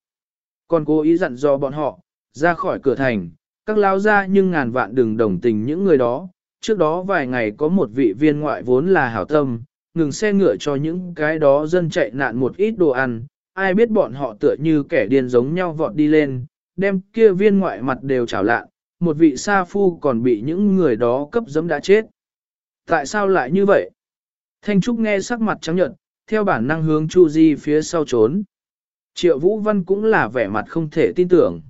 Còn cố ý dặn dò bọn họ, ra khỏi cửa thành, các lao ra nhưng ngàn vạn đừng đồng tình những người đó. Trước đó vài ngày có một vị viên ngoại vốn là hảo tâm, ngừng xe ngựa cho những cái đó dân chạy nạn một ít đồ ăn, ai biết bọn họ tựa như kẻ điên giống nhau vọt đi lên, đem kia viên ngoại mặt đều chảo lạ, một vị sa phu còn bị những người đó cấp giấm đã chết. Tại sao lại như vậy? Thanh Trúc nghe sắc mặt trắng nhợt, theo bản năng hướng Chu Di phía sau trốn. Triệu Vũ Văn cũng là vẻ mặt không thể tin tưởng.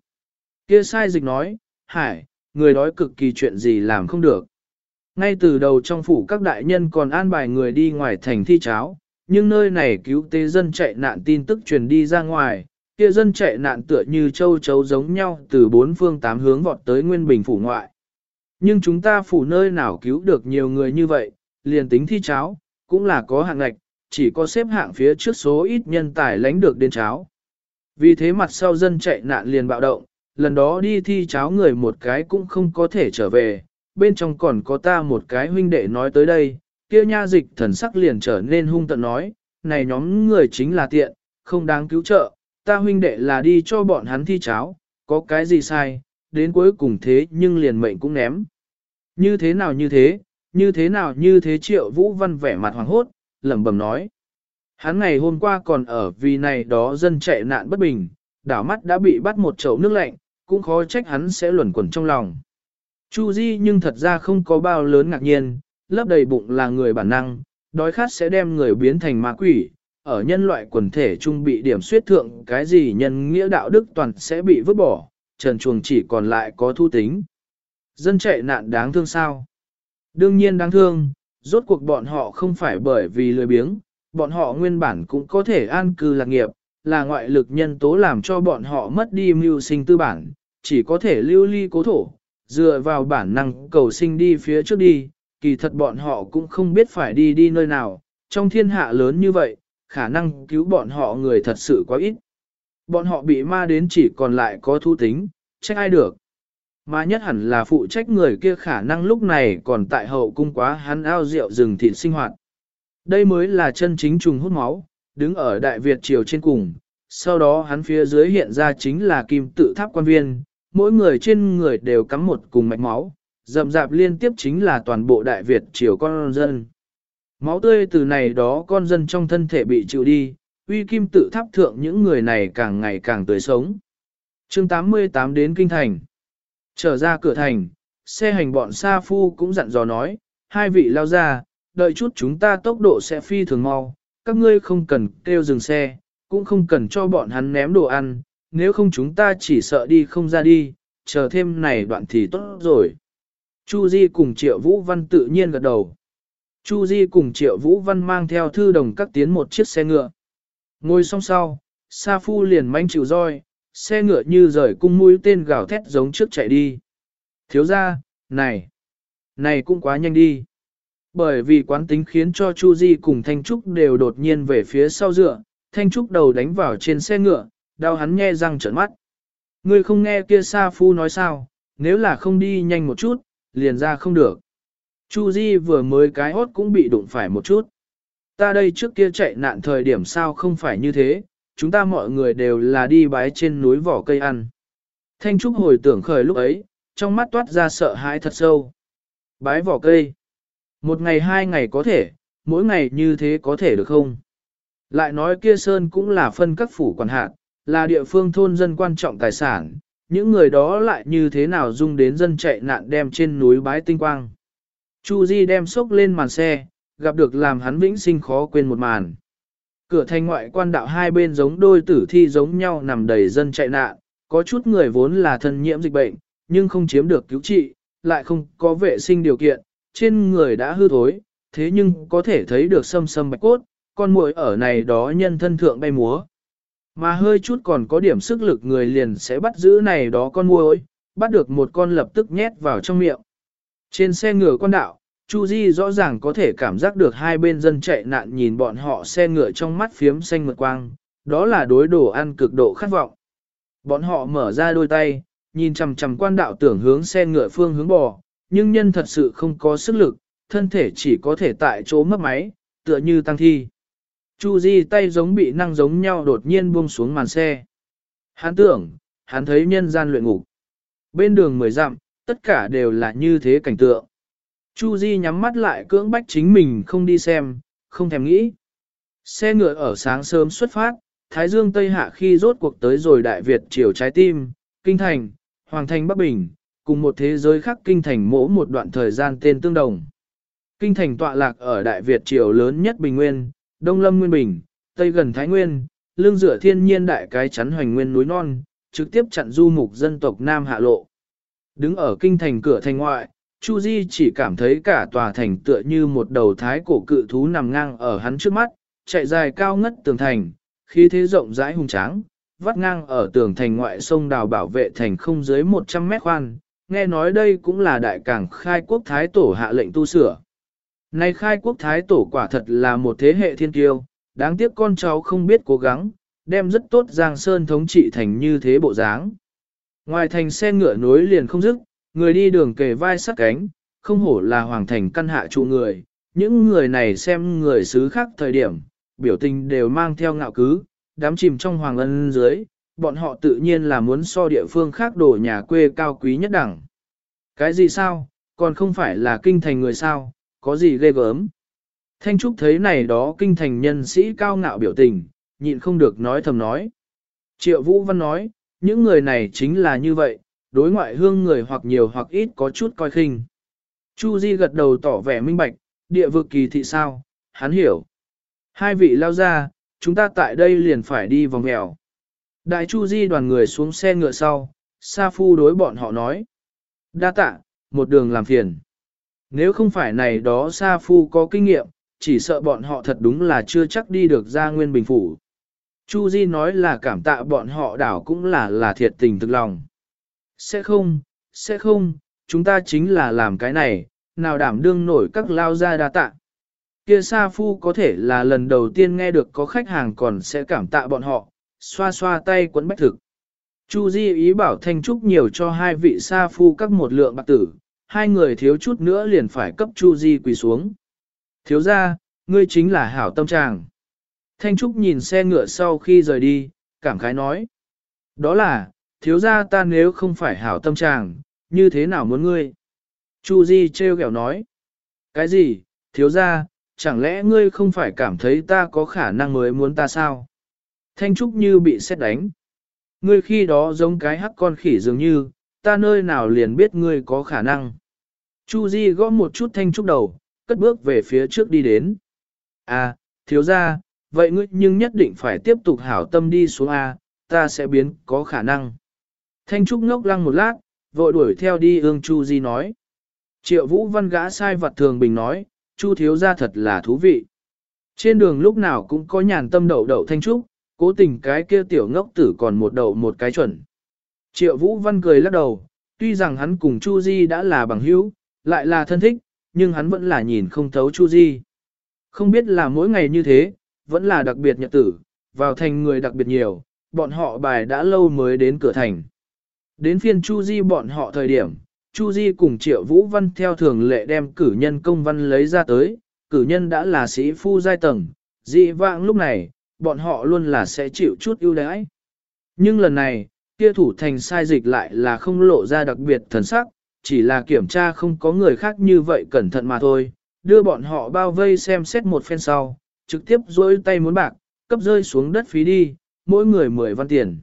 Kia sai dịch nói, hải, người đói cực kỳ chuyện gì làm không được. Ngay từ đầu trong phủ các đại nhân còn an bài người đi ngoài thành thi cháo, nhưng nơi này cứu tế dân chạy nạn tin tức truyền đi ra ngoài, kia dân chạy nạn tựa như châu chấu giống nhau từ bốn phương tám hướng vọt tới Nguyên Bình phủ ngoại. Nhưng chúng ta phủ nơi nào cứu được nhiều người như vậy, liền tính thi cháo, cũng là có hạng ngạch, chỉ có xếp hạng phía trước số ít nhân tài lãnh được đến cháo. Vì thế mặt sau dân chạy nạn liền bạo động, lần đó đi thi cháo người một cái cũng không có thể trở về, bên trong còn có ta một cái huynh đệ nói tới đây, kia nha dịch thần sắc liền trở nên hung tận nói, này nhóm người chính là tiện, không đáng cứu trợ, ta huynh đệ là đi cho bọn hắn thi cháo, có cái gì sai, đến cuối cùng thế nhưng liền mệnh cũng ném. Như thế nào như thế, như thế nào như thế triệu vũ văn vẻ mặt hoàng hốt, lẩm bẩm nói. Hắn ngày hôm qua còn ở vì này đó dân chạy nạn bất bình, đảo mắt đã bị bắt một chậu nước lạnh, cũng khó trách hắn sẽ luẩn quẩn trong lòng. Chu Di nhưng thật ra không có bao lớn ngạc nhiên, lấp đầy bụng là người bản năng, đói khát sẽ đem người biến thành ma quỷ, ở nhân loại quần thể trung bị điểm suyết thượng cái gì nhân nghĩa đạo đức toàn sẽ bị vứt bỏ, trần chuồng chỉ còn lại có thu tính. Dân chạy nạn đáng thương sao? Đương nhiên đáng thương, rốt cuộc bọn họ không phải bởi vì lười biếng, bọn họ nguyên bản cũng có thể an cư lạc nghiệp, là ngoại lực nhân tố làm cho bọn họ mất đi mưu sinh tư bản, chỉ có thể lưu ly cố thổ, dựa vào bản năng cầu sinh đi phía trước đi, kỳ thật bọn họ cũng không biết phải đi đi nơi nào, trong thiên hạ lớn như vậy, khả năng cứu bọn họ người thật sự quá ít. Bọn họ bị ma đến chỉ còn lại có thu tính, trách ai được. Mà nhất hẳn là phụ trách người kia khả năng lúc này còn tại hậu cung quá hắn ao rượu rừng thịt sinh hoạt. Đây mới là chân chính trùng hút máu, đứng ở Đại Việt triều trên cùng, sau đó hắn phía dưới hiện ra chính là kim tự tháp quan viên, mỗi người trên người đều cắm một cùng mạch máu, dầm dạp liên tiếp chính là toàn bộ Đại Việt triều con dân. Máu tươi từ này đó con dân trong thân thể bị chịu đi, uy kim tự tháp thượng những người này càng ngày càng tươi sống. chương 88 đến Kinh Thành. Trở ra cửa thành, xe hành bọn Sa Phu cũng dặn dò nói, hai vị lao ra, đợi chút chúng ta tốc độ sẽ phi thường mau, các ngươi không cần kêu dừng xe, cũng không cần cho bọn hắn ném đồ ăn, nếu không chúng ta chỉ sợ đi không ra đi, chờ thêm này đoạn thì tốt rồi. Chu Di cùng Triệu Vũ Văn tự nhiên gật đầu. Chu Di cùng Triệu Vũ Văn mang theo thư đồng các tiến một chiếc xe ngựa. Ngồi song sau, Sa Phu liền manh chịu roi, xe ngựa như rời cung mũi tên gào thét giống trước chạy đi. Thiếu gia, này, này cũng quá nhanh đi. Bởi vì quán tính khiến cho Chu Di cùng Thanh Trúc đều đột nhiên về phía sau dựa, Thanh Trúc đầu đánh vào trên xe ngựa, đau hắn nghe răng trợn mắt. Ngươi không nghe kia Sa Phu nói sao, nếu là không đi nhanh một chút, liền ra không được. Chu Di vừa mới cái hốt cũng bị đụng phải một chút. Ta đây trước kia chạy nạn thời điểm sao không phải như thế, chúng ta mọi người đều là đi bái trên núi vỏ cây ăn. Thanh Trúc hồi tưởng khởi lúc ấy, trong mắt toát ra sợ hãi thật sâu. Bái vỏ cây. Một ngày hai ngày có thể, mỗi ngày như thế có thể được không? Lại nói kia sơn cũng là phân các phủ quản hạt, là địa phương thôn dân quan trọng tài sản, những người đó lại như thế nào dung đến dân chạy nạn đem trên núi bái tinh quang. Chu Di đem sốc lên màn xe, gặp được làm hắn vĩnh sinh khó quên một màn. Cửa thành ngoại quan đạo hai bên giống đôi tử thi giống nhau nằm đầy dân chạy nạn, có chút người vốn là thân nhiễm dịch bệnh, nhưng không chiếm được cứu trị, lại không có vệ sinh điều kiện, trên người đã hư thối, thế nhưng có thể thấy được sâm sâm bạch cốt, con muỗi ở này đó nhân thân thượng bay múa. Mà hơi chút còn có điểm sức lực người liền sẽ bắt giữ này đó con muỗi, bắt được một con lập tức nhét vào trong miệng. Trên xe ngựa quan đạo, Chu Di rõ ràng có thể cảm giác được hai bên dân chạy nạn nhìn bọn họ xe ngựa trong mắt phiếm xanh mượt quang, đó là đối đồ ăn cực độ khát vọng. Bọn họ mở ra đôi tay, nhìn chằm chằm quan đạo tưởng hướng xe ngựa phương hướng bò, nhưng nhân thật sự không có sức lực, thân thể chỉ có thể tại chỗ mất máy, tựa như tăng thi. Chu Di tay giống bị năng giống nhau đột nhiên buông xuống màn xe. Hắn tưởng, hắn thấy nhân gian luyện ngục. Bên đường mười dặm, tất cả đều là như thế cảnh tượng. Chu Di nhắm mắt lại cưỡng bách chính mình không đi xem, không thèm nghĩ. Xe ngựa ở sáng sớm xuất phát, Thái Dương Tây Hạ khi rốt cuộc tới rồi Đại Việt chiều trái tim, Kinh Thành, Hoàng Thành Bắc Bình, cùng một thế giới khác Kinh Thành mỗ một đoạn thời gian tên tương đồng. Kinh Thành tọa lạc ở Đại Việt triều lớn nhất Bình Nguyên, Đông Lâm Nguyên Bình, Tây gần Thái Nguyên, lương dựa thiên nhiên đại cái chắn hoành nguyên núi non, trực tiếp chặn du mục dân tộc Nam Hạ Lộ. Đứng ở kinh thành cửa thành ngoại, Chu Di chỉ cảm thấy cả tòa thành tựa như một đầu thái cổ cự thú nằm ngang ở hắn trước mắt, chạy dài cao ngất tường thành, khí thế rộng rãi hùng tráng, vắt ngang ở tường thành ngoại sông đào bảo vệ thành không dưới 100 mét khoan. Nghe nói đây cũng là đại cảng khai quốc thái tổ hạ lệnh tu sửa nay khai quốc thái tổ quả thật là một thế hệ thiên kiêu, đáng tiếc con cháu không biết cố gắng, đem rất tốt Giang Sơn thống trị thành như thế bộ dáng. Ngoài thành xe ngựa nối liền không dứt, người đi đường kề vai sát cánh, không hổ là hoàng thành căn hạ trụ người, những người này xem người xứ khác thời điểm, biểu tình đều mang theo ngạo cứ, đám chìm trong hoàng ân dưới, bọn họ tự nhiên là muốn so địa phương khác đổ nhà quê cao quý nhất đẳng. Cái gì sao, còn không phải là kinh thành người sao, có gì ghê gớm. Thanh Trúc thấy này đó kinh thành nhân sĩ cao ngạo biểu tình, nhịn không được nói thầm nói. Triệu Vũ Văn nói, những người này chính là như vậy, đối ngoại hương người hoặc nhiều hoặc ít có chút coi khinh. Chu Di gật đầu tỏ vẻ minh bạch, địa vực kỳ thị sao, hắn hiểu. Hai vị lao ra, chúng ta tại đây liền phải đi vòng mèo. Đại Chu Di đoàn người xuống xe ngựa sau, Sa Phu đối bọn họ nói. Đa tạ, một đường làm phiền. Nếu không phải này đó Sa Phu có kinh nghiệm, chỉ sợ bọn họ thật đúng là chưa chắc đi được ra nguyên bình phủ. Chu Di nói là cảm tạ bọn họ đảo cũng là là thiệt tình thực lòng. Sẽ không, sẽ không, chúng ta chính là làm cái này, nào đảm đương nổi các lao gia đa tạ. Kia Sa Phu có thể là lần đầu tiên nghe được có khách hàng còn sẽ cảm tạ bọn họ, xoa xoa tay quấn bách thực. Chu Di ý bảo Thanh Trúc nhiều cho hai vị Sa Phu các một lượng bạc tử, hai người thiếu chút nữa liền phải cấp Chu Di quỳ xuống. Thiếu gia, ngươi chính là hảo tâm trạng. Thanh Trúc nhìn xe ngựa sau khi rời đi, cảm khái nói. Đó là, thiếu gia ta nếu không phải hảo tâm trạng, như thế nào muốn ngươi? Chu Di treo kẹo nói. Cái gì, thiếu gia, chẳng lẽ ngươi không phải cảm thấy ta có khả năng mới muốn ta sao? Thanh Trúc như bị xét đánh. Ngươi khi đó giống cái hắc con khỉ dường như, ta nơi nào liền biết ngươi có khả năng. Chu Di gõ một chút Thanh Trúc đầu, cất bước về phía trước đi đến. À, thiếu gia, vậy ngươi nhưng nhất định phải tiếp tục hảo tâm đi xuống A, ta sẽ biến có khả năng. Thanh Trúc ngốc lăng một lát, vội đuổi theo đi ương Chu Di nói. Triệu Vũ Văn gã sai vật thường bình nói, Chu thiếu gia thật là thú vị. Trên đường lúc nào cũng có nhàn tâm đậu đậu Thanh Trúc, cố tình cái kia tiểu ngốc tử còn một đậu một cái chuẩn. Triệu Vũ Văn cười lắc đầu, tuy rằng hắn cùng Chu Di đã là bằng hữu, lại là thân thích, nhưng hắn vẫn là nhìn không thấu Chu Di. Không biết là mỗi ngày như thế, vẫn là đặc biệt nhật tử, vào thành người đặc biệt nhiều, bọn họ bài đã lâu mới đến cửa thành. Đến phiên Chu Di bọn họ thời điểm, Chu Di cùng Triệu Vũ Văn theo thường lệ đem cử nhân công văn lấy ra tới, cử nhân đã là sĩ phu giai tầng, dị vãng lúc này, bọn họ luôn là sẽ chịu chút ưu đãi. Nhưng lần này, Kia thủ thành sai dịch lại là không lộ ra đặc biệt thần sắc, chỉ là kiểm tra không có người khác như vậy cẩn thận mà thôi, đưa bọn họ bao vây xem xét một phen sau, trực tiếp dối tay muốn bạc, cấp rơi xuống đất phí đi, mỗi người 10 văn tiền.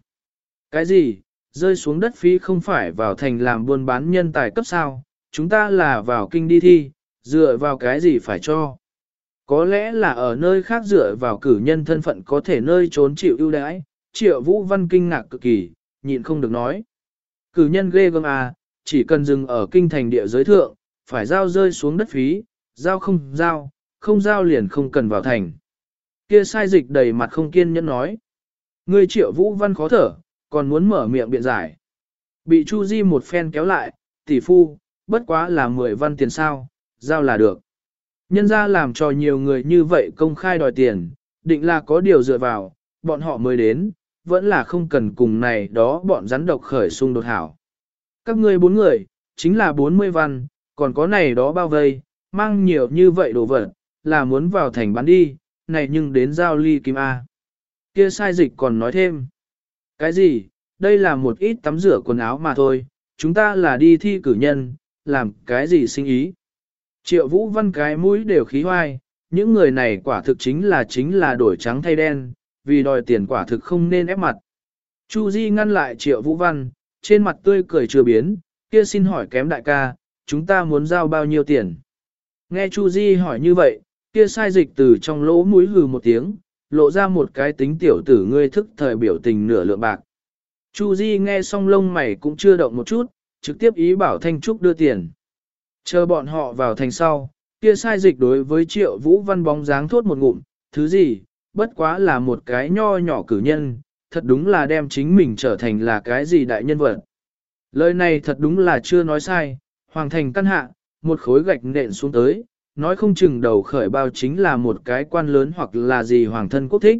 Cái gì, rơi xuống đất phí không phải vào thành làm buôn bán nhân tài cấp sao, chúng ta là vào kinh đi thi, dựa vào cái gì phải cho. Có lẽ là ở nơi khác dựa vào cử nhân thân phận có thể nơi trốn chịu ưu đãi, triệu vũ văn kinh ngạc cực kỳ, nhịn không được nói. Cử nhân ghê gớm à, chỉ cần dừng ở kinh thành địa giới thượng, phải giao rơi xuống đất phí, giao không giao, không giao liền không cần vào thành. Kia sai dịch đầy mặt không kiên nhẫn nói. Ngươi triệu vũ văn khó thở, còn muốn mở miệng biện giải. Bị Chu Di một phen kéo lại, tỷ phu, bất quá là 10 văn tiền sao, giao là được. Nhân ra làm cho nhiều người như vậy công khai đòi tiền, định là có điều dựa vào, bọn họ mới đến, vẫn là không cần cùng này đó bọn rắn độc khởi xung đột hảo. Các ngươi bốn người, chính là 40 văn, còn có này đó bao vây, mang nhiều như vậy đồ vật, là muốn vào thành bán đi, này nhưng đến giao ly kim A. Kia sai dịch còn nói thêm. Cái gì, đây là một ít tắm rửa quần áo mà thôi, chúng ta là đi thi cử nhân, làm cái gì sinh ý. Triệu vũ văn cái mũi đều khí hoai, những người này quả thực chính là chính là đổi trắng thay đen, vì đòi tiền quả thực không nên ép mặt. Chu Di ngăn lại triệu vũ văn, trên mặt tươi cười chưa biến, kia xin hỏi kém đại ca, chúng ta muốn giao bao nhiêu tiền. Nghe Chu Di hỏi như vậy, kia sai dịch từ trong lỗ mũi hừ một tiếng, lộ ra một cái tính tiểu tử ngươi thức thời biểu tình nửa lượng bạc. Chu Di nghe xong lông mày cũng chưa động một chút, trực tiếp ý bảo Thanh Trúc đưa tiền. Chờ bọn họ vào thành sau, kia sai dịch đối với triệu vũ văn bóng dáng thốt một ngụm, thứ gì, bất quá là một cái nho nhỏ cử nhân, thật đúng là đem chính mình trở thành là cái gì đại nhân vật. Lời này thật đúng là chưa nói sai, hoàng thành căn hạ, một khối gạch nện xuống tới, nói không chừng đầu khởi bao chính là một cái quan lớn hoặc là gì hoàng thân quốc thích.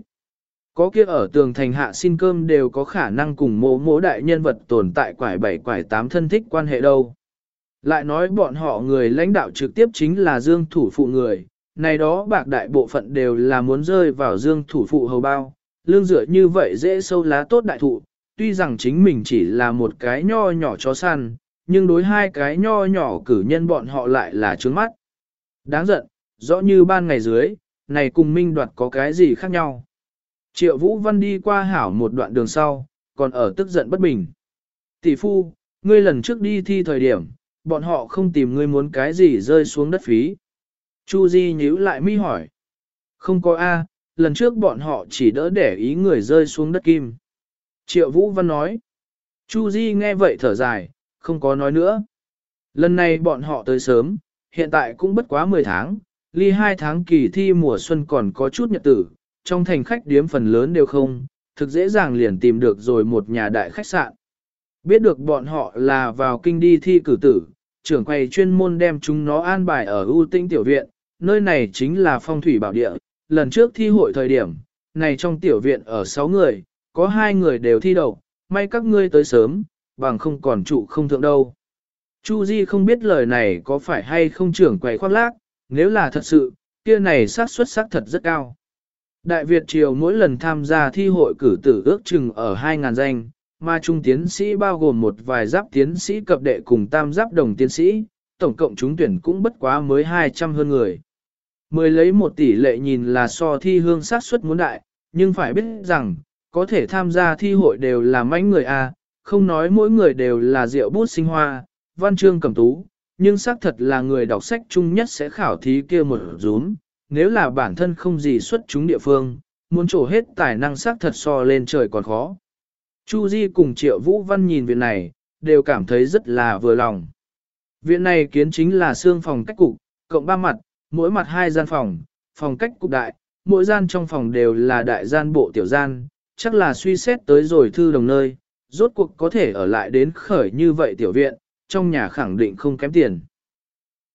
Có kia ở tường thành hạ xin cơm đều có khả năng cùng mỗ mỗ đại nhân vật tồn tại quải bảy quải tám thân thích quan hệ đâu. Lại nói bọn họ người lãnh đạo trực tiếp chính là dương thủ phụ người, này đó bạc đại bộ phận đều là muốn rơi vào dương thủ phụ hầu bao, lương dựa như vậy dễ sâu lá tốt đại thụ, tuy rằng chính mình chỉ là một cái nho nhỏ chó săn, nhưng đối hai cái nho nhỏ cử nhân bọn họ lại là trướng mắt. Đáng giận, rõ như ban ngày dưới, này cùng minh đoạt có cái gì khác nhau. Triệu Vũ Văn đi qua hảo một đoạn đường sau, còn ở tức giận bất bình. Tỷ phu, ngươi lần trước đi thi thời điểm, bọn họ không tìm ngươi muốn cái gì rơi xuống đất phí. Chu Di nhíu lại mi hỏi. Không có A, lần trước bọn họ chỉ đỡ để ý người rơi xuống đất kim. Triệu Vũ Văn nói. Chu Di nghe vậy thở dài, không có nói nữa. Lần này bọn họ tới sớm, hiện tại cũng bất quá 10 tháng, ly 2 tháng kỳ thi mùa xuân còn có chút nhật tử, trong thành khách điếm phần lớn đều không, thực dễ dàng liền tìm được rồi một nhà đại khách sạn. Biết được bọn họ là vào kinh đi thi cử tử, trưởng quầy chuyên môn đem chúng nó an bài ở ưu tinh tiểu viện, nơi này chính là phong thủy bảo địa. Lần trước thi hội thời điểm, này trong tiểu viện ở 6 người, có 2 người đều thi đậu, may các ngươi tới sớm, bằng không còn trụ không thượng đâu. Chu Di không biết lời này có phải hay không trưởng quầy khoác lác, nếu là thật sự, kia này xác suất xác thật rất cao. Đại Việt Triều mỗi lần tham gia thi hội cử tử ước chừng ở 2.000 danh, mà trung tiến sĩ bao gồm một vài giáp tiến sĩ cập đệ cùng tam giáp đồng tiến sĩ, tổng cộng chúng tuyển cũng bất quá mới 200 hơn người. Mười lấy một tỷ lệ nhìn là so thi hương sát suất muốn đại, nhưng phải biết rằng, có thể tham gia thi hội đều là mãnh người A, không nói mỗi người đều là rượu bút sinh hoa, văn chương cầm tú, nhưng xác thật là người đọc sách chung nhất sẽ khảo thí kia một rúm, nếu là bản thân không gì xuất chúng địa phương, muốn trổ hết tài năng xác thật so lên trời còn khó. Chu Di cùng Triệu Vũ Văn nhìn viện này, đều cảm thấy rất là vừa lòng. Viện này kiến chính là xương phòng cách cục, cộng ba mặt, mỗi mặt hai gian phòng, phòng cách cục đại, mỗi gian trong phòng đều là đại gian bộ tiểu gian, chắc là suy xét tới rồi thư đồng nơi, rốt cuộc có thể ở lại đến khởi như vậy tiểu viện, trong nhà khẳng định không kém tiền.